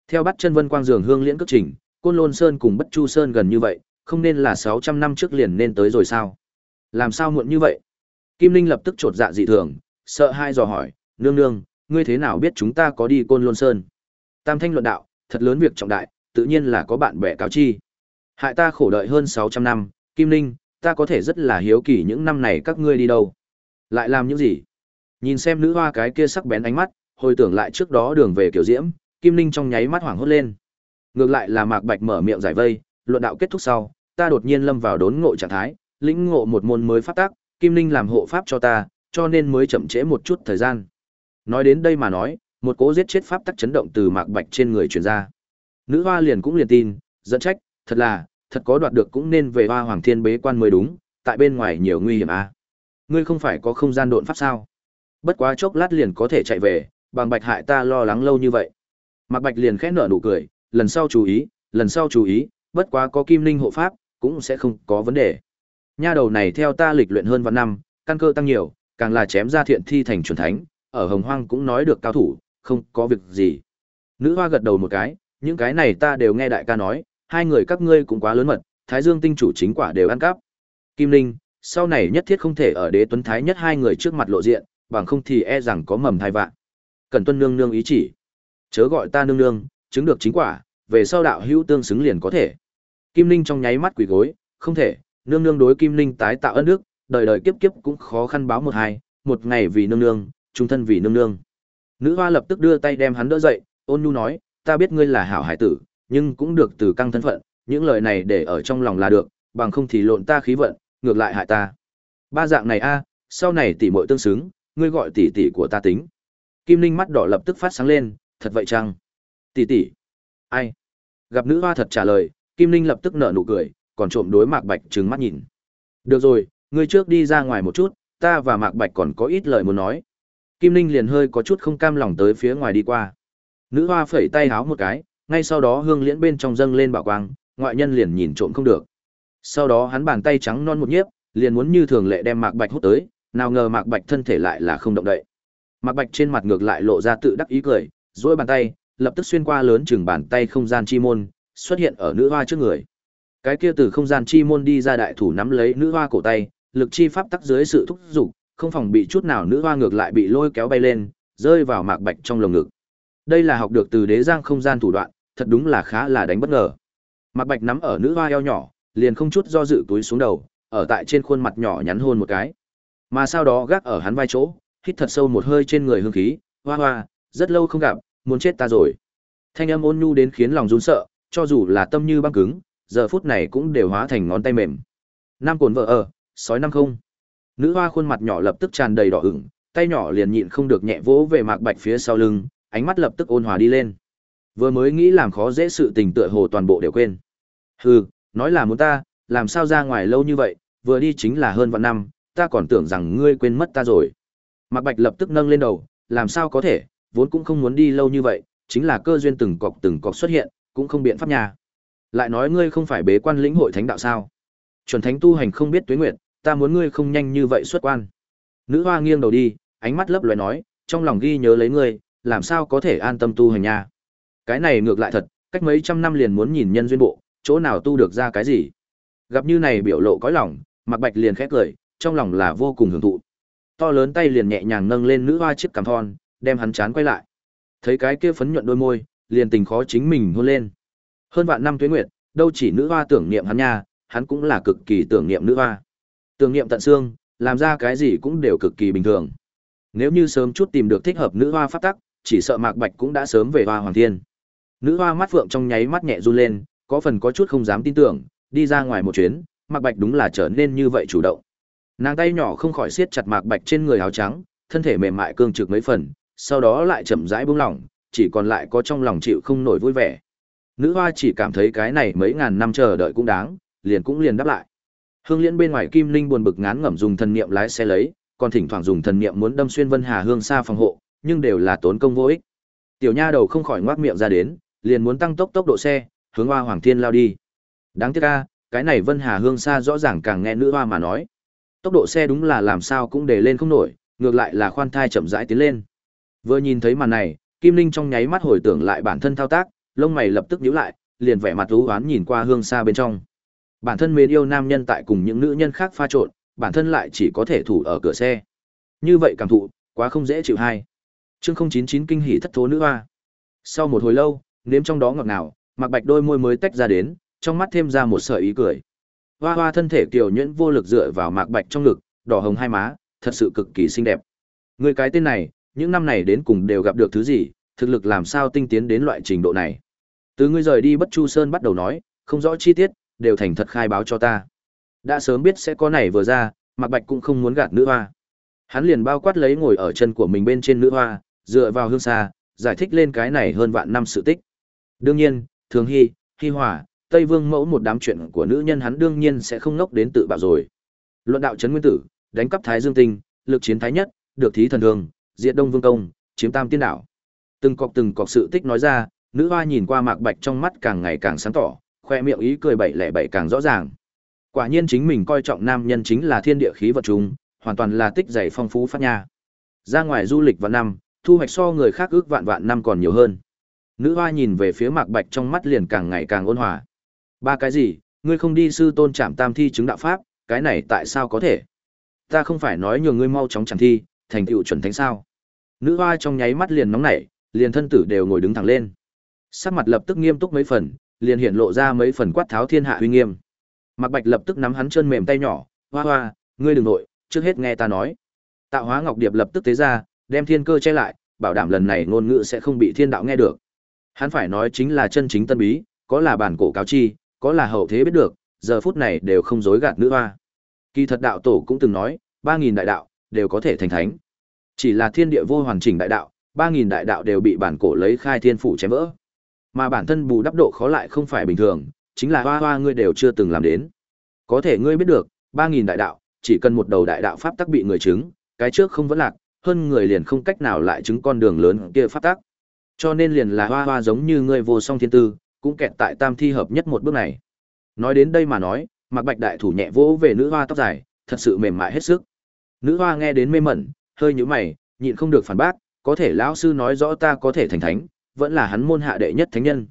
Theo bắt chân vân quang dường hương liễn cất trình, Côn Lôn Sơn cùng Bất Chu Sơn gần như vậy, không nên là 600 năm trước liền nên tới rồi sao? Làm sao muộn như vậy? Kim Linh lập tức trột dạ dị thường, sợ hai dò hỏi, nương nương, ngươi thế nào biết chúng ta có đi Côn Lôn Sơn? Tam Thanh luận đạo, thật lớn việc trọng đại, tự nhiên là có bạn bè cáo chi. Hại ta khổ đợi hơn 600 năm, Kim Linh, ta có thể rất là hiếu kỳ những năm này các ngươi đi đâu? Lại làm những gì? Nhìn xem nữ hoa cái kia sắc bén ánh mắt, hồi tưởng lại trước đó đường về kiểu diễm, Kim Linh trong nháy mắt hoảng hốt lên. Ngược lại là Mạc Bạch mở miệng giải vây, luận đạo kết thúc sau, ta đột nhiên lâm vào đốn ngộ trạng thái, lĩnh ngộ một môn mới phát tác, Kim Linh làm hộ pháp cho ta, cho nên mới chậm trễ một chút thời gian. Nói đến đây mà nói, một cỗ giết chết pháp tắc chấn động từ Mạc Bạch trên người truyền ra. Nữ hoa liền cũng liền tin, dẫn trách, thật là, thật có đoạt được cũng nên về hoa hoàng thiên bế quan mới đúng, tại bên ngoài nhiều nguy hiểm à. Ngươi không phải có không gian độn pháp sao? Bất quá chốc lát liền có thể chạy về, bằng bạch hại ta lo lắng lâu như vậy. Mạc Bạch liền khẽ nở nụ cười, lần sau chú ý, lần sau chú ý, bất quá có kim linh hộ pháp, cũng sẽ không có vấn đề. Nha đầu này theo ta lịch luyện hơn vạn năm, căn cơ tăng nhiều, càng là chém ra thiện thi thành chuẩn thánh, ở Hồng Hoang cũng nói được cao thủ, không có việc gì. Nữ hoa gật đầu một cái, những cái này ta đều nghe đại ca nói, hai người các ngươi cũng quá lớn mật, Thái Dương tinh chủ chính quả đều ăn cắp. Kim Linh, sau này nhất thiết không thể ở đế tuấn thái nhất hai người trước mặt lộ diện, bằng không thì e rằng có mầm thai vạn. Cần tuân nương nương ý chỉ. Chớ gọi ta nương nương, chứng được chính quả, về sau đạo hữu tương xứng liền có thể. Kim Linh trong nháy mắt quỳ gối, không thể, nương nương đối Kim Linh tái tạo ân đức, đời đời kiếp kiếp cũng khó khăn báo một hai, một ngày vì nương nương, trung thân vì nương nương. Nữ hoa lập tức đưa tay đem hắn đỡ dậy, ôn nhu nói, ta biết ngươi là hảo hải tử, nhưng cũng được từ căng thân phận, những lời này để ở trong lòng là được, bằng không thì lộn ta khí vận, ngược lại hại ta. Ba dạng này a, sau này tỷ muội tương xứng, ngươi gọi tỷ tỷ của ta tính. Kim Linh mắt đỏ lập tức phát sáng lên, thật vậy chăng? Tỷ tỷ? Ai? Gặp nữ hoa thật trả lời, Kim Linh lập tức nở nụ cười, còn trộm đối Mạc Bạch trừng mắt nhìn. Được rồi, ngươi trước đi ra ngoài một chút, ta và Mạc Bạch còn có ít lời muốn nói. Kim Linh liền hơi có chút không cam lòng tới phía ngoài đi qua. Nữ hoa phẩy tay háo một cái, ngay sau đó hương liễn bên trong dâng lên bảo quang, ngoại nhân liền nhìn trộm không được. Sau đó hắn bàn tay trắng non một nhiếp, liền muốn như thường lệ đem Mạc Bạch hút tới, nào ngờ Mạc Bạch thân thể lại là không động đậy. Mạc Bạch trên mặt ngược lại lộ ra tự đắc ý cười, duỗi bàn tay, lập tức xuyên qua lớn chừng bàn tay không gian chi môn, xuất hiện ở nữ hoa trước người. Cái kia từ không gian chi môn đi ra đại thủ nắm lấy nữ hoa cổ tay, lực chi pháp tắc dưới sự thúc giục, không phòng bị chút nào nữ hoa ngược lại bị lôi kéo bay lên, rơi vào Mạc Bạch trong lồng ngực. Đây là học được từ đế giang không gian thủ đoạn, thật đúng là khá là đánh bất ngờ. Mạc Bạch nắm ở nữ hoa eo nhỏ, liền không chút do dự túi xuống đầu, ở tại trên khuôn mặt nhỏ nhắn hôn một cái. Mà sau đó gác ở hắn vai chỗ, hít thật sâu một hơi trên người hương khí, hoa hoa, rất lâu không gặp, muốn chết ta rồi. Thanh âm ôn nhu đến khiến lòng run sợ, cho dù là tâm như băng cứng, giờ phút này cũng đều hóa thành ngón tay mềm. Nam cồn vợ ở, sói năm không. Nữ hoa khuôn mặt nhỏ lập tức tràn đầy đỏ ửng, tay nhỏ liền nhịn không được nhẹ vỗ về mạc bạch phía sau lưng, ánh mắt lập tức ôn hòa đi lên. Vừa mới nghĩ làm khó dễ sự tình tựa hồ toàn bộ đều quên. Hừ, nói là muốn ta, làm sao ra ngoài lâu như vậy, vừa đi chính là hơn vạn năm, ta còn tưởng rằng ngươi quên mất ta rồi. Mạc Bạch lập tức nâng lên đầu, làm sao có thể, vốn cũng không muốn đi lâu như vậy, chính là cơ duyên từng cọc từng cọc xuất hiện, cũng không biện pháp nhà. Lại nói ngươi không phải bế quan lĩnh hội thánh đạo sao? Chuẩn thánh tu hành không biết tuế nguyệt, ta muốn ngươi không nhanh như vậy xuất quan. Nữ hoa nghiêng đầu đi, ánh mắt lấp loé nói, trong lòng ghi nhớ lấy ngươi, làm sao có thể an tâm tu hành nha. Cái này ngược lại thật, cách mấy trăm năm liền muốn nhìn nhân duyên bộ, chỗ nào tu được ra cái gì. Gặp như này biểu lộ cõi lòng, Mạc Bạch liền khẽ cười, trong lòng là vô cùng hưởng thụ. To lớn tay liền nhẹ nhàng nâng lên nữ hoa chiếc cằm thon, đem hắn chán quay lại. Thấy cái kia phấn nhuận đôi môi, liền tình khó chính mình hôn lên. Hơn vạn năm tuế nguyệt, đâu chỉ nữ hoa tưởng niệm hắn nha, hắn cũng là cực kỳ tưởng niệm nữ hoa. Tưởng niệm tận xương, làm ra cái gì cũng đều cực kỳ bình thường. Nếu như sớm chút tìm được thích hợp nữ hoa pháp tắc, chỉ sợ Mạc Bạch cũng đã sớm về Hoa Hoàng Thiên. Nữ hoa mắt phượng trong nháy mắt nhẹ run lên, có phần có chút không dám tin tưởng, đi ra ngoài một chuyến, Mạc Bạch đúng là trở nên như vậy chủ động. Nàng tay nhỏ không khỏi siết chặt Mạc Bạch trên người áo trắng, thân thể mềm mại cương trực mấy phần, sau đó lại chậm rãi buông lỏng, chỉ còn lại có trong lòng chịu không nổi vui vẻ. Nữ hoa chỉ cảm thấy cái này mấy ngàn năm chờ đợi cũng đáng, liền cũng liền đáp lại. Hương Liễn bên ngoài Kim Linh buồn bực ngán ngẩm dùng thần niệm lái xe lấy, còn thỉnh thoảng dùng thần niệm muốn đâm xuyên Vân Hà Hương xa phòng hộ, nhưng đều là tốn công vô ích. Tiểu nha đầu không khỏi ngoác miệng ra đến, liền muốn tăng tốc tốc độ xe, hướng Hoa Hoàng Thiên lao đi. Đáng tiếc a, cái này Vân Hà Hương xa rõ ràng càng nghe nữ hoa mà nói. Tốc độ xe đúng là làm sao cũng để lên không nổi, ngược lại là khoan thai chậm rãi tiến lên. Vừa nhìn thấy màn này, Kim Linh trong nháy mắt hồi tưởng lại bản thân thao tác, lông mày lập tức nhíu lại, liền vẻ mặt u hoán nhìn qua hương xa bên trong. Bản thân mến yêu nam nhân tại cùng những nữ nhân khác pha trộn, bản thân lại chỉ có thể thủ ở cửa xe. Như vậy cảm thụ, quá không dễ chịu hay. Chương 099 kinh hỉ thất thố nữ hoa. Sau một hồi lâu, nếm trong đó ngọt ngào, Mạc Bạch đôi môi mới tách ra đến, trong mắt thêm ra một sợi ý cười. Hoa hoa thân thể kiều nhuyễn vô lực dựa vào Mạc Bạch trong ngực, đỏ hồng hai má, thật sự cực kỳ xinh đẹp. Người cái tên này, những năm này đến cùng đều gặp được thứ gì, thực lực làm sao tinh tiến đến loại trình độ này. Từ ngươi rời đi Bất Chu Sơn bắt đầu nói, không rõ chi tiết, đều thành thật khai báo cho ta. Đã sớm biết sẽ có này vừa ra, Mạc Bạch cũng không muốn gạt nữ hoa. Hắn liền bao quát lấy ngồi ở chân của mình bên trên nữ hoa, dựa vào hương xa, giải thích lên cái này hơn vạn năm sự tích. Đương nhiên, Thường Hy, Hy Hòa, Tây Vương mẫu một đám chuyện của nữ nhân hắn đương nhiên sẽ không ngốc đến tự bạo rồi. Luận đạo trấn nguyên tử, đánh cắp Thái Dương Tinh, lực chiến thái nhất, được thí thần đường, diệt Đông Vương công, chiếm Tam Tiên đảo. Từng cọc từng cọc sự tích nói ra, nữ hoa nhìn qua Mạc Bạch trong mắt càng ngày càng sáng tỏ, khoe miệng ý cười bảy lẻ bảy càng rõ ràng. Quả nhiên chính mình coi trọng nam nhân chính là thiên địa khí vật chúng, hoàn toàn là tích dày phong phú phát nha. Ra ngoài du lịch vào năm, thu hoạch so người khác ước vạn vạn năm còn nhiều hơn. Nữ hoa nhìn về phía Mạc Bạch trong mắt liền càng ngày càng ôn hòa. Ba cái gì, ngươi không đi sư tôn trạm tam thi chứng đạo pháp, cái này tại sao có thể? Ta không phải nói nhường ngươi mau chóng chẳng thi, thành tựu chuẩn thánh sao? Nữ hoa trong nháy mắt liền nóng nảy, liền thân tử đều ngồi đứng thẳng lên. Sắc mặt lập tức nghiêm túc mấy phần, liền hiện lộ ra mấy phần quát tháo thiên hạ uy nghiêm. Mạc Bạch lập tức nắm hắn chân mềm tay nhỏ, "Hoa Hoa, ngươi đừng nội, trước hết nghe ta nói." Tạo Hóa Ngọc Điệp lập tức tế ra, đem thiên cơ che lại, bảo đảm lần này ngôn ngữ sẽ không bị thiên đạo nghe được. Hắn phải nói chính là chân chính tân bí, có là bản cổ cáo chi, có là hậu thế biết được, giờ phút này đều không dối gạt nữ hoa. Kỳ thật đạo tổ cũng từng nói, 3000 đại đạo đều có thể thành thánh. Chỉ là thiên địa vô hoàn chỉnh đại đạo, 3000 đại đạo đều bị bản cổ lấy khai thiên phủ chém vỡ. Mà bản thân bù đắp độ khó lại không phải bình thường, chính là hoa hoa ngươi đều chưa từng làm đến. Có thể ngươi biết được, ba nghìn đại đạo, chỉ cần một đầu đại đạo pháp tắc bị người chứng, cái trước không vẫn lạc, hơn người liền không cách nào lại chứng con đường lớn kia pháp tắc. Cho nên liền là hoa hoa giống như ngươi vô song thiên tư, cũng kẹt tại tam thi hợp nhất một bước này. Nói đến đây mà nói, mặc Bạch đại thủ nhẹ vỗ về nữ hoa tóc dài, thật sự mềm mại hết sức. Nữ hoa nghe đến mê mẩn, hơi nhũ mày, nhịn không được phản bác, có thể lão sư nói rõ ta có thể thành thánh, vẫn là hắn môn hạ đệ nhất thánh nhân.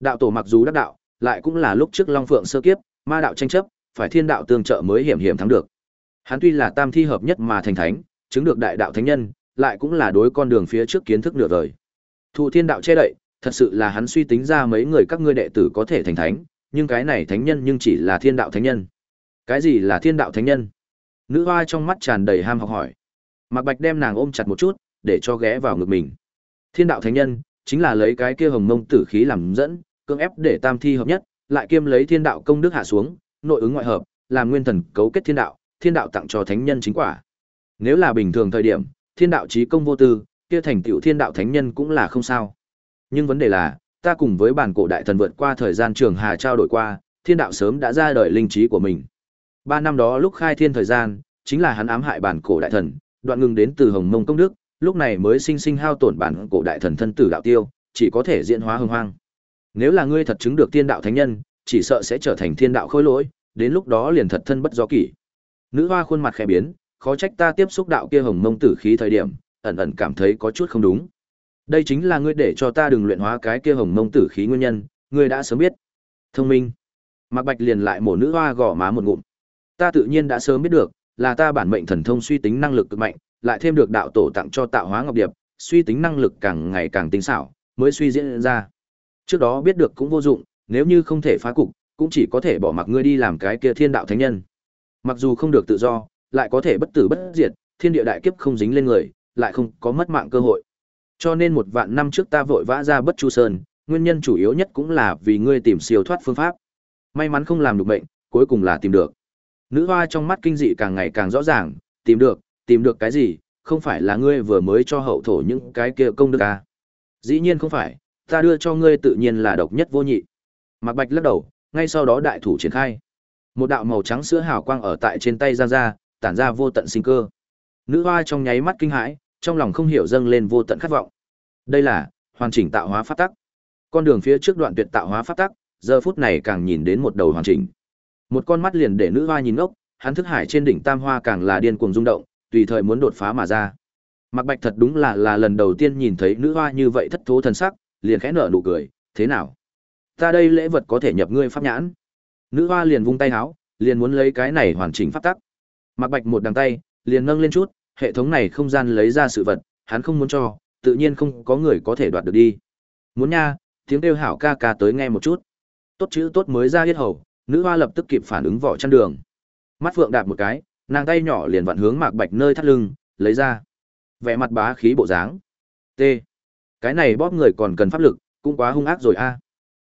Đạo tổ mặc dù đắc đạo, lại cũng là lúc trước Long Phượng sơ kiếp, ma đạo tranh chấp, phải thiên đạo tương trợ mới hiểm hiểm thắng được. Hắn tuy là tam thi hợp nhất mà thành thánh, chứng được đại đạo thánh nhân, lại cũng là đối con đường phía trước kiến thức nửa vời. Thụ thiên đạo che đậy, thật sự là hắn suy tính ra mấy người các ngươi đệ tử có thể thành thánh, nhưng cái này thánh nhân nhưng chỉ là thiên đạo thánh nhân. Cái gì là thiên đạo thánh nhân? Nữ hoa trong mắt tràn đầy ham học hỏi. Mạc Bạch đem nàng ôm chặt một chút, để cho ghé vào ngực mình. Thiên đạo thánh nhân chính là lấy cái kia hồng mông tử khí làm dẫn, cưỡng ép để tam thi hợp nhất, lại kiêm lấy thiên đạo công đức hạ xuống, nội ứng ngoại hợp, làm nguyên thần cấu kết thiên đạo, thiên đạo tặng cho thánh nhân chính quả. Nếu là bình thường thời điểm, thiên đạo chí công vô tư, kia thành tựu thiên đạo thánh nhân cũng là không sao. Nhưng vấn đề là, ta cùng với bản cổ đại thần vượt qua thời gian trường hà trao đổi qua, thiên đạo sớm đã ra đời linh trí của mình. Ba năm đó lúc khai thiên thời gian, chính là hắn ám hại bản cổ đại thần, đoạn ngừng đến từ hồng mông công đức, lúc này mới sinh sinh hao tổn bản cổ đại thần thân tử đạo tiêu, chỉ có thể diễn hóa hưng hoang. Nếu là ngươi thật chứng được thiên đạo thánh nhân, chỉ sợ sẽ trở thành thiên đạo khôi lỗi, đến lúc đó liền thật thân bất do kỷ. Nữ hoa khuôn mặt khẽ biến, khó trách ta tiếp xúc đạo kia hồng mông tử khí thời điểm, ẩn ẩn cảm thấy có chút không đúng. Đây chính là ngươi để cho ta đừng luyện hóa cái kia hồng mông tử khí nguyên nhân, ngươi đã sớm biết. Thông minh. Mạc Bạch liền lại mổ nữ hoa gò má một ngụm. Ta tự nhiên đã sớm biết được, là ta bản mệnh thần thông suy tính năng lực cực mạnh, lại thêm được đạo tổ tặng cho tạo hóa ngọc điệp, suy tính năng lực càng ngày càng tinh xảo, mới suy diễn ra. Trước đó biết được cũng vô dụng, nếu như không thể phá cục, cũng chỉ có thể bỏ mặc ngươi đi làm cái kia thiên đạo thánh nhân. Mặc dù không được tự do, lại có thể bất tử bất diệt, thiên địa đại kiếp không dính lên người, lại không có mất mạng cơ hội. Cho nên một vạn năm trước ta vội vã ra bất chu sơn, nguyên nhân chủ yếu nhất cũng là vì ngươi tìm siêu thoát phương pháp. May mắn không làm được bệnh, cuối cùng là tìm được. Nữ hoa trong mắt kinh dị càng ngày càng rõ ràng, tìm được, tìm được cái gì, không phải là ngươi vừa mới cho hậu thổ những cái kia công đức à. Dĩ nhiên không phải, ta đưa cho ngươi tự nhiên là độc nhất vô nhị. Mạc Bạch lắc đầu, ngay sau đó đại thủ triển khai. Một đạo màu trắng sữa hào quang ở tại trên tay ra ra, tản ra vô tận sinh cơ. Nữ hoa trong nháy mắt kinh hãi, trong lòng không hiểu dâng lên vô tận khát vọng. Đây là hoàn chỉnh tạo hóa pháp tắc. Con đường phía trước đoạn tuyệt tạo hóa pháp tắc, giờ phút này càng nhìn đến một đầu hoàn chỉnh. Một con mắt liền để nữ hoa nhìn ngốc, hắn thức hải trên đỉnh tam hoa càng là điên cuồng rung động, tùy thời muốn đột phá mà ra. Mạc Bạch thật đúng là là lần đầu tiên nhìn thấy nữ hoa như vậy thất thố thần sắc, liền khẽ nở nụ cười, thế nào? Ta đây lễ vật có thể nhập ngươi pháp nhãn. Nữ hoa liền vung tay háo, liền muốn lấy cái này hoàn chỉnh pháp tắc. Mạc Bạch một đằng tay, liền nâng lên chút, hệ thống này không gian lấy ra sự vật, hắn không muốn cho, tự nhiên không có người có thể đoạt được đi. Muốn nha, tiếng kêu hảo ca ca tới nghe một chút. Tốt chữ tốt mới ra hết hầu, nữ hoa lập tức kịp phản ứng vỏ chăn đường. Mắt phượng đạp một cái, nàng tay nhỏ liền vặn hướng Mạc Bạch nơi thắt lưng, lấy ra. Vẻ mặt bá khí bộ dáng. T. Cái này bóp người còn cần pháp lực, cũng quá hung ác rồi a. À.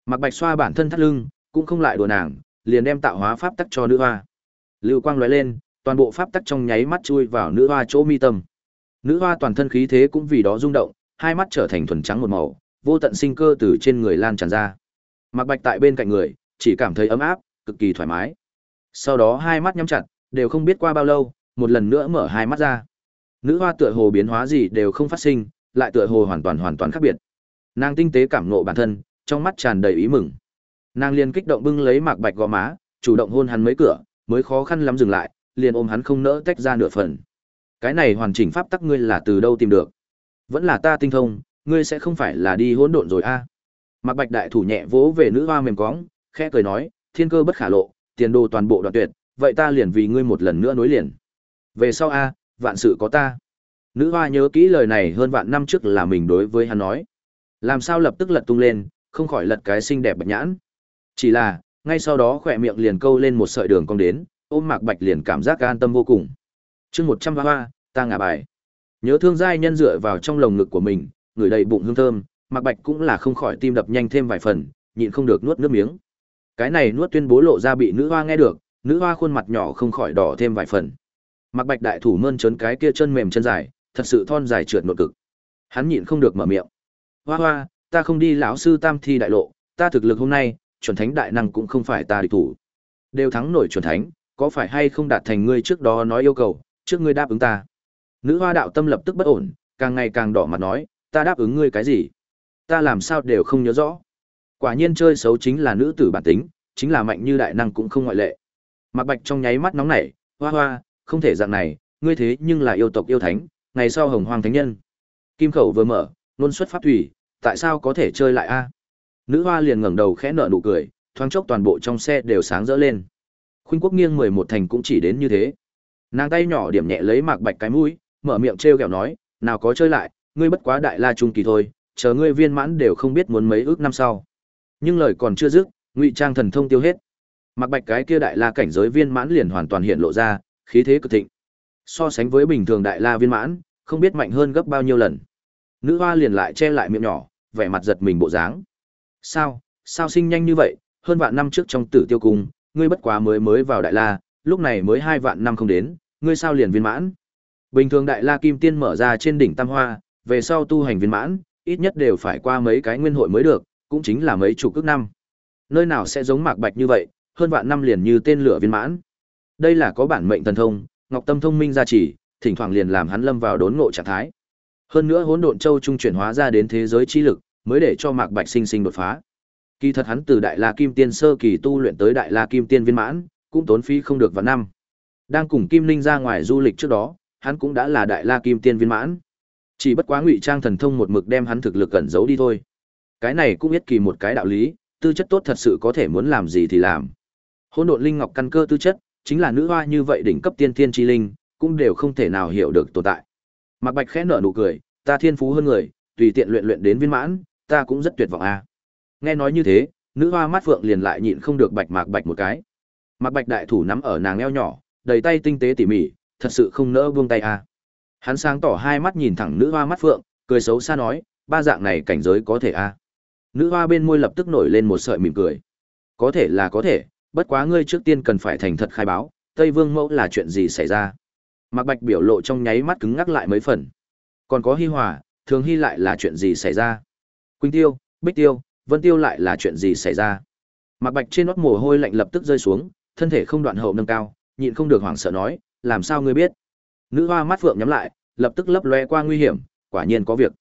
Mạc Bạch xoa bản thân thắt lưng, cũng không lại đùa nàng, liền đem tạo hóa pháp tắc cho nữ hoa. Lưu quang lóe lên, toàn bộ pháp tắc trong nháy mắt chui vào nữ hoa chỗ mi tâm. Nữ hoa toàn thân khí thế cũng vì đó rung động, hai mắt trở thành thuần trắng một màu, vô tận sinh cơ từ trên người lan tràn ra. Mạc Bạch tại bên cạnh người, chỉ cảm thấy ấm áp, cực kỳ thoải mái. Sau đó hai mắt nhắm chặt, đều không biết qua bao lâu, một lần nữa mở hai mắt ra. Nữ hoa tựa hồ biến hóa gì đều không phát sinh, lại tựa hồ hoàn toàn hoàn toàn khác biệt. Nàng tinh tế cảm ngộ bản thân, trong mắt tràn đầy ý mừng. Nàng liền kích động bưng lấy Mạc Bạch gò má, chủ động hôn hắn mấy cửa, mới khó khăn lắm dừng lại, liền ôm hắn không nỡ tách ra nửa phần. Cái này hoàn chỉnh pháp tắc ngươi là từ đâu tìm được? Vẫn là ta tinh thông, ngươi sẽ không phải là đi hỗn độn rồi a? À? Mạc Bạch đại thủ nhẹ vỗ về nữ hoa mềm cóng, khẽ cười nói, thiên cơ bất khả lộ, tiền đồ toàn bộ đoạn tuyệt, vậy ta liền vì ngươi một lần nữa nối liền. Về sau a, vạn sự có ta. Nữ hoa nhớ kỹ lời này hơn vạn năm trước là mình đối với hắn nói. Làm sao lập tức lật tung lên, không khỏi lật cái xinh đẹp bạch nhãn. Chỉ là, ngay sau đó khỏe miệng liền câu lên một sợi đường cong đến, ôm Mạc Bạch liền cảm giác an tâm vô cùng. Chương một trăm hoa, ta ngả bài. Nhớ thương giai nhân dựa vào trong lồng ngực của mình, người đầy bụng hương thơm, Mạc Bạch cũng là không khỏi tim đập nhanh thêm vài phần, nhịn không được nuốt nước miếng. Cái này nuốt tuyên bố lộ ra bị nữ hoa nghe được, nữ hoa khuôn mặt nhỏ không khỏi đỏ thêm vài phần. mặc Bạch đại thủ mơn trớn cái kia chân mềm chân dài, thật sự thon dài trượt nội cực. Hắn nhịn không được mở miệng. Hoa hoa, ta không đi lão sư tam thi đại lộ, ta thực lực hôm nay, chuẩn thánh đại năng cũng không phải ta địch thủ. Đều thắng nổi chuẩn thánh, có phải hay không đạt thành ngươi trước đó nói yêu cầu, trước ngươi đáp ứng ta. Nữ hoa đạo tâm lập tức bất ổn, càng ngày càng đỏ mặt nói, ta đáp ứng ngươi cái gì? Ta làm sao đều không nhớ rõ. Quả nhiên chơi xấu chính là nữ tử bản tính, chính là mạnh như đại năng cũng không ngoại lệ. Mạc Bạch trong nháy mắt nóng nảy, hoa hoa, không thể dạng này, ngươi thế nhưng là yêu tộc yêu thánh, ngày sau hồng hoàng thánh nhân. Kim khẩu vừa mở, luôn xuất pháp thủy, tại sao có thể chơi lại a? Nữ hoa liền ngẩng đầu khẽ nở nụ cười, thoáng chốc toàn bộ trong xe đều sáng rỡ lên. Khuynh Quốc nghiêng mười một thành cũng chỉ đến như thế. Nàng tay nhỏ điểm nhẹ lấy Mạc Bạch cái mũi, mở miệng trêu ghẹo nói, nào có chơi lại, ngươi bất quá đại la trung kỳ thôi, chờ ngươi viên mãn đều không biết muốn mấy ước năm sau. Nhưng lời còn chưa dứt, ngụy trang thần thông tiêu hết. Mạc Bạch cái kia đại la cảnh giới viên mãn liền hoàn toàn hiện lộ ra, khí thế cực thịnh. So sánh với bình thường đại la viên mãn, không biết mạnh hơn gấp bao nhiêu lần. Nữ hoa liền lại che lại miệng nhỏ, vẻ mặt giật mình bộ dáng. Sao, sao sinh nhanh như vậy, hơn vạn năm trước trong tử tiêu cung, ngươi bất quá mới mới vào đại la, lúc này mới hai vạn năm không đến, ngươi sao liền viên mãn. Bình thường đại la kim tiên mở ra trên đỉnh tam hoa, về sau tu hành viên mãn, ít nhất đều phải qua mấy cái nguyên hội mới được, cũng chính là mấy chục cước năm. Nơi nào sẽ giống mạc bạch như vậy, hơn vạn năm liền như tên lửa viên mãn. Đây là có bản mệnh thần thông, Ngọc Tâm thông minh gia trì, thỉnh thoảng liền làm hắn lâm vào đốn ngộ trạng thái. Hơn nữa hỗn độn châu trung chuyển hóa ra đến thế giới chi lực, mới để cho Mạc Bạch sinh sinh đột phá. Kỳ thật hắn từ Đại La Kim Tiên sơ kỳ tu luyện tới Đại La Kim Tiên viên mãn, cũng tốn phí không được vạn năm. Đang cùng Kim Linh ra ngoài du lịch trước đó, hắn cũng đã là Đại La Kim Tiên viên mãn. Chỉ bất quá ngụy trang thần thông một mực đem hắn thực lực cẩn giấu đi thôi. Cái này cũng biết kỳ một cái đạo lý, tư chất tốt thật sự có thể muốn làm gì thì làm. Hỗn độn linh ngọc căn cơ tư chất, chính là nữ hoa như vậy đỉnh cấp tiên thiên chi linh, cũng đều không thể nào hiểu được tồn tại. Mạc Bạch khẽ nở nụ cười, ta thiên phú hơn người, tùy tiện luyện luyện đến viên mãn, ta cũng rất tuyệt vọng a. À. Nghe nói như thế, nữ hoa mắt phượng liền lại nhịn không được bạch Mạc Bạch một cái. Mạc Bạch đại thủ nắm ở nàng eo nhỏ, đầy tay tinh tế tỉ mỉ, thật sự không nỡ buông tay a. À. Hắn sáng tỏ hai mắt nhìn thẳng nữ hoa mắt phượng, cười xấu xa nói, ba dạng này cảnh giới có thể a. À. Nữ hoa bên môi lập tức nổi lên một sợi mỉm cười. Có thể là có thể, bất quá ngươi trước tiên cần phải thành thật khai báo, Tây Vương mẫu là chuyện gì xảy ra. Mạc Bạch biểu lộ trong nháy mắt cứng ngắc lại mấy phần. Còn có Hi Hòa, Thường Hi lại là chuyện gì xảy ra? Quỳnh Tiêu, Bích Tiêu, Vân Tiêu lại là chuyện gì xảy ra? Mạc Bạch trên nót mồ hôi lạnh lập tức rơi xuống, thân thể không đoạn hậu nâng cao, nhịn không được hoảng sợ nói, làm sao ngươi biết? Nữ hoa mắt phượng nhắm lại, lập tức lấp lóe qua nguy hiểm, quả nhiên có việc.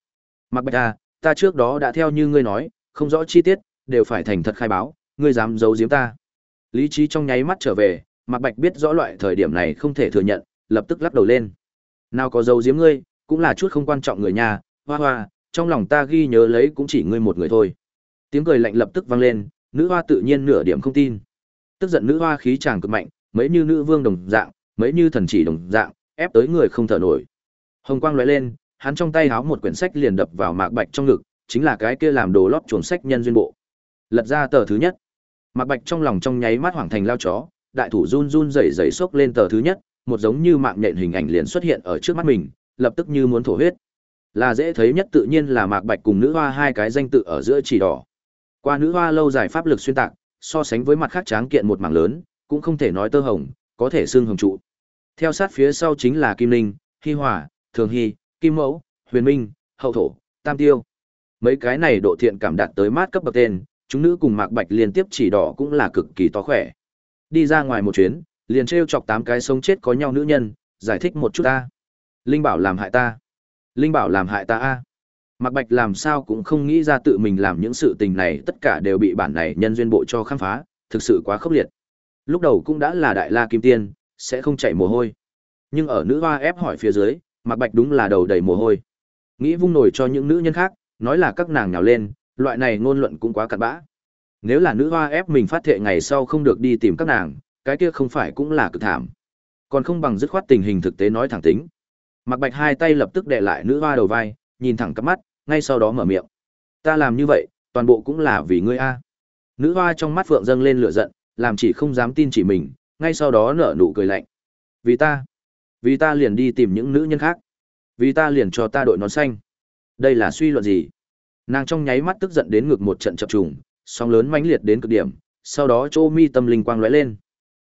Mạc Bạch à, ta trước đó đã theo như ngươi nói, không rõ chi tiết, đều phải thành thật khai báo, ngươi dám giấu giếm ta. Lý trí trong nháy mắt trở về, Mạc Bạch biết rõ loại thời điểm này không thể thừa nhận, lập tức lắc đầu lên. Nào có dấu giếm ngươi, cũng là chút không quan trọng người nhà, hoa hoa, trong lòng ta ghi nhớ lấy cũng chỉ ngươi một người thôi. Tiếng cười lạnh lập tức vang lên, nữ hoa tự nhiên nửa điểm không tin. Tức giận nữ hoa khí chàng cực mạnh, mấy như nữ vương đồng dạng, mấy như thần chỉ đồng dạng, ép tới người không thở nổi. Hồng quang lóe lên, hắn trong tay háo một quyển sách liền đập vào Mạc Bạch trong ngực, chính là cái kia làm đồ lót chuồng sách nhân duyên bộ. Lật ra tờ thứ nhất. Mạc Bạch trong lòng trong nháy mắt hoảng thành lao chó, đại thủ run run rẩy rẩy xốc lên tờ thứ nhất, một giống như mạng nhện hình ảnh liền xuất hiện ở trước mắt mình, lập tức như muốn thổ huyết. Là dễ thấy nhất tự nhiên là Mạc Bạch cùng nữ hoa hai cái danh tự ở giữa chỉ đỏ. Qua nữ hoa lâu dài pháp lực xuyên tạc, so sánh với mặt khác tráng kiện một mảng lớn, cũng không thể nói tơ hồng, có thể xương hồng trụ. Theo sát phía sau chính là Kim Linh, Hi Hòa, Thường Hy, Kim Mẫu, Huyền Minh, Hậu Thổ, Tam Tiêu. Mấy cái này độ thiện cảm đạt tới mát cấp bậc tên, chúng nữ cùng Mạc Bạch liên tiếp chỉ đỏ cũng là cực kỳ to khỏe. Đi ra ngoài một chuyến, liền trêu chọc tám cái sống chết có nhau nữ nhân, giải thích một chút ta. Linh bảo làm hại ta. Linh bảo làm hại ta a. Mạc Bạch làm sao cũng không nghĩ ra tự mình làm những sự tình này tất cả đều bị bản này nhân duyên bộ cho khám phá, thực sự quá khốc liệt. Lúc đầu cũng đã là đại la kim tiên, sẽ không chạy mồ hôi. Nhưng ở nữ hoa ép hỏi phía dưới, Mạc Bạch đúng là đầu đầy mồ hôi. Nghĩ vung nổi cho những nữ nhân khác, nói là các nàng nhào lên, loại này ngôn luận cũng quá cặn bã. Nếu là nữ hoa ép mình phát thệ ngày sau không được đi tìm các nàng, cái kia không phải cũng là cực thảm. Còn không bằng dứt khoát tình hình thực tế nói thẳng tính. Mạc Bạch hai tay lập tức đè lại nữ hoa đầu vai, nhìn thẳng cặp mắt, ngay sau đó mở miệng. Ta làm như vậy, toàn bộ cũng là vì ngươi a. Nữ hoa trong mắt phượng dâng lên lửa giận, làm chỉ không dám tin chỉ mình, ngay sau đó nở nụ cười lạnh. Vì ta, vì ta liền đi tìm những nữ nhân khác, vì ta liền cho ta đội nón xanh. Đây là suy luận gì? Nàng trong nháy mắt tức giận đến ngực một trận chập trùng, sóng lớn mãnh liệt đến cực điểm, sau đó chỗ Mi tâm linh quang lóe lên.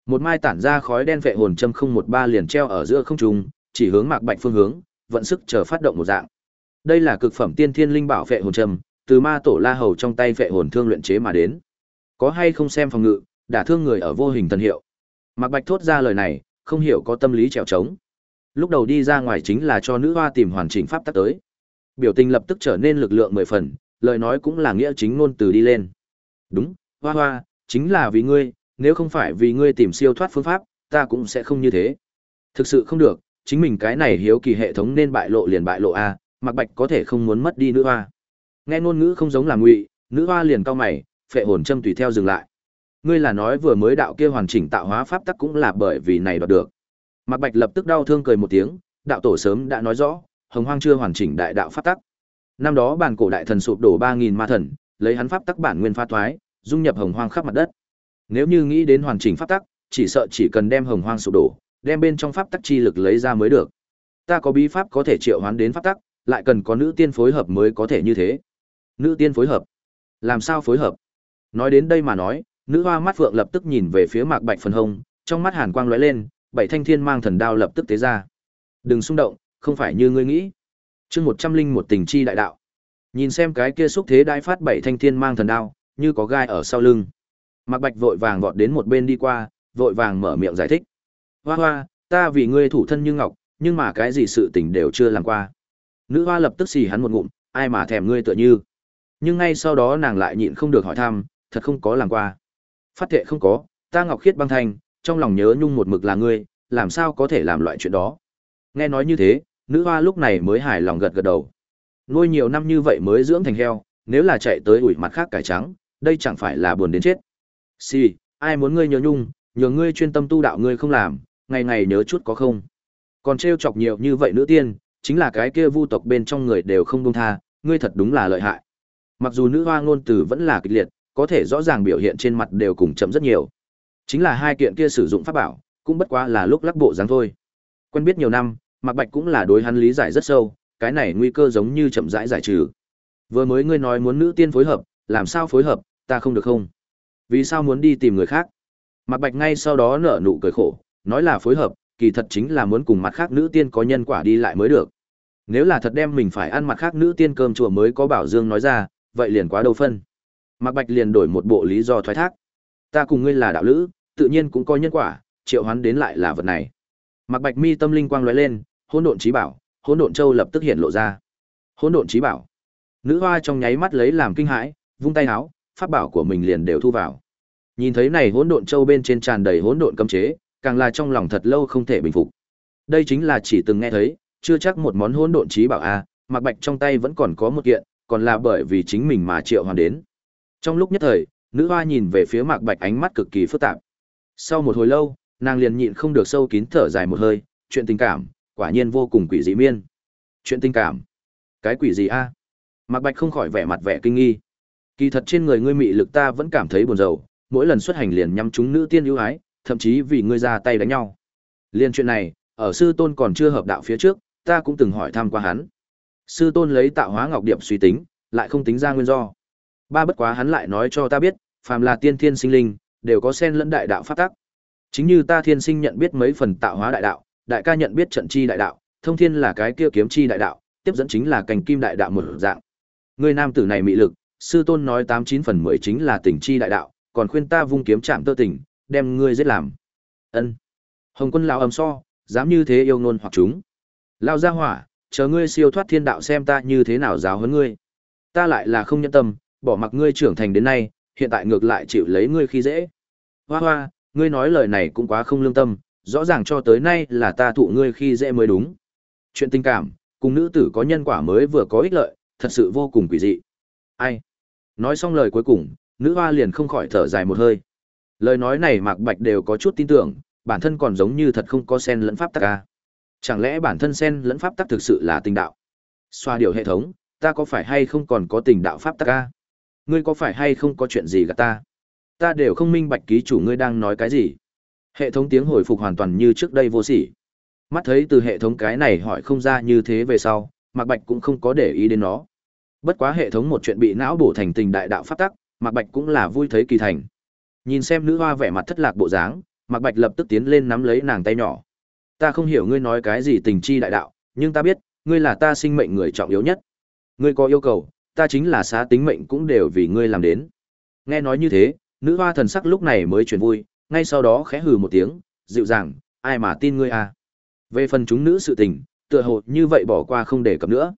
Một mai tản ra khói đen vệ hồn châm không một ba liền treo ở giữa không trung, chỉ hướng Mạc Bạch phương hướng, vận sức chờ phát động một dạng. Đây là cực phẩm tiên thiên linh bảo vệ hồn châm, từ ma tổ La Hầu trong tay vệ hồn thương luyện chế mà đến. Có hay không xem phòng ngự, đả thương người ở vô hình thần hiệu. Mạc Bạch thốt ra lời này, không hiểu có tâm lý trèo trống. Lúc đầu đi ra ngoài chính là cho nữ hoa tìm hoàn chỉnh pháp tắc tới. Biểu tình lập tức trở nên lực lượng mười phần, lời nói cũng là nghĩa chính ngôn từ đi lên. Đúng, hoa hoa, chính là vì ngươi, nếu không phải vì ngươi tìm siêu thoát phương pháp, ta cũng sẽ không như thế. Thực sự không được, chính mình cái này hiếu kỳ hệ thống nên bại lộ liền bại lộ a, Mạc Bạch có thể không muốn mất đi nữ hoa. Nghe ngôn ngữ không giống là ngụy, nữ hoa liền cau mày, phệ hồn châm tùy theo dừng lại. Ngươi là nói vừa mới đạo kia hoàn chỉnh tạo hóa pháp tắc cũng là bởi vì này đoạt được. Mạc Bạch lập tức đau thương cười một tiếng, đạo tổ sớm đã nói rõ, hồng hoang chưa hoàn chỉnh đại đạo pháp tắc. Năm đó bản cổ đại thần sụp đổ 3000 ma thần, lấy hắn pháp tắc bản nguyên pha thoái, dung nhập hồng hoang khắp mặt đất. Nếu như nghĩ đến hoàn chỉnh pháp tắc, chỉ sợ chỉ cần đem hồng hoang sụp đổ, đem bên trong pháp tắc chi lực lấy ra mới được. Ta có bí pháp có thể triệu hoán đến pháp tắc, lại cần có nữ tiên phối hợp mới có thể như thế. Nữ tiên phối hợp? Làm sao phối hợp? Nói đến đây mà nói, nữ hoa mắt phượng lập tức nhìn về phía Mạc Bạch phần hông, trong mắt hàn quang lóe lên, bảy thanh thiên mang thần đao lập tức tế ra. Đừng xung động, không phải như ngươi nghĩ. Chương một trăm linh một tình chi đại đạo. Nhìn xem cái kia xúc thế đại phát bảy thanh thiên mang thần đao, như có gai ở sau lưng. Mạc Bạch vội vàng vọt đến một bên đi qua, vội vàng mở miệng giải thích. Hoa hoa, ta vì ngươi thủ thân như ngọc, nhưng mà cái gì sự tình đều chưa làm qua. Nữ hoa lập tức xì hắn một ngụm, ai mà thèm ngươi tựa như. Nhưng ngay sau đó nàng lại nhịn không được hỏi thăm, thật không có làm qua. Phát thệ không có, ta ngọc khiết băng thành, trong lòng nhớ nhung một mực là ngươi, làm sao có thể làm loại chuyện đó. Nghe nói như thế, nữ hoa lúc này mới hài lòng gật gật đầu. Nuôi nhiều năm như vậy mới dưỡng thành heo, nếu là chạy tới ủi mặt khác cải trắng, đây chẳng phải là buồn đến chết. Xì, ai muốn ngươi nhớ nhung, nhờ ngươi chuyên tâm tu đạo ngươi không làm, ngày ngày nhớ chút có không. Còn trêu chọc nhiều như vậy nữ tiên, chính là cái kia vu tộc bên trong người đều không buông tha, ngươi thật đúng là lợi hại. Mặc dù nữ hoa ngôn từ vẫn là kịch liệt, có thể rõ ràng biểu hiện trên mặt đều cùng chậm rất nhiều. Chính là hai kiện kia sử dụng pháp bảo, cũng bất quá là lúc lắc bộ dáng thôi. Quen biết nhiều năm, Mạc Bạch cũng là đối hắn lý giải rất sâu, cái này nguy cơ giống như chậm rãi giải trừ. Vừa mới ngươi nói muốn nữ tiên phối hợp, làm sao phối hợp, ta không được không? Vì sao muốn đi tìm người khác? Mạc Bạch ngay sau đó nở nụ cười khổ, nói là phối hợp, kỳ thật chính là muốn cùng mặt khác nữ tiên có nhân quả đi lại mới được. Nếu là thật đem mình phải ăn mặt khác nữ tiên cơm chùa mới có bảo dương nói ra, vậy liền quá đâu phân. Mạc Bạch liền đổi một bộ lý do thoái thác. Ta cùng ngươi là đạo lữ, tự nhiên cũng có nhân quả, triệu hoán đến lại là vật này. Mạc Bạch mi tâm linh quang lóe lên, hỗn độn chí bảo, hỗn độn châu lập tức hiện lộ ra. Hỗn độn chí bảo. Nữ hoa trong nháy mắt lấy làm kinh hãi, vung tay áo, pháp bảo của mình liền đều thu vào. Nhìn thấy này hỗn độn châu bên trên tràn đầy hỗn độn cấm chế, càng là trong lòng thật lâu không thể bình phục. Đây chính là chỉ từng nghe thấy, chưa chắc một món hỗn độn chí bảo a, Mạc Bạch trong tay vẫn còn có một kiện, còn là bởi vì chính mình mà triệu hoàn đến. Trong lúc nhất thời, nữ hoa nhìn về phía Mạc Bạch ánh mắt cực kỳ phức tạp. Sau một hồi lâu, nàng liền nhịn không được sâu kín thở dài một hơi, chuyện tình cảm, quả nhiên vô cùng quỷ dị miên. Chuyện tình cảm? Cái quỷ gì a? Mạc Bạch không khỏi vẻ mặt vẻ kinh nghi. Kỳ thật trên người ngươi mị lực ta vẫn cảm thấy buồn rầu, mỗi lần xuất hành liền nhắm chúng nữ tiên ưu ái, thậm chí vì ngươi ra tay đánh nhau. Liên chuyện này, ở sư tôn còn chưa hợp đạo phía trước, ta cũng từng hỏi thăm qua hắn. Sư tôn lấy tạo hóa ngọc điệp suy tính, lại không tính ra nguyên do. Ba bất quá hắn lại nói cho ta biết, phàm là tiên thiên sinh linh, đều có sen lẫn đại đạo pháp tắc. Chính như ta thiên sinh nhận biết mấy phần tạo hóa đại đạo, đại ca nhận biết trận chi đại đạo, thông thiên là cái kia kiếm chi đại đạo, tiếp dẫn chính là cành kim đại đạo một dạng. Người nam tử này mị lực, sư tôn nói tám chín phần mười chính là tình chi đại đạo, còn khuyên ta vung kiếm chạm tơ tình, đem ngươi giết làm. Ân. Hồng Quân lão ầm so, dám như thế yêu ngôn hoặc chúng. Lao ra hỏa, chờ ngươi siêu thoát thiên đạo xem ta như thế nào giáo huấn ngươi. Ta lại là không nhân tâm, bỏ mặc ngươi trưởng thành đến nay, hiện tại ngược lại chịu lấy ngươi khi dễ. Hoa hoa, ngươi nói lời này cũng quá không lương tâm, rõ ràng cho tới nay là ta thụ ngươi khi dễ mới đúng. Chuyện tình cảm, cùng nữ tử có nhân quả mới vừa có ích lợi, thật sự vô cùng quỷ dị. Ai? Nói xong lời cuối cùng, nữ hoa liền không khỏi thở dài một hơi. Lời nói này Mạc Bạch đều có chút tin tưởng, bản thân còn giống như thật không có sen lẫn pháp tắc a. Chẳng lẽ bản thân sen lẫn pháp tắc thực sự là tình đạo? Xoa điều hệ thống, ta có phải hay không còn có tình đạo pháp tắc a? Ngươi có phải hay không có chuyện gì gạt ta? Ta đều không minh bạch ký chủ ngươi đang nói cái gì. Hệ thống tiếng hồi phục hoàn toàn như trước đây vô sỉ. Mắt thấy từ hệ thống cái này hỏi không ra như thế về sau, Mạc Bạch cũng không có để ý đến nó. Bất quá hệ thống một chuyện bị não bổ thành tình đại đạo pháp tắc, Mạc Bạch cũng là vui thấy kỳ thành. Nhìn xem nữ hoa vẻ mặt thất lạc bộ dáng, Mạc Bạch lập tức tiến lên nắm lấy nàng tay nhỏ. Ta không hiểu ngươi nói cái gì tình chi đại đạo, nhưng ta biết, ngươi là ta sinh mệnh người trọng yếu nhất. Ngươi có yêu cầu, ta chính là xá tính mệnh cũng đều vì ngươi làm đến. Nghe nói như thế, nữ hoa thần sắc lúc này mới chuyển vui, ngay sau đó khẽ hừ một tiếng, dịu dàng, ai mà tin ngươi à. Về phần chúng nữ sự tình, tựa hồ như vậy bỏ qua không để cập nữa.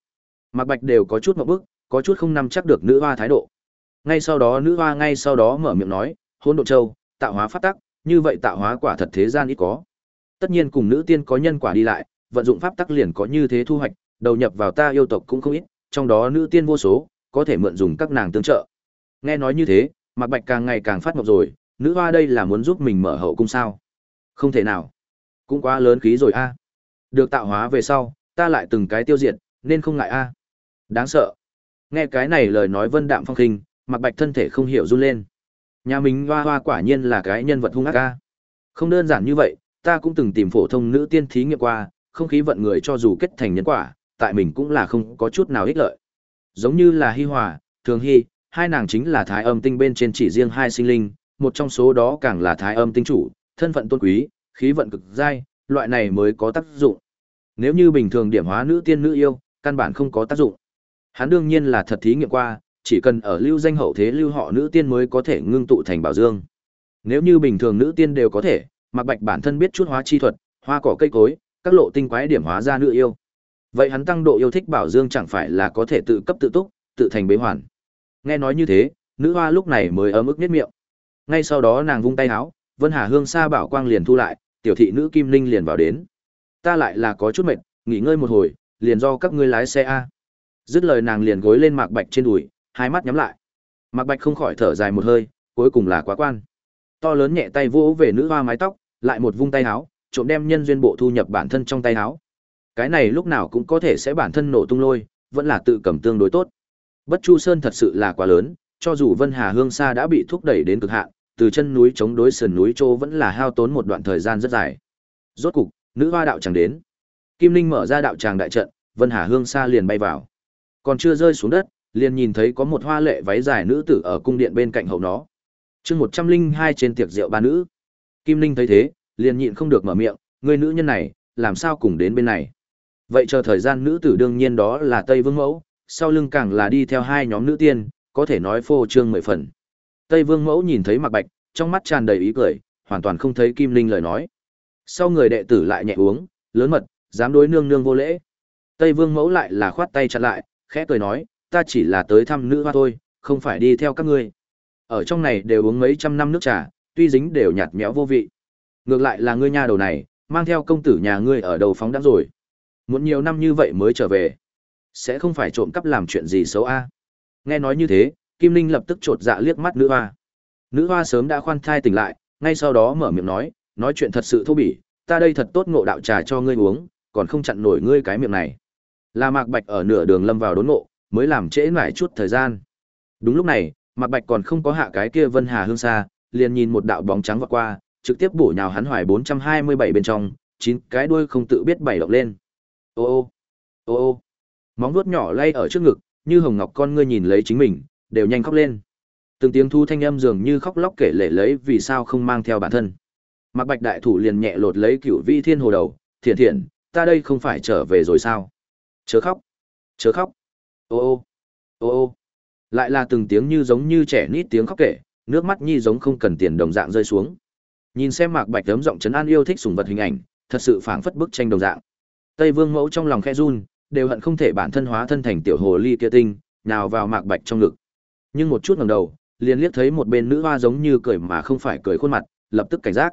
Mạc Bạch đều có chút ngượng bức, có chút không nắm chắc được nữ hoa thái độ. Ngay sau đó nữ hoa ngay sau đó mở miệng nói, hôn độ châu, tạo hóa pháp tắc, như vậy tạo hóa quả thật thế gian ít có. Tất nhiên cùng nữ tiên có nhân quả đi lại, vận dụng pháp tắc liền có như thế thu hoạch, đầu nhập vào ta yêu tộc cũng không ít, trong đó nữ tiên vô số, có thể mượn dùng các nàng tương trợ. Nghe nói như thế, Mạc Bạch càng ngày càng phát ngọc rồi, nữ hoa đây là muốn giúp mình mở hậu cung sao? Không thể nào. Cũng quá lớn khí rồi a. Được tạo hóa về sau, ta lại từng cái tiêu diệt, nên không ngại a. Đáng sợ. Nghe cái này lời nói vân đạm phong khinh, Mạc Bạch thân thể không hiểu run lên. Nhà mình hoa hoa quả nhiên là cái nhân vật hung ác a. Không đơn giản như vậy, ta cũng từng tìm phổ thông nữ tiên thí nghiệm qua, không khí vận người cho dù kết thành nhân quả, tại mình cũng là không có chút nào ích lợi. Giống như là Hi Hòa, Thường Hi, hai nàng chính là thái âm tinh bên trên chỉ riêng hai sinh linh, một trong số đó càng là thái âm tinh chủ, thân phận tôn quý, khí vận cực dai, loại này mới có tác dụng. Nếu như bình thường điểm hóa nữ tiên nữ yêu, căn bản không có tác dụng. Hắn đương nhiên là thật thí nghiệm qua, chỉ cần ở lưu danh hậu thế lưu họ nữ tiên mới có thể ngưng tụ thành bảo dương. Nếu như bình thường nữ tiên đều có thể, Mạc Bạch bản thân biết chút hóa chi thuật, hoa cỏ cây cối, các lộ tinh quái điểm hóa ra nữ yêu. Vậy hắn tăng độ yêu thích bảo dương chẳng phải là có thể tự cấp tự túc, tự thành bế hoàn. Nghe nói như thế, nữ hoa lúc này mới ấm ức nhất miệng. Ngay sau đó nàng vung tay áo, Vân Hà Hương Sa bảo quang liền thu lại, tiểu thị nữ Kim Linh liền vào đến. Ta lại là có chút mệt, nghỉ ngơi một hồi, liền do các ngươi lái xe a. Dứt lời nàng liền gối lên Mạc Bạch trên đùi, hai mắt nhắm lại. Mạc Bạch không khỏi thở dài một hơi, cuối cùng là quá quan. To lớn nhẹ tay vỗ về nữ hoa mái tóc, lại một vung tay áo, trộm đem nhân duyên bộ thu nhập bản thân trong tay áo. Cái này lúc nào cũng có thể sẽ bản thân nổ tung lôi, vẫn là tự cầm tương đối tốt. Bất Chu Sơn thật sự là quá lớn, cho dù Vân Hà Hương Sa đã bị thúc đẩy đến cực hạn, từ chân núi chống đối sườn núi Trô vẫn là hao tốn một đoạn thời gian rất dài. Rốt cục, nữ hoa đạo chẳng đến. Kim Linh mở ra đạo tràng đại trận, Vân Hà Hương Sa liền bay vào. Còn chưa rơi xuống đất, liền nhìn thấy có một hoa lệ váy dài nữ tử ở cung điện bên cạnh hậu nó. Chương một trăm linh hai trên tiệc rượu ba nữ. Kim Linh thấy thế, liền nhịn không được mở miệng, người nữ nhân này, làm sao cùng đến bên này? Vậy chờ thời gian nữ tử đương nhiên đó là Tây Vương Mẫu, sau lưng càng là đi theo hai nhóm nữ tiên, có thể nói phô trương mười phần. Tây Vương Mẫu nhìn thấy Mạc Bạch, trong mắt tràn đầy ý cười, hoàn toàn không thấy Kim Linh lời nói. Sau người đệ tử lại nhẹ uống, lớn mật, dám đối nương nương vô lễ. Tây Vương Mẫu lại là khoát tay chặn lại, khẽ cười nói, ta chỉ là tới thăm nữ hoa thôi, không phải đi theo các ngươi. Ở trong này đều uống mấy trăm năm nước trà, tuy dính đều nhạt nhẽo vô vị. Ngược lại là ngươi nha đầu này, mang theo công tử nhà ngươi ở đầu phóng đãng rồi. Muốn nhiều năm như vậy mới trở về. Sẽ không phải trộm cắp làm chuyện gì xấu a Nghe nói như thế, Kim Linh lập tức trột dạ liếc mắt nữ hoa. Nữ hoa sớm đã khoan thai tỉnh lại, ngay sau đó mở miệng nói, nói chuyện thật sự thô bỉ, ta đây thật tốt ngộ đạo trà cho ngươi uống, còn không chặn nổi ngươi cái miệng này. Là Mạc Bạch ở nửa đường lâm vào đốn ngộ, mới làm trễ nải chút thời gian. Đúng lúc này, Mạc Bạch còn không có hạ cái kia Vân Hà hương xa, liền nhìn một đạo bóng trắng vọt qua, trực tiếp bổ nhào hắn hoài 427 bên trong, chín cái đuôi không tự biết bảy động lên. Ô ô, ô ô. Móng vuốt nhỏ lay ở trước ngực, như hồng ngọc con ngươi nhìn lấy chính mình, đều nhanh khóc lên. Từng tiếng thu thanh âm dường như khóc lóc kể lể lấy vì sao không mang theo bản thân. Mạc Bạch đại thủ liền nhẹ lột lấy Cửu Vi Thiên Hồ đầu, "Thiện Thiện, ta đây không phải trở về rồi sao? Chớ khóc, chớ khóc." Ô ô, ô ô. Lại là từng tiếng như giống như trẻ nít tiếng khóc kể, nước mắt nhi giống không cần tiền đồng dạng rơi xuống. Nhìn xem Mạc Bạch tấm giọng trấn an yêu thích sủng vật hình ảnh, thật sự phảng phất bức tranh đồng dạng. Tây Vương Mẫu trong lòng khẽ run, đều hận không thể bản thân hóa thân thành tiểu hồ ly kia tinh, nào vào Mạc Bạch trong ngực. Nhưng một chút ngẩng đầu, liền liếc thấy một bên nữ hoa giống như cười mà không phải cười khuôn mặt, lập tức cảnh giác.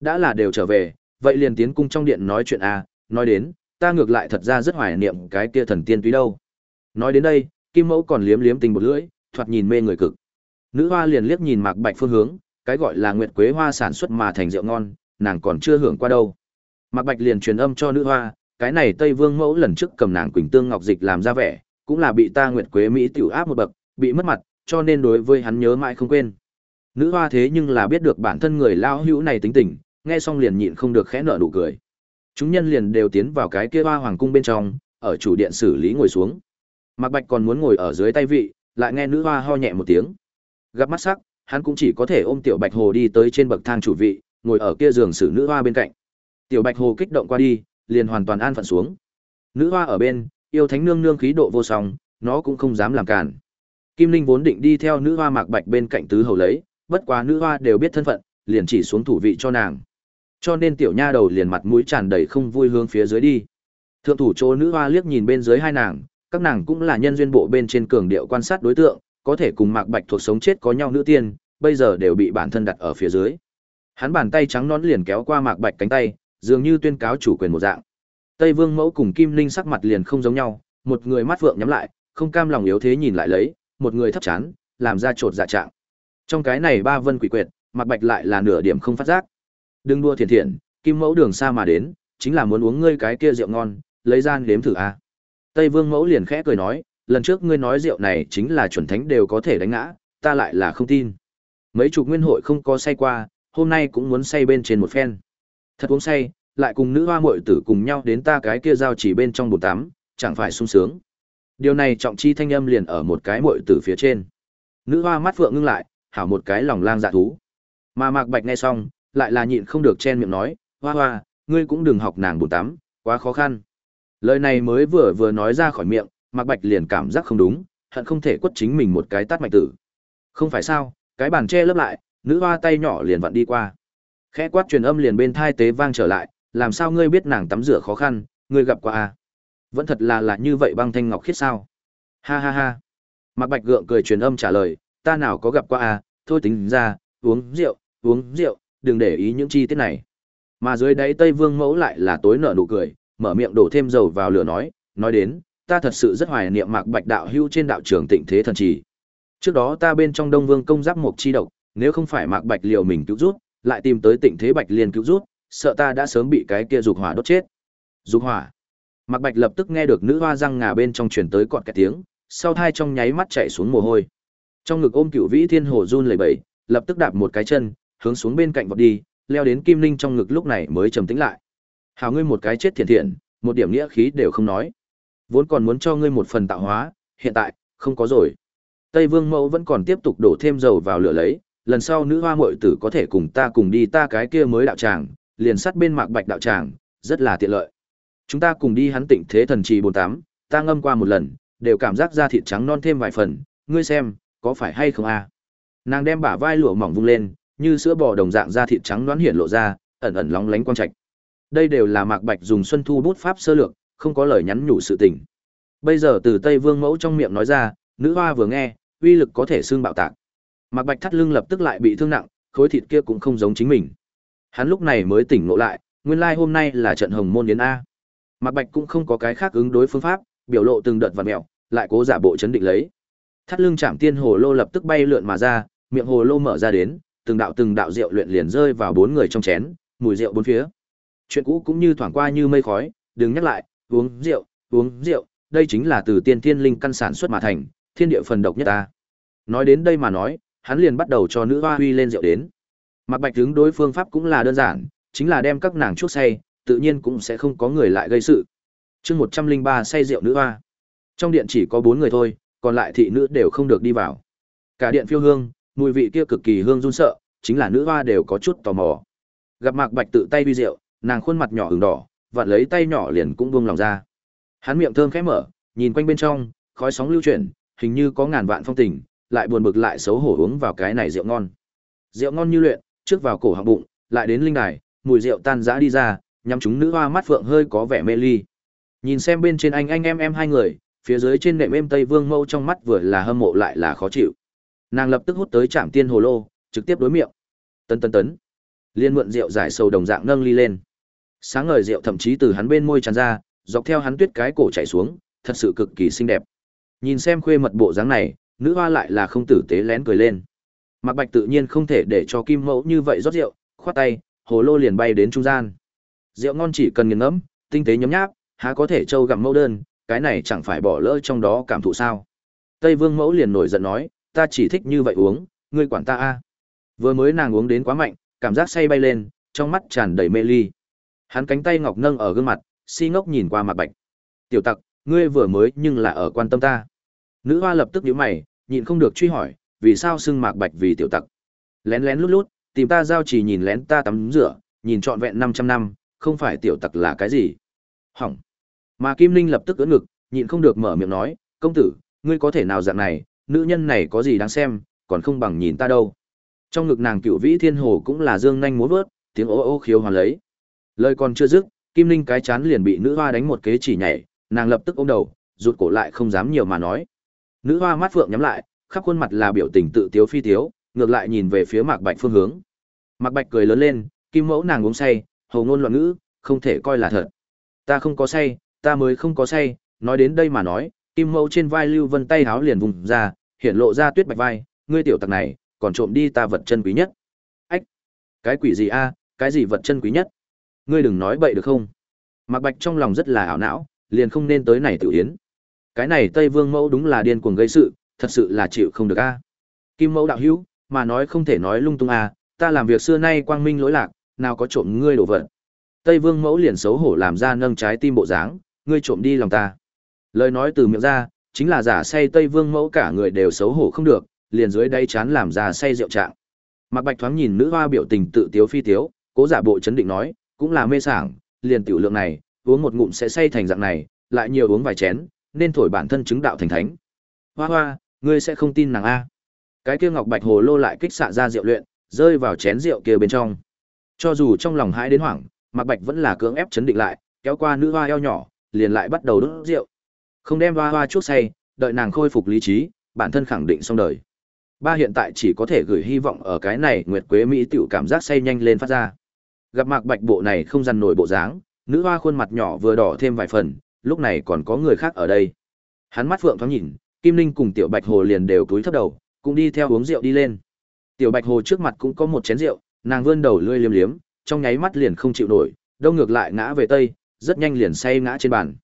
Đã là đều trở về, vậy liền tiến cung trong điện nói chuyện a, à, nói đến, ta ngược lại thật ra rất hoài niệm cái kia thần tiên túy đâu. Nói đến đây, Kim Mẫu còn liếm liếm tình một lưỡi, thoạt nhìn mê người cực. Nữ hoa liền liếc nhìn Mạc Bạch phương hướng, cái gọi là nguyệt quế hoa sản xuất mà thành rượu ngon, nàng còn chưa hưởng qua đâu. Mạc Bạch liền truyền âm cho nữ hoa, cái này Tây Vương mẫu lần trước cầm nàng Quỳnh Tương Ngọc Dịch làm ra vẻ, cũng là bị ta Nguyệt Quế Mỹ tiểu áp một bậc, bị mất mặt, cho nên đối với hắn nhớ mãi không quên. Nữ hoa thế nhưng là biết được bản thân người lao hữu này tính tình, nghe xong liền nhịn không được khẽ nở nụ cười. Chúng nhân liền đều tiến vào cái kia hoa hoàng cung bên trong, ở chủ điện xử lý ngồi xuống. Mạc Bạch còn muốn ngồi ở dưới tay vị, lại nghe nữ hoa ho nhẹ một tiếng. Gặp mắt sắc, hắn cũng chỉ có thể ôm tiểu Bạch Hồ đi tới trên bậc thang chủ vị, ngồi ở kia giường xử nữ hoa bên cạnh. Tiểu Bạch Hồ kích động qua đi, liền hoàn toàn an phận xuống. Nữ hoa ở bên, yêu thánh nương nương khí độ vô song, nó cũng không dám làm cản. Kim Linh vốn định đi theo nữ hoa Mạc Bạch bên cạnh tứ hầu lấy, bất quá nữ hoa đều biết thân phận, liền chỉ xuống thủ vị cho nàng. Cho nên tiểu nha đầu liền mặt mũi tràn đầy không vui hướng phía dưới đi. Thượng thủ chỗ nữ hoa liếc nhìn bên dưới hai nàng, các nàng cũng là nhân duyên bộ bên trên cường điệu quan sát đối tượng, có thể cùng Mạc Bạch thuộc sống chết có nhau nữ tiên, bây giờ đều bị bản thân đặt ở phía dưới. Hắn bàn tay trắng nón liền kéo qua Mạc Bạch cánh tay, dường như tuyên cáo chủ quyền một dạng. Tây Vương Mẫu cùng Kim Linh sắc mặt liền không giống nhau, một người mắt vượng nhắm lại, không cam lòng yếu thế nhìn lại lấy, một người thấp chán, làm ra trột dạ trạng. Trong cái này ba vân quỷ quyệt, Mạc Bạch lại là nửa điểm không phát giác. Đừng đua thiền thiện, Kim Mẫu đường xa mà đến, chính là muốn uống ngươi cái kia rượu ngon, lấy gian đếm thử a. Tây Vương Mẫu liền khẽ cười nói, lần trước ngươi nói rượu này chính là chuẩn thánh đều có thể đánh ngã, ta lại là không tin. Mấy chục nguyên hội không có say qua, hôm nay cũng muốn say bên trên một phen. Thật uống say, lại cùng nữ hoa muội tử cùng nhau đến ta cái kia giao chỉ bên trong bồn tắm, chẳng phải sung sướng. Điều này trọng chi thanh âm liền ở một cái muội tử phía trên. Nữ hoa mắt phượng ngưng lại, hảo một cái lòng lang dạ thú. Mà Mạc Bạch nghe xong, lại là nhịn không được chen miệng nói, "Hoa hoa, ngươi cũng đừng học nàng bồn tắm, quá khó khăn." Lời này mới vừa vừa nói ra khỏi miệng, Mạc Bạch liền cảm giác không đúng, hận không thể quất chính mình một cái tát mạch tử. Không phải sao, cái bàn che lấp lại, nữ hoa tay nhỏ liền vặn đi qua. Khẽ quát truyền âm liền bên thai tế vang trở lại, làm sao ngươi biết nàng tắm rửa khó khăn, ngươi gặp qua à? Vẫn thật là là như vậy băng thanh ngọc khiết sao? Ha ha ha. Mạc Bạch gượng cười truyền âm trả lời, ta nào có gặp qua à, thôi tính ra, uống rượu, uống rượu, đừng để ý những chi tiết này. Mà dưới đáy Tây Vương mẫu lại là tối nở nụ cười, mở miệng đổ thêm dầu vào lửa nói, nói đến, ta thật sự rất hoài niệm Mạc Bạch đạo hưu trên đạo trường Tịnh Thế thần trì. Trước đó ta bên trong Đông Vương công giáp một chi độc, nếu không phải Mạc Bạch liều mình cứu rút, lại tìm tới Tịnh Thế Bạch liền cứu rút, sợ ta đã sớm bị cái kia dục hỏa đốt chết. Dục hỏa. Mạc Bạch lập tức nghe được nữ hoa răng ngà bên trong truyền tới cọt cái tiếng, sau thai trong nháy mắt chạy xuống mồ hôi. Trong ngực ôm Cựu Vĩ Thiên Hồ run lẩy bẩy, lập tức đạp một cái chân, hướng xuống bên cạnh vọt đi, leo đến Kim Linh trong ngực lúc này mới trầm tĩnh lại. Hảo ngươi một cái chết thiện thiện, một điểm nghĩa khí đều không nói. Vốn còn muốn cho ngươi một phần tạo hóa, hiện tại không có rồi. Tây Vương Mẫu vẫn còn tiếp tục đổ thêm dầu vào lửa lấy, lần sau nữ hoa muội tử có thể cùng ta cùng đi ta cái kia mới đạo tràng, liền sát bên mạc bạch đạo tràng, rất là tiện lợi. Chúng ta cùng đi hắn tịnh thế thần trì bốn tám, ta ngâm qua một lần, đều cảm giác da thịt trắng non thêm vài phần, ngươi xem, có phải hay không a? Nàng đem bả vai lụa mỏng vung lên, như sữa bò đồng dạng da thịt trắng nõn hiển lộ ra, ẩn ẩn lóng lánh quang trạch. Đây đều là Mạc Bạch dùng Xuân Thu bút pháp sơ lược, không có lời nhắn nhủ sự tình. Bây giờ từ Tây Vương mẫu trong miệng nói ra, nữ hoa vừa nghe, uy lực có thể xương bạo tạc. Mạc Bạch thắt lưng lập tức lại bị thương nặng, khối thịt kia cũng không giống chính mình. Hắn lúc này mới tỉnh ngộ lại, nguyên lai hôm nay là trận hồng môn yến a. Mạc Bạch cũng không có cái khác ứng đối phương pháp, biểu lộ từng đợt vặn mèo, lại cố giả bộ chấn định lấy. Thắt lưng chạm tiên hồ lô lập tức bay lượn mà ra, miệng hồ lô mở ra đến, từng đạo từng đạo rượu luyện liền rơi vào bốn người trong chén, mùi rượu bốn phía. Chuyện cũ cũng như thoảng qua như mây khói, đừng nhắc lại, uống rượu, uống rượu, đây chính là từ tiên thiên linh căn sản xuất mà thành, thiên địa phần độc nhất ta. Nói đến đây mà nói, hắn liền bắt đầu cho nữ hoa huy lên rượu đến. Mặc Bạch hướng đối phương pháp cũng là đơn giản, chính là đem các nàng chuốc say, tự nhiên cũng sẽ không có người lại gây sự. Chương một trăm linh ba say rượu nữ hoa. Trong điện chỉ có bốn người thôi, còn lại thị nữ đều không được đi vào. Cả điện phiêu hương, mùi vị kia cực kỳ hương run sợ, chính là nữ hoa đều có chút tò mò. Gặp Mạc Bạch tự tay huy rượu, nàng khuôn mặt nhỏ ửng đỏ, vặn lấy tay nhỏ liền cũng buông lòng ra. Hắn miệng thơm khẽ mở, nhìn quanh bên trong, khói sóng lưu chuyển, hình như có ngàn vạn phong tình, lại buồn bực lại xấu hổ uống vào cái này rượu ngon. Rượu ngon như luyện, trước vào cổ họng bụng, lại đến linh đài, mùi rượu tan rã đi ra, nhắm chúng nữ hoa mắt phượng hơi có vẻ mê ly. Nhìn xem bên trên anh anh em em hai người, phía dưới trên nệm êm Tây Vương Mâu trong mắt vừa là hâm mộ lại là khó chịu. Nàng lập tức hút tới Trạm Tiên Hồ Lô, trực tiếp đối miệng. Tấn tấn tấn. Liên mượn rượu giải sầu đồng dạng nâng ly lên. Sáng ngời rượu thậm chí từ hắn bên môi tràn ra, dọc theo hắn tuyết cái cổ chảy xuống, thật sự cực kỳ xinh đẹp. Nhìn xem khuê mật bộ dáng này, nữ hoa lại là không tử tế lén cười lên. Mạc Bạch tự nhiên không thể để cho Kim Mẫu như vậy rót rượu, khoát tay, hồ lô liền bay đến trung gian. Rượu ngon chỉ cần nghiền ngẫm, tinh tế nhấm nháp, há có thể trâu gặm mẫu đơn, cái này chẳng phải bỏ lỡ trong đó cảm thụ sao? Tây Vương Mẫu liền nổi giận nói, ta chỉ thích như vậy uống, ngươi quản ta a. Vừa mới nàng uống đến quá mạnh, cảm giác say bay lên, trong mắt tràn đầy mê ly. Hắn cánh tay ngọc nâng ở gương mặt, si ngốc nhìn qua Mạc Bạch. "Tiểu Tặc, ngươi vừa mới nhưng là ở quan tâm ta." Nữ hoa lập tức nhíu mày, nhịn không được truy hỏi, vì sao xưng Mạc Bạch vì tiểu tặc? Lén lén lút lút, tìm ta giao chỉ nhìn lén ta tắm rửa, nhìn trọn vẹn 500 năm, không phải tiểu tặc là cái gì? Hỏng. Mà Kim Linh lập tức ưỡn ngực, nhịn không được mở miệng nói, "Công tử, ngươi có thể nào dạng này, nữ nhân này có gì đáng xem, còn không bằng nhìn ta đâu." Trong ngực nàng Cựu Vĩ Thiên Hồ cũng là dương nhanh múa vớt, tiếng ố ô khiếu hoàn lấy. Lời còn chưa dứt, Kim Linh cái chán liền bị nữ hoa đánh một kế chỉ nhảy, nàng lập tức ôm đầu, rụt cổ lại không dám nhiều mà nói. Nữ hoa mắt phượng nhắm lại, khắp khuôn mặt là biểu tình tự tiếu phi tiếu, ngược lại nhìn về phía Mạc Bạch phương hướng. Mạc Bạch cười lớn lên, kim mẫu nàng uống say, hầu ngôn loạn ngữ, không thể coi là thật. Ta không có say, ta mới không có say, nói đến đây mà nói, kim mẫu trên vai Lưu Vân tay háo liền vùng ra, hiện lộ ra tuyết bạch vai, ngươi tiểu tặc này, còn trộm đi ta vật chân quý nhất. Ách, cái quỷ gì a, cái gì vật chân quý nhất? Ngươi đừng nói bậy được không? Mạc Bạch trong lòng rất là ảo não, liền không nên tới này tiểu yến. Cái này Tây Vương mẫu đúng là điên cuồng gây sự, thật sự là chịu không được a. Kim mẫu đạo hữu, mà nói không thể nói lung tung a, ta làm việc xưa nay quang minh lỗi lạc, nào có trộm ngươi đồ vật. Tây Vương mẫu liền xấu hổ làm ra nâng trái tim bộ dáng, ngươi trộm đi lòng ta. Lời nói từ miệng ra, chính là giả say Tây Vương mẫu cả người đều xấu hổ không được, liền dưới đáy chán làm ra say rượu trạng. mặc Bạch thoáng nhìn nữ hoa biểu tình tự tiếu phi tiếu, cố giả bộ chấn định nói, cũng là mê sảng, liền tiểu lượng này, uống một ngụm sẽ say thành dạng này, lại nhiều uống vài chén, nên thổi bản thân chứng đạo thành thánh. Hoa hoa, ngươi sẽ không tin nàng a? Cái kia ngọc bạch hồ lô lại kích xạ ra rượu luyện, rơi vào chén rượu kia bên trong. Cho dù trong lòng hãi đến hoảng, Mạc Bạch vẫn là cưỡng ép chấn định lại, kéo qua nữ hoa eo nhỏ, liền lại bắt đầu đốt rượu. Không đem hoa hoa chuốc say, đợi nàng khôi phục lý trí, bản thân khẳng định xong đời. Ba hiện tại chỉ có thể gửi hy vọng ở cái này Nguyệt Quế Mỹ tiểu cảm giác say nhanh lên phát ra. Gặp Mạc Bạch bộ này không dằn nổi bộ dáng, nữ hoa khuôn mặt nhỏ vừa đỏ thêm vài phần, lúc này còn có người khác ở đây. Hắn mắt phượng thoáng nhìn, Kim Linh cùng Tiểu Bạch Hồ liền đều cúi thấp đầu, cũng đi theo uống rượu đi lên. Tiểu Bạch Hồ trước mặt cũng có một chén rượu, nàng vươn đầu lươi liếm liếm, trong nháy mắt liền không chịu nổi, đông ngược lại ngã về tây, rất nhanh liền say ngã trên bàn.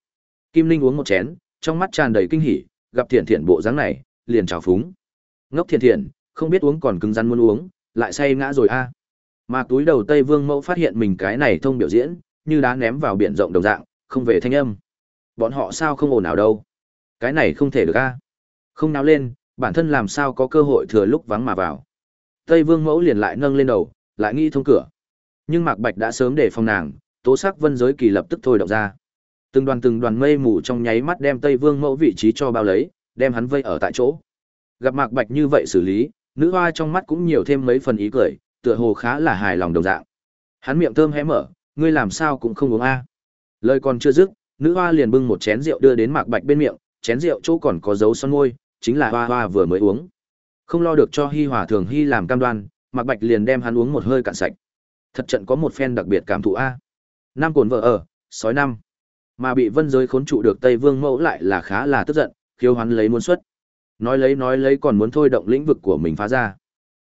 Kim Linh uống một chén, trong mắt tràn đầy kinh hỉ, gặp Thiện Thiện bộ dáng này, liền chào phúng. Ngốc Thiện Thiện, không biết uống còn cứng rắn muốn uống, lại say ngã rồi a. Mà túi đầu Tây Vương Mẫu phát hiện mình cái này thông biểu diễn, như đá ném vào biển rộng đồng dạng, không về thanh âm. Bọn họ sao không ổn nào đâu? Cái này không thể được a. Không náo lên, bản thân làm sao có cơ hội thừa lúc vắng mà vào. Tây Vương Mẫu liền lại nâng lên đầu, lại nghĩ thông cửa. Nhưng Mạc Bạch đã sớm để phòng nàng, tố sắc vân giới kỳ lập tức thôi động ra. Từng đoàn từng đoàn mây mù trong nháy mắt đem Tây Vương Mẫu vị trí cho bao lấy, đem hắn vây ở tại chỗ. Gặp Mạc Bạch như vậy xử lý, nữ hoa trong mắt cũng nhiều thêm mấy phần ý cười, tựa hồ khá là hài lòng đồng dạng. Hắn miệng thơm hé mở, ngươi làm sao cũng không uống a. Lời còn chưa dứt, nữ hoa liền bưng một chén rượu đưa đến Mạc Bạch bên miệng, chén rượu chỗ còn có dấu son môi, chính là hoa hoa vừa mới uống. Không lo được cho Hi Hòa Thường Hi làm cam đoan, Mạc Bạch liền đem hắn uống một hơi cạn sạch. Thật trận có một phen đặc biệt cảm thụ a. Nam cồn vợ ở, sói năm. Mà bị vân giới khốn trụ được Tây Vương mẫu lại là khá là tức giận, khiêu hắn lấy muốn xuất. Nói lấy nói lấy còn muốn thôi động lĩnh vực của mình phá ra.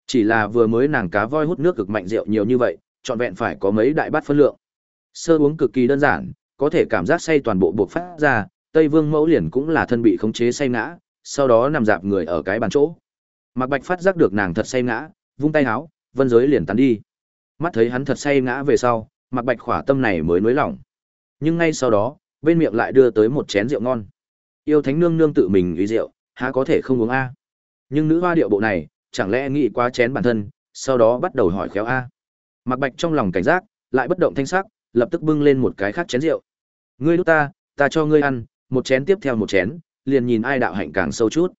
Chỉ là vừa mới nàng cá voi hút nước cực mạnh rượu nhiều như vậy, trọn vẹn phải có mấy đại bát phân lượng. Sơ uống cực kỳ đơn giản, có thể cảm giác say toàn bộ buộc phát ra, Tây Vương mẫu liền cũng là thân bị khống chế say ngã, sau đó nằm dạp người ở cái bàn chỗ. Mạc Bạch phát giác được nàng thật say ngã, vung tay áo, vân giới liền tán đi. Mắt thấy hắn thật say ngã về sau, Mạc Bạch khỏa tâm này mới nới lỏng. Nhưng ngay sau đó, bên miệng lại đưa tới một chén rượu ngon. Yêu Thánh nương nương tự mình uy rượu, há có thể không uống a. Nhưng nữ hoa điệu bộ này, chẳng lẽ nghĩ quá chén bản thân, sau đó bắt đầu hỏi khéo a. Mạc Bạch trong lòng cảnh giác, lại bất động thanh sắc, lập tức bưng lên một cái khác chén rượu. Ngươi đút ta, ta cho ngươi ăn, một chén tiếp theo một chén, liền nhìn ai đạo hạnh càng sâu chút.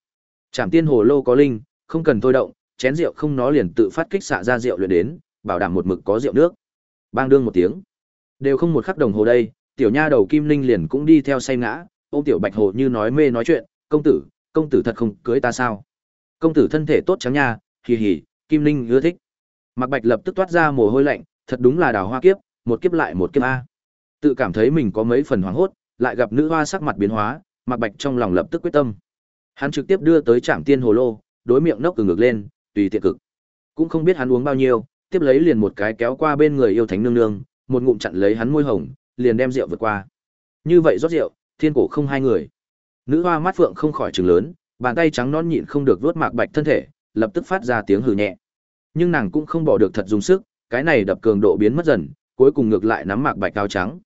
Trảm tiên hồ lô có linh, không cần thôi động, chén rượu không nó liền tự phát kích xạ ra rượu luyện đến, bảo đảm một mực có rượu nước. Bang đương một tiếng. Đều không một khắc đồng hồ đây, tiểu nha đầu Kim Linh liền cũng đi theo say ngã, ôm tiểu Bạch Hồ như nói mê nói chuyện, "Công tử, công tử thật không cưới ta sao?" Công tử thân thể tốt trắng nha, hì hì, Kim Linh ưa thích. Mạc Bạch lập tức toát ra mồ hôi lạnh, thật đúng là đào hoa kiếp, một kiếp lại một kiếp a. Tự cảm thấy mình có mấy phần hoảng hốt, lại gặp nữ hoa sắc mặt biến hóa, Mạc Bạch trong lòng lập tức quyết tâm. Hắn trực tiếp đưa tới Trảm Tiên Hồ Lô, đối miệng nốc từ ngược lên, tùy tiện cực. Cũng không biết hắn uống bao nhiêu, tiếp lấy liền một cái kéo qua bên người yêu thánh nương nương, một ngụm chặn lấy hắn môi hồng, liền đem rượu vượt qua. Như vậy rót rượu, thiên cổ không hai người. Nữ hoa mắt phượng không khỏi trừng lớn, bàn tay trắng non nhịn không được vuốt Mạc Bạch thân thể, lập tức phát ra tiếng hừ nhẹ. Nhưng nàng cũng không bỏ được thật dùng sức, cái này đập cường độ biến mất dần, cuối cùng ngược lại nắm Mạc Bạch cao trắng.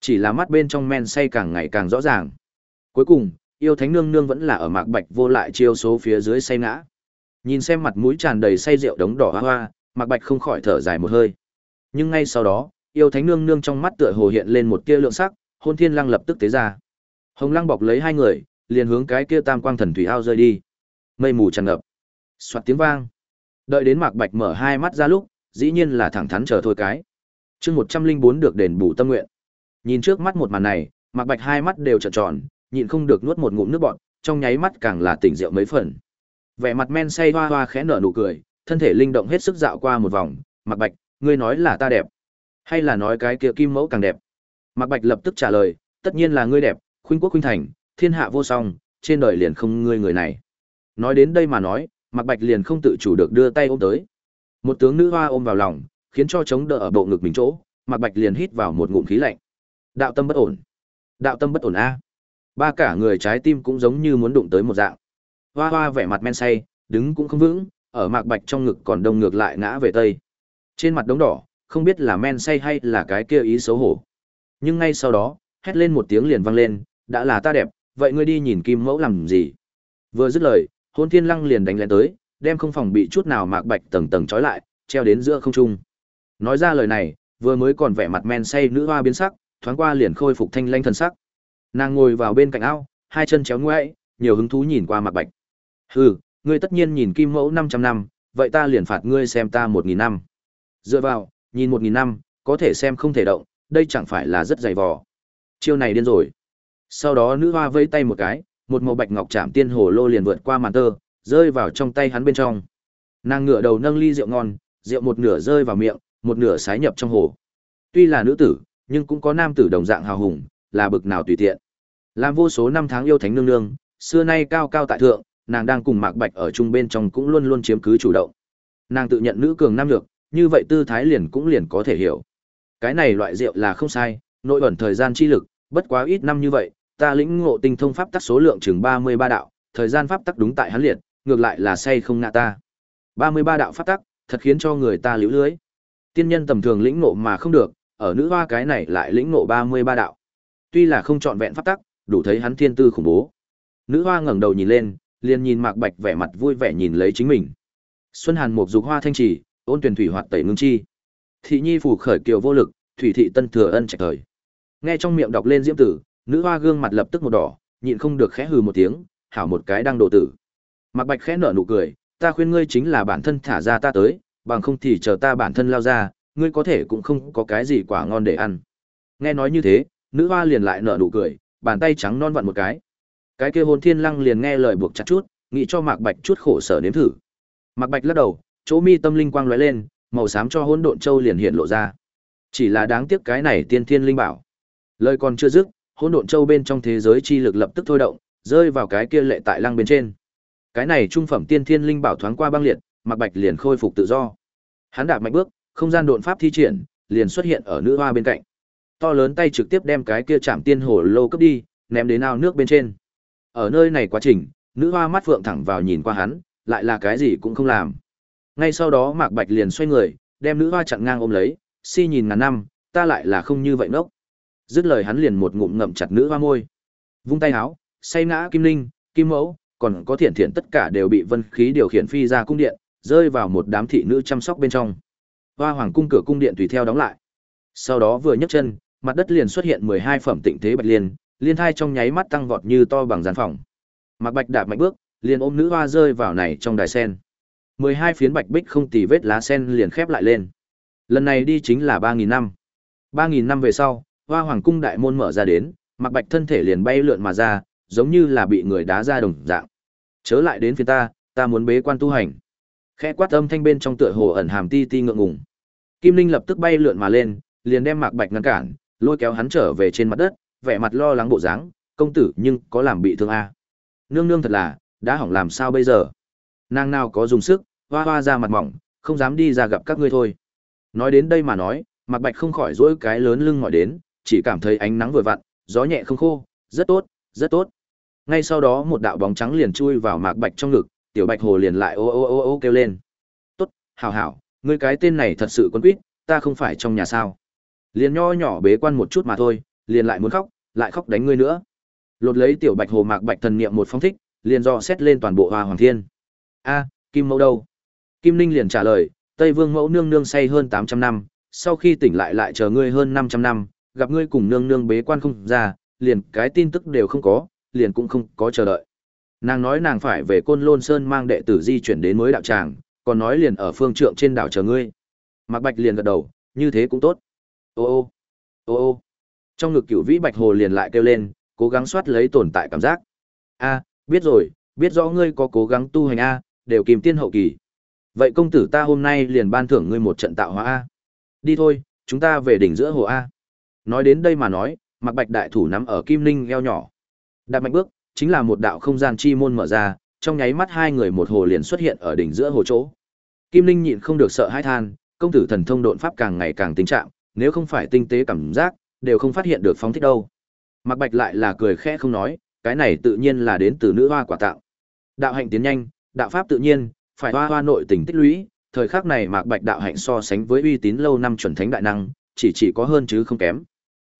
Chỉ là mắt bên trong men say càng ngày càng rõ ràng. Cuối cùng, yêu thánh nương nương vẫn là ở Mạc Bạch vô lại chiêu số phía dưới say ngã. Nhìn xem mặt mũi tràn đầy say rượu đống đỏ hoa hoa, Mạc Bạch không khỏi thở dài một hơi. Nhưng ngay sau đó, yêu thánh nương nương trong mắt tựa hồ hiện lên một tia lượng sắc, hôn thiên lăng lập tức tế ra. Hồng lăng bọc lấy hai người, liền hướng cái kia tam quang thần thủy ao rơi đi. Mây mù tràn ngập. Soạt tiếng vang. Đợi đến Mạc Bạch mở hai mắt ra lúc, dĩ nhiên là thẳng thắn chờ thôi cái. Chương một trăm linh bốn được đền bù tâm nguyện. Nhìn trước mắt một màn này, Mạc Bạch hai mắt đều trợn tròn, nhịn không được nuốt một ngụm nước bọt, trong nháy mắt càng là tỉnh rượu mấy phần. Vẻ mặt men say hoa hoa khẽ nở nụ cười, thân thể linh động hết sức dạo qua một vòng, Mạc Bạch, ngươi nói là ta đẹp, hay là nói cái kia kim mẫu càng đẹp? Mạc Bạch lập tức trả lời, tất nhiên là ngươi đẹp, khuynh quốc khuynh thành, thiên hạ vô song, trên đời liền không ngươi người này. Nói đến đây mà nói, Mạc Bạch liền không tự chủ được đưa tay ôm tới. Một tướng nữ hoa ôm vào lòng, khiến cho chống đỡ ở bộ ngực mình chỗ, Mạc Bạch liền hít vào một ngụm khí lạnh. Đạo tâm bất ổn. Đạo tâm bất ổn a. Ba cả người trái tim cũng giống như muốn đụng tới một dạng. Hoa hoa vẻ mặt men say, đứng cũng không vững, ở Mạc Bạch trong ngực còn đông ngược lại ngã về tây. Trên mặt đống đỏ, không biết là men say hay là cái kia ý xấu hổ. Nhưng ngay sau đó, hét lên một tiếng liền vang lên, đã là ta đẹp, vậy ngươi đi nhìn kim mẫu làm gì? Vừa dứt lời, hôn thiên lăng liền đánh lên tới, đem không phòng bị chút nào mạc bạch tầng tầng trói lại, treo đến giữa không trung. Nói ra lời này, vừa mới còn vẻ mặt men say nữ hoa biến sắc, thoáng qua liền khôi phục thanh lanh thần sắc. Nàng ngồi vào bên cạnh ao, hai chân chéo ngoại, nhiều hứng thú nhìn qua mạc bạch. Hừ, ngươi tất nhiên nhìn kim mẫu 500 năm, vậy ta liền phạt ngươi xem ta 1000 năm. Dựa vào, nhìn 1000 năm, có thể xem không thể động, đây chẳng phải là rất dày vò. Chiêu này điên rồi. Sau đó nữ hoa vẫy tay một cái, một màu bạch ngọc chạm tiên hồ lô liền vượt qua màn tơ, rơi vào trong tay hắn bên trong. Nàng ngửa đầu nâng ly rượu ngon, rượu một nửa rơi vào miệng, một nửa sái nhập trong hồ. Tuy là nữ tử, nhưng cũng có nam tử đồng dạng hào hùng, là bực nào tùy tiện. Làm vô số năm tháng yêu thánh nương nương, xưa nay cao cao tại thượng, nàng đang cùng Mạc Bạch ở chung bên trong cũng luôn luôn chiếm cứ chủ động. Nàng tự nhận nữ cường nam lược như vậy tư thái liền cũng liền có thể hiểu. Cái này loại rượu là không sai, nội ẩn thời gian chi lực, bất quá ít năm như vậy, ta lĩnh ngộ tinh thông pháp tắc số lượng chừng 33 đạo, thời gian pháp tắc đúng tại hắn liệt, ngược lại là say không ngạ ta. 33 đạo pháp tắc, thật khiến cho người ta liễu lưới. Tiên nhân tầm thường lĩnh ngộ mà không được, ở nữ hoa cái này lại lĩnh ngộ 33 đạo. Tuy là không chọn vẹn pháp tắc, đủ thấy hắn thiên tư khủng bố. Nữ hoa ngẩng đầu nhìn lên, liền nhìn Mạc Bạch vẻ mặt vui vẻ nhìn lấy chính mình. Xuân Hàn một dục hoa thanh trì, ôn tuyển thủy hoạt tẩy ngưng chi. Thị nhi phủ khởi kiều vô lực, thủy thị tân thừa ân trạch thời. Nghe trong miệng đọc lên diễm tử, nữ hoa gương mặt lập tức một đỏ, nhịn không được khẽ hừ một tiếng, hảo một cái đang độ tử. Mạc Bạch khẽ nở nụ cười, ta khuyên ngươi chính là bản thân thả ra ta tới, bằng không thì chờ ta bản thân lao ra, ngươi có thể cũng không có cái gì quả ngon để ăn. Nghe nói như thế, nữ hoa liền lại nở nụ cười, bàn tay trắng non vặn một cái. Cái kia hồn thiên lăng liền nghe lời buộc chặt chút, nghĩ cho Mạc Bạch chút khổ sở nếm thử. Mạc Bạch lắc đầu, chỗ mi tâm linh quang lóe lên, màu xám cho hỗn độn châu liền hiện lộ ra. Chỉ là đáng tiếc cái này tiên thiên linh bảo. Lời còn chưa dứt, hỗn độn châu bên trong thế giới chi lực lập tức thôi động, rơi vào cái kia lệ tại lăng bên trên. Cái này trung phẩm tiên thiên linh bảo thoáng qua băng liệt, Mạc Bạch liền khôi phục tự do. Hắn đạp mạnh bước, không gian độn pháp thi triển, liền xuất hiện ở nữ hoa bên cạnh. To lớn tay trực tiếp đem cái kia chạm tiên hồ lô cấp đi, ném đến ao nước bên trên. Ở nơi này quá trình, nữ hoa mắt phượng thẳng vào nhìn qua hắn, lại là cái gì cũng không làm. Ngay sau đó Mạc Bạch liền xoay người, đem nữ hoa chặn ngang ôm lấy, si nhìn ngàn năm, ta lại là không như vậy nốc. Dứt lời hắn liền một ngụm ngậm chặt nữ hoa môi. Vung tay áo, say ngã kim linh, kim mẫu, còn có thiện thiện tất cả đều bị vân khí điều khiển phi ra cung điện, rơi vào một đám thị nữ chăm sóc bên trong. Hoa hoàng cung cửa cung điện tùy theo đóng lại. Sau đó vừa nhấc chân, mặt đất liền xuất hiện 12 phẩm tịnh thế bạch liên, liên thai trong nháy mắt tăng vọt như to bằng gian phòng. Mặc Bạch đạp mạnh bước, liền ôm nữ hoa rơi vào này trong đài sen. 12 phiến bạch bích không tì vết lá sen liền khép lại lên. Lần này đi chính là ba nghìn năm. Ba nghìn năm về sau, Hoa Hoàng cung đại môn mở ra đến, mặc Bạch thân thể liền bay lượn mà ra, giống như là bị người đá ra đồng dạng. Chớ lại đến phía ta, ta muốn bế quan tu hành. Khẽ quát âm thanh bên trong tựa hồ ẩn hàm ti ti ngượng ngùng. Kim Linh lập tức bay lượn mà lên, liền đem Mạc Bạch ngăn cản, lôi kéo hắn trở về trên mặt đất, vẻ mặt lo lắng bộ dáng, "Công tử, nhưng có làm bị thương a?" À? Nương nương thật là, đã hỏng làm sao bây giờ? Nàng nào có dùng sức, hoa hoa ra mặt mỏng, không dám đi ra gặp các ngươi thôi. Nói đến đây mà nói, Mạc Bạch không khỏi duỗi cái lớn lưng mỏi đến, chỉ cảm thấy ánh nắng vừa vặn, gió nhẹ không khô, rất tốt, rất tốt. Ngay sau đó một đạo bóng trắng liền chui vào Mạc Bạch trong ngực, tiểu Bạch Hồ liền lại ô ô ô ô kêu lên. "Tốt, hảo hảo, ngươi cái tên này thật sự quân quýt, ta không phải trong nhà sao?" Liền nho nhỏ bế quan một chút mà thôi, liền lại muốn khóc, lại khóc đánh ngươi nữa. Lột lấy tiểu Bạch Hồ Mạc Bạch thần niệm một phong thích, liền dò xét lên toàn bộ Hoa Hoàng Thiên. "A, Kim Mẫu đâu?" Kim Ninh liền trả lời, Tây Vương Mẫu nương nương say hơn 800 năm, sau khi tỉnh lại lại chờ ngươi hơn 500 năm, gặp ngươi cùng nương nương bế quan không ra, liền cái tin tức đều không có, liền cũng không có chờ đợi. Nàng nói nàng phải về Côn Lôn Sơn mang đệ tử di chuyển đến mới đạo tràng, còn nói liền ở phương trượng trên đảo chờ ngươi. Mạc Bạch liền gật đầu, như thế cũng tốt. Ô ô, ô ô. Trong ngực cửu vĩ Bạch Hồ liền lại kêu lên, cố gắng soát lấy tồn tại cảm giác. A, biết rồi, biết rõ ngươi có cố gắng tu hành A, đều kìm tiên hậu kỳ. Vậy công tử ta hôm nay liền ban thưởng ngươi một trận tạo hóa A. Đi thôi, chúng ta về đỉnh giữa hồ A. Nói đến đây mà nói, Mạc Bạch đại thủ nắm ở Kim ninh eo nhỏ. đặt mạnh bước, chính là một đạo không gian chi môn mở ra, trong nháy mắt hai người một hồ liền xuất hiện ở đỉnh giữa hồ chỗ. Kim Linh nhịn không được sợ hãi than, công tử thần thông độn pháp càng ngày càng tinh trạng, nếu không phải tinh tế cảm giác, đều không phát hiện được phóng thích đâu. Mạc Bạch lại là cười khẽ không nói, cái này tự nhiên là đến từ nữ hoa quả tạo. Đạo hạnh tiến nhanh, đạo pháp tự nhiên, phải hoa hoa nội tình tích lũy, thời khắc này Mạc Bạch đạo hạnh so sánh với uy tín lâu năm chuẩn thánh đại năng, chỉ chỉ có hơn chứ không kém.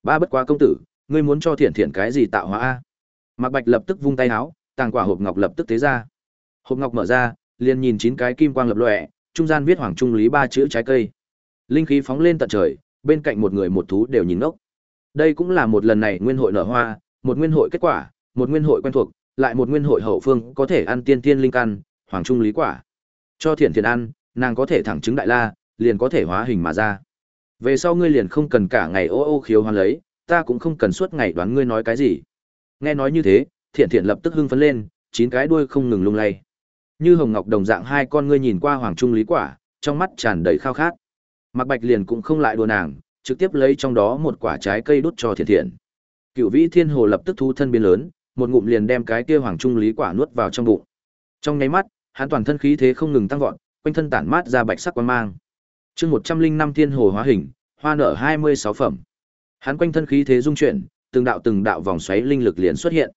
Ba bất quá công tử, ngươi muốn cho thiện thiện cái gì tạo hóa a? Mạc Bạch lập tức vung tay áo, tàng quả hộp ngọc lập tức tế ra. Hộp ngọc mở ra, liền nhìn chín cái kim quang lập lòe, trung gian viết hoàng trung lý ba chữ trái cây. Linh khí phóng lên tận trời, bên cạnh một người một thú đều nhìn ngốc. Đây cũng là một lần này nguyên hội nở hoa, một nguyên hội kết quả, một nguyên hội quen thuộc, lại một nguyên hội hậu phương có thể ăn tiên tiên linh căn, hoàng trung lý quả. Cho thiện thiện ăn, nàng có thể thẳng chứng đại la, liền có thể hóa hình mà ra. Về sau ngươi liền không cần cả ngày ô ô khiếu hoan lấy, ta cũng không cần suốt ngày đoán ngươi nói cái gì. Nghe nói như thế, thiện thiện lập tức hưng phấn lên, chín cái đuôi không ngừng lung lay. Như hồng ngọc đồng dạng hai con ngươi nhìn qua hoàng trung lý quả, trong mắt tràn đầy khao khát. Mạc Bạch liền cũng không lại đùa nàng, trực tiếp lấy trong đó một quả trái cây đút cho thiện thiện. Cựu Vĩ Thiên Hồ lập tức thu thân biến lớn, một ngụm liền đem cái kia hoàng trung lý quả nuốt vào trong bụng. Trong nháy mắt, hắn toàn thân khí thế không ngừng tăng vọt, quanh thân tản mát ra bạch sắc quang mang. Chương 105 Thiên Hồ hóa hình, hoa nở 26 phẩm. Hắn quanh thân khí thế dung chuyển, từng đạo từng đạo vòng xoáy linh lực liền xuất hiện.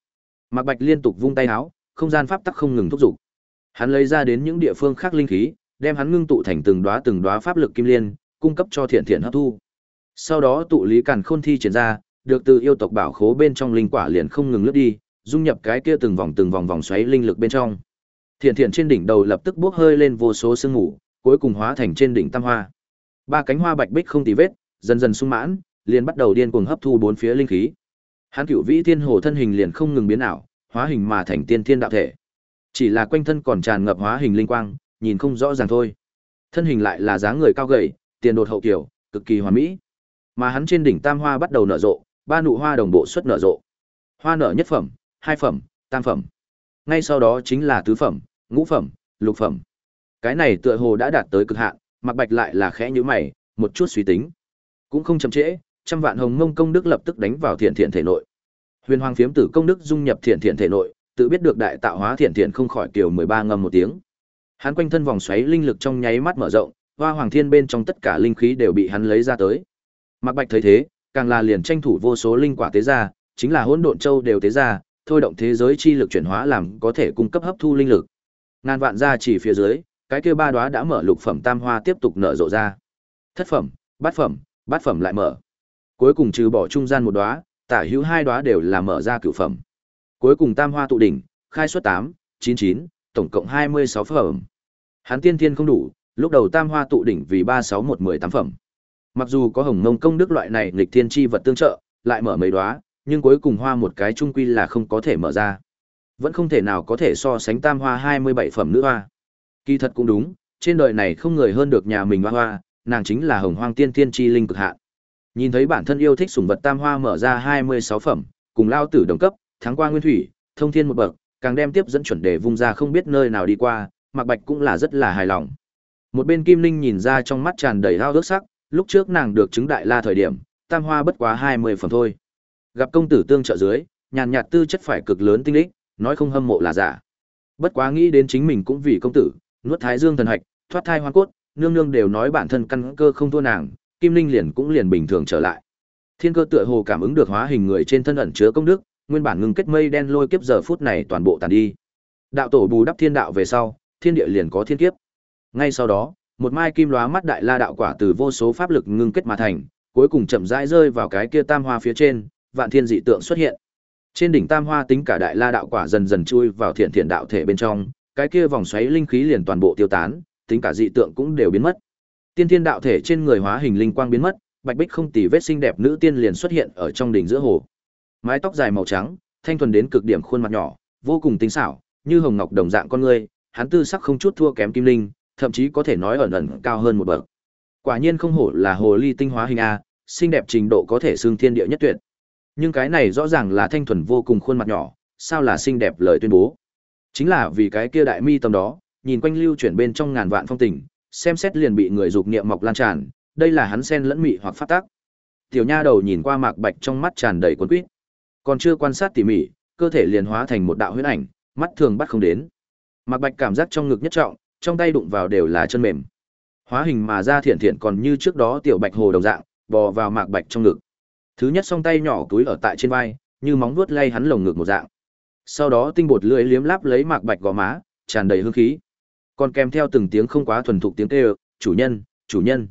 Mạc Bạch liên tục vung tay áo, không gian pháp tắc không ngừng thúc giục. Hắn lấy ra đến những địa phương khác linh khí, đem hắn ngưng tụ thành từng đóa từng đóa pháp lực kim liên, cung cấp cho Thiện Thiện hấp thu. Sau đó tụ lý càn khôn thi triển ra, được từ yêu tộc bảo khố bên trong linh quả liền không ngừng lướt đi, dung nhập cái kia từng vòng từng vòng vòng xoáy linh lực bên trong. Thiện Thiện trên đỉnh đầu lập tức bốc hơi lên vô số sương mù, cuối cùng hóa thành trên đỉnh tam hoa. Ba cánh hoa bạch bích không tì vết, dần dần sung mãn, liền bắt đầu điên cuồng hấp thu bốn phía linh khí. Hắn Cửu Vĩ Thiên Hồ thân hình liền không ngừng biến ảo, hóa hình mà thành tiên thiên đạo thể. Chỉ là quanh thân còn tràn ngập hóa hình linh quang, nhìn không rõ ràng thôi. Thân hình lại là dáng người cao gầy, tiền đột hậu kiểu, cực kỳ hoàn mỹ. Mà hắn trên đỉnh tam hoa bắt đầu nở rộ, ba nụ hoa đồng bộ xuất nở rộ. Hoa nở nhất phẩm, hai phẩm, tam phẩm. Ngay sau đó chính là tứ phẩm, ngũ phẩm, lục phẩm. Cái này tựa hồ đã đạt tới cực hạn, Mạc Bạch lại là khẽ nhíu mày, một chút suy tính. Cũng không chậm trễ, trăm vạn hồng mông công đức lập tức đánh vào thiện thiện thể nội. Huyền Hoàng phiếm tử công đức dung nhập thiện thiện thể nội, tự biết được đại tạo hóa thiện thiện không khỏi kiều 13 ngầm một tiếng. Hắn quanh thân vòng xoáy linh lực trong nháy mắt mở rộng, hoa hoàng thiên bên trong tất cả linh khí đều bị hắn lấy ra tới. Mạc Bạch thấy thế, càng là liền tranh thủ vô số linh quả tế ra, chính là hỗn độn châu đều tế ra, thôi động thế giới chi lực chuyển hóa làm có thể cung cấp hấp thu linh lực. Ngàn vạn ra chỉ phía dưới, cái kia ba đóa đã mở lục phẩm tam hoa tiếp tục nở rộ ra. Thất phẩm, bát phẩm, bát phẩm lại mở. Cuối cùng trừ bỏ trung gian một đóa, tả hữu hai đóa đều là mở ra cửu phẩm. Cuối cùng tam hoa tụ đỉnh, khai xuất 8, 99, tổng cộng 26 phẩm. Hắn tiên thiên không đủ, lúc đầu tam hoa tụ đỉnh vì 36118 phẩm. Mặc dù có hồng mông công đức loại này nghịch thiên chi vật tương trợ, lại mở mấy đóa, nhưng cuối cùng hoa một cái trung quy là không có thể mở ra. Vẫn không thể nào có thể so sánh tam hoa 27 phẩm nữ hoa. Kỳ thật cũng đúng, trên đời này không người hơn được nhà mình hoa hoa, nàng chính là hồng hoang tiên thiên chi linh cực hạn. Nhìn thấy bản thân yêu thích sủng vật tam hoa mở ra 26 phẩm, cùng lao tử đồng cấp, thắng qua nguyên thủy, thông thiên một bậc, càng đem tiếp dẫn chuẩn đề vung ra không biết nơi nào đi qua, Mạc Bạch cũng là rất là hài lòng. Một bên Kim Linh nhìn ra trong mắt tràn đầy hao ước sắc, lúc trước nàng được chứng đại la thời điểm, tam hoa bất quá hai mươi phần thôi. Gặp công tử tương trợ dưới, nhàn nhạt tư chất phải cực lớn tinh lích, nói không hâm mộ là giả. Bất quá nghĩ đến chính mình cũng vì công tử, nuốt thái dương thần hạch, thoát thai hoang cốt, nương nương đều nói bản thân căn cơ không thua nàng, Kim Linh liền cũng liền bình thường trở lại. Thiên cơ tựa hồ cảm ứng được hóa hình người trên thân ẩn chứa công đức, nguyên bản ngưng kết mây đen lôi kiếp giờ phút này toàn bộ tàn đi. Đạo tổ bù đắp thiên đạo về sau, thiên địa liền có thiên kiếp. Ngay sau đó, một mai kim lóa mắt đại la đạo quả từ vô số pháp lực ngưng kết mà thành, cuối cùng chậm rãi rơi vào cái kia tam hoa phía trên, vạn thiên dị tượng xuất hiện. Trên đỉnh tam hoa tính cả đại la đạo quả dần dần chui vào thiện thiện đạo thể bên trong, cái kia vòng xoáy linh khí liền toàn bộ tiêu tán, tính cả dị tượng cũng đều biến mất. Tiên thiên đạo thể trên người hóa hình linh quang biến mất, bạch bích không tì vết xinh đẹp nữ tiên liền xuất hiện ở trong đỉnh giữa hồ. Mái tóc dài màu trắng, thanh thuần đến cực điểm khuôn mặt nhỏ, vô cùng tinh xảo, như hồng ngọc đồng dạng con người, hắn tư sắc không chút thua kém kim linh, thậm chí có thể nói ẩn ẩn cao hơn một bậc. Quả nhiên không hổ là hồ ly tinh hóa hình a, xinh đẹp trình độ có thể xương thiên địa nhất tuyệt. Nhưng cái này rõ ràng là thanh thuần vô cùng khuôn mặt nhỏ, sao là xinh đẹp lời tuyên bố. Chính là vì cái kia đại mi tâm đó, nhìn quanh lưu chuyển bên trong ngàn vạn phong tình, xem xét liền bị người dục niệm mọc lan tràn, đây là hắn sen lẫn mị hoặc phát tác. Tiểu nha đầu nhìn qua Mạc Bạch trong mắt tràn đầy quấn quýt. Còn chưa quan sát tỉ mỉ, cơ thể liền hóa thành một đạo huyễn ảnh, mắt thường bắt không đến. Mạc Bạch cảm giác trong ngực nhất trọng, trong tay đụng vào đều là chân mềm. Hóa hình mà ra thiện thiện còn như trước đó tiểu Bạch hồ đồng dạng, bò vào Mạc Bạch trong ngực. Thứ nhất song tay nhỏ túi ở tại trên vai, như móng vuốt lay hắn lồng ngực một dạng. Sau đó tinh bột lưỡi liếm láp lấy Mạc Bạch gò má, tràn đầy hương khí. Còn kèm theo từng tiếng không quá thuần thục tiếng kêu, "Chủ nhân, chủ nhân."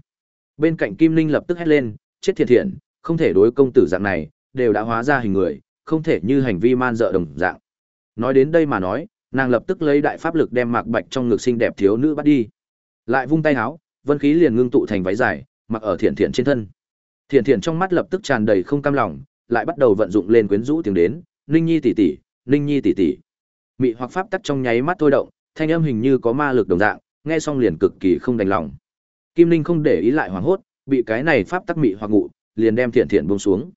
Bên cạnh Kim Linh lập tức hét lên, "Chết thiệt thiện, không thể đối công tử dạng này, đều đã hóa ra hình người, không thể như hành vi man dợ đồng dạng." Nói đến đây mà nói, nàng lập tức lấy đại pháp lực đem Mạc Bạch trong ngực xinh đẹp thiếu nữ bắt đi. Lại vung tay áo, vân khí liền ngưng tụ thành váy dài, mặc ở Thiện Thiện trên thân. Thiện Thiện trong mắt lập tức tràn đầy không cam lòng, lại bắt đầu vận dụng lên quyến rũ tiếng đến, "Ninh Nhi tỷ tỷ, Ninh Nhi tỷ tỷ." Mị hoặc pháp tắc trong nháy mắt thôi động, thanh âm hình như có ma lực đồng dạng, nghe xong liền cực kỳ không đành lòng. Kim Linh không để ý lại hoảng hốt, bị cái này pháp tắc mị hoặc ngụ, liền đem Thiện Thiện buông xuống.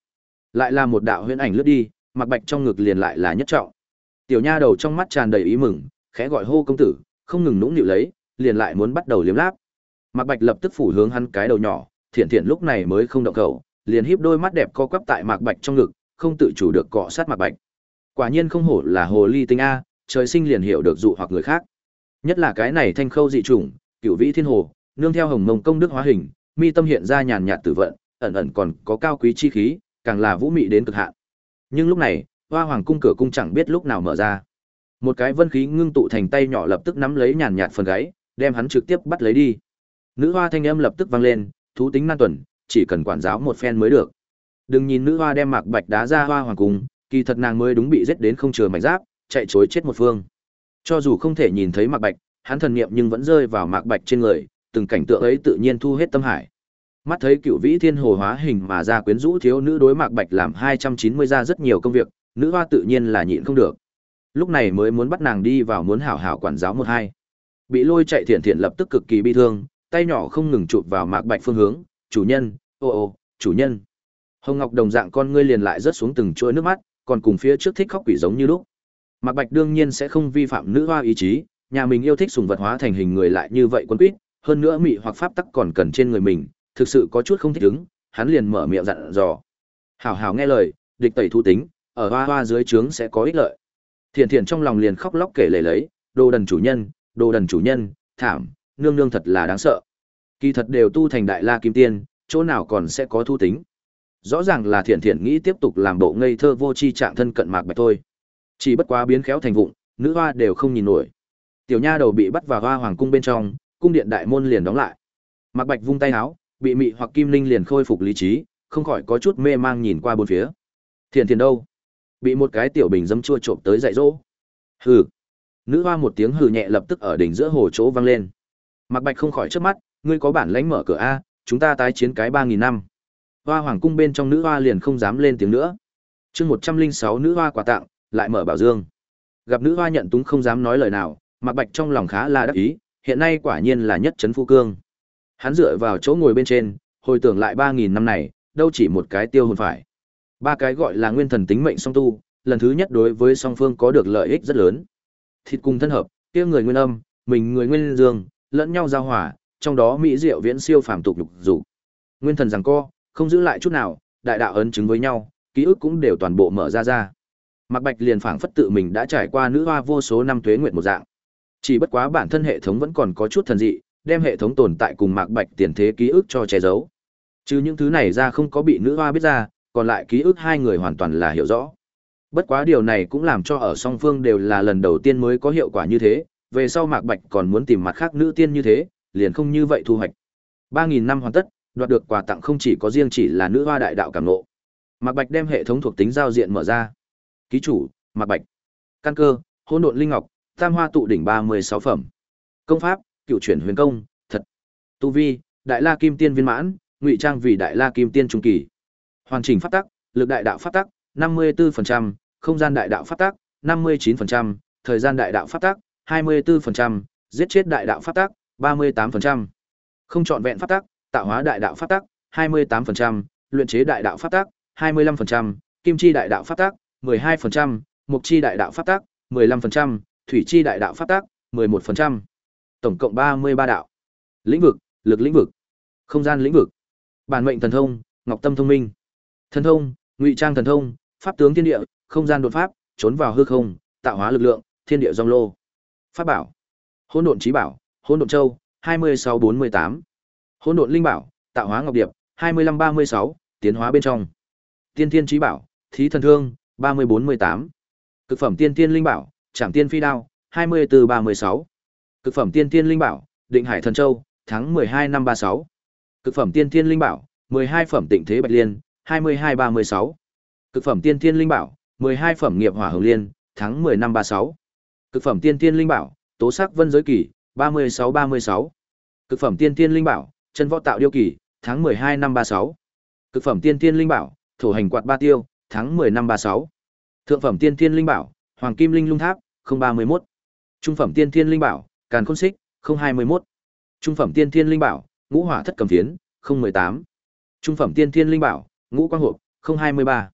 Lại là một đạo huyễn ảnh lướt đi, mặc Bạch trong ngực liền lại là nhất trọng. Tiểu nha đầu trong mắt tràn đầy ý mừng, khẽ gọi hô công tử, không ngừng nũng nịu lấy, liền lại muốn bắt đầu liếm láp. mặc Bạch lập tức phủ hướng hắn cái đầu nhỏ, Thiện Thiện lúc này mới không động khẩu, liền híp đôi mắt đẹp co quắp tại Mạc Bạch trong ngực, không tự chủ được cọ sát Mạc Bạch. Quả nhiên không hổ là hồ ly tinh a, trời sinh liền hiểu được dụ hoặc người khác. Nhất là cái này thanh khâu dị chủng, cửu vĩ thiên hồ, nương theo hồng mông công đức hóa hình, mi tâm hiện ra nhàn nhạt tử vận, ẩn ẩn còn có cao quý chi khí, càng là vũ mị đến cực hạn. Nhưng lúc này, hoa hoàng cung cửa cung chẳng biết lúc nào mở ra. Một cái vân khí ngưng tụ thành tay nhỏ lập tức nắm lấy nhàn nhạt phần gáy đem hắn trực tiếp bắt lấy đi. Nữ hoa thanh âm lập tức vang lên thú tính nan tuần chỉ cần quản giáo một phen mới được. Đừng nhìn nữ hoa đem mạc bạch đá ra hoa hoàng cung kỳ thật nàng mới đúng bị giết đến không chừa mảnh giáp chạy trối chết một phương. Cho dù không thể nhìn thấy mạc bạch hắn thần niệm nhưng vẫn rơi vào mạc bạch trên người từng cảnh tượng ấy tự nhiên thu hết tâm hải mắt thấy cựu vĩ thiên hồ hóa hình mà ra quyến rũ thiếu nữ đối mạc bạch làm hai trăm chín mươi ra rất nhiều công việc, nữ hoa tự nhiên là nhịn không được. Lúc này mới muốn bắt nàng đi vào muốn hảo hảo quản giáo một hai. Bị lôi chạy thiện thiện lập tức cực kỳ bi thương, tay nhỏ không ngừng chụp vào mạc bạch phương hướng, chủ nhân, ô ô, chủ nhân. Hồng ngọc đồng dạng con ngươi liền lại rớt xuống từng chuỗi nước mắt, còn cùng phía trước thích khóc quỷ giống như lúc. Mạc bạch đương nhiên sẽ không vi phạm nữ hoa ý chí, nhà mình yêu thích sùng vật hóa thành hình người lại như vậy quân quýt, hơn nữa mị hoặc pháp tắc còn cần trên người mình thực sự có chút không thích ứng hắn liền mở miệng dặn dò hảo hảo nghe lời địch tẩy thu tính ở hoa hoa dưới trướng sẽ có ích lợi. Thiện thiện trong lòng liền khóc lóc kể lể lấy, đồ đần chủ nhân, đồ đần chủ nhân, thảm, nương nương thật là đáng sợ. Kỳ thật đều tu thành đại la kim tiên, chỗ nào còn sẽ có thu tính. Rõ ràng là thiện thiện nghĩ tiếp tục làm bộ ngây thơ vô chi trạng thân cận mạc bạch thôi. Chỉ bất quá biến khéo thành vụng, nữ hoa đều không nhìn nổi. Tiểu nha đầu bị bắt vào hoa hoàng cung bên trong, cung điện đại môn liền đóng lại. Mạc Bạch vung tay áo, bị mị hoặc kim linh liền khôi phục lý trí, không khỏi có chút mê mang nhìn qua bốn phía. Thiền thiền đâu? Bị một cái tiểu bình dấm chua trộm tới dạy dỗ. Hừ. Nữ hoa một tiếng hừ nhẹ lập tức ở đỉnh giữa hồ chỗ vang lên. Mặc Bạch không khỏi chớp mắt, ngươi có bản lánh mở cửa a, chúng ta tái chiến cái ba nghìn năm. Hoa hoàng cung bên trong nữ hoa liền không dám lên tiếng nữa. Chương một trăm linh sáu nữ hoa quà tặng, lại mở bảo dương. Gặp nữ hoa nhận túng không dám nói lời nào, Mặc Bạch trong lòng khá là đắc ý, hiện nay quả nhiên là nhất trấn phu cương. Hắn dựa vào chỗ ngồi bên trên, hồi tưởng lại 3000 năm này, đâu chỉ một cái tiêu hồn phải. Ba cái gọi là nguyên thần tính mệnh song tu, lần thứ nhất đối với song phương có được lợi ích rất lớn. Thịt cùng thân hợp, kia người nguyên âm, mình người nguyên dương, lẫn nhau giao hòa, trong đó mỹ diệu viễn siêu phàm tục lục dục. Nguyên thần rằng co, không giữ lại chút nào, đại đạo ấn chứng với nhau, ký ức cũng đều toàn bộ mở ra ra. Mạc Bạch liền phảng phất tự mình đã trải qua nữ hoa vô số năm tuế nguyệt một dạng. Chỉ bất quá bản thân hệ thống vẫn còn có chút thần dị, đem hệ thống tồn tại cùng Mạc Bạch tiền thế ký ức cho che giấu. Chứ những thứ này ra không có bị nữ hoa biết ra, còn lại ký ức hai người hoàn toàn là hiểu rõ. Bất quá điều này cũng làm cho ở song phương đều là lần đầu tiên mới có hiệu quả như thế, về sau Mạc Bạch còn muốn tìm mặt khác nữ tiên như thế, liền không như vậy thu hoạch. Ba nghìn năm hoàn tất, đoạt được quà tặng không chỉ có riêng chỉ là nữ hoa đại đạo cảm ngộ. Mạc Bạch đem hệ thống thuộc tính giao diện mở ra. Ký chủ, Mạc Bạch. Căn cơ, Hỗn độn linh ngọc, Tam hoa tụ đỉnh 36 phẩm. Công pháp, Cựu chuyển huyền công, thật. Tu vi, Đại La Kim Tiên viên mãn, ngụy trang vì Đại La Kim Tiên trung kỳ. Hoàn chỉnh pháp tắc, lực đại đạo pháp tắc, 54%, không gian đại đạo pháp tắc, 59%, thời gian đại đạo pháp tắc, 24%, giết chết đại đạo pháp tắc, 38%. Không chọn vẹn pháp tắc, tạo hóa đại đạo pháp tắc, 28%, luyện chế đại đạo pháp tắc, 25%, kim chi đại đạo pháp tắc, 12%, mục chi đại đạo pháp tắc, 15%, thủy chi đại đạo pháp tắc, 11%. Tổng cộng 33 đạo. Lĩnh vực, lực lĩnh vực, không gian lĩnh vực, bản mệnh thần thông, ngọc tâm thông minh. Thần thông, ngụy trang thần thông, pháp tướng thiên địa, không gian đột pháp, trốn vào hư không, tạo hóa lực lượng, thiên địa dòng lô. Pháp bảo, hỗn độn trí bảo, hỗn độn châu, 2648. Hỗn độn linh bảo, tạo hóa ngọc điệp, 2536, tiến hóa bên trong. Tiên thiên trí bảo, thí thần thương, 3048. Cực phẩm tiên thiên linh bảo, Trảm Tiên Phi Đao, 2436. Cực phẩm Tiên Tiên Linh Bảo, Định Hải Thần Châu, tháng 12 năm 36. Cực phẩm Tiên Tiên Linh Bảo, 12 phẩm Tịnh Thế Bạch Liên, 2236. Cực phẩm Tiên Tiên Linh Bảo, 12 phẩm Nghiệp Hỏa Hồng Liên, tháng 10 năm 36. Cực phẩm Tiên Tiên Linh Bảo, Tố Sắc Vân Giới Kỳ, 3636. Cực phẩm Tiên Tiên Linh Bảo, Chân Võ Tạo Điêu Kỳ, tháng 12 năm 36. Cực phẩm Tiên Tiên Linh Bảo, Thổ Hành Quạt Ba Tiêu, tháng 10 năm 36. Thượng phẩm Tiên Tiên Linh Bảo, Hoàng Kim Linh Lung Tháp, 031. Trung phẩm Tiên tiên Linh Bảo, Càn Khôn Xích, 021. Trung phẩm Tiên Thiên Linh Bảo, Ngũ Hỏa Thất Cầm Phiến, 018. Trung phẩm Tiên Thiên Linh Bảo, Ngũ Quang Hộp, 023.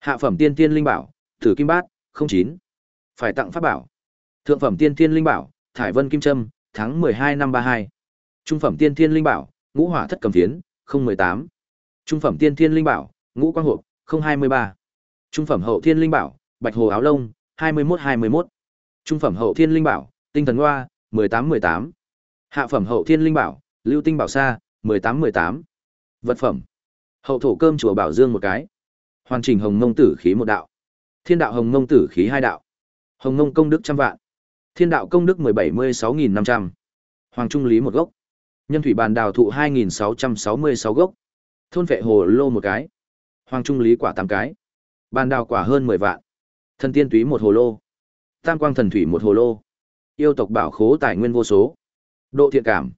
Hạ phẩm Tiên Thiên Linh Bảo, Thử Kim Bát, 09. Phải tặng pháp bảo. Thượng phẩm Tiên Thiên Linh Bảo, Thải Vân Kim Trâm, tháng 12 năm 32. Trung phẩm Tiên Thiên Linh Bảo, Ngũ Hỏa Thất Cầm Phiến, 018. Trung phẩm Tiên Thiên Linh Bảo, Ngũ Quang Hộp, 023. Trung phẩm Hậu Thiên Linh Bảo, Bạch Hồ Áo Lông, 21-21. Trung phẩm hậu thiên linh bảo, tinh thần hoa, 18-18. Hạ phẩm hậu thiên linh bảo, lưu tinh bảo sa, 18-18. Vật phẩm. Hậu thổ cơm chùa bảo dương một cái. Hoàn chỉnh hồng mông tử khí một đạo. Thiên đạo hồng mông tử khí hai đạo. Hồng mông công đức trăm vạn. Thiên đạo công đức 176500. Hoàng trung lý một gốc. Nhân thủy bàn đào thụ 2666 gốc. Thôn vệ hồ lô một cái. Hoàng trung lý quả 8 cái. Bàn đào quả hơn 10 vạn. Thần tiên túy một hồ lô. Tam quang thần thủy một hồ lô. Yêu tộc bảo khố tài nguyên vô số. Độ thiện cảm.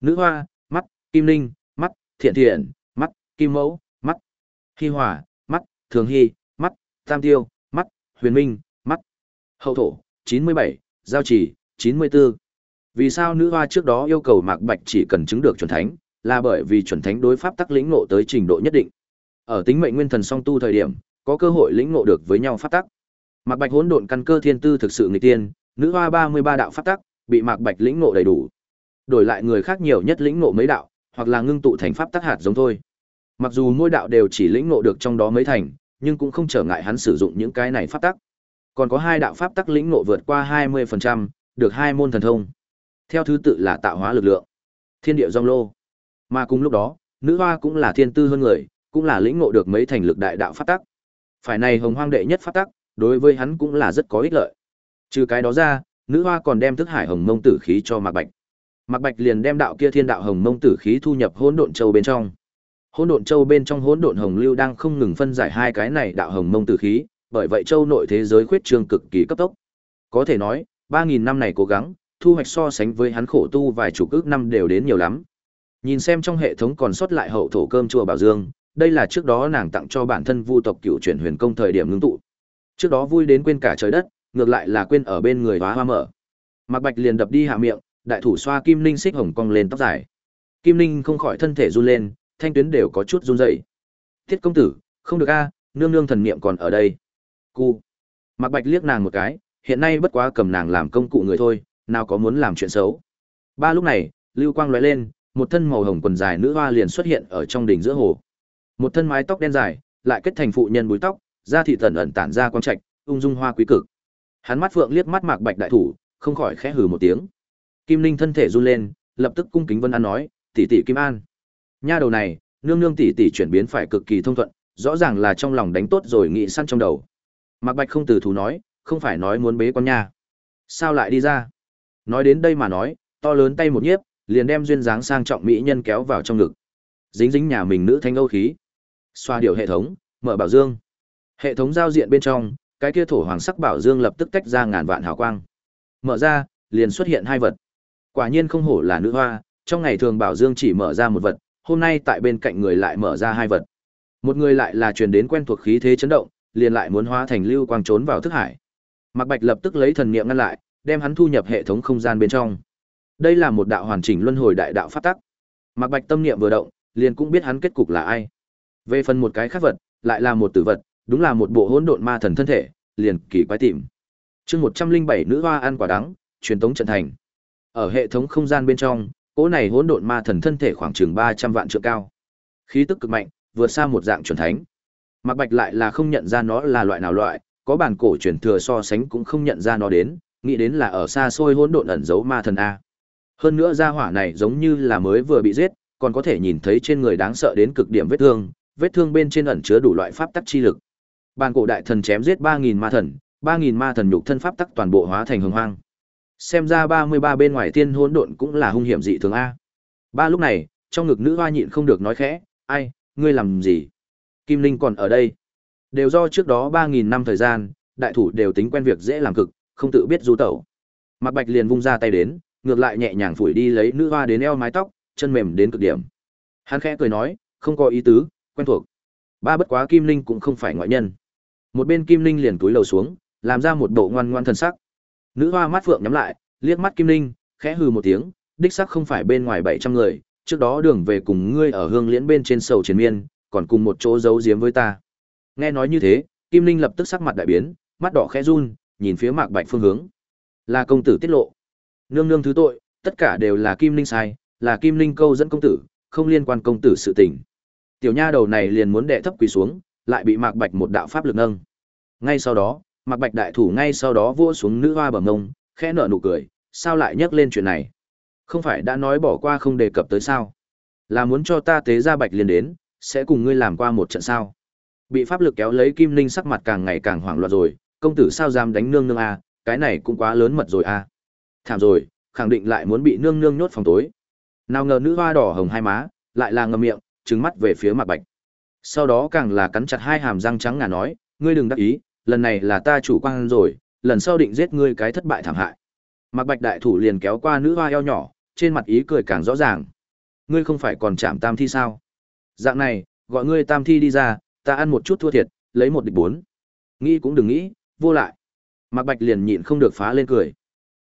Nữ hoa, mắt, kim linh, mắt, thiện thiện, mắt, kim mẫu, mắt. hy hòa, mắt, thường hy, mắt, tam tiêu, mắt, huyền minh, mắt. Hậu thổ, chín mươi bảy, giao chỉ, chín mươi 94. Vì sao nữ hoa trước đó yêu cầu Mạc Bạch chỉ cần chứng được chuẩn thánh, là bởi vì chuẩn thánh đối pháp tắc lĩnh ngộ tới trình độ nhất định. Ở tính mệnh nguyên thần song tu thời điểm, có cơ hội lĩnh ngộ được với nhau pháp tắc. Mạc Bạch hỗn độn căn cơ thiên tư thực sự nghịch tiên, nữ hoa ba mươi ba đạo pháp tắc, bị Mạc Bạch lĩnh ngộ đầy đủ. Đổi lại người khác nhiều nhất lĩnh ngộ mấy đạo, hoặc là ngưng tụ thành pháp tắc hạt giống thôi. Mặc dù mỗi đạo đều chỉ lĩnh ngộ được trong đó mấy thành, nhưng cũng không trở ngại hắn sử dụng những cái này pháp tắc. Còn có hai đạo pháp tắc lĩnh ngộ vượt qua 20%, được hai môn thần thông. Theo thứ tự là tạo hóa lực lượng, thiên địa dòng lô. Mà cùng lúc đó, nữ hoa cũng là thiên tư hơn người, cũng là lĩnh ngộ được mấy thành lực đại đạo pháp tắc. Phải này hồng hoang đệ nhất pháp tắc, đối với hắn cũng là rất có ích lợi. Trừ cái đó ra, nữ hoa còn đem thức hải hồng mông tử khí cho Mạc Bạch. Mạc Bạch liền đem đạo kia thiên đạo hồng mông tử khí thu nhập hỗn độn châu bên trong. Hỗn độn châu bên trong hỗn độn hồng lưu đang không ngừng phân giải hai cái này đạo hồng mông tử khí, bởi vậy châu nội thế giới khuyết trương cực kỳ cấp tốc. Có thể nói, 3000 năm này cố gắng, thu hoạch so sánh với hắn khổ tu vài chục ước năm đều đến nhiều lắm. Nhìn xem trong hệ thống còn sót lại hậu thổ cơm chùa Bảo Dương, đây là trước đó nàng tặng cho bản thân Vu tộc cựu chuyển huyền công thời điểm ngưng tụ. Trước đó vui đến quên cả trời đất, ngược lại là quên ở bên người hóa hoa mở. Mạc Bạch liền đập đi hạ miệng, đại thủ xoa Kim Ninh xích hồng cong lên tóc dài. Kim Ninh không khỏi thân thể run lên, thanh tuyến đều có chút run rẩy. Thiết công tử, không được a, nương nương thần niệm còn ở đây. Cu. Mạc Bạch liếc nàng một cái, hiện nay bất quá cầm nàng làm công cụ người thôi, nào có muốn làm chuyện xấu. Ba lúc này, lưu quang loại lên, một thân màu hồng quần dài nữ hoa liền xuất hiện ở trong đỉnh giữa hồ. Một thân mái tóc đen dài, lại kết thành phụ nhân búi tóc, da thị tần ẩn tản ra quang trạch, ung dung hoa quý cực. Hắn mắt phượng liếc mắt Mạc Bạch đại thủ, không khỏi khẽ hừ một tiếng. Kim Linh thân thể run lên, lập tức cung kính vân an nói, "Tỷ tỷ Kim An." Nha đầu này, nương nương tỷ tỷ chuyển biến phải cực kỳ thông thuận, rõ ràng là trong lòng đánh tốt rồi nghĩ săn trong đầu. Mạc Bạch không từ thú nói, không phải nói muốn bế con nha. Sao lại đi ra? Nói đến đây mà nói, to lớn tay một nhiếp, liền đem duyên dáng sang trọng mỹ nhân kéo vào trong ngực. Dính dính nhà mình nữ thanh âu khí. Xoa điều hệ thống, mở bảo dương. Hệ thống giao diện bên trong, cái kia thổ hoàng sắc bảo dương lập tức tách ra ngàn vạn hào quang. Mở ra, liền xuất hiện hai vật. Quả nhiên không hổ là nữ hoa, trong ngày thường bảo dương chỉ mở ra một vật, hôm nay tại bên cạnh người lại mở ra hai vật. Một người lại là truyền đến quen thuộc khí thế chấn động, liền lại muốn hóa thành lưu quang trốn vào thức hải. Mạc Bạch lập tức lấy thần niệm ngăn lại, đem hắn thu nhập hệ thống không gian bên trong. Đây là một đạo hoàn chỉnh luân hồi đại đạo pháp tắc. Mạc Bạch tâm niệm vừa động, liền cũng biết hắn kết cục là ai. Về phần một cái khác vật, lại là một tử vật, đúng là một bộ hỗn độn ma thần thân thể, liền kỳ quái tìm. Chương 107 nữ hoa ăn quả đắng, truyền tống trận thành. Ở hệ thống không gian bên trong, cỗ này hỗn độn ma thần thân thể khoảng chừng 300 vạn trượng cao. Khí tức cực mạnh, vượt xa một dạng chuẩn thánh. Mạc Bạch lại là không nhận ra nó là loại nào loại, có bản cổ truyền thừa so sánh cũng không nhận ra nó đến, nghĩ đến là ở xa xôi hỗn độn ẩn giấu ma thần a. Hơn nữa gia hỏa này giống như là mới vừa bị giết, còn có thể nhìn thấy trên người đáng sợ đến cực điểm vết thương, vết thương bên trên ẩn chứa đủ loại pháp tắc chi lực. Bàn cổ đại thần chém giết 3000 ma thần, 3000 ma thần nhục thân pháp tắc toàn bộ hóa thành hồng hoang. Xem ra 33 bên ngoài tiên hỗn độn cũng là hung hiểm dị thường a. Ba lúc này, trong ngực nữ hoa nhịn không được nói khẽ, "Ai, ngươi làm gì?" Kim Linh còn ở đây. Đều do trước đó 3000 năm thời gian, đại thủ đều tính quen việc dễ làm cực, không tự biết du tẩu. Mạc Bạch liền vung ra tay đến, ngược lại nhẹ nhàng phủi đi lấy nữ hoa đến eo mái tóc, chân mềm đến cực điểm. Hắn khẽ cười nói, không có ý tứ, quen thuộc. Ba bất quá Kim Linh cũng không phải ngoại nhân. Một bên Kim Linh liền túi lầu xuống, làm ra một bộ ngoan ngoan thần sắc. Nữ hoa mắt phượng nhắm lại, liếc mắt Kim Linh, khẽ hừ một tiếng, đích sắc không phải bên ngoài 700 người, trước đó đường về cùng ngươi ở hương liễn bên trên sầu chiến miên, còn cùng một chỗ giấu giếm với ta. Nghe nói như thế, Kim Linh lập tức sắc mặt đại biến, mắt đỏ khẽ run, nhìn phía Mạc Bạch phương hướng. Là công tử tiết lộ. Nương nương thứ tội, tất cả đều là Kim Linh sai, là Kim Linh câu dẫn công tử, không liên quan công tử sự tình. Tiểu nha đầu này liền muốn đệ thấp quỳ xuống, lại bị Mạc Bạch một đạo pháp lực nâng. Ngay sau đó, Mạc Bạch đại thủ ngay sau đó vỗ xuống nữ hoa bờ ngông, khẽ nở nụ cười, sao lại nhắc lên chuyện này? Không phải đã nói bỏ qua không đề cập tới sao? Là muốn cho ta tế ra Bạch liền đến, sẽ cùng ngươi làm qua một trận sao? Bị pháp lực kéo lấy Kim Linh sắc mặt càng ngày càng hoảng loạn rồi, công tử sao dám đánh nương nương a, cái này cũng quá lớn mật rồi a. Thảm rồi, khẳng định lại muốn bị nương nương nhốt phòng tối. Nào ngờ nữ hoa đỏ hồng hai má, lại là ngậm miệng, trừng mắt về phía Mạc Bạch. Sau đó càng là cắn chặt hai hàm răng trắng ngà nói, ngươi đừng đắc ý, lần này là ta chủ quan rồi, lần sau định giết ngươi cái thất bại thảm hại. Mạc Bạch đại thủ liền kéo qua nữ hoa eo nhỏ, trên mặt ý cười càng rõ ràng. Ngươi không phải còn chạm tam thi sao? Dạng này, gọi ngươi tam thi đi ra, ta ăn một chút thua thiệt, lấy một địch bốn. Nghĩ cũng đừng nghĩ, vô lại. Mạc Bạch liền nhịn không được phá lên cười.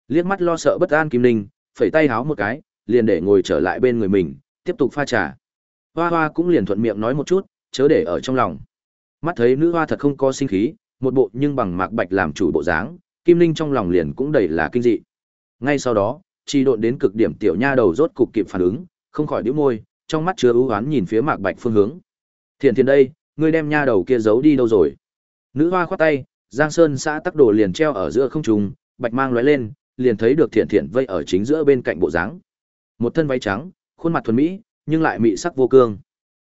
Liếc mắt lo sợ bất an Kim Linh, phẩy tay háo một cái, liền để ngồi trở lại bên người mình, tiếp tục pha trà. Hoa Hoa cũng liền thuận miệng nói một chút, chớ để ở trong lòng. Mắt thấy nữ hoa thật không có sinh khí, một bộ nhưng bằng Mạc Bạch làm chủ bộ dáng, Kim Linh trong lòng liền cũng đầy là kinh dị. Ngay sau đó, chi độn đến cực điểm tiểu nha đầu rốt cục kịp phản ứng, không khỏi nhíu môi, trong mắt chứa ưu oán nhìn phía Mạc Bạch phương hướng. Thiền Thiền đây, ngươi đem nha đầu kia giấu đi đâu rồi? Nữ hoa khoát tay, Giang Sơn xã tắc đồ liền treo ở giữa không trung, bạch mang lóe lên, liền thấy được Thiện Thiện vây ở chính giữa bên cạnh bộ dáng. Một thân váy trắng, khuôn mặt thuần mỹ, nhưng lại mị sắc vô cương.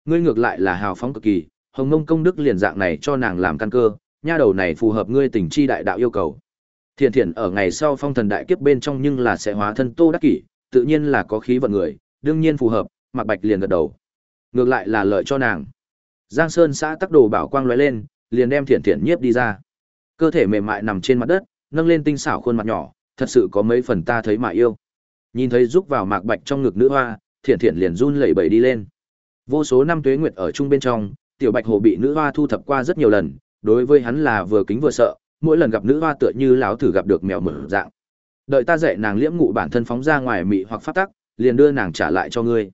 Ngươi ngược lại là hào phóng cực kỳ, Hồng Mông công đức liền dạng này cho nàng làm căn cơ, nha đầu này phù hợp ngươi tình chi đại đạo yêu cầu. Thiện Thiện ở ngày sau phong thần đại kiếp bên trong nhưng là sẽ hóa thân Tô Đắc Kỷ, tự nhiên là có khí vận người, đương nhiên phù hợp, Mạc Bạch liền gật đầu. Ngược lại là lợi cho nàng. Giang Sơn xã tắc đồ bảo quang lóe lên, liền đem Thiện Thiện nhiếp đi ra. Cơ thể mềm mại nằm trên mặt đất, nâng lên tinh xảo khuôn mặt nhỏ, thật sự có mấy phần ta thấy mà yêu. Nhìn thấy rúc vào Mạc Bạch trong ngực nữ hoa, Thiện Thiện liền run lẩy bẩy đi lên. Vô số năm tuế nguyệt ở chung bên trong, tiểu Bạch Hồ bị nữ hoa thu thập qua rất nhiều lần, đối với hắn là vừa kính vừa sợ, mỗi lần gặp nữ hoa tựa như lão thử gặp được mèo mở dạng. Đợi ta dạy nàng liễm ngụ bản thân phóng ra ngoài mị hoặc pháp tắc, liền đưa nàng trả lại cho ngươi.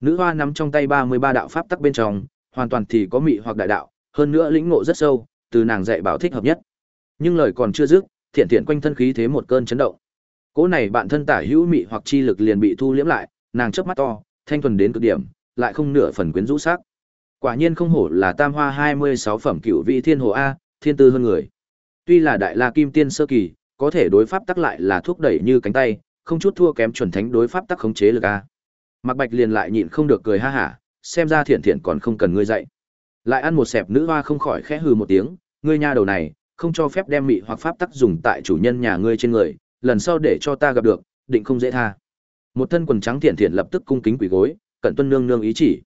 Nữ hoa nắm trong tay ba mươi ba đạo pháp tắc bên trong, hoàn toàn thì có mị hoặc đại đạo, hơn nữa lĩnh ngộ rất sâu, từ nàng dạy bảo thích hợp nhất. Nhưng lời còn chưa dứt, thiện thiện quanh thân khí thế một cơn chấn động. Cỗ này bạn thân tả hữu mị hoặc chi lực liền bị thu liễm lại, nàng chớp mắt to, thanh thuần đến cực điểm, lại không nửa phần quyến rũ sắc. Quả nhiên không hổ là Tam Hoa hai mươi sáu phẩm cửu vị thiên hồ a, thiên tư hơn người. Tuy là đại la kim tiên sơ kỳ, có thể đối pháp tắc lại là thúc đẩy như cánh tay, không chút thua kém chuẩn thánh đối pháp tắc khống chế lực a. Mạc Bạch liền lại nhịn không được cười ha hả, xem ra thiện thiện còn không cần ngươi dạy. Lại ăn một sẹp nữ hoa không khỏi khẽ hừ một tiếng, ngươi nha đầu này, không cho phép đem mị hoặc pháp tắc dùng tại chủ nhân nhà ngươi trên người, lần sau để cho ta gặp được, định không dễ tha. Một thân quần trắng thiện thiện lập tức cung kính quỳ gối, cận tuân nương nương ý chỉ.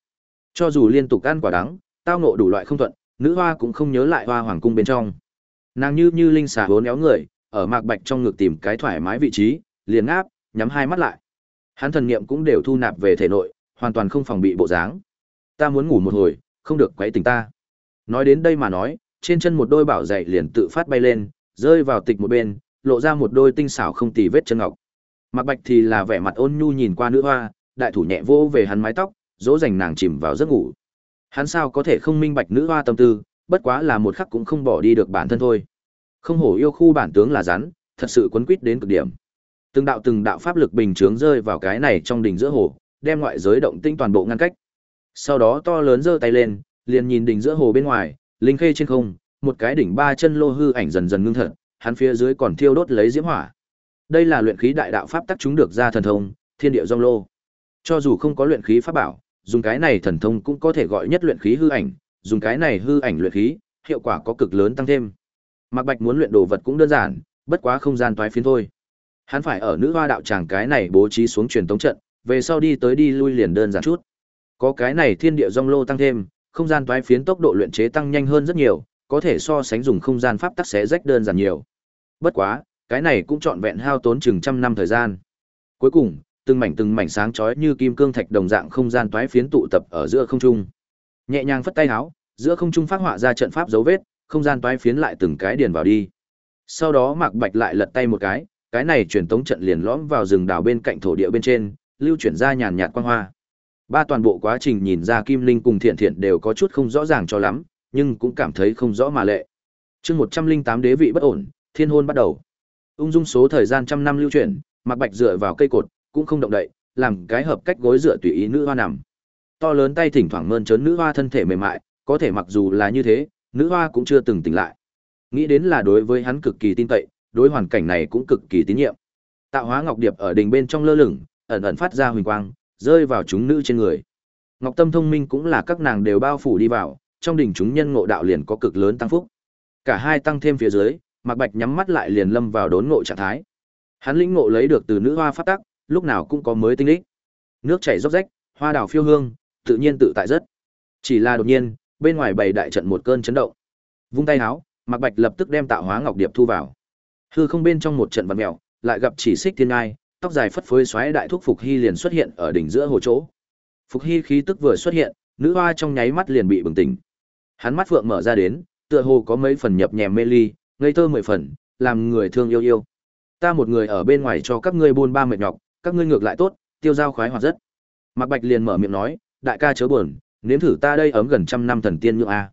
Cho dù liên tục ăn quả đắng, tao ngộ đủ loại không thuận, nữ hoa cũng không nhớ lại hoa hoàng cung bên trong. Nàng như như linh xà bốn éo người, ở mạc bạch trong ngực tìm cái thoải mái vị trí, liền ngáp, nhắm hai mắt lại. Hắn thần niệm cũng đều thu nạp về thể nội, hoàn toàn không phòng bị bộ dáng. Ta muốn ngủ một hồi, không được quấy tỉnh ta. Nói đến đây mà nói, trên chân một đôi bảo dày liền tự phát bay lên, rơi vào tịch một bên, lộ ra một đôi tinh xảo không tì vết chân ngọc. Mạc Bạch thì là vẻ mặt ôn nhu nhìn qua nữ hoa, đại thủ nhẹ vô về hắn mái tóc, dỗ dành nàng chìm vào giấc ngủ. Hắn sao có thể không minh bạch nữ hoa tâm tư, bất quá là một khắc cũng không bỏ đi được bản thân thôi. Không hổ yêu khu bản tướng là rắn, thật sự quấn quýt đến cực điểm. Từng đạo từng đạo pháp lực bình chướng rơi vào cái này trong đỉnh giữa hồ, đem ngoại giới động tinh toàn bộ ngăn cách. Sau đó to lớn giơ tay lên, liền nhìn đỉnh giữa hồ bên ngoài, linh khê trên không, một cái đỉnh ba chân lô hư ảnh dần dần ngưng thật, hắn phía dưới còn thiêu đốt lấy diễm hỏa. Đây là luyện khí đại đạo pháp tắc chúng được ra thần thông, thiên địa dung lô. Cho dù không có luyện khí pháp bảo, dùng cái này thần thông cũng có thể gọi nhất luyện khí hư ảnh, dùng cái này hư ảnh luyện khí, hiệu quả có cực lớn tăng thêm. Mạc Bạch muốn luyện đồ vật cũng đơn giản, bất quá không gian toái phiến thôi. Hắn phải ở nữ hoa đạo tràng cái này bố trí xuống truyền tống trận, về sau đi tới đi lui liền đơn giản chút. Có cái này thiên địa rong lô tăng thêm, không gian toái phiến tốc độ luyện chế tăng nhanh hơn rất nhiều, có thể so sánh dùng không gian pháp tắc xé rách đơn giản nhiều. Bất quá, cái này cũng trọn vẹn hao tốn chừng trăm năm thời gian. Cuối cùng, từng mảnh từng mảnh sáng chói như kim cương thạch đồng dạng không gian toái phiến tụ tập ở giữa không trung. Nhẹ nhàng phất tay áo, giữa không trung phát họa ra trận pháp dấu vết, không gian toái phiến lại từng cái điền vào đi. Sau đó Mạc Bạch lại lật tay một cái, cái này truyền tống trận liền lõm vào rừng đảo bên cạnh thổ địa bên trên, lưu chuyển ra nhàn nhạt quang hoa. Ba toàn bộ quá trình nhìn ra Kim Linh cùng Thiện Thiện đều có chút không rõ ràng cho lắm, nhưng cũng cảm thấy không rõ mà lệ. Chương 108 đế vị bất ổn, thiên hôn bắt đầu. Ung dung số thời gian trăm năm lưu chuyển, Mạc Bạch dựa vào cây cột, cũng không động đậy, làm cái hợp cách gối dựa tùy ý nữ hoa nằm. To lớn tay thỉnh thoảng mơn trớn nữ hoa thân thể mềm mại, có thể mặc dù là như thế, nữ hoa cũng chưa từng tỉnh lại. Nghĩ đến là đối với hắn cực kỳ tin cậy, đối hoàn cảnh này cũng cực kỳ tín nhiệm. Tạo hóa ngọc điệp ở đỉnh bên trong lơ lửng, ẩn ẩn phát ra huỳnh quang, rơi vào chúng nữ trên người. Ngọc Tâm thông minh cũng là các nàng đều bao phủ đi vào, trong đỉnh chúng nhân ngộ đạo liền có cực lớn tăng phúc. Cả hai tăng thêm phía dưới, Mạc Bạch nhắm mắt lại liền lâm vào đốn ngộ trạng thái. Hắn lĩnh ngộ lấy được từ nữ hoa phát tắc, lúc nào cũng có mới tinh lích. Nước chảy róc rách, hoa đào phiêu hương, tự nhiên tự tại rất. Chỉ là đột nhiên, bên ngoài bày đại trận một cơn chấn động. Vung tay háo Mạc Bạch lập tức đem tạo hóa ngọc điệp thu vào. Hư không bên trong một trận vật mèo, lại gặp chỉ xích thiên ngai, tóc dài phất phới xoáy đại thúc Phục Hy liền xuất hiện ở đỉnh giữa hồ chỗ. Phục Hy khí tức vừa xuất hiện, nữ hoa trong nháy mắt liền bị bừng tỉnh. Hắn mắt vượng mở ra đến, tựa hồ có mấy phần nhập nhèm mê ly, ngây thơ mười phần, làm người thương yêu yêu. Ta một người ở bên ngoài cho các ngươi buôn ba mệt nhọc, các ngươi ngược lại tốt, tiêu dao khoái hoạt rất. Mạc Bạch liền mở miệng nói, đại ca chớ buồn, nếm thử ta đây ấm gần trăm năm thần tiên nhượng a.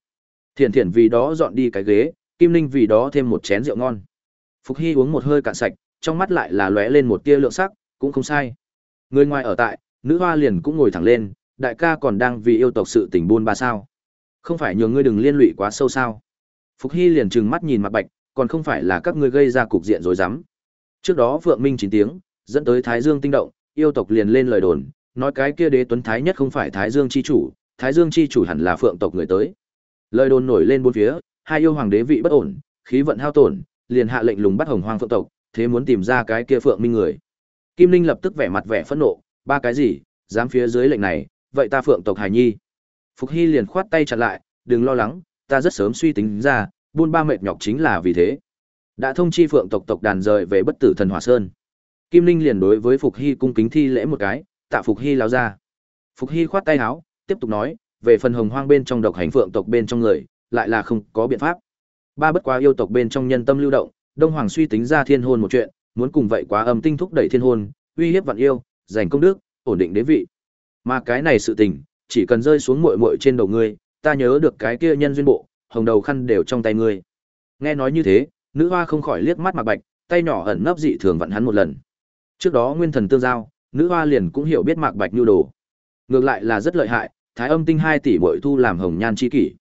Thiện thiện vì đó dọn đi cái ghế, Kim Linh vì đó thêm một chén rượu ngon. Phục Hy uống một hơi cạn sạch, trong mắt lại là lóe lên một tia lượng sắc, cũng không sai. Người ngoài ở tại, nữ hoa liền cũng ngồi thẳng lên, đại ca còn đang vì yêu tộc sự tình buôn ba sao. Không phải nhường ngươi đừng liên lụy quá sâu sao? Phục Hy liền trừng mắt nhìn mặt Bạch, còn không phải là các ngươi gây ra cục diện rồi rắm. Trước đó Phượng Minh chín tiếng, dẫn tới Thái Dương tinh động, yêu tộc liền lên lời đồn, nói cái kia đế tuấn thái nhất không phải Thái Dương chi chủ, Thái Dương chi chủ hẳn là Phượng tộc người tới. Lời đồn nổi lên bốn phía, hai yêu hoàng đế vị bất ổn, khí vận hao tổn, liền hạ lệnh lùng bắt Hồng Hoang Phượng tộc, thế muốn tìm ra cái kia Phượng Minh người. Kim Linh lập tức vẻ mặt vẻ phẫn nộ, ba cái gì, dám phía dưới lệnh này, vậy ta Phượng tộc Hải Nhi. Phục Hy liền khoát tay chặn lại, đừng lo lắng, ta rất sớm suy tính ra, buôn ba mệt nhọc chính là vì thế. Đã thông chi Phượng tộc tộc đàn rời về bất tử thần Hỏa Sơn. Kim Linh liền đối với Phục Hy cung kính thi lễ một cái, tạ Phục Hy lao ra. Phục Hy khoát tay áo, tiếp tục nói, về phần hồng hoang bên trong độc hành phượng tộc bên trong người, lại là không có biện pháp. Ba bất quá yêu tộc bên trong nhân tâm lưu động, Đông Hoàng suy tính ra thiên hôn một chuyện, muốn cùng vậy quá âm tinh thúc đẩy thiên hôn, uy hiếp vạn yêu, giành công đức, ổn định đế vị. Mà cái này sự tình, chỉ cần rơi xuống muội muội trên đầu ngươi, ta nhớ được cái kia nhân duyên bộ, hồng đầu khăn đều trong tay ngươi. Nghe nói như thế, nữ hoa không khỏi liếc mắt Mạc Bạch, tay nhỏ ẩn nấp dị thường vặn hắn một lần. Trước đó nguyên thần tương giao, nữ hoa liền cũng hiểu biết Mạc Bạch nhu đồ. Ngược lại là rất lợi hại, thái âm tinh hai tỷ bội thu làm hồng nhan chi kỷ.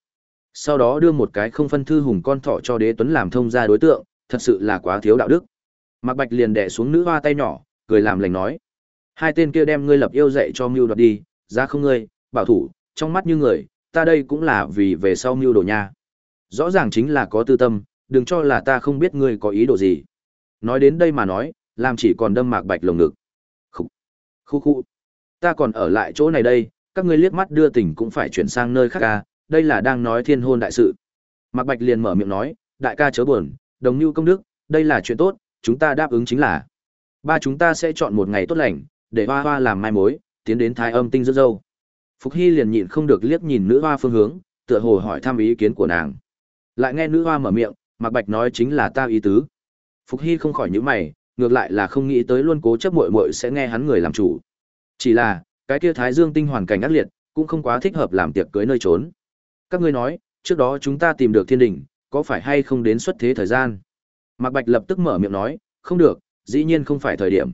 Sau đó đưa một cái không phân thư hùng con thỏ cho đế tuấn làm thông gia đối tượng, thật sự là quá thiếu đạo đức. Mạc Bạch liền đè xuống nữ hoa tay nhỏ, cười làm lành nói: "Hai tên kia đem ngươi lập yêu dạy cho mưu đoạt đi, ra không ngươi, bảo thủ, trong mắt như người, ta đây cũng là vì về sau mưu đồ nha. Rõ ràng chính là có tư tâm, đừng cho là ta không biết ngươi có ý đồ gì." Nói đến đây mà nói, làm chỉ còn đâm Mạc Bạch lồng ngực. Khúc, khu khu, ta còn ở lại chỗ này đây, các ngươi liếc mắt đưa tình cũng phải chuyển sang nơi khác ca, đây là đang nói thiên hôn đại sự. Mạc Bạch liền mở miệng nói, đại ca chớ buồn, đồng nhu công đức, đây là chuyện tốt, chúng ta đáp ứng chính là. Ba chúng ta sẽ chọn một ngày tốt lành, để hoa hoa làm mai mối, tiến đến thái âm tinh giữa dâu. Phục Hy liền nhịn không được liếc nhìn nữ hoa phương hướng, tựa hồ hỏi thăm ý kiến của nàng. Lại nghe nữ hoa mở miệng, Mạc Bạch nói chính là ta ý tứ. Phục Hy không khỏi nhíu mày, ngược lại là không nghĩ tới luôn cố chấp muội muội sẽ nghe hắn người làm chủ. Chỉ là, cái kia Thái Dương tinh hoàn cảnh ác liệt, cũng không quá thích hợp làm tiệc cưới nơi trốn. Các ngươi nói, trước đó chúng ta tìm được thiên đỉnh, có phải hay không đến xuất thế thời gian? Mạc Bạch lập tức mở miệng nói, không được, dĩ nhiên không phải thời điểm.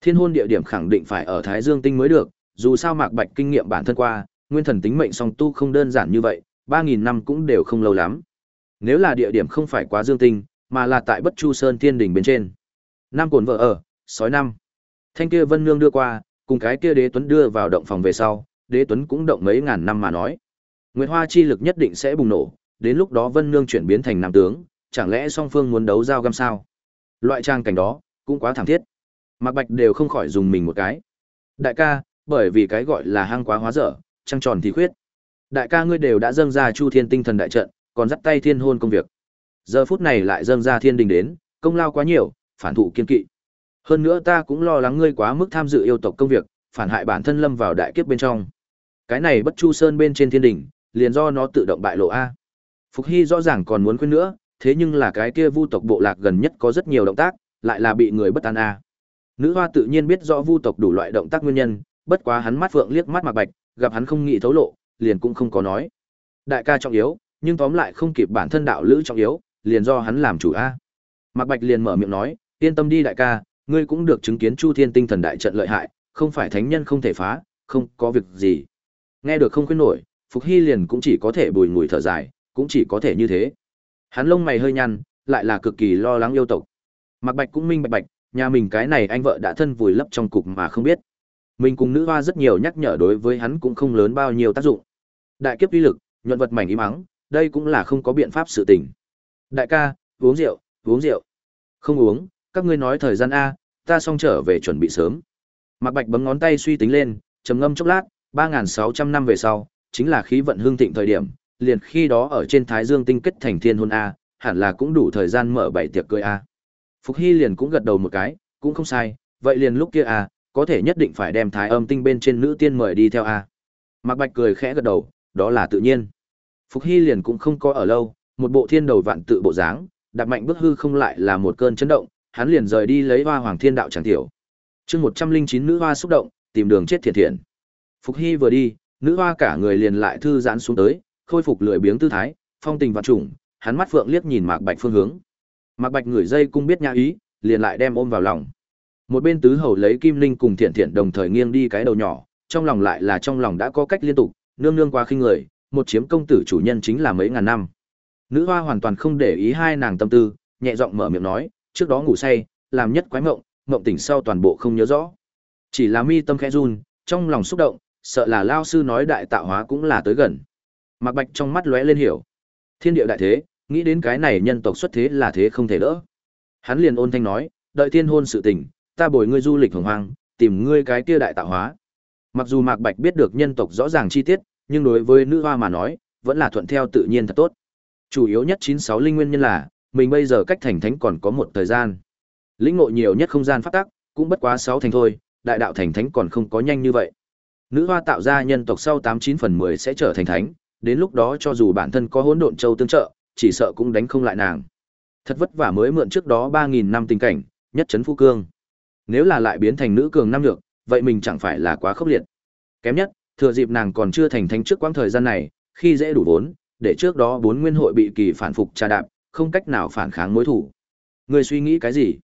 Thiên hôn địa điểm khẳng định phải ở Thái Dương tinh mới được, dù sao Mạc Bạch kinh nghiệm bản thân qua, nguyên thần tính mệnh song tu không đơn giản như vậy, 3000 năm cũng đều không lâu lắm. Nếu là địa điểm không phải quá Dương tinh, mà là tại Bất Chu Sơn Thiên đỉnh bên trên. Nam cồn vợ ở, sói năm. Thanh kia Vân Nương đưa qua, cùng cái kia Đế Tuấn đưa vào động phòng về sau, Đế Tuấn cũng động mấy ngàn năm mà nói. Nguyệt Hoa chi lực nhất định sẽ bùng nổ, đến lúc đó Vân Nương chuyển biến thành nam tướng, chẳng lẽ song phương muốn đấu giao găm sao? Loại trang cảnh đó, cũng quá thảm thiết. Mạc Bạch đều không khỏi dùng mình một cái. Đại ca, bởi vì cái gọi là hang quá hóa dở, trăng tròn thì khuyết. Đại ca ngươi đều đã dâng ra Chu Thiên Tinh Thần đại trận, còn dắt tay thiên hôn công việc. Giờ phút này lại dâng ra thiên đình đến, công lao quá nhiều, phản thụ kiên kỵ. Hơn nữa ta cũng lo lắng ngươi quá mức tham dự yêu tộc công việc, phản hại bản thân lâm vào đại kiếp bên trong. Cái này Bất Chu Sơn bên trên thiên đỉnh, liền do nó tự động bại lộ a. Phục Hy rõ ràng còn muốn khuyên nữa, thế nhưng là cái kia Vu tộc bộ lạc gần nhất có rất nhiều động tác, lại là bị người bất an a. Nữ hoa tự nhiên biết rõ Vu tộc đủ loại động tác nguyên nhân, bất quá hắn mắt phượng liếc mắt Mạc Bạch, gặp hắn không nghĩ thấu lộ, liền cũng không có nói. Đại ca trọng yếu, nhưng tóm lại không kịp bản thân đạo lữ trọng yếu, liền do hắn làm chủ a. Mạc Bạch liền mở miệng nói, yên tâm đi đại ca, ngươi cũng được chứng kiến Chu Thiên Tinh Thần đại trận lợi hại, không phải thánh nhân không thể phá, không có việc gì. Nghe được không khuyên nổi, Phục Hy liền cũng chỉ có thể bùi ngùi thở dài, cũng chỉ có thể như thế. Hắn lông mày hơi nhăn, lại là cực kỳ lo lắng yêu tộc. Mạc Bạch cũng minh bạch bạch, nhà mình cái này anh vợ đã thân vùi lấp trong cục mà không biết. Mình cùng nữ hoa rất nhiều nhắc nhở đối với hắn cũng không lớn bao nhiêu tác dụng. Đại kiếp uy lực, nhuận vật mảnh ý mắng, đây cũng là không có biện pháp sự tình. Đại ca, uống rượu, uống rượu. Không uống, các ngươi nói thời gian a, ta xong trở về chuẩn bị sớm. Mạc Bạch bấm ngón tay suy tính lên, trầm ngâm chốc lát, 3600 năm về sau, chính là khí vận hương thịnh thời điểm, liền khi đó ở trên Thái Dương tinh kết thành thiên hôn a, hẳn là cũng đủ thời gian mở bảy tiệc cưới a. Phục Hy liền cũng gật đầu một cái, cũng không sai, vậy liền lúc kia a, có thể nhất định phải đem Thái Âm tinh bên trên nữ tiên mời đi theo a. Mạc Bạch cười khẽ gật đầu, đó là tự nhiên. Phục Hy liền cũng không có ở lâu, một bộ thiên đầu vạn tự bộ dáng, đặt mạnh bước hư không lại là một cơn chấn động, hắn liền rời đi lấy hoa hoàng thiên đạo chẳng tiểu. Chương 109 nữ hoa xúc động, tìm đường chết thiệt thiện. Phục Hy vừa đi, nữ hoa cả người liền lại thư giãn xuống tới, khôi phục lười biếng tư thái, phong tình vạn trùng, hắn mắt phượng liếc nhìn Mạc Bạch phương hướng. Mạc Bạch người dây cung biết nhã ý, liền lại đem ôm vào lòng. Một bên tứ hầu lấy kim linh cùng thiện thiện đồng thời nghiêng đi cái đầu nhỏ, trong lòng lại là trong lòng đã có cách liên tục, nương nương qua khinh người, một chiếm công tử chủ nhân chính là mấy ngàn năm. Nữ hoa hoàn toàn không để ý hai nàng tâm tư, nhẹ giọng mở miệng nói, trước đó ngủ say, làm nhất quái mộng, mộng tỉnh sau toàn bộ không nhớ rõ. Chỉ là mi tâm khẽ run, trong lòng xúc động, sợ là lao sư nói đại tạo hóa cũng là tới gần. Mạc Bạch trong mắt lóe lên hiểu. Thiên địa đại thế, nghĩ đến cái này nhân tộc xuất thế là thế không thể đỡ. Hắn liền ôn thanh nói, đợi thiên hôn sự tình, ta bồi ngươi du lịch hồng hoang, tìm ngươi cái kia đại tạo hóa. Mặc dù Mạc Bạch biết được nhân tộc rõ ràng chi tiết, nhưng đối với nữ hoa mà nói, vẫn là thuận theo tự nhiên thật tốt. Chủ yếu nhất 96 linh nguyên nhân là, mình bây giờ cách thành thánh còn có một thời gian. Lĩnh ngộ nhiều nhất không gian pháp tắc, cũng bất quá 6 thành thôi, đại đạo thành thánh còn không có nhanh như vậy. Nữ hoa tạo ra nhân tộc sau 89 phần 10 sẽ trở thành thánh, đến lúc đó cho dù bản thân có hỗn độn châu tương trợ, chỉ sợ cũng đánh không lại nàng. Thật vất vả mới mượn trước đó 3000 năm tình cảnh, nhất trấn phu cương. Nếu là lại biến thành nữ cường năm lượng, vậy mình chẳng phải là quá khốc liệt. Kém nhất, thừa dịp nàng còn chưa thành thánh trước quãng thời gian này, khi dễ đủ vốn, để trước đó bốn nguyên hội bị kỳ phản phục trà đạp, không cách nào phản kháng mối thủ. Người suy nghĩ cái gì?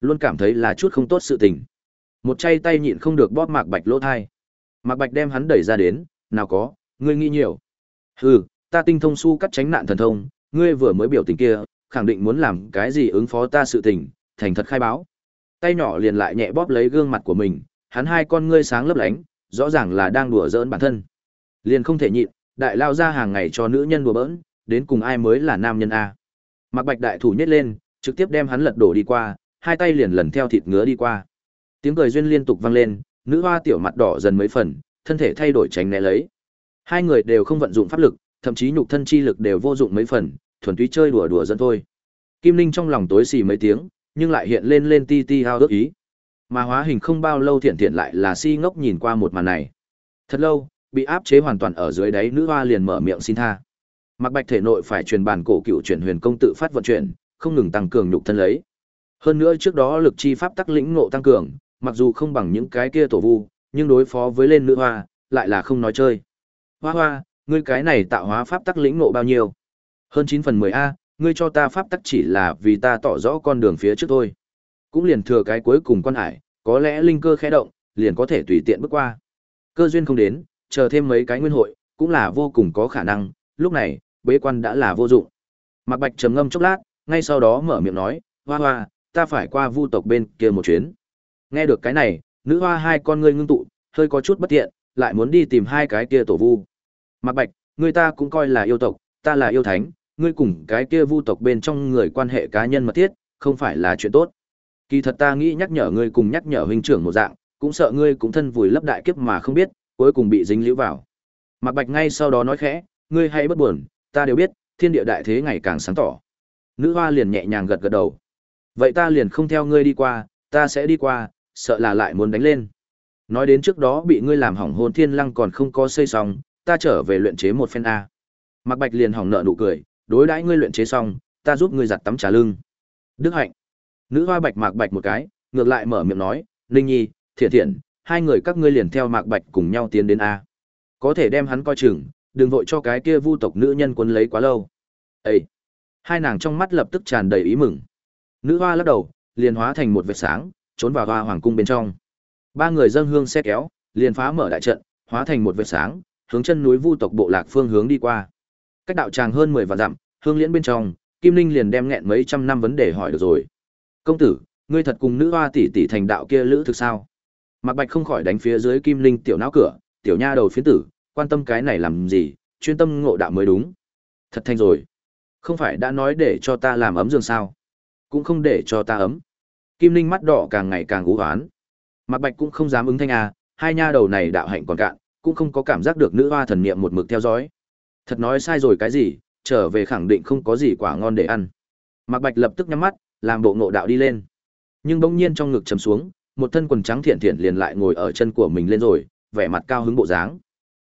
Luôn cảm thấy là chút không tốt sự tình. Một chay tay nhịn không được bóp Mạc Bạch lỗ thai. Mạc Bạch đem hắn đẩy ra đến, nào có, ngươi nghĩ nhiều. Hừ, ta tinh thông su cắt tránh nạn thần thông, ngươi vừa mới biểu tình kia, khẳng định muốn làm cái gì ứng phó ta sự tình, thành thật khai báo. Tay nhỏ liền lại nhẹ bóp lấy gương mặt của mình, hắn hai con ngươi sáng lấp lánh, rõ ràng là đang đùa giỡn bản thân. Liền không thể nhịn, đại lao ra hàng ngày cho nữ nhân đùa bỡn, đến cùng ai mới là nam nhân a. Mạc Bạch đại thủ nhét lên, trực tiếp đem hắn lật đổ đi qua, hai tay liền lần theo thịt ngứa đi qua. Tiếng cười duyên liên tục vang lên, nữ hoa tiểu mặt đỏ dần mấy phần, thân thể thay đổi tránh né lấy. Hai người đều không vận dụng pháp lực, thậm chí nhục thân chi lực đều vô dụng mấy phần, thuần túy chơi đùa đùa dẫn thôi. Kim Linh trong lòng tối xì mấy tiếng, nhưng lại hiện lên lên ti ti hao ước ý. Mà hóa hình không bao lâu thiện thiện lại là si ngốc nhìn qua một màn này. Thật lâu, bị áp chế hoàn toàn ở dưới đáy nữ hoa liền mở miệng xin tha. Mạc Bạch thể nội phải truyền bản cổ cựu chuyển huyền công tự phát vận chuyển, không ngừng tăng cường nhục thân lấy. Hơn nữa trước đó lực chi pháp tắc lĩnh ngộ tăng cường, mặc dù không bằng những cái kia tổ vu, nhưng đối phó với lên nữ hoa, lại là không nói chơi. Hoa hoa, ngươi cái này tạo hóa pháp tắc lĩnh ngộ bao nhiêu? Hơn 9 phần 10 a, ngươi cho ta pháp tắc chỉ là vì ta tỏ rõ con đường phía trước thôi. Cũng liền thừa cái cuối cùng quan hải, có lẽ linh cơ khẽ động, liền có thể tùy tiện bước qua. Cơ duyên không đến, chờ thêm mấy cái nguyên hội, cũng là vô cùng có khả năng, lúc này, bế quan đã là vô dụng. Mạc Bạch trầm ngâm chốc lát, ngay sau đó mở miệng nói, "Hoa Hoa, ta phải qua Vu tộc bên kia một chuyến." Nghe được cái này, nữ hoa hai con ngươi ngưng tụ, hơi có chút bất tiện, lại muốn đi tìm hai cái kia tổ vu. Mạc Bạch, người ta cũng coi là yêu tộc, ta là yêu thánh, ngươi cùng cái kia vu tộc bên trong người quan hệ cá nhân mật thiết, không phải là chuyện tốt. Kỳ thật ta nghĩ nhắc nhở ngươi cùng nhắc nhở huynh trưởng một dạng, cũng sợ ngươi cũng thân vùi lấp đại kiếp mà không biết, cuối cùng bị dính liễu vào. Mạc Bạch ngay sau đó nói khẽ, ngươi hãy bất buồn, ta đều biết, thiên địa đại thế ngày càng sáng tỏ. Nữ hoa liền nhẹ nhàng gật gật đầu. Vậy ta liền không theo ngươi đi qua, ta sẽ đi qua, sợ là lại muốn đánh lên. Nói đến trước đó bị ngươi làm hỏng hồn thiên lăng còn không có xây xong, ta trở về luyện chế một phen A. Mạc Bạch liền hỏng nợ nụ cười, đối đãi ngươi luyện chế xong, ta giúp ngươi giặt tắm trà lưng. Đức hạnh. Nữ hoa Bạch Mạc Bạch một cái, ngược lại mở miệng nói, Linh Nhi, Thiện Thiện, hai người các ngươi liền theo Mạc Bạch cùng nhau tiến đến A. Có thể đem hắn coi chừng, đừng vội cho cái kia vu tộc nữ nhân quấn lấy quá lâu. Ê! Hai nàng trong mắt lập tức tràn đầy ý mừng. Nữ hoa lắc đầu, liền hóa thành một vệt sáng, trốn vào hoa hoàng cung bên trong. Ba người dâng hương xe kéo, liền phá mở đại trận, hóa thành một vệt sáng, hướng chân núi vu tộc bộ lạc phương hướng đi qua. Cách đạo tràng hơn 10 vạn dặm, hương liễn bên trong, Kim Linh liền đem nghẹn mấy trăm năm vấn đề hỏi được rồi. "Công tử, ngươi thật cùng nữ hoa tỷ tỷ thành đạo kia lữ thực sao?" Mạc Bạch không khỏi đánh phía dưới Kim Linh tiểu não cửa, tiểu nha đầu phiến tử, quan tâm cái này làm gì, chuyên tâm ngộ đạo mới đúng. Thật thanh rồi. Không phải đã nói để cho ta làm ấm giường sao? Cũng không để cho ta ấm. Kim Linh mắt đỏ càng ngày càng u hoán. Mạc Bạch cũng không dám ứng thanh à, hai nha đầu này đạo hạnh còn cạn, cũng không có cảm giác được nữ hoa thần niệm một mực theo dõi. Thật nói sai rồi cái gì, trở về khẳng định không có gì quả ngon để ăn. Mạc Bạch lập tức nhắm mắt, làm bộ ngộ đạo đi lên. Nhưng bỗng nhiên trong ngực trầm xuống, một thân quần trắng thiện thiện liền lại ngồi ở chân của mình lên rồi, vẻ mặt cao hứng bộ dáng.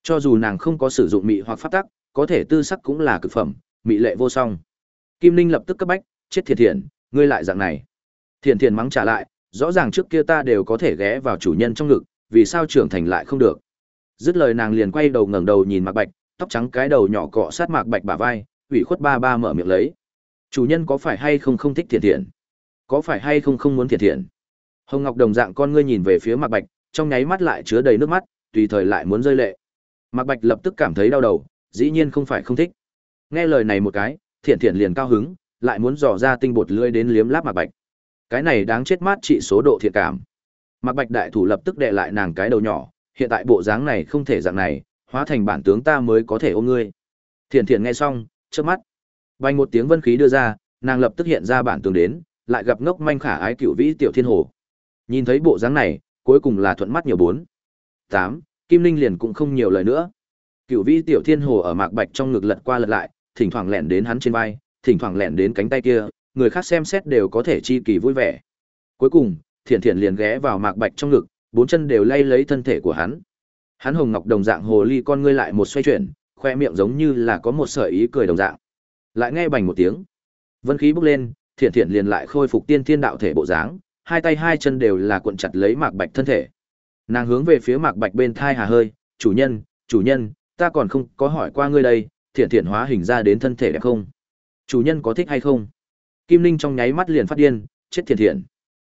Cho dù nàng không có sử dụng mị hoặc pháp tắc, có thể tư sắc cũng là cực phẩm, mị lệ vô song. Kim Linh lập tức cấp bách, chết thiệt thiện, ngươi lại dạng này. Thiện thiện mắng trả lại, rõ ràng trước kia ta đều có thể ghé vào chủ nhân trong ngực, vì sao trưởng thành lại không được. Dứt lời nàng liền quay đầu ngẩng đầu nhìn Mạc Bạch, tóc trắng cái đầu nhỏ cọ sát Mạc Bạch bả vai, ủy khuất ba ba mở miệng lấy. Chủ nhân có phải hay không không thích thiện thiện? Có phải hay không không muốn thiện thiện? Hồng Ngọc đồng dạng con ngươi nhìn về phía Mạc Bạch, trong nháy mắt lại chứa đầy nước mắt, tùy thời lại muốn rơi lệ. Mạc Bạch lập tức cảm thấy đau đầu, dĩ nhiên không phải không thích. Nghe lời này một cái, Thiện Thiện liền cao hứng, lại muốn dò ra tinh bột lưỡi đến liếm láp Mạc Bạch. Cái này đáng chết mát trị số độ thiện cảm. Mạc Bạch đại thủ lập tức đè lại nàng cái đầu nhỏ, hiện tại bộ dáng này không thể dạng này, hóa thành bản tướng ta mới có thể ôm ngươi. Thiện Thiện nghe xong, chớp mắt. Bay một tiếng vân khí đưa ra, nàng lập tức hiện ra bản tướng đến, lại gặp ngốc manh khả ái cựu vĩ tiểu thiên hồ. Nhìn thấy bộ dáng này, cuối cùng là thuận mắt nhiều bốn. Tám, Kim Linh liền cũng không nhiều lời nữa. Cựu vĩ tiểu thiên hồ ở mạc bạch trong ngực lật qua lật lại, thỉnh thoảng lẹn đến hắn trên vai, thỉnh thoảng lẹn đến cánh tay kia, người khác xem xét đều có thể chi kỳ vui vẻ. Cuối cùng, Thiện Thiện liền ghé vào Mạc Bạch trong ngực, bốn chân đều lay lấy thân thể của hắn. Hắn hồng ngọc đồng dạng hồ ly con ngươi lại một xoay chuyển, khoe miệng giống như là có một sợi ý cười đồng dạng. Lại nghe bành một tiếng, vân khí bốc lên, Thiện Thiện liền lại khôi phục tiên thiên đạo thể bộ dáng, hai tay hai chân đều là cuộn chặt lấy Mạc Bạch thân thể. Nàng hướng về phía Mạc Bạch bên thai hà hơi, "Chủ nhân, chủ nhân, ta còn không có hỏi qua ngươi đây, Thiện Thiện hóa hình ra đến thân thể đẹp không?" chủ nhân có thích hay không? Kim linh trong nháy mắt liền phát điên chết thiện thiện.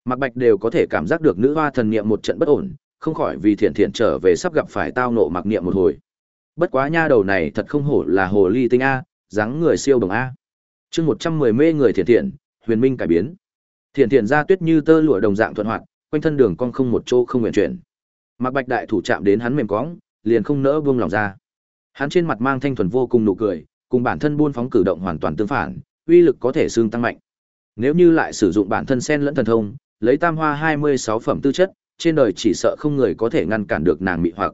Mạc bạch đều có thể cảm giác được nữ hoa thần niệm một trận bất ổn không khỏi vì thiện thiện trở về sắp gặp phải tao nộ mặc niệm một hồi. Bất quá nha đầu này thật không hổ là hồ ly tinh a dáng người siêu đồng a. Chương một trăm mười mê người thiện thiện huyền minh cải biến. Thiện thiện ra tuyết như tơ lụa đồng dạng thuận hoạt quanh thân đường cong không một chỗ không nguyện chuyển mặc bạch đại thủ chạm đến hắn mềm cóng liền không nỡ buông lòng ra hắn trên mặt mang thanh thuần vô cùng nụ cười cùng bản thân buôn phóng cử động hoàn toàn tương phản, uy lực có thể xương tăng mạnh. Nếu như lại sử dụng bản thân sen lẫn thần thông, lấy tam hoa 26 phẩm tư chất, trên đời chỉ sợ không người có thể ngăn cản được nàng mị hoặc.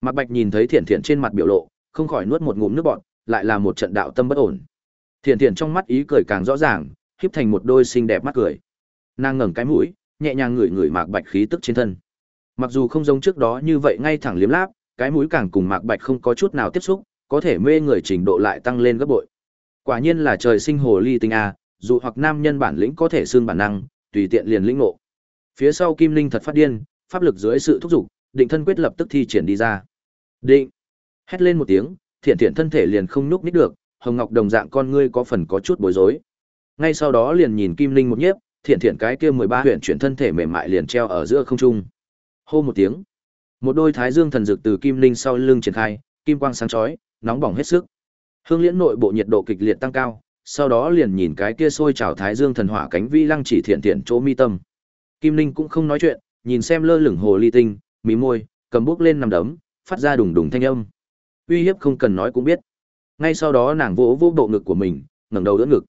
Mạc Bạch nhìn thấy Thiện Thiện trên mặt biểu lộ, không khỏi nuốt một ngụm nước bọt, lại là một trận đạo tâm bất ổn. Thiện Thiện trong mắt ý cười càng rõ ràng, híp thành một đôi xinh đẹp mắt cười. Nàng ngẩng cái mũi, nhẹ nhàng ngửi ngửi Mạc Bạch khí tức trên thân. Mặc dù không giống trước đó như vậy ngay thẳng liếm láp, cái mũi càng cùng Mạc Bạch không có chút nào tiếp xúc, có thể mê người trình độ lại tăng lên gấp bội. Quả nhiên là trời sinh hồ ly tinh a, dù hoặc nam nhân bản lĩnh có thể xương bản năng, tùy tiện liền lĩnh ngộ. Phía sau Kim Linh thật phát điên, pháp lực dưới sự thúc giục, định thân quyết lập tức thi triển đi ra. Định. Hét lên một tiếng, thiện thiện thân thể liền không nhúc nhích được, hồng ngọc đồng dạng con ngươi có phần có chút bối rối. Ngay sau đó liền nhìn Kim Linh một nhiếp, thiện thiện cái kia 13 huyền chuyển thân thể mềm mại liền treo ở giữa không trung. Hô một tiếng, một đôi thái dương thần dược từ Kim Linh sau lưng triển khai, kim quang sáng chói, nóng bỏng hết sức. Hương Liễn nội bộ nhiệt độ kịch liệt tăng cao, sau đó liền nhìn cái kia sôi trào thái dương thần hỏa cánh vi lăng chỉ thiện thiện chỗ mi tâm. Kim Linh cũng không nói chuyện, nhìn xem lơ lửng hồ ly tinh, mí môi, cầm bước lên nằm đấm, phát ra đùng đùng thanh âm. Uy hiếp không cần nói cũng biết. Ngay sau đó nàng vỗ vỗ bộ ngực của mình, ngẩng đầu đỡ ngực.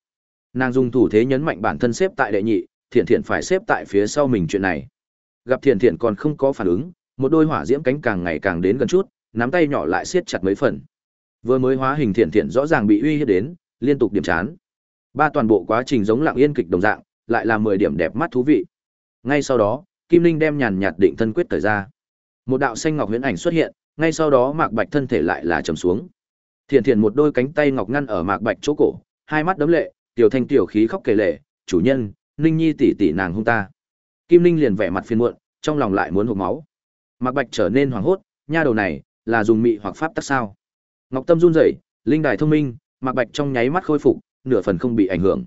Nàng dùng thủ thế nhấn mạnh bản thân xếp tại đệ nhị, thiện thiện phải xếp tại phía sau mình chuyện này. Gặp thiện thiện còn không có phản ứng, một đôi hỏa diễm cánh càng ngày càng đến gần chút, nắm tay nhỏ lại siết chặt mấy phần. Vừa mới hóa hình thiện thiện rõ ràng bị uy hiếp đến, liên tục điểm chán. Ba toàn bộ quá trình giống lặng yên kịch đồng dạng, lại là mười điểm đẹp mắt thú vị. Ngay sau đó, Kim Linh đem nhàn nhạt định thân quyết thời ra. Một đạo xanh ngọc huyễn ảnh xuất hiện, ngay sau đó Mạc Bạch thân thể lại là trầm xuống. Thiện thiện một đôi cánh tay ngọc ngăn ở Mạc Bạch chỗ cổ, hai mắt đấm lệ, tiểu thanh tiểu khí khóc kể lệ, "Chủ nhân, Ninh Nhi tỷ tỷ nàng hung ta." Kim Linh liền vẻ mặt phiền muộn, trong lòng lại muốn hộc máu. Mạc Bạch trở nên hoảng hốt, nha đầu này, là dùng mị hoặc pháp tắc sao? Ngọc Tâm run rẩy, linh đài thông minh, Mạc Bạch trong nháy mắt khôi phục, nửa phần không bị ảnh hưởng.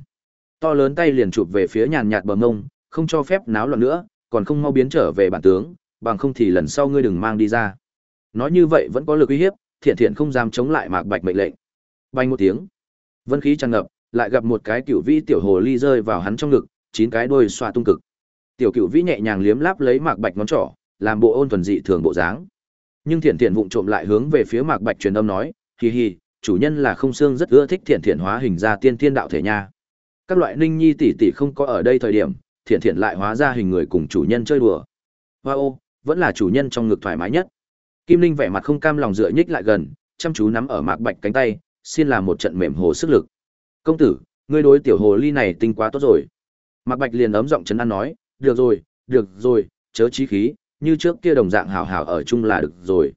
To lớn tay liền chụp về phía nhàn nhạt bờ mông, không cho phép náo loạn nữa, còn không mau biến trở về bản tướng, bằng không thì lần sau ngươi đừng mang đi ra. Nói như vậy vẫn có lực uy hiếp, Thiện Thiện không dám chống lại Mạc Bạch mệnh lệnh. Bay một tiếng, vân khí tràn ngập, lại gặp một cái cựu vĩ tiểu hồ ly rơi vào hắn trong ngực, chín cái đuôi xoa tung cực. Tiểu cựu vĩ nhẹ nhàng liếm láp lấy Mạc Bạch ngón trỏ, làm bộ ôn thuần dị thường bộ dáng. Nhưng Thiện Thiện vụng trộm lại hướng về phía Mạc Bạch truyền âm nói, "Hi hi, chủ nhân là không xương rất ưa thích Thiện Thiện hóa hình ra tiên tiên đạo thể nha." Các loại Ninh Nhi tỷ tỷ không có ở đây thời điểm, Thiện Thiện lại hóa ra hình người cùng chủ nhân chơi đùa. Wow, vẫn là chủ nhân trong ngực thoải mái nhất. Kim Linh vẻ mặt không cam lòng dựa nhích lại gần, chăm chú nắm ở Mạc Bạch cánh tay, xin làm một trận mềm hồ sức lực. "Công tử, ngươi đối tiểu hồ ly này tinh quá tốt rồi." Mạc Bạch liền ấm giọng chấn an nói, "Được rồi, được rồi, chớ chí khí, như trước kia đồng dạng hảo hảo ở chung là được rồi.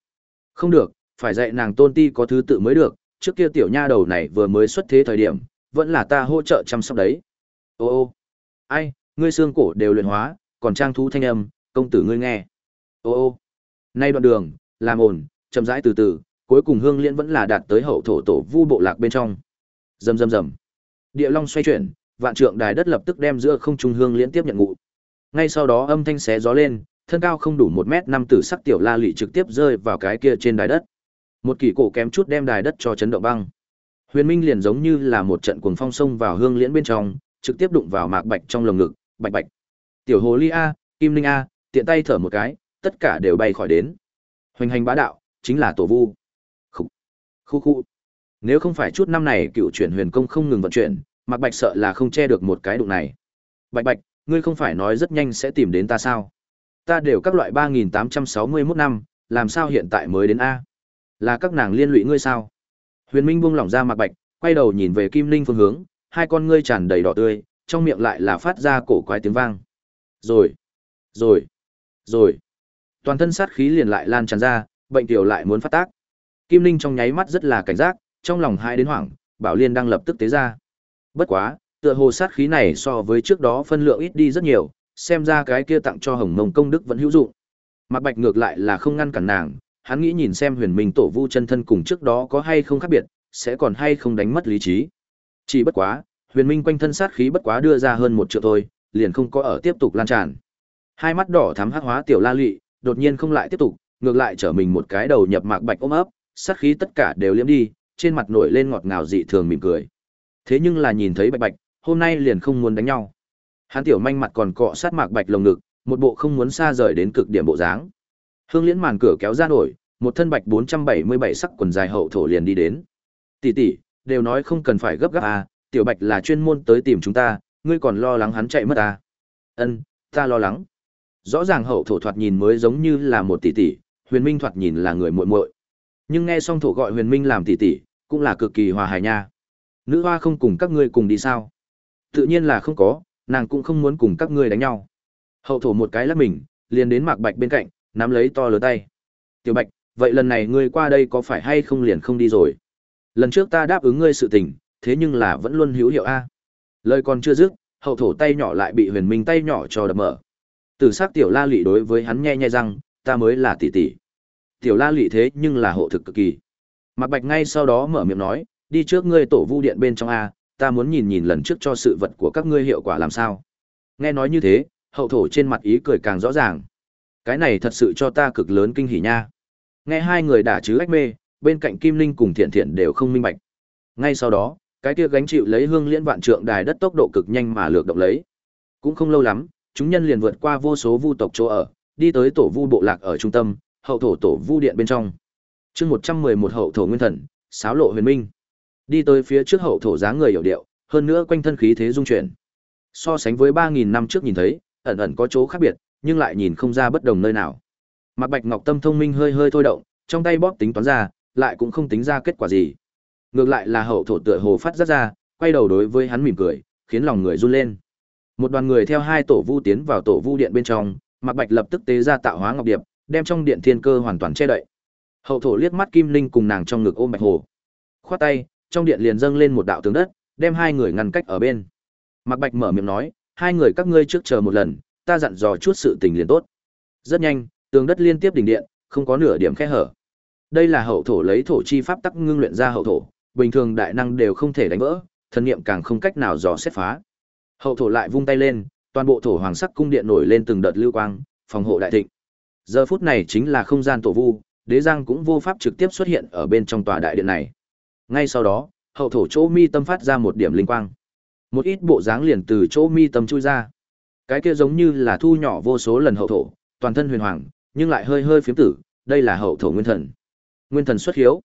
Không được, phải dạy nàng tôn ti có thứ tự mới được, trước kia tiểu nha đầu này vừa mới xuất thế thời điểm, vẫn là ta hỗ trợ chăm sóc đấy. Ô ô, ai, ngươi xương cổ đều luyện hóa, còn trang thú thanh âm, công tử ngươi nghe. Ô ô, nay đoạn đường, làm ổn, chậm rãi từ từ, cuối cùng hương liên vẫn là đạt tới hậu thổ tổ vu bộ lạc bên trong. Rầm rầm rầm. Địa long xoay chuyển, vạn trượng đài đất lập tức đem giữa không trung hương liên tiếp nhận ngụ. Ngay sau đó âm thanh xé gió lên, thân cao không đủ một mét năm tử sắc tiểu la lị trực tiếp rơi vào cái kia trên đài đất Một kỳ cổ kém chút đem đài đất cho chấn động băng. Huyền Minh liền giống như là một trận cuồng phong sông vào hương liễn bên trong, trực tiếp đụng vào Mạc Bạch trong lồng ngực, bạch bạch. Tiểu hồ ly a, Kim Linh a, tiện tay thở một cái, tất cả đều bay khỏi đến. Hoành hành bá đạo, chính là tổ vu. khu Khu khu. Nếu không phải chút năm này cựu chuyển huyền công không ngừng vận chuyển, Mạc Bạch sợ là không che được một cái đụng này. Bạch Bạch, ngươi không phải nói rất nhanh sẽ tìm đến ta sao? Ta đều các loại 3861 năm, làm sao hiện tại mới đến a? Là các nàng liên lụy ngươi sao? Huyền Minh buông lỏng ra Mạc Bạch, quay đầu nhìn về Kim Linh phương hướng, hai con ngươi tràn đầy đỏ tươi, trong miệng lại là phát ra cổ quái tiếng vang. Rồi, rồi, rồi. Toàn thân sát khí liền lại lan tràn ra, bệnh tiểu lại muốn phát tác. Kim Linh trong nháy mắt rất là cảnh giác, trong lòng hai đến hoảng, Bảo Liên đang lập tức tế ra. Bất quá, tựa hồ sát khí này so với trước đó phân lượng ít đi rất nhiều, xem ra cái kia tặng cho Hồng Mông công đức vẫn hữu dụng. Mạc Bạch ngược lại là không ngăn cản nàng, hắn nghĩ nhìn xem Huyền Minh Tổ Vu chân thân cùng trước đó có hay không khác biệt, sẽ còn hay không đánh mất lý trí. Chỉ bất quá, Huyền Minh quanh thân sát khí bất quá đưa ra hơn một triệu thôi, liền không có ở tiếp tục lan tràn. Hai mắt đỏ thắm hắc hóa tiểu La Lệ, đột nhiên không lại tiếp tục, ngược lại trở mình một cái đầu nhập Mạc Bạch ôm ấp, sát khí tất cả đều liếm đi, trên mặt nổi lên ngọt ngào dị thường mỉm cười. Thế nhưng là nhìn thấy Bạch Bạch, hôm nay liền không muốn đánh nhau. Hắn tiểu manh mặt còn cọ sát Mạc Bạch lồng ngực, một bộ không muốn xa rời đến cực điểm bộ dáng. Hương Liễn màn cửa kéo ra nổi, một thân bạch 477 sắc quần dài hậu thổ liền đi đến. Tỷ tỷ, đều nói không cần phải gấp gáp à, tiểu bạch là chuyên môn tới tìm chúng ta, ngươi còn lo lắng hắn chạy mất à? Ân, ta lo lắng. Rõ ràng hậu thổ thoạt nhìn mới giống như là một tỷ tỷ, Huyền Minh thoạt nhìn là người muội muội. Nhưng nghe xong thổ gọi Huyền Minh làm tỷ tỷ, cũng là cực kỳ hòa hài nha. Nữ hoa không cùng các ngươi cùng đi sao? Tự nhiên là không có, nàng cũng không muốn cùng các ngươi đánh nhau. Hậu thổ một cái lắc mình, liền đến Mạc Bạch bên cạnh, nắm lấy to lớn tay. Tiểu Bạch, vậy lần này ngươi qua đây có phải hay không liền không đi rồi? Lần trước ta đáp ứng ngươi sự tình, thế nhưng là vẫn luôn hữu hiệu a. Lời còn chưa dứt, hậu thổ tay nhỏ lại bị Huyền Minh tay nhỏ cho đập mở. Tử sắc tiểu La Lệ đối với hắn nhe nhai răng, ta mới là tỷ tỷ. Tiểu La Lệ thế nhưng là hộ thực cực kỳ. Mạc Bạch ngay sau đó mở miệng nói, đi trước ngươi tổ vu điện bên trong a, ta muốn nhìn nhìn lần trước cho sự vật của các ngươi hiệu quả làm sao. Nghe nói như thế, hậu thổ trên mặt ý cười càng rõ ràng. Cái này thật sự cho ta cực lớn kinh hỉ nha. Nghe hai người đả chứ ách mê, bên cạnh Kim Linh cùng Thiện Thiện đều không minh bạch. Ngay sau đó, cái kia gánh chịu lấy hương liễn vạn trượng đài đất tốc độ cực nhanh mà lược động lấy. Cũng không lâu lắm, chúng nhân liền vượt qua vô số vu tộc chỗ ở, đi tới tổ vu bộ lạc ở trung tâm, hậu thổ tổ vu điện bên trong. Chương một trăm mười một hậu thổ nguyên thần, xáo lộ huyền minh. Đi tới phía trước hậu thổ dáng người hiểu điệu, hơn nữa quanh thân khí thế dung chuyển. So sánh với ba nghìn năm trước nhìn thấy, ẩn ẩn có chỗ khác biệt, nhưng lại nhìn không ra bất đồng nơi nào. Mạc Bạch Ngọc tâm thông minh hơi hơi thôi động, trong tay bóp tính toán ra, lại cũng không tính ra kết quả gì. Ngược lại là hậu thổ tựa hồ phát rất ra, quay đầu đối với hắn mỉm cười, khiến lòng người run lên. Một đoàn người theo hai tổ vu tiến vào tổ vu điện bên trong, Mạc Bạch lập tức tế ra tạo hóa ngọc điệp, đem trong điện thiên cơ hoàn toàn che đậy. Hậu thổ liếc mắt Kim Linh cùng nàng trong ngực ôm Bạch Hồ. Khoát tay, trong điện liền dâng lên một đạo tường đất, đem hai người ngăn cách ở bên. Mạc Bạch mở miệng nói, hai người các ngươi trước chờ một lần, ta dặn dò chút sự tình liền tốt. Rất nhanh, tường đất liên tiếp đỉnh điện, không có nửa điểm khe hở. Đây là hậu thổ lấy thổ chi pháp tắc ngưng luyện ra hậu thổ, bình thường đại năng đều không thể đánh vỡ, thần niệm càng không cách nào dò xét phá. Hậu thổ lại vung tay lên, toàn bộ thổ hoàng sắc cung điện nổi lên từng đợt lưu quang, phòng hộ đại thịnh. Giờ phút này chính là không gian tổ vu, đế giang cũng vô pháp trực tiếp xuất hiện ở bên trong tòa đại điện này. Ngay sau đó, hậu thổ chỗ mi tâm phát ra một điểm linh quang. Một ít bộ dáng liền từ chỗ mi tâm chui ra. Cái kia giống như là thu nhỏ vô số lần hậu thổ, toàn thân huyền hoàng, nhưng lại hơi hơi phiếm tử, đây là hậu thổ nguyên thần. Nguyên thần xuất hiếu.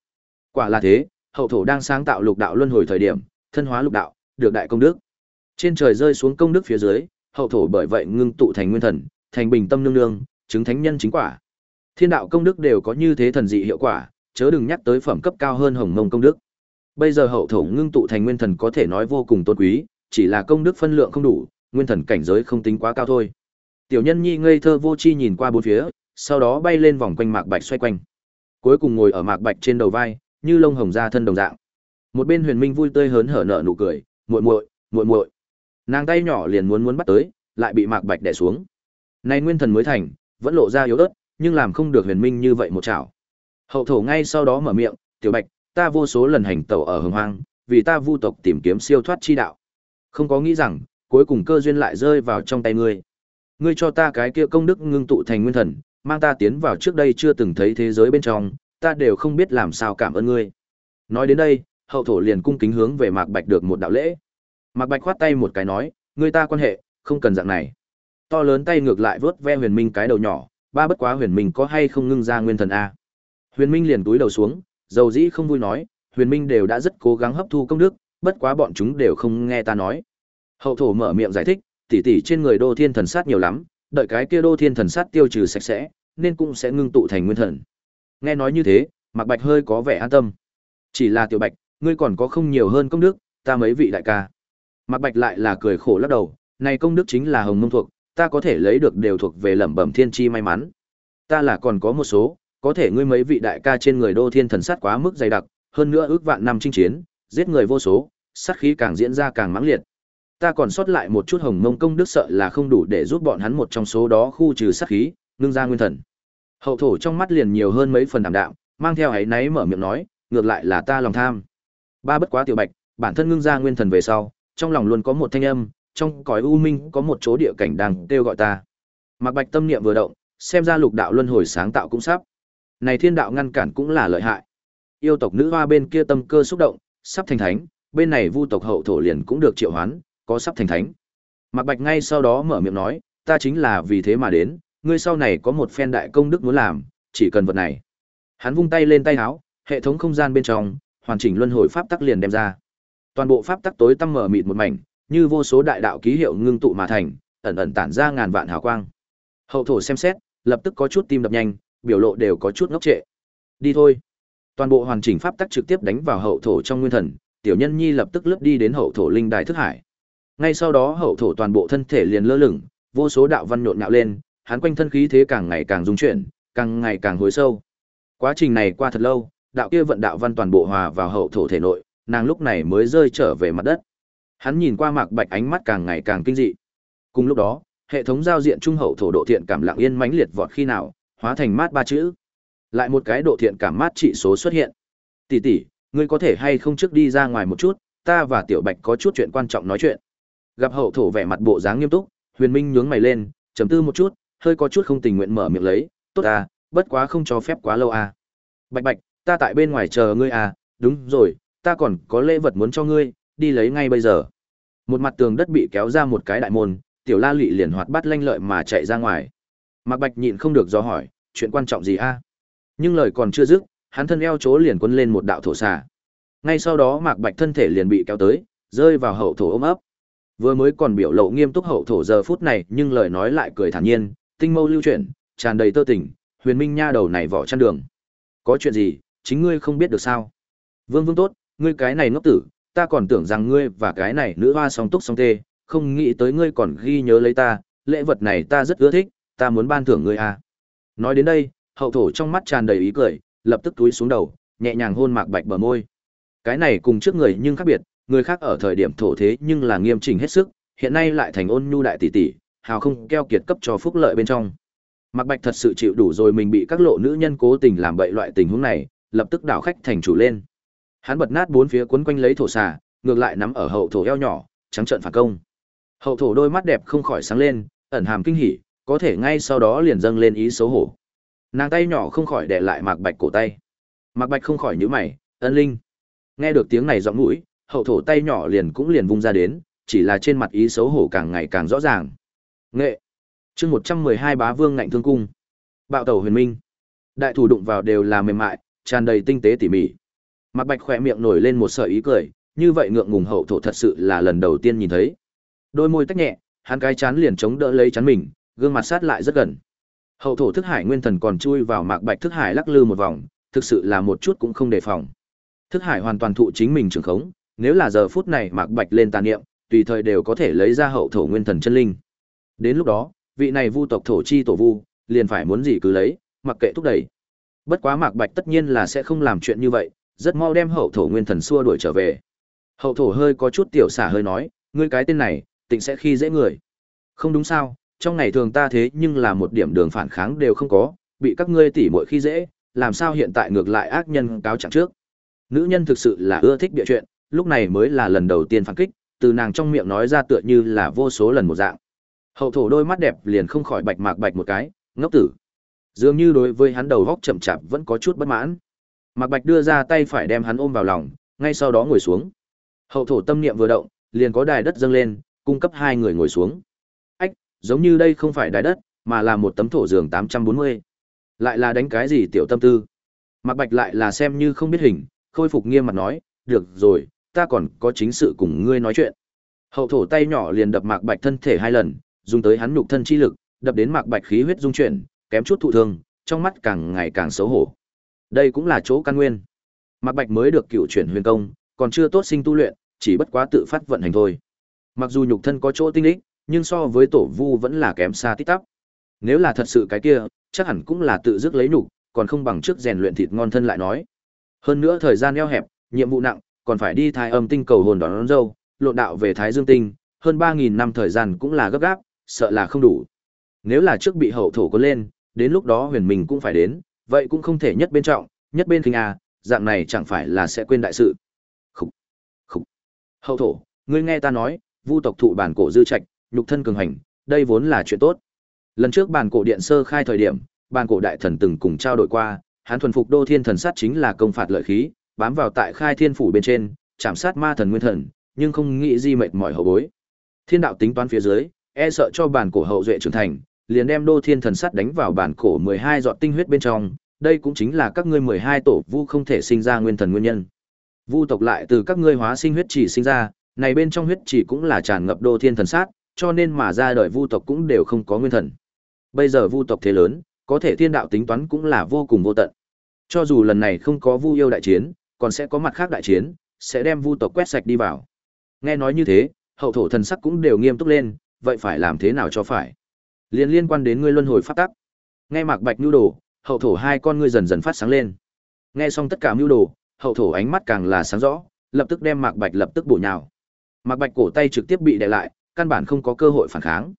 Quả là thế, hậu thổ đang sáng tạo lục đạo luân hồi thời điểm, thân hóa lục đạo, được đại công đức. Trên trời rơi xuống công đức phía dưới, hậu thổ bởi vậy ngưng tụ thành nguyên thần, thành bình tâm nương nương, chứng thánh nhân chính quả. Thiên đạo công đức đều có như thế thần dị hiệu quả, chớ đừng nhắc tới phẩm cấp cao hơn hồng mông công đức. Bây giờ hậu thổ ngưng tụ thành nguyên thần có thể nói vô cùng tôn quý, chỉ là công đức phân lượng không đủ, nguyên thần cảnh giới không tính quá cao thôi. Tiểu nhân nhi ngây thơ vô chi nhìn qua bốn phía, sau đó bay lên vòng quanh mạc bạch xoay quanh. Cuối cùng ngồi ở mạc bạch trên đầu vai, như lông hồng da thân đồng dạng. Một bên Huyền Minh vui tươi hớn hở nở nụ cười, "Muội muội, muội muội." Nàng tay nhỏ liền muốn muốn bắt tới, lại bị mạc bạch đè xuống. nay nguyên thần mới thành, vẫn lộ ra yếu ớt, nhưng làm không được Huyền Minh như vậy một chảo. Hậu thổ ngay sau đó mở miệng, "Tiểu Bạch, ta vô số lần hành tẩu ở hồng hoang, vì ta vu tộc tìm kiếm siêu thoát chi đạo. Không có nghĩ rằng, cuối cùng cơ duyên lại rơi vào trong tay ngươi. Ngươi cho ta cái kia công đức ngưng tụ thành nguyên thần, mang ta tiến vào trước đây chưa từng thấy thế giới bên trong, ta đều không biết làm sao cảm ơn ngươi. Nói đến đây, hậu thổ liền cung kính hướng về Mạc Bạch được một đạo lễ. Mạc Bạch khoát tay một cái nói, ngươi ta quan hệ, không cần dạng này. To lớn tay ngược lại vớt ve Huyền Minh cái đầu nhỏ, ba bất quá Huyền Minh có hay không ngưng ra nguyên thần a. Huyền Minh liền túi đầu xuống, dầu dĩ không vui nói, Huyền Minh đều đã rất cố gắng hấp thu công đức, bất quá bọn chúng đều không nghe ta nói. Hậu thổ mở miệng giải thích, tỷ tỷ trên người Đô Thiên thần sát nhiều lắm, đợi cái kia Đô Thiên thần sát tiêu trừ sạch sẽ, nên cũng sẽ ngưng tụ thành nguyên thần. Nghe nói như thế, Mạc Bạch hơi có vẻ an tâm. Chỉ là Tiểu Bạch, ngươi còn có không nhiều hơn công đức, ta mấy vị đại ca. Mạc Bạch lại là cười khổ lắc đầu, này công đức chính là hồng mông thuộc, ta có thể lấy được đều thuộc về lẩm bẩm thiên chi may mắn. Ta là còn có một số, có thể ngươi mấy vị đại ca trên người đô thiên thần sát quá mức dày đặc, hơn nữa ước vạn năm chinh chiến, giết người vô số, sát khí càng diễn ra càng mãng liệt. Ta còn sót lại một chút hồng mông công đức sợ là không đủ để giúp bọn hắn một trong số đó khu trừ sát khí, ngưng ra nguyên thần. Hậu thổ trong mắt liền nhiều hơn mấy phần đảm đạo, mang theo ấy náy mở miệng nói, ngược lại là ta lòng tham. Ba bất quá tiểu bạch, bản thân ngưng ra nguyên thần về sau, trong lòng luôn có một thanh âm, trong cõi u minh có một chỗ địa cảnh đang kêu gọi ta. Mạc Bạch tâm niệm vừa động, xem ra lục đạo luân hồi sáng tạo cũng sắp. Này thiên đạo ngăn cản cũng là lợi hại. Yêu tộc nữ hoa bên kia tâm cơ xúc động, sắp thành thánh, bên này vu tộc hậu thổ liền cũng được triệu hoán, có sắp thành thánh. Mạc Bạch ngay sau đó mở miệng nói, ta chính là vì thế mà đến, ngươi sau này có một phen đại công đức muốn làm, chỉ cần vật này. Hắn vung tay lên tay áo, hệ thống không gian bên trong, hoàn chỉnh luân hồi pháp tắc liền đem ra. Toàn bộ pháp tắc tối tăm mở mịt một mảnh, như vô số đại đạo ký hiệu ngưng tụ mà thành, ẩn ẩn tản ra ngàn vạn hào quang. Hậu thổ xem xét, lập tức có chút tim đập nhanh, biểu lộ đều có chút ngốc trệ. Đi thôi. Toàn bộ hoàn chỉnh pháp tắc trực tiếp đánh vào hậu thổ trong nguyên thần, tiểu nhân nhi lập tức lướt đi đến hậu thổ linh đài thức hải. Ngay sau đó hậu thổ toàn bộ thân thể liền lơ lửng, vô số đạo văn nhộn nhạo lên, hắn quanh thân khí thế càng ngày càng dung chuyển, càng ngày càng hồi sâu. Quá trình này qua thật lâu, đạo kia vận đạo văn toàn bộ hòa vào hậu thổ thể nội, nàng lúc này mới rơi trở về mặt đất. Hắn nhìn qua Mạc Bạch ánh mắt càng ngày càng kinh dị. Cùng lúc đó, hệ thống giao diện trung hậu thổ độ thiện cảm lặng yên mãnh liệt vọt khi nào, hóa thành mát ba chữ. Lại một cái độ thiện cảm mát trị số xuất hiện. Tỷ tỷ, ngươi có thể hay không trước đi ra ngoài một chút, ta và Tiểu Bạch có chút chuyện quan trọng nói chuyện. Gặp hậu thổ vẻ mặt bộ dáng nghiêm túc, Huyền Minh nhướng mày lên, trầm tư một chút, hơi có chút không tình nguyện mở miệng lấy, "Tốt à, bất quá không cho phép quá lâu à." "Bạch Bạch, ta tại bên ngoài chờ ngươi à, đúng rồi, ta còn có lễ vật muốn cho ngươi, đi lấy ngay bây giờ." Một mặt tường đất bị kéo ra một cái đại môn, Tiểu La Lệ liền hoạt bát lanh lợi mà chạy ra ngoài. Mạc Bạch nhịn không được do hỏi, "Chuyện quan trọng gì a?" Nhưng lời còn chưa dứt, hắn thân eo chỗ liền quấn lên một đạo thổ xà. Ngay sau đó Mạc Bạch thân thể liền bị kéo tới, rơi vào hậu thổ ôm ấp. Vừa mới còn biểu lộ nghiêm túc hậu thổ giờ phút này, nhưng lời nói lại cười thản nhiên, tinh mâu lưu chuyển, tràn đầy tơ tình, huyền minh nha đầu này vỏ chăn đường. Có chuyện gì, chính ngươi không biết được sao? Vương Vương tốt, ngươi cái này ngốc tử, ta còn tưởng rằng ngươi và cái này nữ hoa song túc song tê, không nghĩ tới ngươi còn ghi nhớ lấy ta, lễ vật này ta rất ưa thích, ta muốn ban thưởng ngươi à. Nói đến đây, hậu thổ trong mắt tràn đầy ý cười, lập tức túi xuống đầu, nhẹ nhàng hôn mạc bạch bờ môi. Cái này cùng trước người nhưng khác biệt, người khác ở thời điểm thổ thế nhưng là nghiêm chỉnh hết sức, hiện nay lại thành ôn nhu đại tỷ tỷ, hào không keo kiệt cấp cho phúc lợi bên trong. Mạc Bạch thật sự chịu đủ rồi mình bị các lộ nữ nhân cố tình làm bậy loại tình huống này, lập tức đảo khách thành chủ lên. Hắn bật nát bốn phía quấn quanh lấy thổ xà, ngược lại nắm ở hậu thổ eo nhỏ, trắng trợn phản công. Hậu thổ đôi mắt đẹp không khỏi sáng lên, ẩn hàm kinh hỉ, có thể ngay sau đó liền dâng lên ý xấu hổ. Nàng tay nhỏ không khỏi đè lại Mạc Bạch cổ tay. Mạc Bạch không khỏi nhíu mày, "Ân Linh." Nghe được tiếng này giọng mũi, hậu thổ tay nhỏ liền cũng liền vung ra đến, chỉ là trên mặt ý xấu hổ càng ngày càng rõ ràng. Nghệ. Chương 112 Bá Vương ngạnh thương cung. Bạo tẩu huyền minh. Đại thủ đụng vào đều là mềm mại, tràn đầy tinh tế tỉ mỉ. Mạc Bạch khỏe miệng nổi lên một sợi ý cười, như vậy ngượng ngùng hậu thổ thật sự là lần đầu tiên nhìn thấy. Đôi môi tách nhẹ, hắn cái chán liền chống đỡ lấy chán mình, gương mặt sát lại rất gần. Hậu thổ thức hải nguyên thần còn chui vào Mạc Bạch thức hải lắc lư một vòng, thực sự là một chút cũng không đề phòng. Thức hải hoàn toàn thụ chính mình trường khống, nếu là giờ phút này Mạc Bạch lên tàn niệm, tùy thời đều có thể lấy ra hậu thổ nguyên thần chân linh. Đến lúc đó, vị này vu tộc thổ chi tổ vu, liền phải muốn gì cứ lấy, mặc kệ thúc đẩy. Bất quá Mạc Bạch tất nhiên là sẽ không làm chuyện như vậy, rất mau đem hậu thổ nguyên thần xua đuổi trở về. Hậu thổ hơi có chút tiểu xả hơi nói, ngươi cái tên này, tịnh sẽ khi dễ người. Không đúng sao, trong ngày thường ta thế nhưng là một điểm đường phản kháng đều không có, bị các ngươi tỉ muội khi dễ, làm sao hiện tại ngược lại ác nhân cáo trạng trước. Nữ nhân thực sự là ưa thích địa chuyện, lúc này mới là lần đầu tiên phản kích, từ nàng trong miệng nói ra tựa như là vô số lần một dạng. Hậu thổ đôi mắt đẹp liền không khỏi bạch mạc bạch một cái, ngốc tử. Dường như đối với hắn đầu góc chậm chạp vẫn có chút bất mãn. Mạc Bạch đưa ra tay phải đem hắn ôm vào lòng, ngay sau đó ngồi xuống. Hậu thổ tâm niệm vừa động, liền có đài đất dâng lên, cung cấp hai người ngồi xuống. Giống như đây không phải đài đất, mà là một tấm thổ giường 840. Lại là đánh cái gì tiểu tâm tư? Mạc Bạch lại là xem như không biết hình, khôi phục nghiêm mặt nói, được rồi, ta còn có chính sự cùng ngươi nói chuyện. Hậu thổ tay nhỏ liền đập Mạc Bạch thân thể hai lần, dùng tới hắn nhục thân chi lực, đập đến Mạc Bạch khí huyết dung chuyển, kém chút thụ thương, trong mắt càng ngày càng xấu hổ. Đây cũng là chỗ căn nguyên. Mạc Bạch mới được cựu chuyển huyền công, còn chưa tốt sinh tu luyện, chỉ bất quá tự phát vận hành thôi. Mặc dù nhục thân có chỗ tinh lích, nhưng so với tổ vu vẫn là kém xa tít tắp. Nếu là thật sự cái kia, chắc hẳn cũng là tự dứt lấy nhục, còn không bằng trước rèn luyện thịt ngon thân lại nói. Hơn nữa thời gian eo hẹp, nhiệm vụ nặng, còn phải đi thái âm tinh cầu hồn đón, đón dâu, lộn đạo về thái dương tinh, hơn 3000 năm thời gian cũng là gấp gáp, sợ là không đủ. Nếu là trước bị hậu thổ có lên, đến lúc đó huyền mình cũng phải đến, vậy cũng không thể nhất bên trọng, nhất bên khinh à, dạng này chẳng phải là sẽ quên đại sự. Khúc, khúc. Hậu thổ, ngươi nghe ta nói, vu tộc thụ bản cổ dư trạch, nhục thân cường hành, đây vốn là chuyện tốt. Lần trước bản cổ điện sơ khai thời điểm, bản cổ đại thần từng cùng trao đổi qua, hắn thuần phục đô thiên thần sát chính là công phạt lợi khí, bám vào tại khai thiên phủ bên trên, chạm sát ma thần nguyên thần, nhưng không nghĩ gì mệt mỏi hậu bối. Thiên đạo tính toán phía dưới, e sợ cho bản cổ hậu duệ trưởng thành, liền đem đô thiên thần sát đánh vào bản cổ 12 giọt tinh huyết bên trong, đây cũng chính là các ngươi 12 tổ vu không thể sinh ra nguyên thần nguyên nhân. Vu tộc lại từ các ngươi hóa sinh huyết chỉ sinh ra, này bên trong huyết chỉ cũng là tràn ngập đô thiên thần sát, cho nên mà ra đời vu tộc cũng đều không có nguyên thần. Bây giờ vu tộc thế lớn, có thể thiên đạo tính toán cũng là vô cùng vô tận. Cho dù lần này không có vu yêu đại chiến, còn sẽ có mặt khác đại chiến, sẽ đem vu tộc quét sạch đi vào. Nghe nói như thế, hậu thổ thần sắc cũng đều nghiêm túc lên, vậy phải làm thế nào cho phải? Liên liên quan đến ngươi luân hồi pháp tắc. Nghe Mạc Bạch nhu đồ, hậu thổ hai con ngươi dần dần phát sáng lên. Nghe xong tất cả mưu đồ, hậu thổ ánh mắt càng là sáng rõ, lập tức đem Mạc Bạch lập tức bổ nhào. Mạc Bạch cổ tay trực tiếp bị đè lại, căn bản không có cơ hội phản kháng.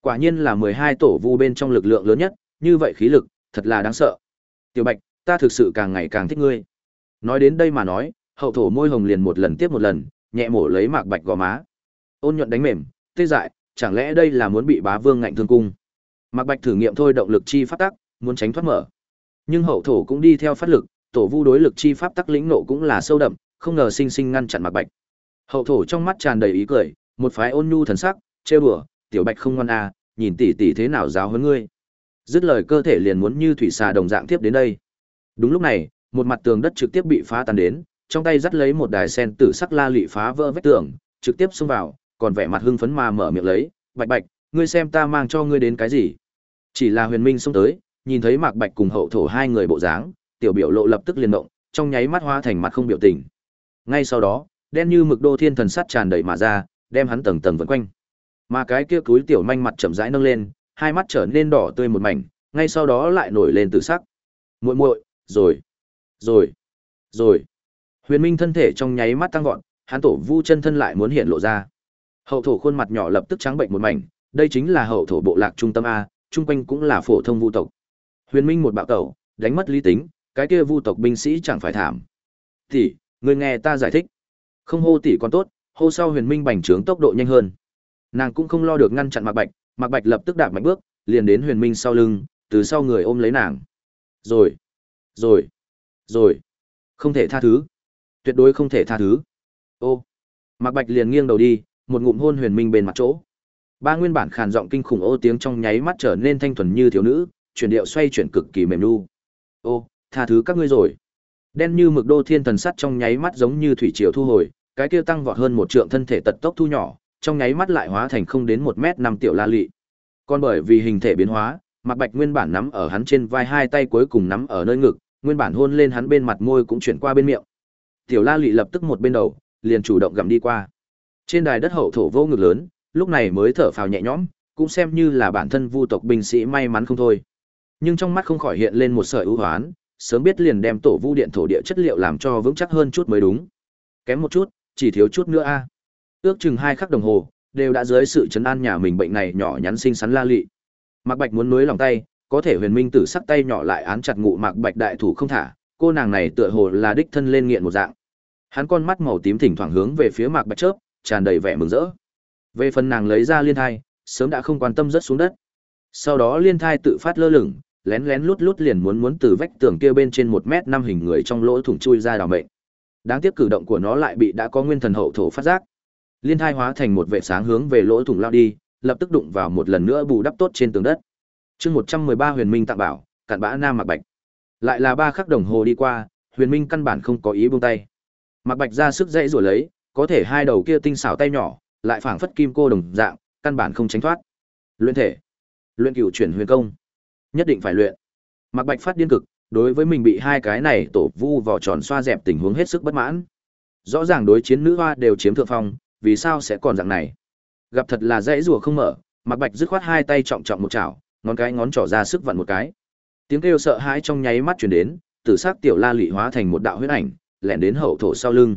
Quả nhiên là mười hai tổ vu bên trong lực lượng lớn nhất, như vậy khí lực, thật là đáng sợ. Tiểu Bạch, ta thực sự càng ngày càng thích ngươi. Nói đến đây mà nói, hậu thổ môi hồng liền một lần tiếp một lần, nhẹ mổ lấy Mạc Bạch gò má. Ôn nhuận đánh mềm, tê dại, chẳng lẽ đây là muốn bị bá vương ngạnh thương cung? Mạc Bạch thử nghiệm thôi động lực chi pháp tắc, muốn tránh thoát mở. Nhưng hậu thổ cũng đi theo phát lực, tổ vu đối lực chi pháp tắc lĩnh nộ cũng là sâu đậm, không ngờ sinh sinh ngăn chặn Mạc Bạch. Hậu thổ trong mắt tràn đầy ý cười, một phái ôn nhu thần sắc, trêu đùa, "Tiểu Bạch không ngoan à, nhìn tỷ tỷ thế nào giáo huấn ngươi." Dứt lời cơ thể liền muốn như thủy xà đồng dạng tiếp đến đây. Đúng lúc này, một mặt tường đất trực tiếp bị phá tan đến, trong tay dắt lấy một đài sen tử sắc la lụy phá vỡ vách tường, trực tiếp xông vào, còn vẻ mặt hưng phấn mà mở miệng lấy, "Bạch Bạch, ngươi xem ta mang cho ngươi đến cái gì?" Chỉ là Huyền Minh xông tới, nhìn thấy Mạc Bạch cùng Hậu Thổ hai người bộ dáng, tiểu biểu lộ lập tức liền động, trong nháy mắt hóa thành mặt không biểu tình. Ngay sau đó, đen như mực đô thiên thần sắt tràn đầy mà ra, đem hắn tầng tầng vần quanh. Mà cái kia túi tiểu manh mặt chậm rãi nâng lên, hai mắt trở nên đỏ tươi một mảnh, ngay sau đó lại nổi lên từ sắc. Muội muội, rồi, rồi, rồi. Huyền Minh thân thể trong nháy mắt tăng vọt, hắn tổ vu chân thân lại muốn hiện lộ ra. Hậu thổ khuôn mặt nhỏ lập tức trắng bệnh một mảnh, đây chính là hậu thổ bộ lạc trung tâm a, trung quanh cũng là phổ thông vu tộc. Huyền Minh một bạo tẩu, đánh mất lý tính, cái kia vu tộc binh sĩ chẳng phải thảm. Tỷ, người nghe ta giải thích. Không hô tỷ còn tốt, hô sau Huyền Minh bành trướng tốc độ nhanh hơn. Nàng cũng không lo được ngăn chặn Mạc Bạch, Mạc Bạch lập tức đạp mạnh bước, liền đến Huyền Minh sau lưng, từ sau người ôm lấy nàng. Rồi, rồi, rồi. Không thể tha thứ. Tuyệt đối không thể tha thứ. Ô. Mạc Bạch liền nghiêng đầu đi, một ngụm hôn Huyền Minh bên mặt chỗ. Ba nguyên bản khàn giọng kinh khủng ô tiếng trong nháy mắt trở nên thanh thuần như thiếu nữ, chuyển điệu xoay chuyển cực kỳ mềm nu. Ô, tha thứ các ngươi rồi. Đen như mực đô thiên thần sắt trong nháy mắt giống như thủy triều thu hồi, cái kia tăng vọt hơn một trượng thân thể tật tốc thu nhỏ, trong nháy mắt lại hóa thành không đến một mét năm tiểu la lị. Còn bởi vì hình thể biến hóa, Mạc Bạch nguyên bản nắm ở hắn trên vai hai tay cuối cùng nắm ở nơi ngực, nguyên bản hôn lên hắn bên mặt môi cũng chuyển qua bên miệng. Tiểu La Lị lập tức một bên đầu, liền chủ động gặm đi qua. Trên đài đất hậu thổ vô ngực lớn, lúc này mới thở phào nhẹ nhõm, cũng xem như là bản thân vu tộc binh sĩ may mắn không thôi. Nhưng trong mắt không khỏi hiện lên một sợi ưu hoán, sớm biết liền đem tổ vu điện thổ địa chất liệu làm cho vững chắc hơn chút mới đúng. Kém một chút, chỉ thiếu chút nữa a. Ước chừng hai khắc đồng hồ, đều đã dưới sự chấn an nhà mình bệnh này nhỏ nhắn xinh xắn la lị. Mạc Bạch muốn nối lòng tay, có thể Huyền Minh Tử sắc tay nhỏ lại án chặt ngụ Mạc Bạch đại thủ không thả, cô nàng này tựa hồ là đích thân lên nghiện một dạng. Hắn con mắt màu tím thỉnh thoảng hướng về phía Mạc Bạch chớp, tràn đầy vẻ mừng rỡ. Về phần nàng lấy ra liên thai, sớm đã không quan tâm rất xuống đất. Sau đó liên thai tự phát lơ lửng, lén lén lút lút liền muốn muốn từ vách tường kia bên trên một mét năm hình người trong lỗ thủng chui ra đào mệnh. Đáng tiếc cử động của nó lại bị đã có nguyên thần hậu thổ phát giác. Liên thai hóa thành một vệ sáng hướng về lỗ thủng lao đi, lập tức đụng vào một lần nữa bù đắp tốt trên tường đất. Chương 113 Huyền Minh tặng bảo, cản bã nam mặc bạch. Lại là ba khắc đồng hồ đi qua, Huyền Minh căn bản không có ý buông tay. Mặc bạch ra sức dãy rồi lấy, có thể hai đầu kia tinh xảo tay nhỏ, lại phảng phất kim cô đồng dạng, căn bản không tránh thoát. Luyện thể, luyện cửu chuyển huyền công, nhất định phải luyện. Mặc bạch phát điên cực, đối với mình bị hai cái này tổ vu vỏ tròn xoa dẹp tình huống hết sức bất mãn. Rõ ràng đối chiến nữ hoa đều chiếm thượng phong, vì sao sẽ còn dạng này? Gặp thật là dãy rùa không mở, Mạc Bạch dứt khoát hai tay trọng trọng một chảo, ngón cái ngón trỏ ra sức vặn một cái. Tiếng kêu sợ hãi trong nháy mắt truyền đến, tử sắc tiểu la lụy hóa thành một đạo huyết ảnh, lẻn đến hậu thổ sau lưng.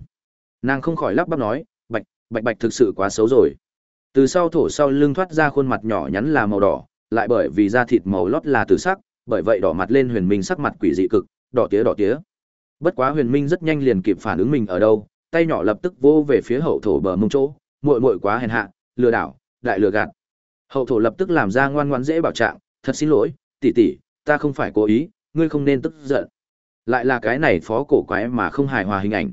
Nàng không khỏi lắp bắp nói, "Bạch, Bạch Bạch thực sự quá xấu rồi." Từ sau thổ sau lưng thoát ra khuôn mặt nhỏ nhắn là màu đỏ, lại bởi vì da thịt màu lót là tử sắc, bởi vậy đỏ mặt lên Huyền Minh sắc mặt quỷ dị cực, đỏ tía đỏ tía. Bất quá Huyền Minh rất nhanh liền kịp phản ứng mình ở đâu, tay nhỏ lập tức vô về phía hậu thổ bờ mông chỗ, muội muội quá hèn hạ, lừa đảo, đại lừa gạt. Hậu thổ lập tức làm ra ngoan ngoãn dễ bảo trạng, thật xin lỗi, tỷ tỷ, ta không phải cố ý, ngươi không nên tức giận. Lại là cái này phó cổ quái mà không hài hòa hình ảnh.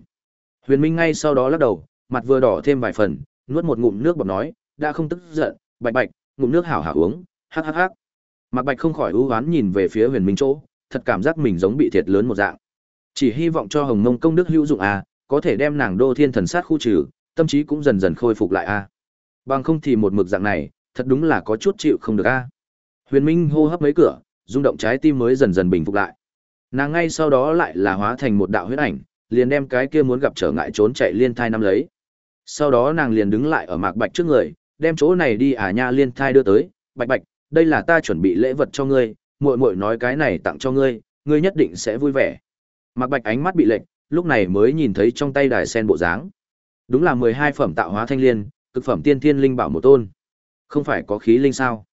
Huyền Minh ngay sau đó lắc đầu, mặt vừa đỏ thêm vài phần, nuốt một ngụm nước bọt nói, đã không tức giận, bạch bạch, ngụm nước hảo hảo uống, hắc hắc hắc. Mạc Bạch không khỏi ưu hoán nhìn về phía Huyền Minh chỗ, thật cảm giác mình giống bị thiệt lớn một dạng. Chỉ hy vọng cho Hồng Mông công đức hữu dụng à, có thể đem nàng Đô Thiên thần sát khu trừ, tâm trí cũng dần dần khôi phục lại a. À. Bằng không thì một mực dạng này, thật đúng là có chút chịu không được a. Huyền Minh hô hấp mấy cửa, rung động trái tim mới dần dần bình phục lại. Nàng ngay sau đó lại là hóa thành một đạo huyết ảnh, liền đem cái kia muốn gặp trở ngại trốn chạy liên thai nắm lấy. Sau đó nàng liền đứng lại ở Mạc Bạch trước người, đem chỗ này đi à nha liên thai đưa tới, "Bạch Bạch, đây là ta chuẩn bị lễ vật cho ngươi, muội muội nói cái này tặng cho ngươi, ngươi nhất định sẽ vui vẻ." Mạc Bạch ánh mắt bị lệch, lúc này mới nhìn thấy trong tay đài sen bộ dáng. Đúng là mười hai phẩm tạo hóa thanh liên, cực phẩm tiên thiên linh bảo một tôn. Không phải có khí linh sao?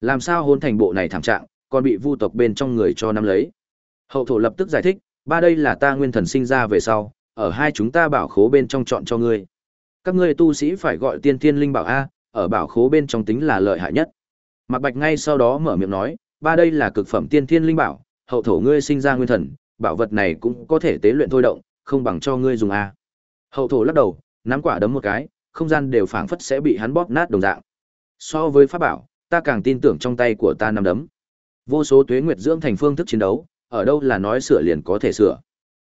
Làm sao hôn thành bộ này thảm trạng, còn bị vu tộc bên trong người cho nắm lấy? Hậu thổ lập tức giải thích, ba đây là ta nguyên thần sinh ra về sau, ở hai chúng ta bảo khố bên trong chọn cho ngươi. Các ngươi tu sĩ phải gọi tiên thiên linh bảo a, ở bảo khố bên trong tính là lợi hại nhất. Mạc Bạch ngay sau đó mở miệng nói, ba đây là cực phẩm tiên thiên linh bảo, hậu thổ ngươi sinh ra nguyên thần, bảo vật này cũng có thể tế luyện thôi động, không bằng cho ngươi dùng a. Hậu thổ lắc đầu, nắm quả đấm một cái, không gian đều phảng phất sẽ bị hắn bóp nát đồng dạng. So với pháp bảo, ta càng tin tưởng trong tay của ta nắm đấm. Vô số tuế nguyệt dưỡng thành phương thức chiến đấu, ở đâu là nói sửa liền có thể sửa.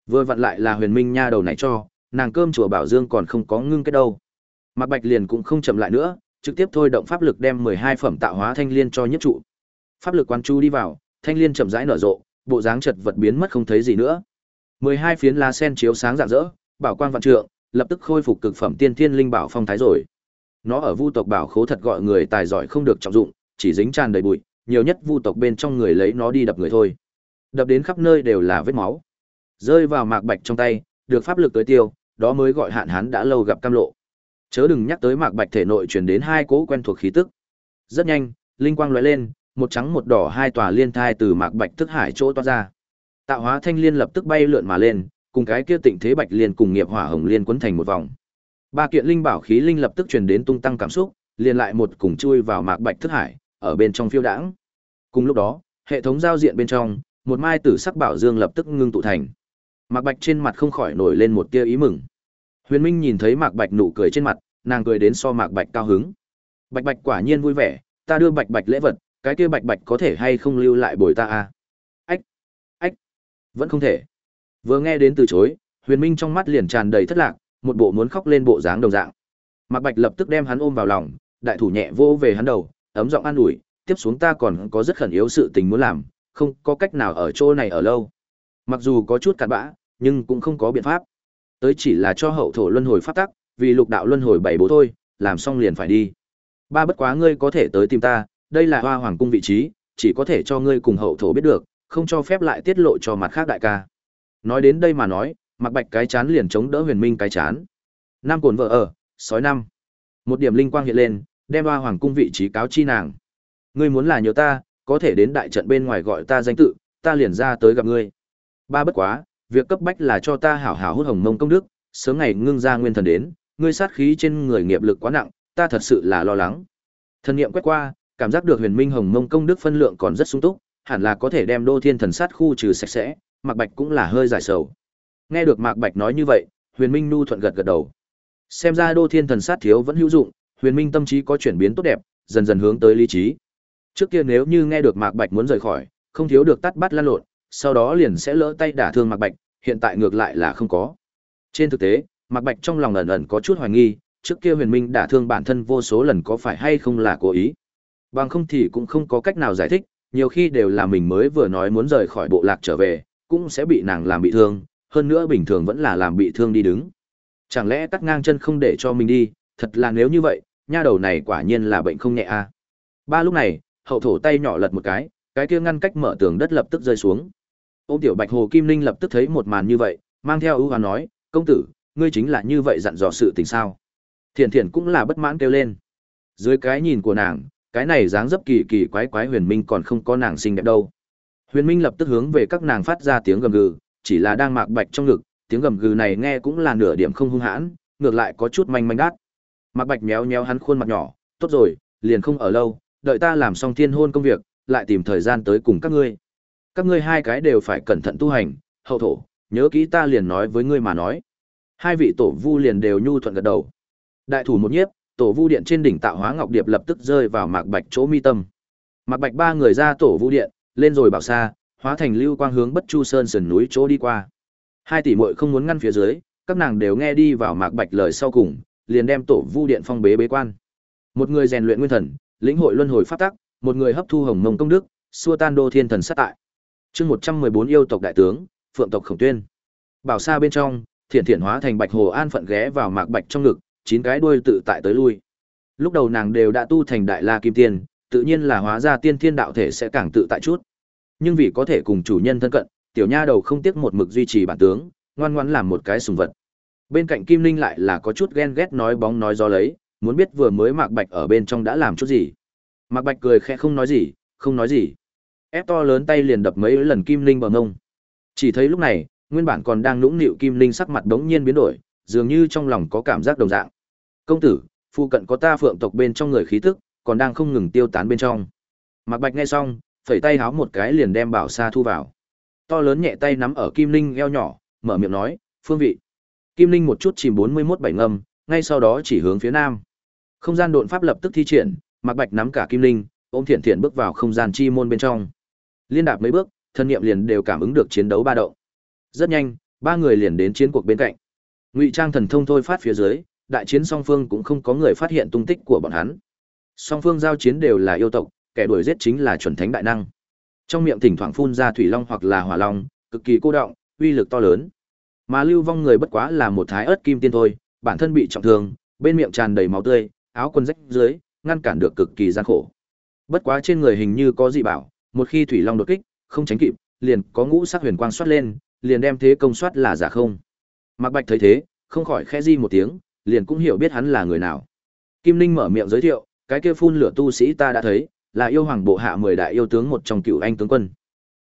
Vừa vặn lại là Huyền Minh nha đầu này cho, nàng cơm chùa Bảo Dương còn không có ngưng cái đâu. Mạc Bạch liền cũng không chậm lại nữa, trực tiếp thôi động pháp lực đem 12 phẩm tạo hóa thanh liên cho nhất trụ. Pháp lực quan chu đi vào, thanh liên chậm rãi nở rộ, bộ dáng chật vật biến mất không thấy gì nữa. 12 phiến lá sen chiếu sáng rạng rỡ, bảo quang vạn trượng, lập tức khôi phục cực phẩm tiên thiên linh bảo phong thái rồi. Nó ở vu tộc bảo khố thật gọi người tài giỏi không được trọng dụng, chỉ dính tràn đầy bụi, nhiều nhất vu tộc bên trong người lấy nó đi đập người thôi. Đập đến khắp nơi đều là vết máu. Rơi vào mạc bạch trong tay, được pháp lực tới tiêu, đó mới gọi hạn hán đã lâu gặp cam lộ. Chớ đừng nhắc tới mạc bạch thể nội truyền đến hai cỗ quen thuộc khí tức. Rất nhanh, linh quang lóe lên, một trắng một đỏ hai tòa liên thai từ mạc bạch thức hải chỗ toát ra. Tạo hóa thanh liên lập tức bay lượn mà lên, cùng cái kia tịnh thế bạch liên cùng nghiệp hỏa hồng liên quấn thành một vòng. Ba kiện linh bảo khí linh lập tức truyền đến tung tăng cảm xúc, liền lại một cùng chui vào mạc bạch thức hải, ở bên trong phiêu đãng. Cùng lúc đó, hệ thống giao diện bên trong, một mai tử sắc bảo dương lập tức ngưng tụ thành. Mạc Bạch trên mặt không khỏi nổi lên một tia ý mừng. Huyền Minh nhìn thấy Mạc Bạch nụ cười trên mặt, nàng cười đến so Mạc Bạch cao hứng. Bạch Bạch quả nhiên vui vẻ, ta đưa Bạch Bạch lễ vật, cái kia Bạch Bạch có thể hay không lưu lại bồi ta à? Ách, ách, vẫn không thể. Vừa nghe đến từ chối, Huyền Minh trong mắt liền tràn đầy thất lạc, một bộ muốn khóc lên bộ dáng đồng dạng. Mạc Bạch lập tức đem hắn ôm vào lòng, đại thủ nhẹ vỗ về hắn đầu, ấm giọng an ủi, tiếp xuống ta còn có rất khẩn yếu sự tình muốn làm, không có cách nào ở chỗ này ở lâu. Mặc dù có chút cặn bã, nhưng cũng không có biện pháp. Tới chỉ là cho hậu thổ luân hồi pháp tắc, vì lục đạo luân hồi bảy bố thôi, làm xong liền phải đi. Ba bất quá ngươi có thể tới tìm ta, đây là Hoa Hoàng cung vị trí, chỉ có thể cho ngươi cùng hậu thổ biết được, không cho phép lại tiết lộ cho mặt khác đại ca. Nói đến đây mà nói, mặc bạch cái chán liền chống đỡ huyền minh cái chán. Nam cồn vợ ở, sói năm. Một điểm linh quang hiện lên, đem Hoa Hoàng cung vị trí cáo chi nàng. Ngươi muốn là nhớ ta, có thể đến đại trận bên ngoài gọi ta danh tự, ta liền ra tới gặp ngươi. Ba bất quá, việc cấp bách là cho ta hảo hảo hút hồng mông công đức, sớm ngày ngưng ra nguyên thần đến, ngươi sát khí trên người nghiệp lực quá nặng, ta thật sự là lo lắng. Thần niệm quét qua, cảm giác được huyền minh hồng mông công đức phân lượng còn rất sung túc, hẳn là có thể đem Đô Thiên Thần Sát khu trừ sạch sẽ, Mạc Bạch cũng là hơi giải sầu. Nghe được Mạc Bạch nói như vậy, Huyền Minh nu thuận gật gật đầu. Xem ra Đô Thiên Thần Sát thiếu vẫn hữu dụng, Huyền Minh tâm trí có chuyển biến tốt đẹp, dần dần hướng tới lý trí. Trước kia nếu như nghe được Mạc Bạch muốn rời khỏi, không thiếu được tắt bắt lan lộn, sau đó liền sẽ lỡ tay đả thương Mạc Bạch, hiện tại ngược lại là không có. Trên thực tế, Mạc Bạch trong lòng ẩn ẩn có chút hoài nghi, trước kia Huyền Minh đả thương bản thân vô số lần có phải hay không là cố ý. Bằng không thì cũng không có cách nào giải thích, nhiều khi đều là mình mới vừa nói muốn rời khỏi bộ lạc trở về, cũng sẽ bị nàng làm bị thương, hơn nữa bình thường vẫn là làm bị thương đi đứng. Chẳng lẽ cắt ngang chân không để cho mình đi, thật là nếu như vậy, nha đầu này quả nhiên là bệnh không nhẹ a. À. Ba lúc này, hậu thổ tay nhỏ lật một cái, cái kia ngăn cách mở tường đất lập tức rơi xuống. Ôm tiểu Bạch Hồ Kim Linh lập tức thấy một màn như vậy, mang theo ưu hoán nói, công tử, ngươi chính là như vậy dặn dò sự tình sao? Thiện Thiện cũng là bất mãn kêu lên. Dưới cái nhìn của nàng, cái này dáng dấp kỳ kỳ quái quái Huyền Minh còn không có nàng xinh đẹp đâu. Huyền Minh lập tức hướng về các nàng phát ra tiếng gầm gừ, chỉ là đang mạc bạch trong ngực, tiếng gầm gừ này nghe cũng là nửa điểm không hung hãn, ngược lại có chút manh manh đát. Mạc Bạch méo méo hắn khuôn mặt nhỏ, "Tốt rồi, liền không ở lâu, đợi ta làm xong thiên hôn công việc, lại tìm thời gian tới cùng các ngươi. Các ngươi hai cái đều phải cẩn thận tu hành, hậu thổ, nhớ kỹ ta liền nói với ngươi mà nói." Hai vị tổ vu liền đều nhu thuận gật đầu. Đại thủ một nhiếp, tổ vu điện trên đỉnh tạo hóa ngọc điệp lập tức rơi vào Mạc Bạch chỗ mi tâm. Mạc Bạch ba người ra tổ vu điện, lên rồi bảo xa, hóa thành lưu quang hướng Bất Chu Sơn sườn núi chỗ đi qua. Hai tỷ muội không muốn ngăn phía dưới, các nàng đều nghe đi vào Mạc Bạch lời sau cùng, liền đem tổ vu điện phong bế bế quan. Một người rèn luyện nguyên thần, lĩnh hội luân hồi pháp tắc, một người hấp thu hồng mông công đức, xua tan đô thiên thần sát tại. Chương 114 yêu tộc đại tướng, phượng tộc Khổng Tuyên. Bảo xa bên trong, Thiện Thiện hóa thành Bạch Hồ An phận ghé vào Mạc Bạch trong ngực, chín cái đuôi tự tại tới lui. Lúc đầu nàng đều đã tu thành Đại La Kim Tiên, tự nhiên là hóa ra tiên thiên đạo thể sẽ càng tự tại chút. Nhưng vì có thể cùng chủ nhân thân cận, tiểu nha đầu không tiếc một mực duy trì bản tướng, ngoan ngoãn làm một cái sùng vật. Bên cạnh Kim Linh lại là có chút ghen ghét nói bóng nói gió lấy, muốn biết vừa mới Mạc Bạch ở bên trong đã làm chút gì. Mạc Bạch cười khẽ không nói gì, không nói gì. Ép to lớn tay liền đập mấy lần Kim Linh vào ngông. Chỉ thấy lúc này, nguyên bản còn đang nũng nịu Kim Linh sắc mặt đống nhiên biến đổi, dường như trong lòng có cảm giác đồng dạng. Công tử, phu cận có ta phượng tộc bên trong người khí tức, còn đang không ngừng tiêu tán bên trong. Mặc Bạch nghe xong, phẩy tay háo một cái liền đem bảo sa thu vào. To lớn nhẹ tay nắm ở Kim Linh eo nhỏ, mở miệng nói, phương vị. Kim Linh một chút chìm 41 bảy ngâm, ngay sau đó chỉ hướng phía nam. Không gian độn pháp lập tức thi triển, Mặc Bạch nắm cả Kim Linh, ôm Thiện Thiện bước vào không gian chi môn bên trong. Liên đạp mấy bước, thân niệm liền đều cảm ứng được chiến đấu ba động. Rất nhanh, ba người liền đến chiến cuộc bên cạnh. Ngụy Trang thần thông thôi phát phía dưới, đại chiến song phương cũng không có người phát hiện tung tích của bọn hắn. Song phương giao chiến đều là yêu tộc, kẻ đuổi giết chính là chuẩn thánh đại năng. Trong miệng thỉnh thoảng phun ra thủy long hoặc là hỏa long, cực kỳ cô động, uy lực to lớn. Mà Lưu Vong người bất quá là một thái ớt kim tiên thôi, bản thân bị trọng thương, bên miệng tràn đầy máu tươi, áo quần rách dưới, ngăn cản được cực kỳ gian khổ. Bất quá trên người hình như có dị bảo, một khi thủy long đột kích, không tránh kịp, liền có ngũ sắc huyền quang xuất lên, liền đem thế công soát là giả không. Mạc Bạch thấy thế, không khỏi khẽ di một tiếng, liền cũng hiểu biết hắn là người nào. Kim ninh mở miệng giới thiệu, cái kia phun lửa tu sĩ ta đã thấy, là yêu hoàng bộ hạ mười đại yêu tướng một trong cựu anh tướng quân.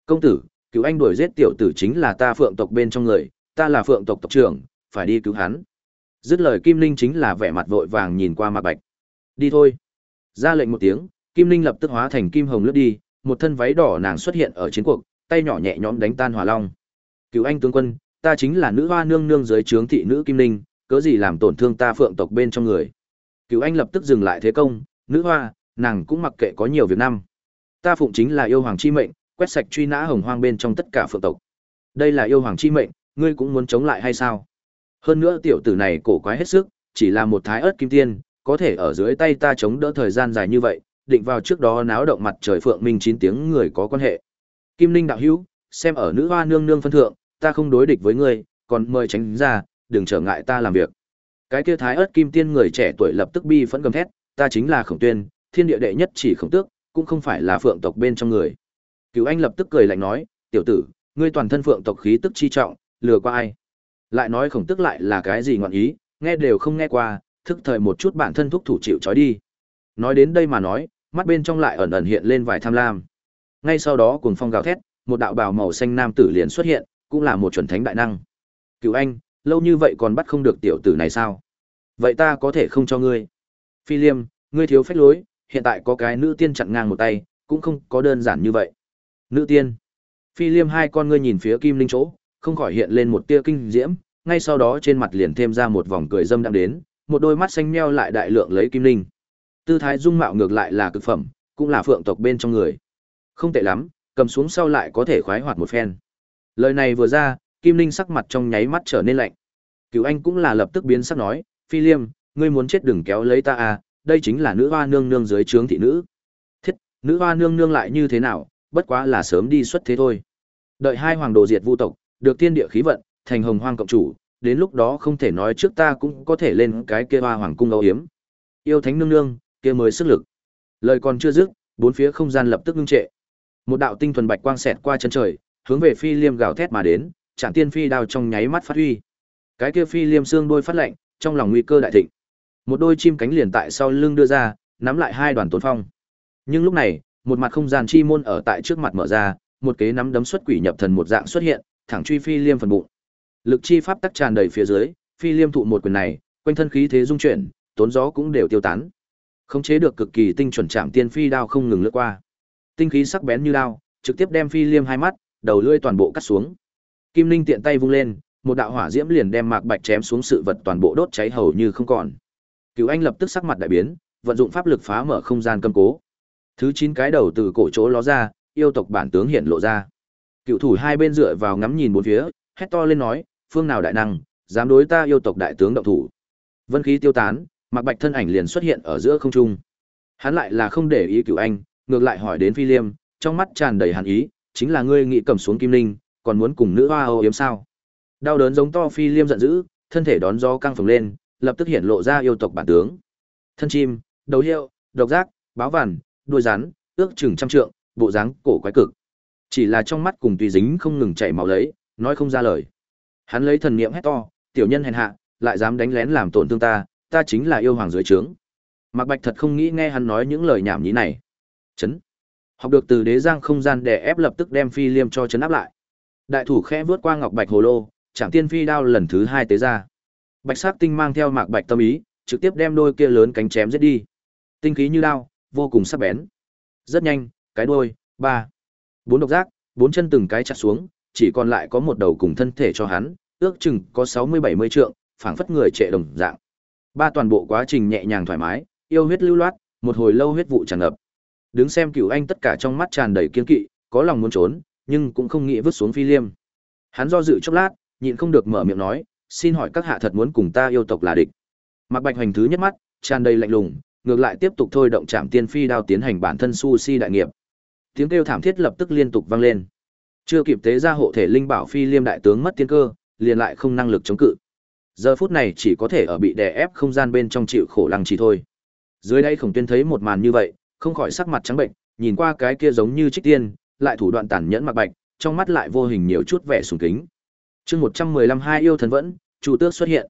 Công tử, cựu anh đuổi giết tiểu tử chính là ta phượng tộc bên trong người, ta là phượng tộc tộc trưởng, phải đi cứu hắn. Dứt lời Kim Linh chính là vẻ mặt vội vàng nhìn qua Mạc Bạch. Đi thôi. Ra lệnh một tiếng, Kim Linh lập tức hóa thành kim hồng lướt đi, một thân váy đỏ nàng xuất hiện ở chiến cuộc, tay nhỏ nhẹ nhõm đánh tan hỏa long. Cửu anh tướng quân, ta chính là nữ hoa nương nương dưới trướng thị nữ Kim ninh, cớ gì làm tổn thương ta phượng tộc bên trong người. Cửu anh lập tức dừng lại thế công, nữ hoa, nàng cũng mặc kệ có nhiều việc năm. Ta phụng chính là yêu hoàng chi mệnh, quét sạch truy nã hồng hoang bên trong tất cả phượng tộc. Đây là yêu hoàng chi mệnh, ngươi cũng muốn chống lại hay sao? Hơn nữa tiểu tử này cổ quái hết sức, chỉ là một thái ớt kim tiên, có thể ở dưới tay ta chống đỡ thời gian dài như vậy, định vào trước đó náo động mặt trời phượng minh chín tiếng người có quan hệ. Kim Linh đạo hữu, xem ở nữ hoa nương nương phân thượng, ta không đối địch với ngươi, còn mời tránh ra, đừng trở ngại ta làm việc. Cái kia thái ớt kim tiên người trẻ tuổi lập tức bi phẫn gầm thét, ta chính là Khổng Tuyên, thiên địa đệ nhất chỉ Khổng Tước, cũng không phải là phượng tộc bên trong người. Cửu Anh lập tức cười lạnh nói, tiểu tử, ngươi toàn thân phượng tộc khí tức chi trọng, lừa qua ai? Lại nói Khổng Tước lại là cái gì ngọn ý, nghe đều không nghe qua, thức thời một chút bản thân thúc thủ chịu trói đi. Nói đến đây mà nói, mắt bên trong lại ẩn ẩn hiện lên vài tham lam. Ngay sau đó cuồng phong gào thét, một đạo bào màu xanh nam tử liền xuất hiện, cũng là một chuẩn thánh đại năng. cựu Anh, lâu như vậy còn bắt không được tiểu tử này sao? Vậy ta có thể không cho ngươi. Phi Liêm, ngươi thiếu phách lối, hiện tại có cái nữ tiên chặn ngang một tay, cũng không có đơn giản như vậy. Nữ tiên. Phi Liêm hai con ngươi nhìn phía Kim Linh chỗ, không khỏi hiện lên một tia kinh diễm, ngay sau đó trên mặt liền thêm ra một vòng cười dâm đang đến, một đôi mắt xanh meo lại đại lượng lấy Kim Linh. Tư thái dung mạo ngược lại là cực phẩm, cũng là phượng tộc bên trong người. Không tệ lắm, cầm xuống sau lại có thể khoái hoạt một phen. Lời này vừa ra, Kim Linh sắc mặt trong nháy mắt trở nên lạnh. Cửu Anh cũng là lập tức biến sắc nói, "Phi Liêm, ngươi muốn chết đừng kéo lấy ta à, đây chính là nữ hoa nương nương dưới trướng thị nữ." Thiết, nữ hoa nương nương lại như thế nào, bất quá là sớm đi xuất thế thôi. Đợi hai hoàng đồ diệt vu tộc, được tiên địa khí vận, thành hồng hoang cộng chủ, đến lúc đó không thể nói trước ta cũng có thể lên cái kia hoa hoàng cung âu hiếm. Yêu thánh nương nương, kia mới sức lực. Lời còn chưa dứt, bốn phía không gian lập tức ngưng trệ. Một đạo tinh thuần bạch quang xẹt qua chân trời, hướng về Phi Liêm gào thét mà đến, Trạng Tiên Phi đao trong nháy mắt phát huy. Cái kia Phi Liêm xương đôi phát lạnh, trong lòng nguy cơ đại thịnh. Một đôi chim cánh liền tại sau lưng đưa ra, nắm lại hai đoàn tổn phong. Nhưng lúc này, một mặt không gian chi môn ở tại trước mặt mở ra, một kế nắm đấm xuất quỷ nhập thần một dạng xuất hiện, thẳng truy Phi Liêm phần bụng. Lực chi pháp tắc tràn đầy phía dưới, Phi Liêm thụ một quyền này, quanh thân khí thế dung chuyển, tốn gió cũng đều tiêu tán. Khống chế được cực kỳ tinh chuẩn chạm tiên phi đao không ngừng lướt qua. Tinh khí sắc bén như đao, trực tiếp đem Phi Liêm hai mắt, đầu lưỡi toàn bộ cắt xuống. Kim Linh tiện tay vung lên, một đạo hỏa diễm liền đem Mạc Bạch chém xuống sự vật toàn bộ đốt cháy hầu như không còn. cựu Anh lập tức sắc mặt đại biến, vận dụng pháp lực phá mở không gian cầm cố. Thứ chín cái đầu từ cổ chỗ ló ra, yêu tộc bản tướng hiện lộ ra. Cựu thủ hai bên dựa vào ngắm nhìn bốn phía, hét to lên nói, phương nào đại năng, dám đối ta yêu tộc đại tướng động thủ. Vân khí tiêu tán, Mạc Bạch thân ảnh liền xuất hiện ở giữa không trung. Hắn lại là không để ý Cửu Anh, ngược lại hỏi đến Phi Liêm, trong mắt tràn đầy hàn ý, chính là ngươi nghĩ cầm xuống Kim Linh, còn muốn cùng nữ hoa âu yếm sao? Đau đớn giống to Phi Liêm giận dữ, thân thể đón gió căng phồng lên, lập tức hiện lộ ra yêu tộc bản tướng. Thân chim, đầu hiệu, độc giác, báo vằn, đuôi rắn, ước chừng trăm trượng, bộ dáng cổ quái cực. Chỉ là trong mắt cùng tùy dính không ngừng chảy máu lấy, nói không ra lời. Hắn lấy thần niệm hét to, tiểu nhân hèn hạ, lại dám đánh lén làm tổn thương ta, ta chính là yêu hoàng dưới trướng. Mạc Bạch thật không nghĩ nghe hắn nói những lời nhảm nhí này. Chấn. Học được từ đế giang không gian để ép lập tức đem phi liêm cho chấn áp lại. Đại thủ khẽ vướt qua ngọc bạch hồ lô, chạm tiên phi đao lần thứ hai tế ra. Bạch sắc tinh mang theo Mạc Bạch tâm ý, trực tiếp đem đôi kia lớn cánh chém giết đi. Tinh khí như đao, vô cùng sắc bén. Rất nhanh, cái đuôi, ba, bốn độc giác, bốn chân từng cái chặt xuống, chỉ còn lại có một đầu cùng thân thể cho hắn, ước chừng có sáu mươi bảy mươi trượng, phảng phất người trệ đồng dạng. Ba toàn bộ quá trình nhẹ nhàng thoải mái, yêu huyết lưu loát, một hồi lâu huyết vụ tràn ngập. Đứng xem Cửu Anh tất cả trong mắt tràn đầy kiên kỵ, có lòng muốn trốn, nhưng cũng không nghĩ vứt xuống Phi Liêm. Hắn do dự chốc lát, nhịn không được mở miệng nói, "Xin hỏi các hạ thật muốn cùng ta yêu tộc là địch?" Mạc Bạch Hoành thứ nhất mắt, tràn đầy lạnh lùng, ngược lại tiếp tục thôi động Trảm Tiên Phi đao tiến hành bản thân su si đại nghiệp. Tiếng kêu thảm thiết lập tức liên tục vang lên. Chưa kịp tế ra hộ thể linh bảo Phi Liêm đại tướng mất tiên cơ, liền lại không năng lực chống cự. Giờ phút này chỉ có thể ở bị đè ép không gian bên trong chịu khổ lăng chỉ thôi. Dưới đây Khổng Tuyên thấy một màn như vậy, không khỏi sắc mặt trắng bệnh, nhìn qua cái kia giống như trích tiên, lại thủ đoạn tàn nhẫn mặc bạch, trong mắt lại vô hình nhiều chút vẻ sùng kính. Chương 115 hai yêu thần vẫn, chủ tước xuất hiện.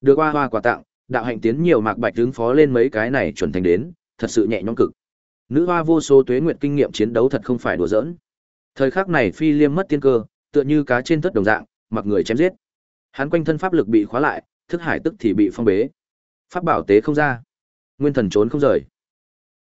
Được qua hoa quà tặng, đạo hạnh tiến nhiều mạc bạch ứng phó lên mấy cái này chuẩn thành đến, thật sự nhẹ nhõm cực. Nữ hoa vô số tuế nguyện kinh nghiệm chiến đấu thật không phải đùa giỡn. Thời khắc này phi liêm mất tiên cơ, tựa như cá trên tất đồng dạng, mặc người chém giết. Hắn quanh thân pháp lực bị khóa lại, thức hải tức thì bị phong bế. Pháp bảo tế không ra, nguyên thần trốn không rời.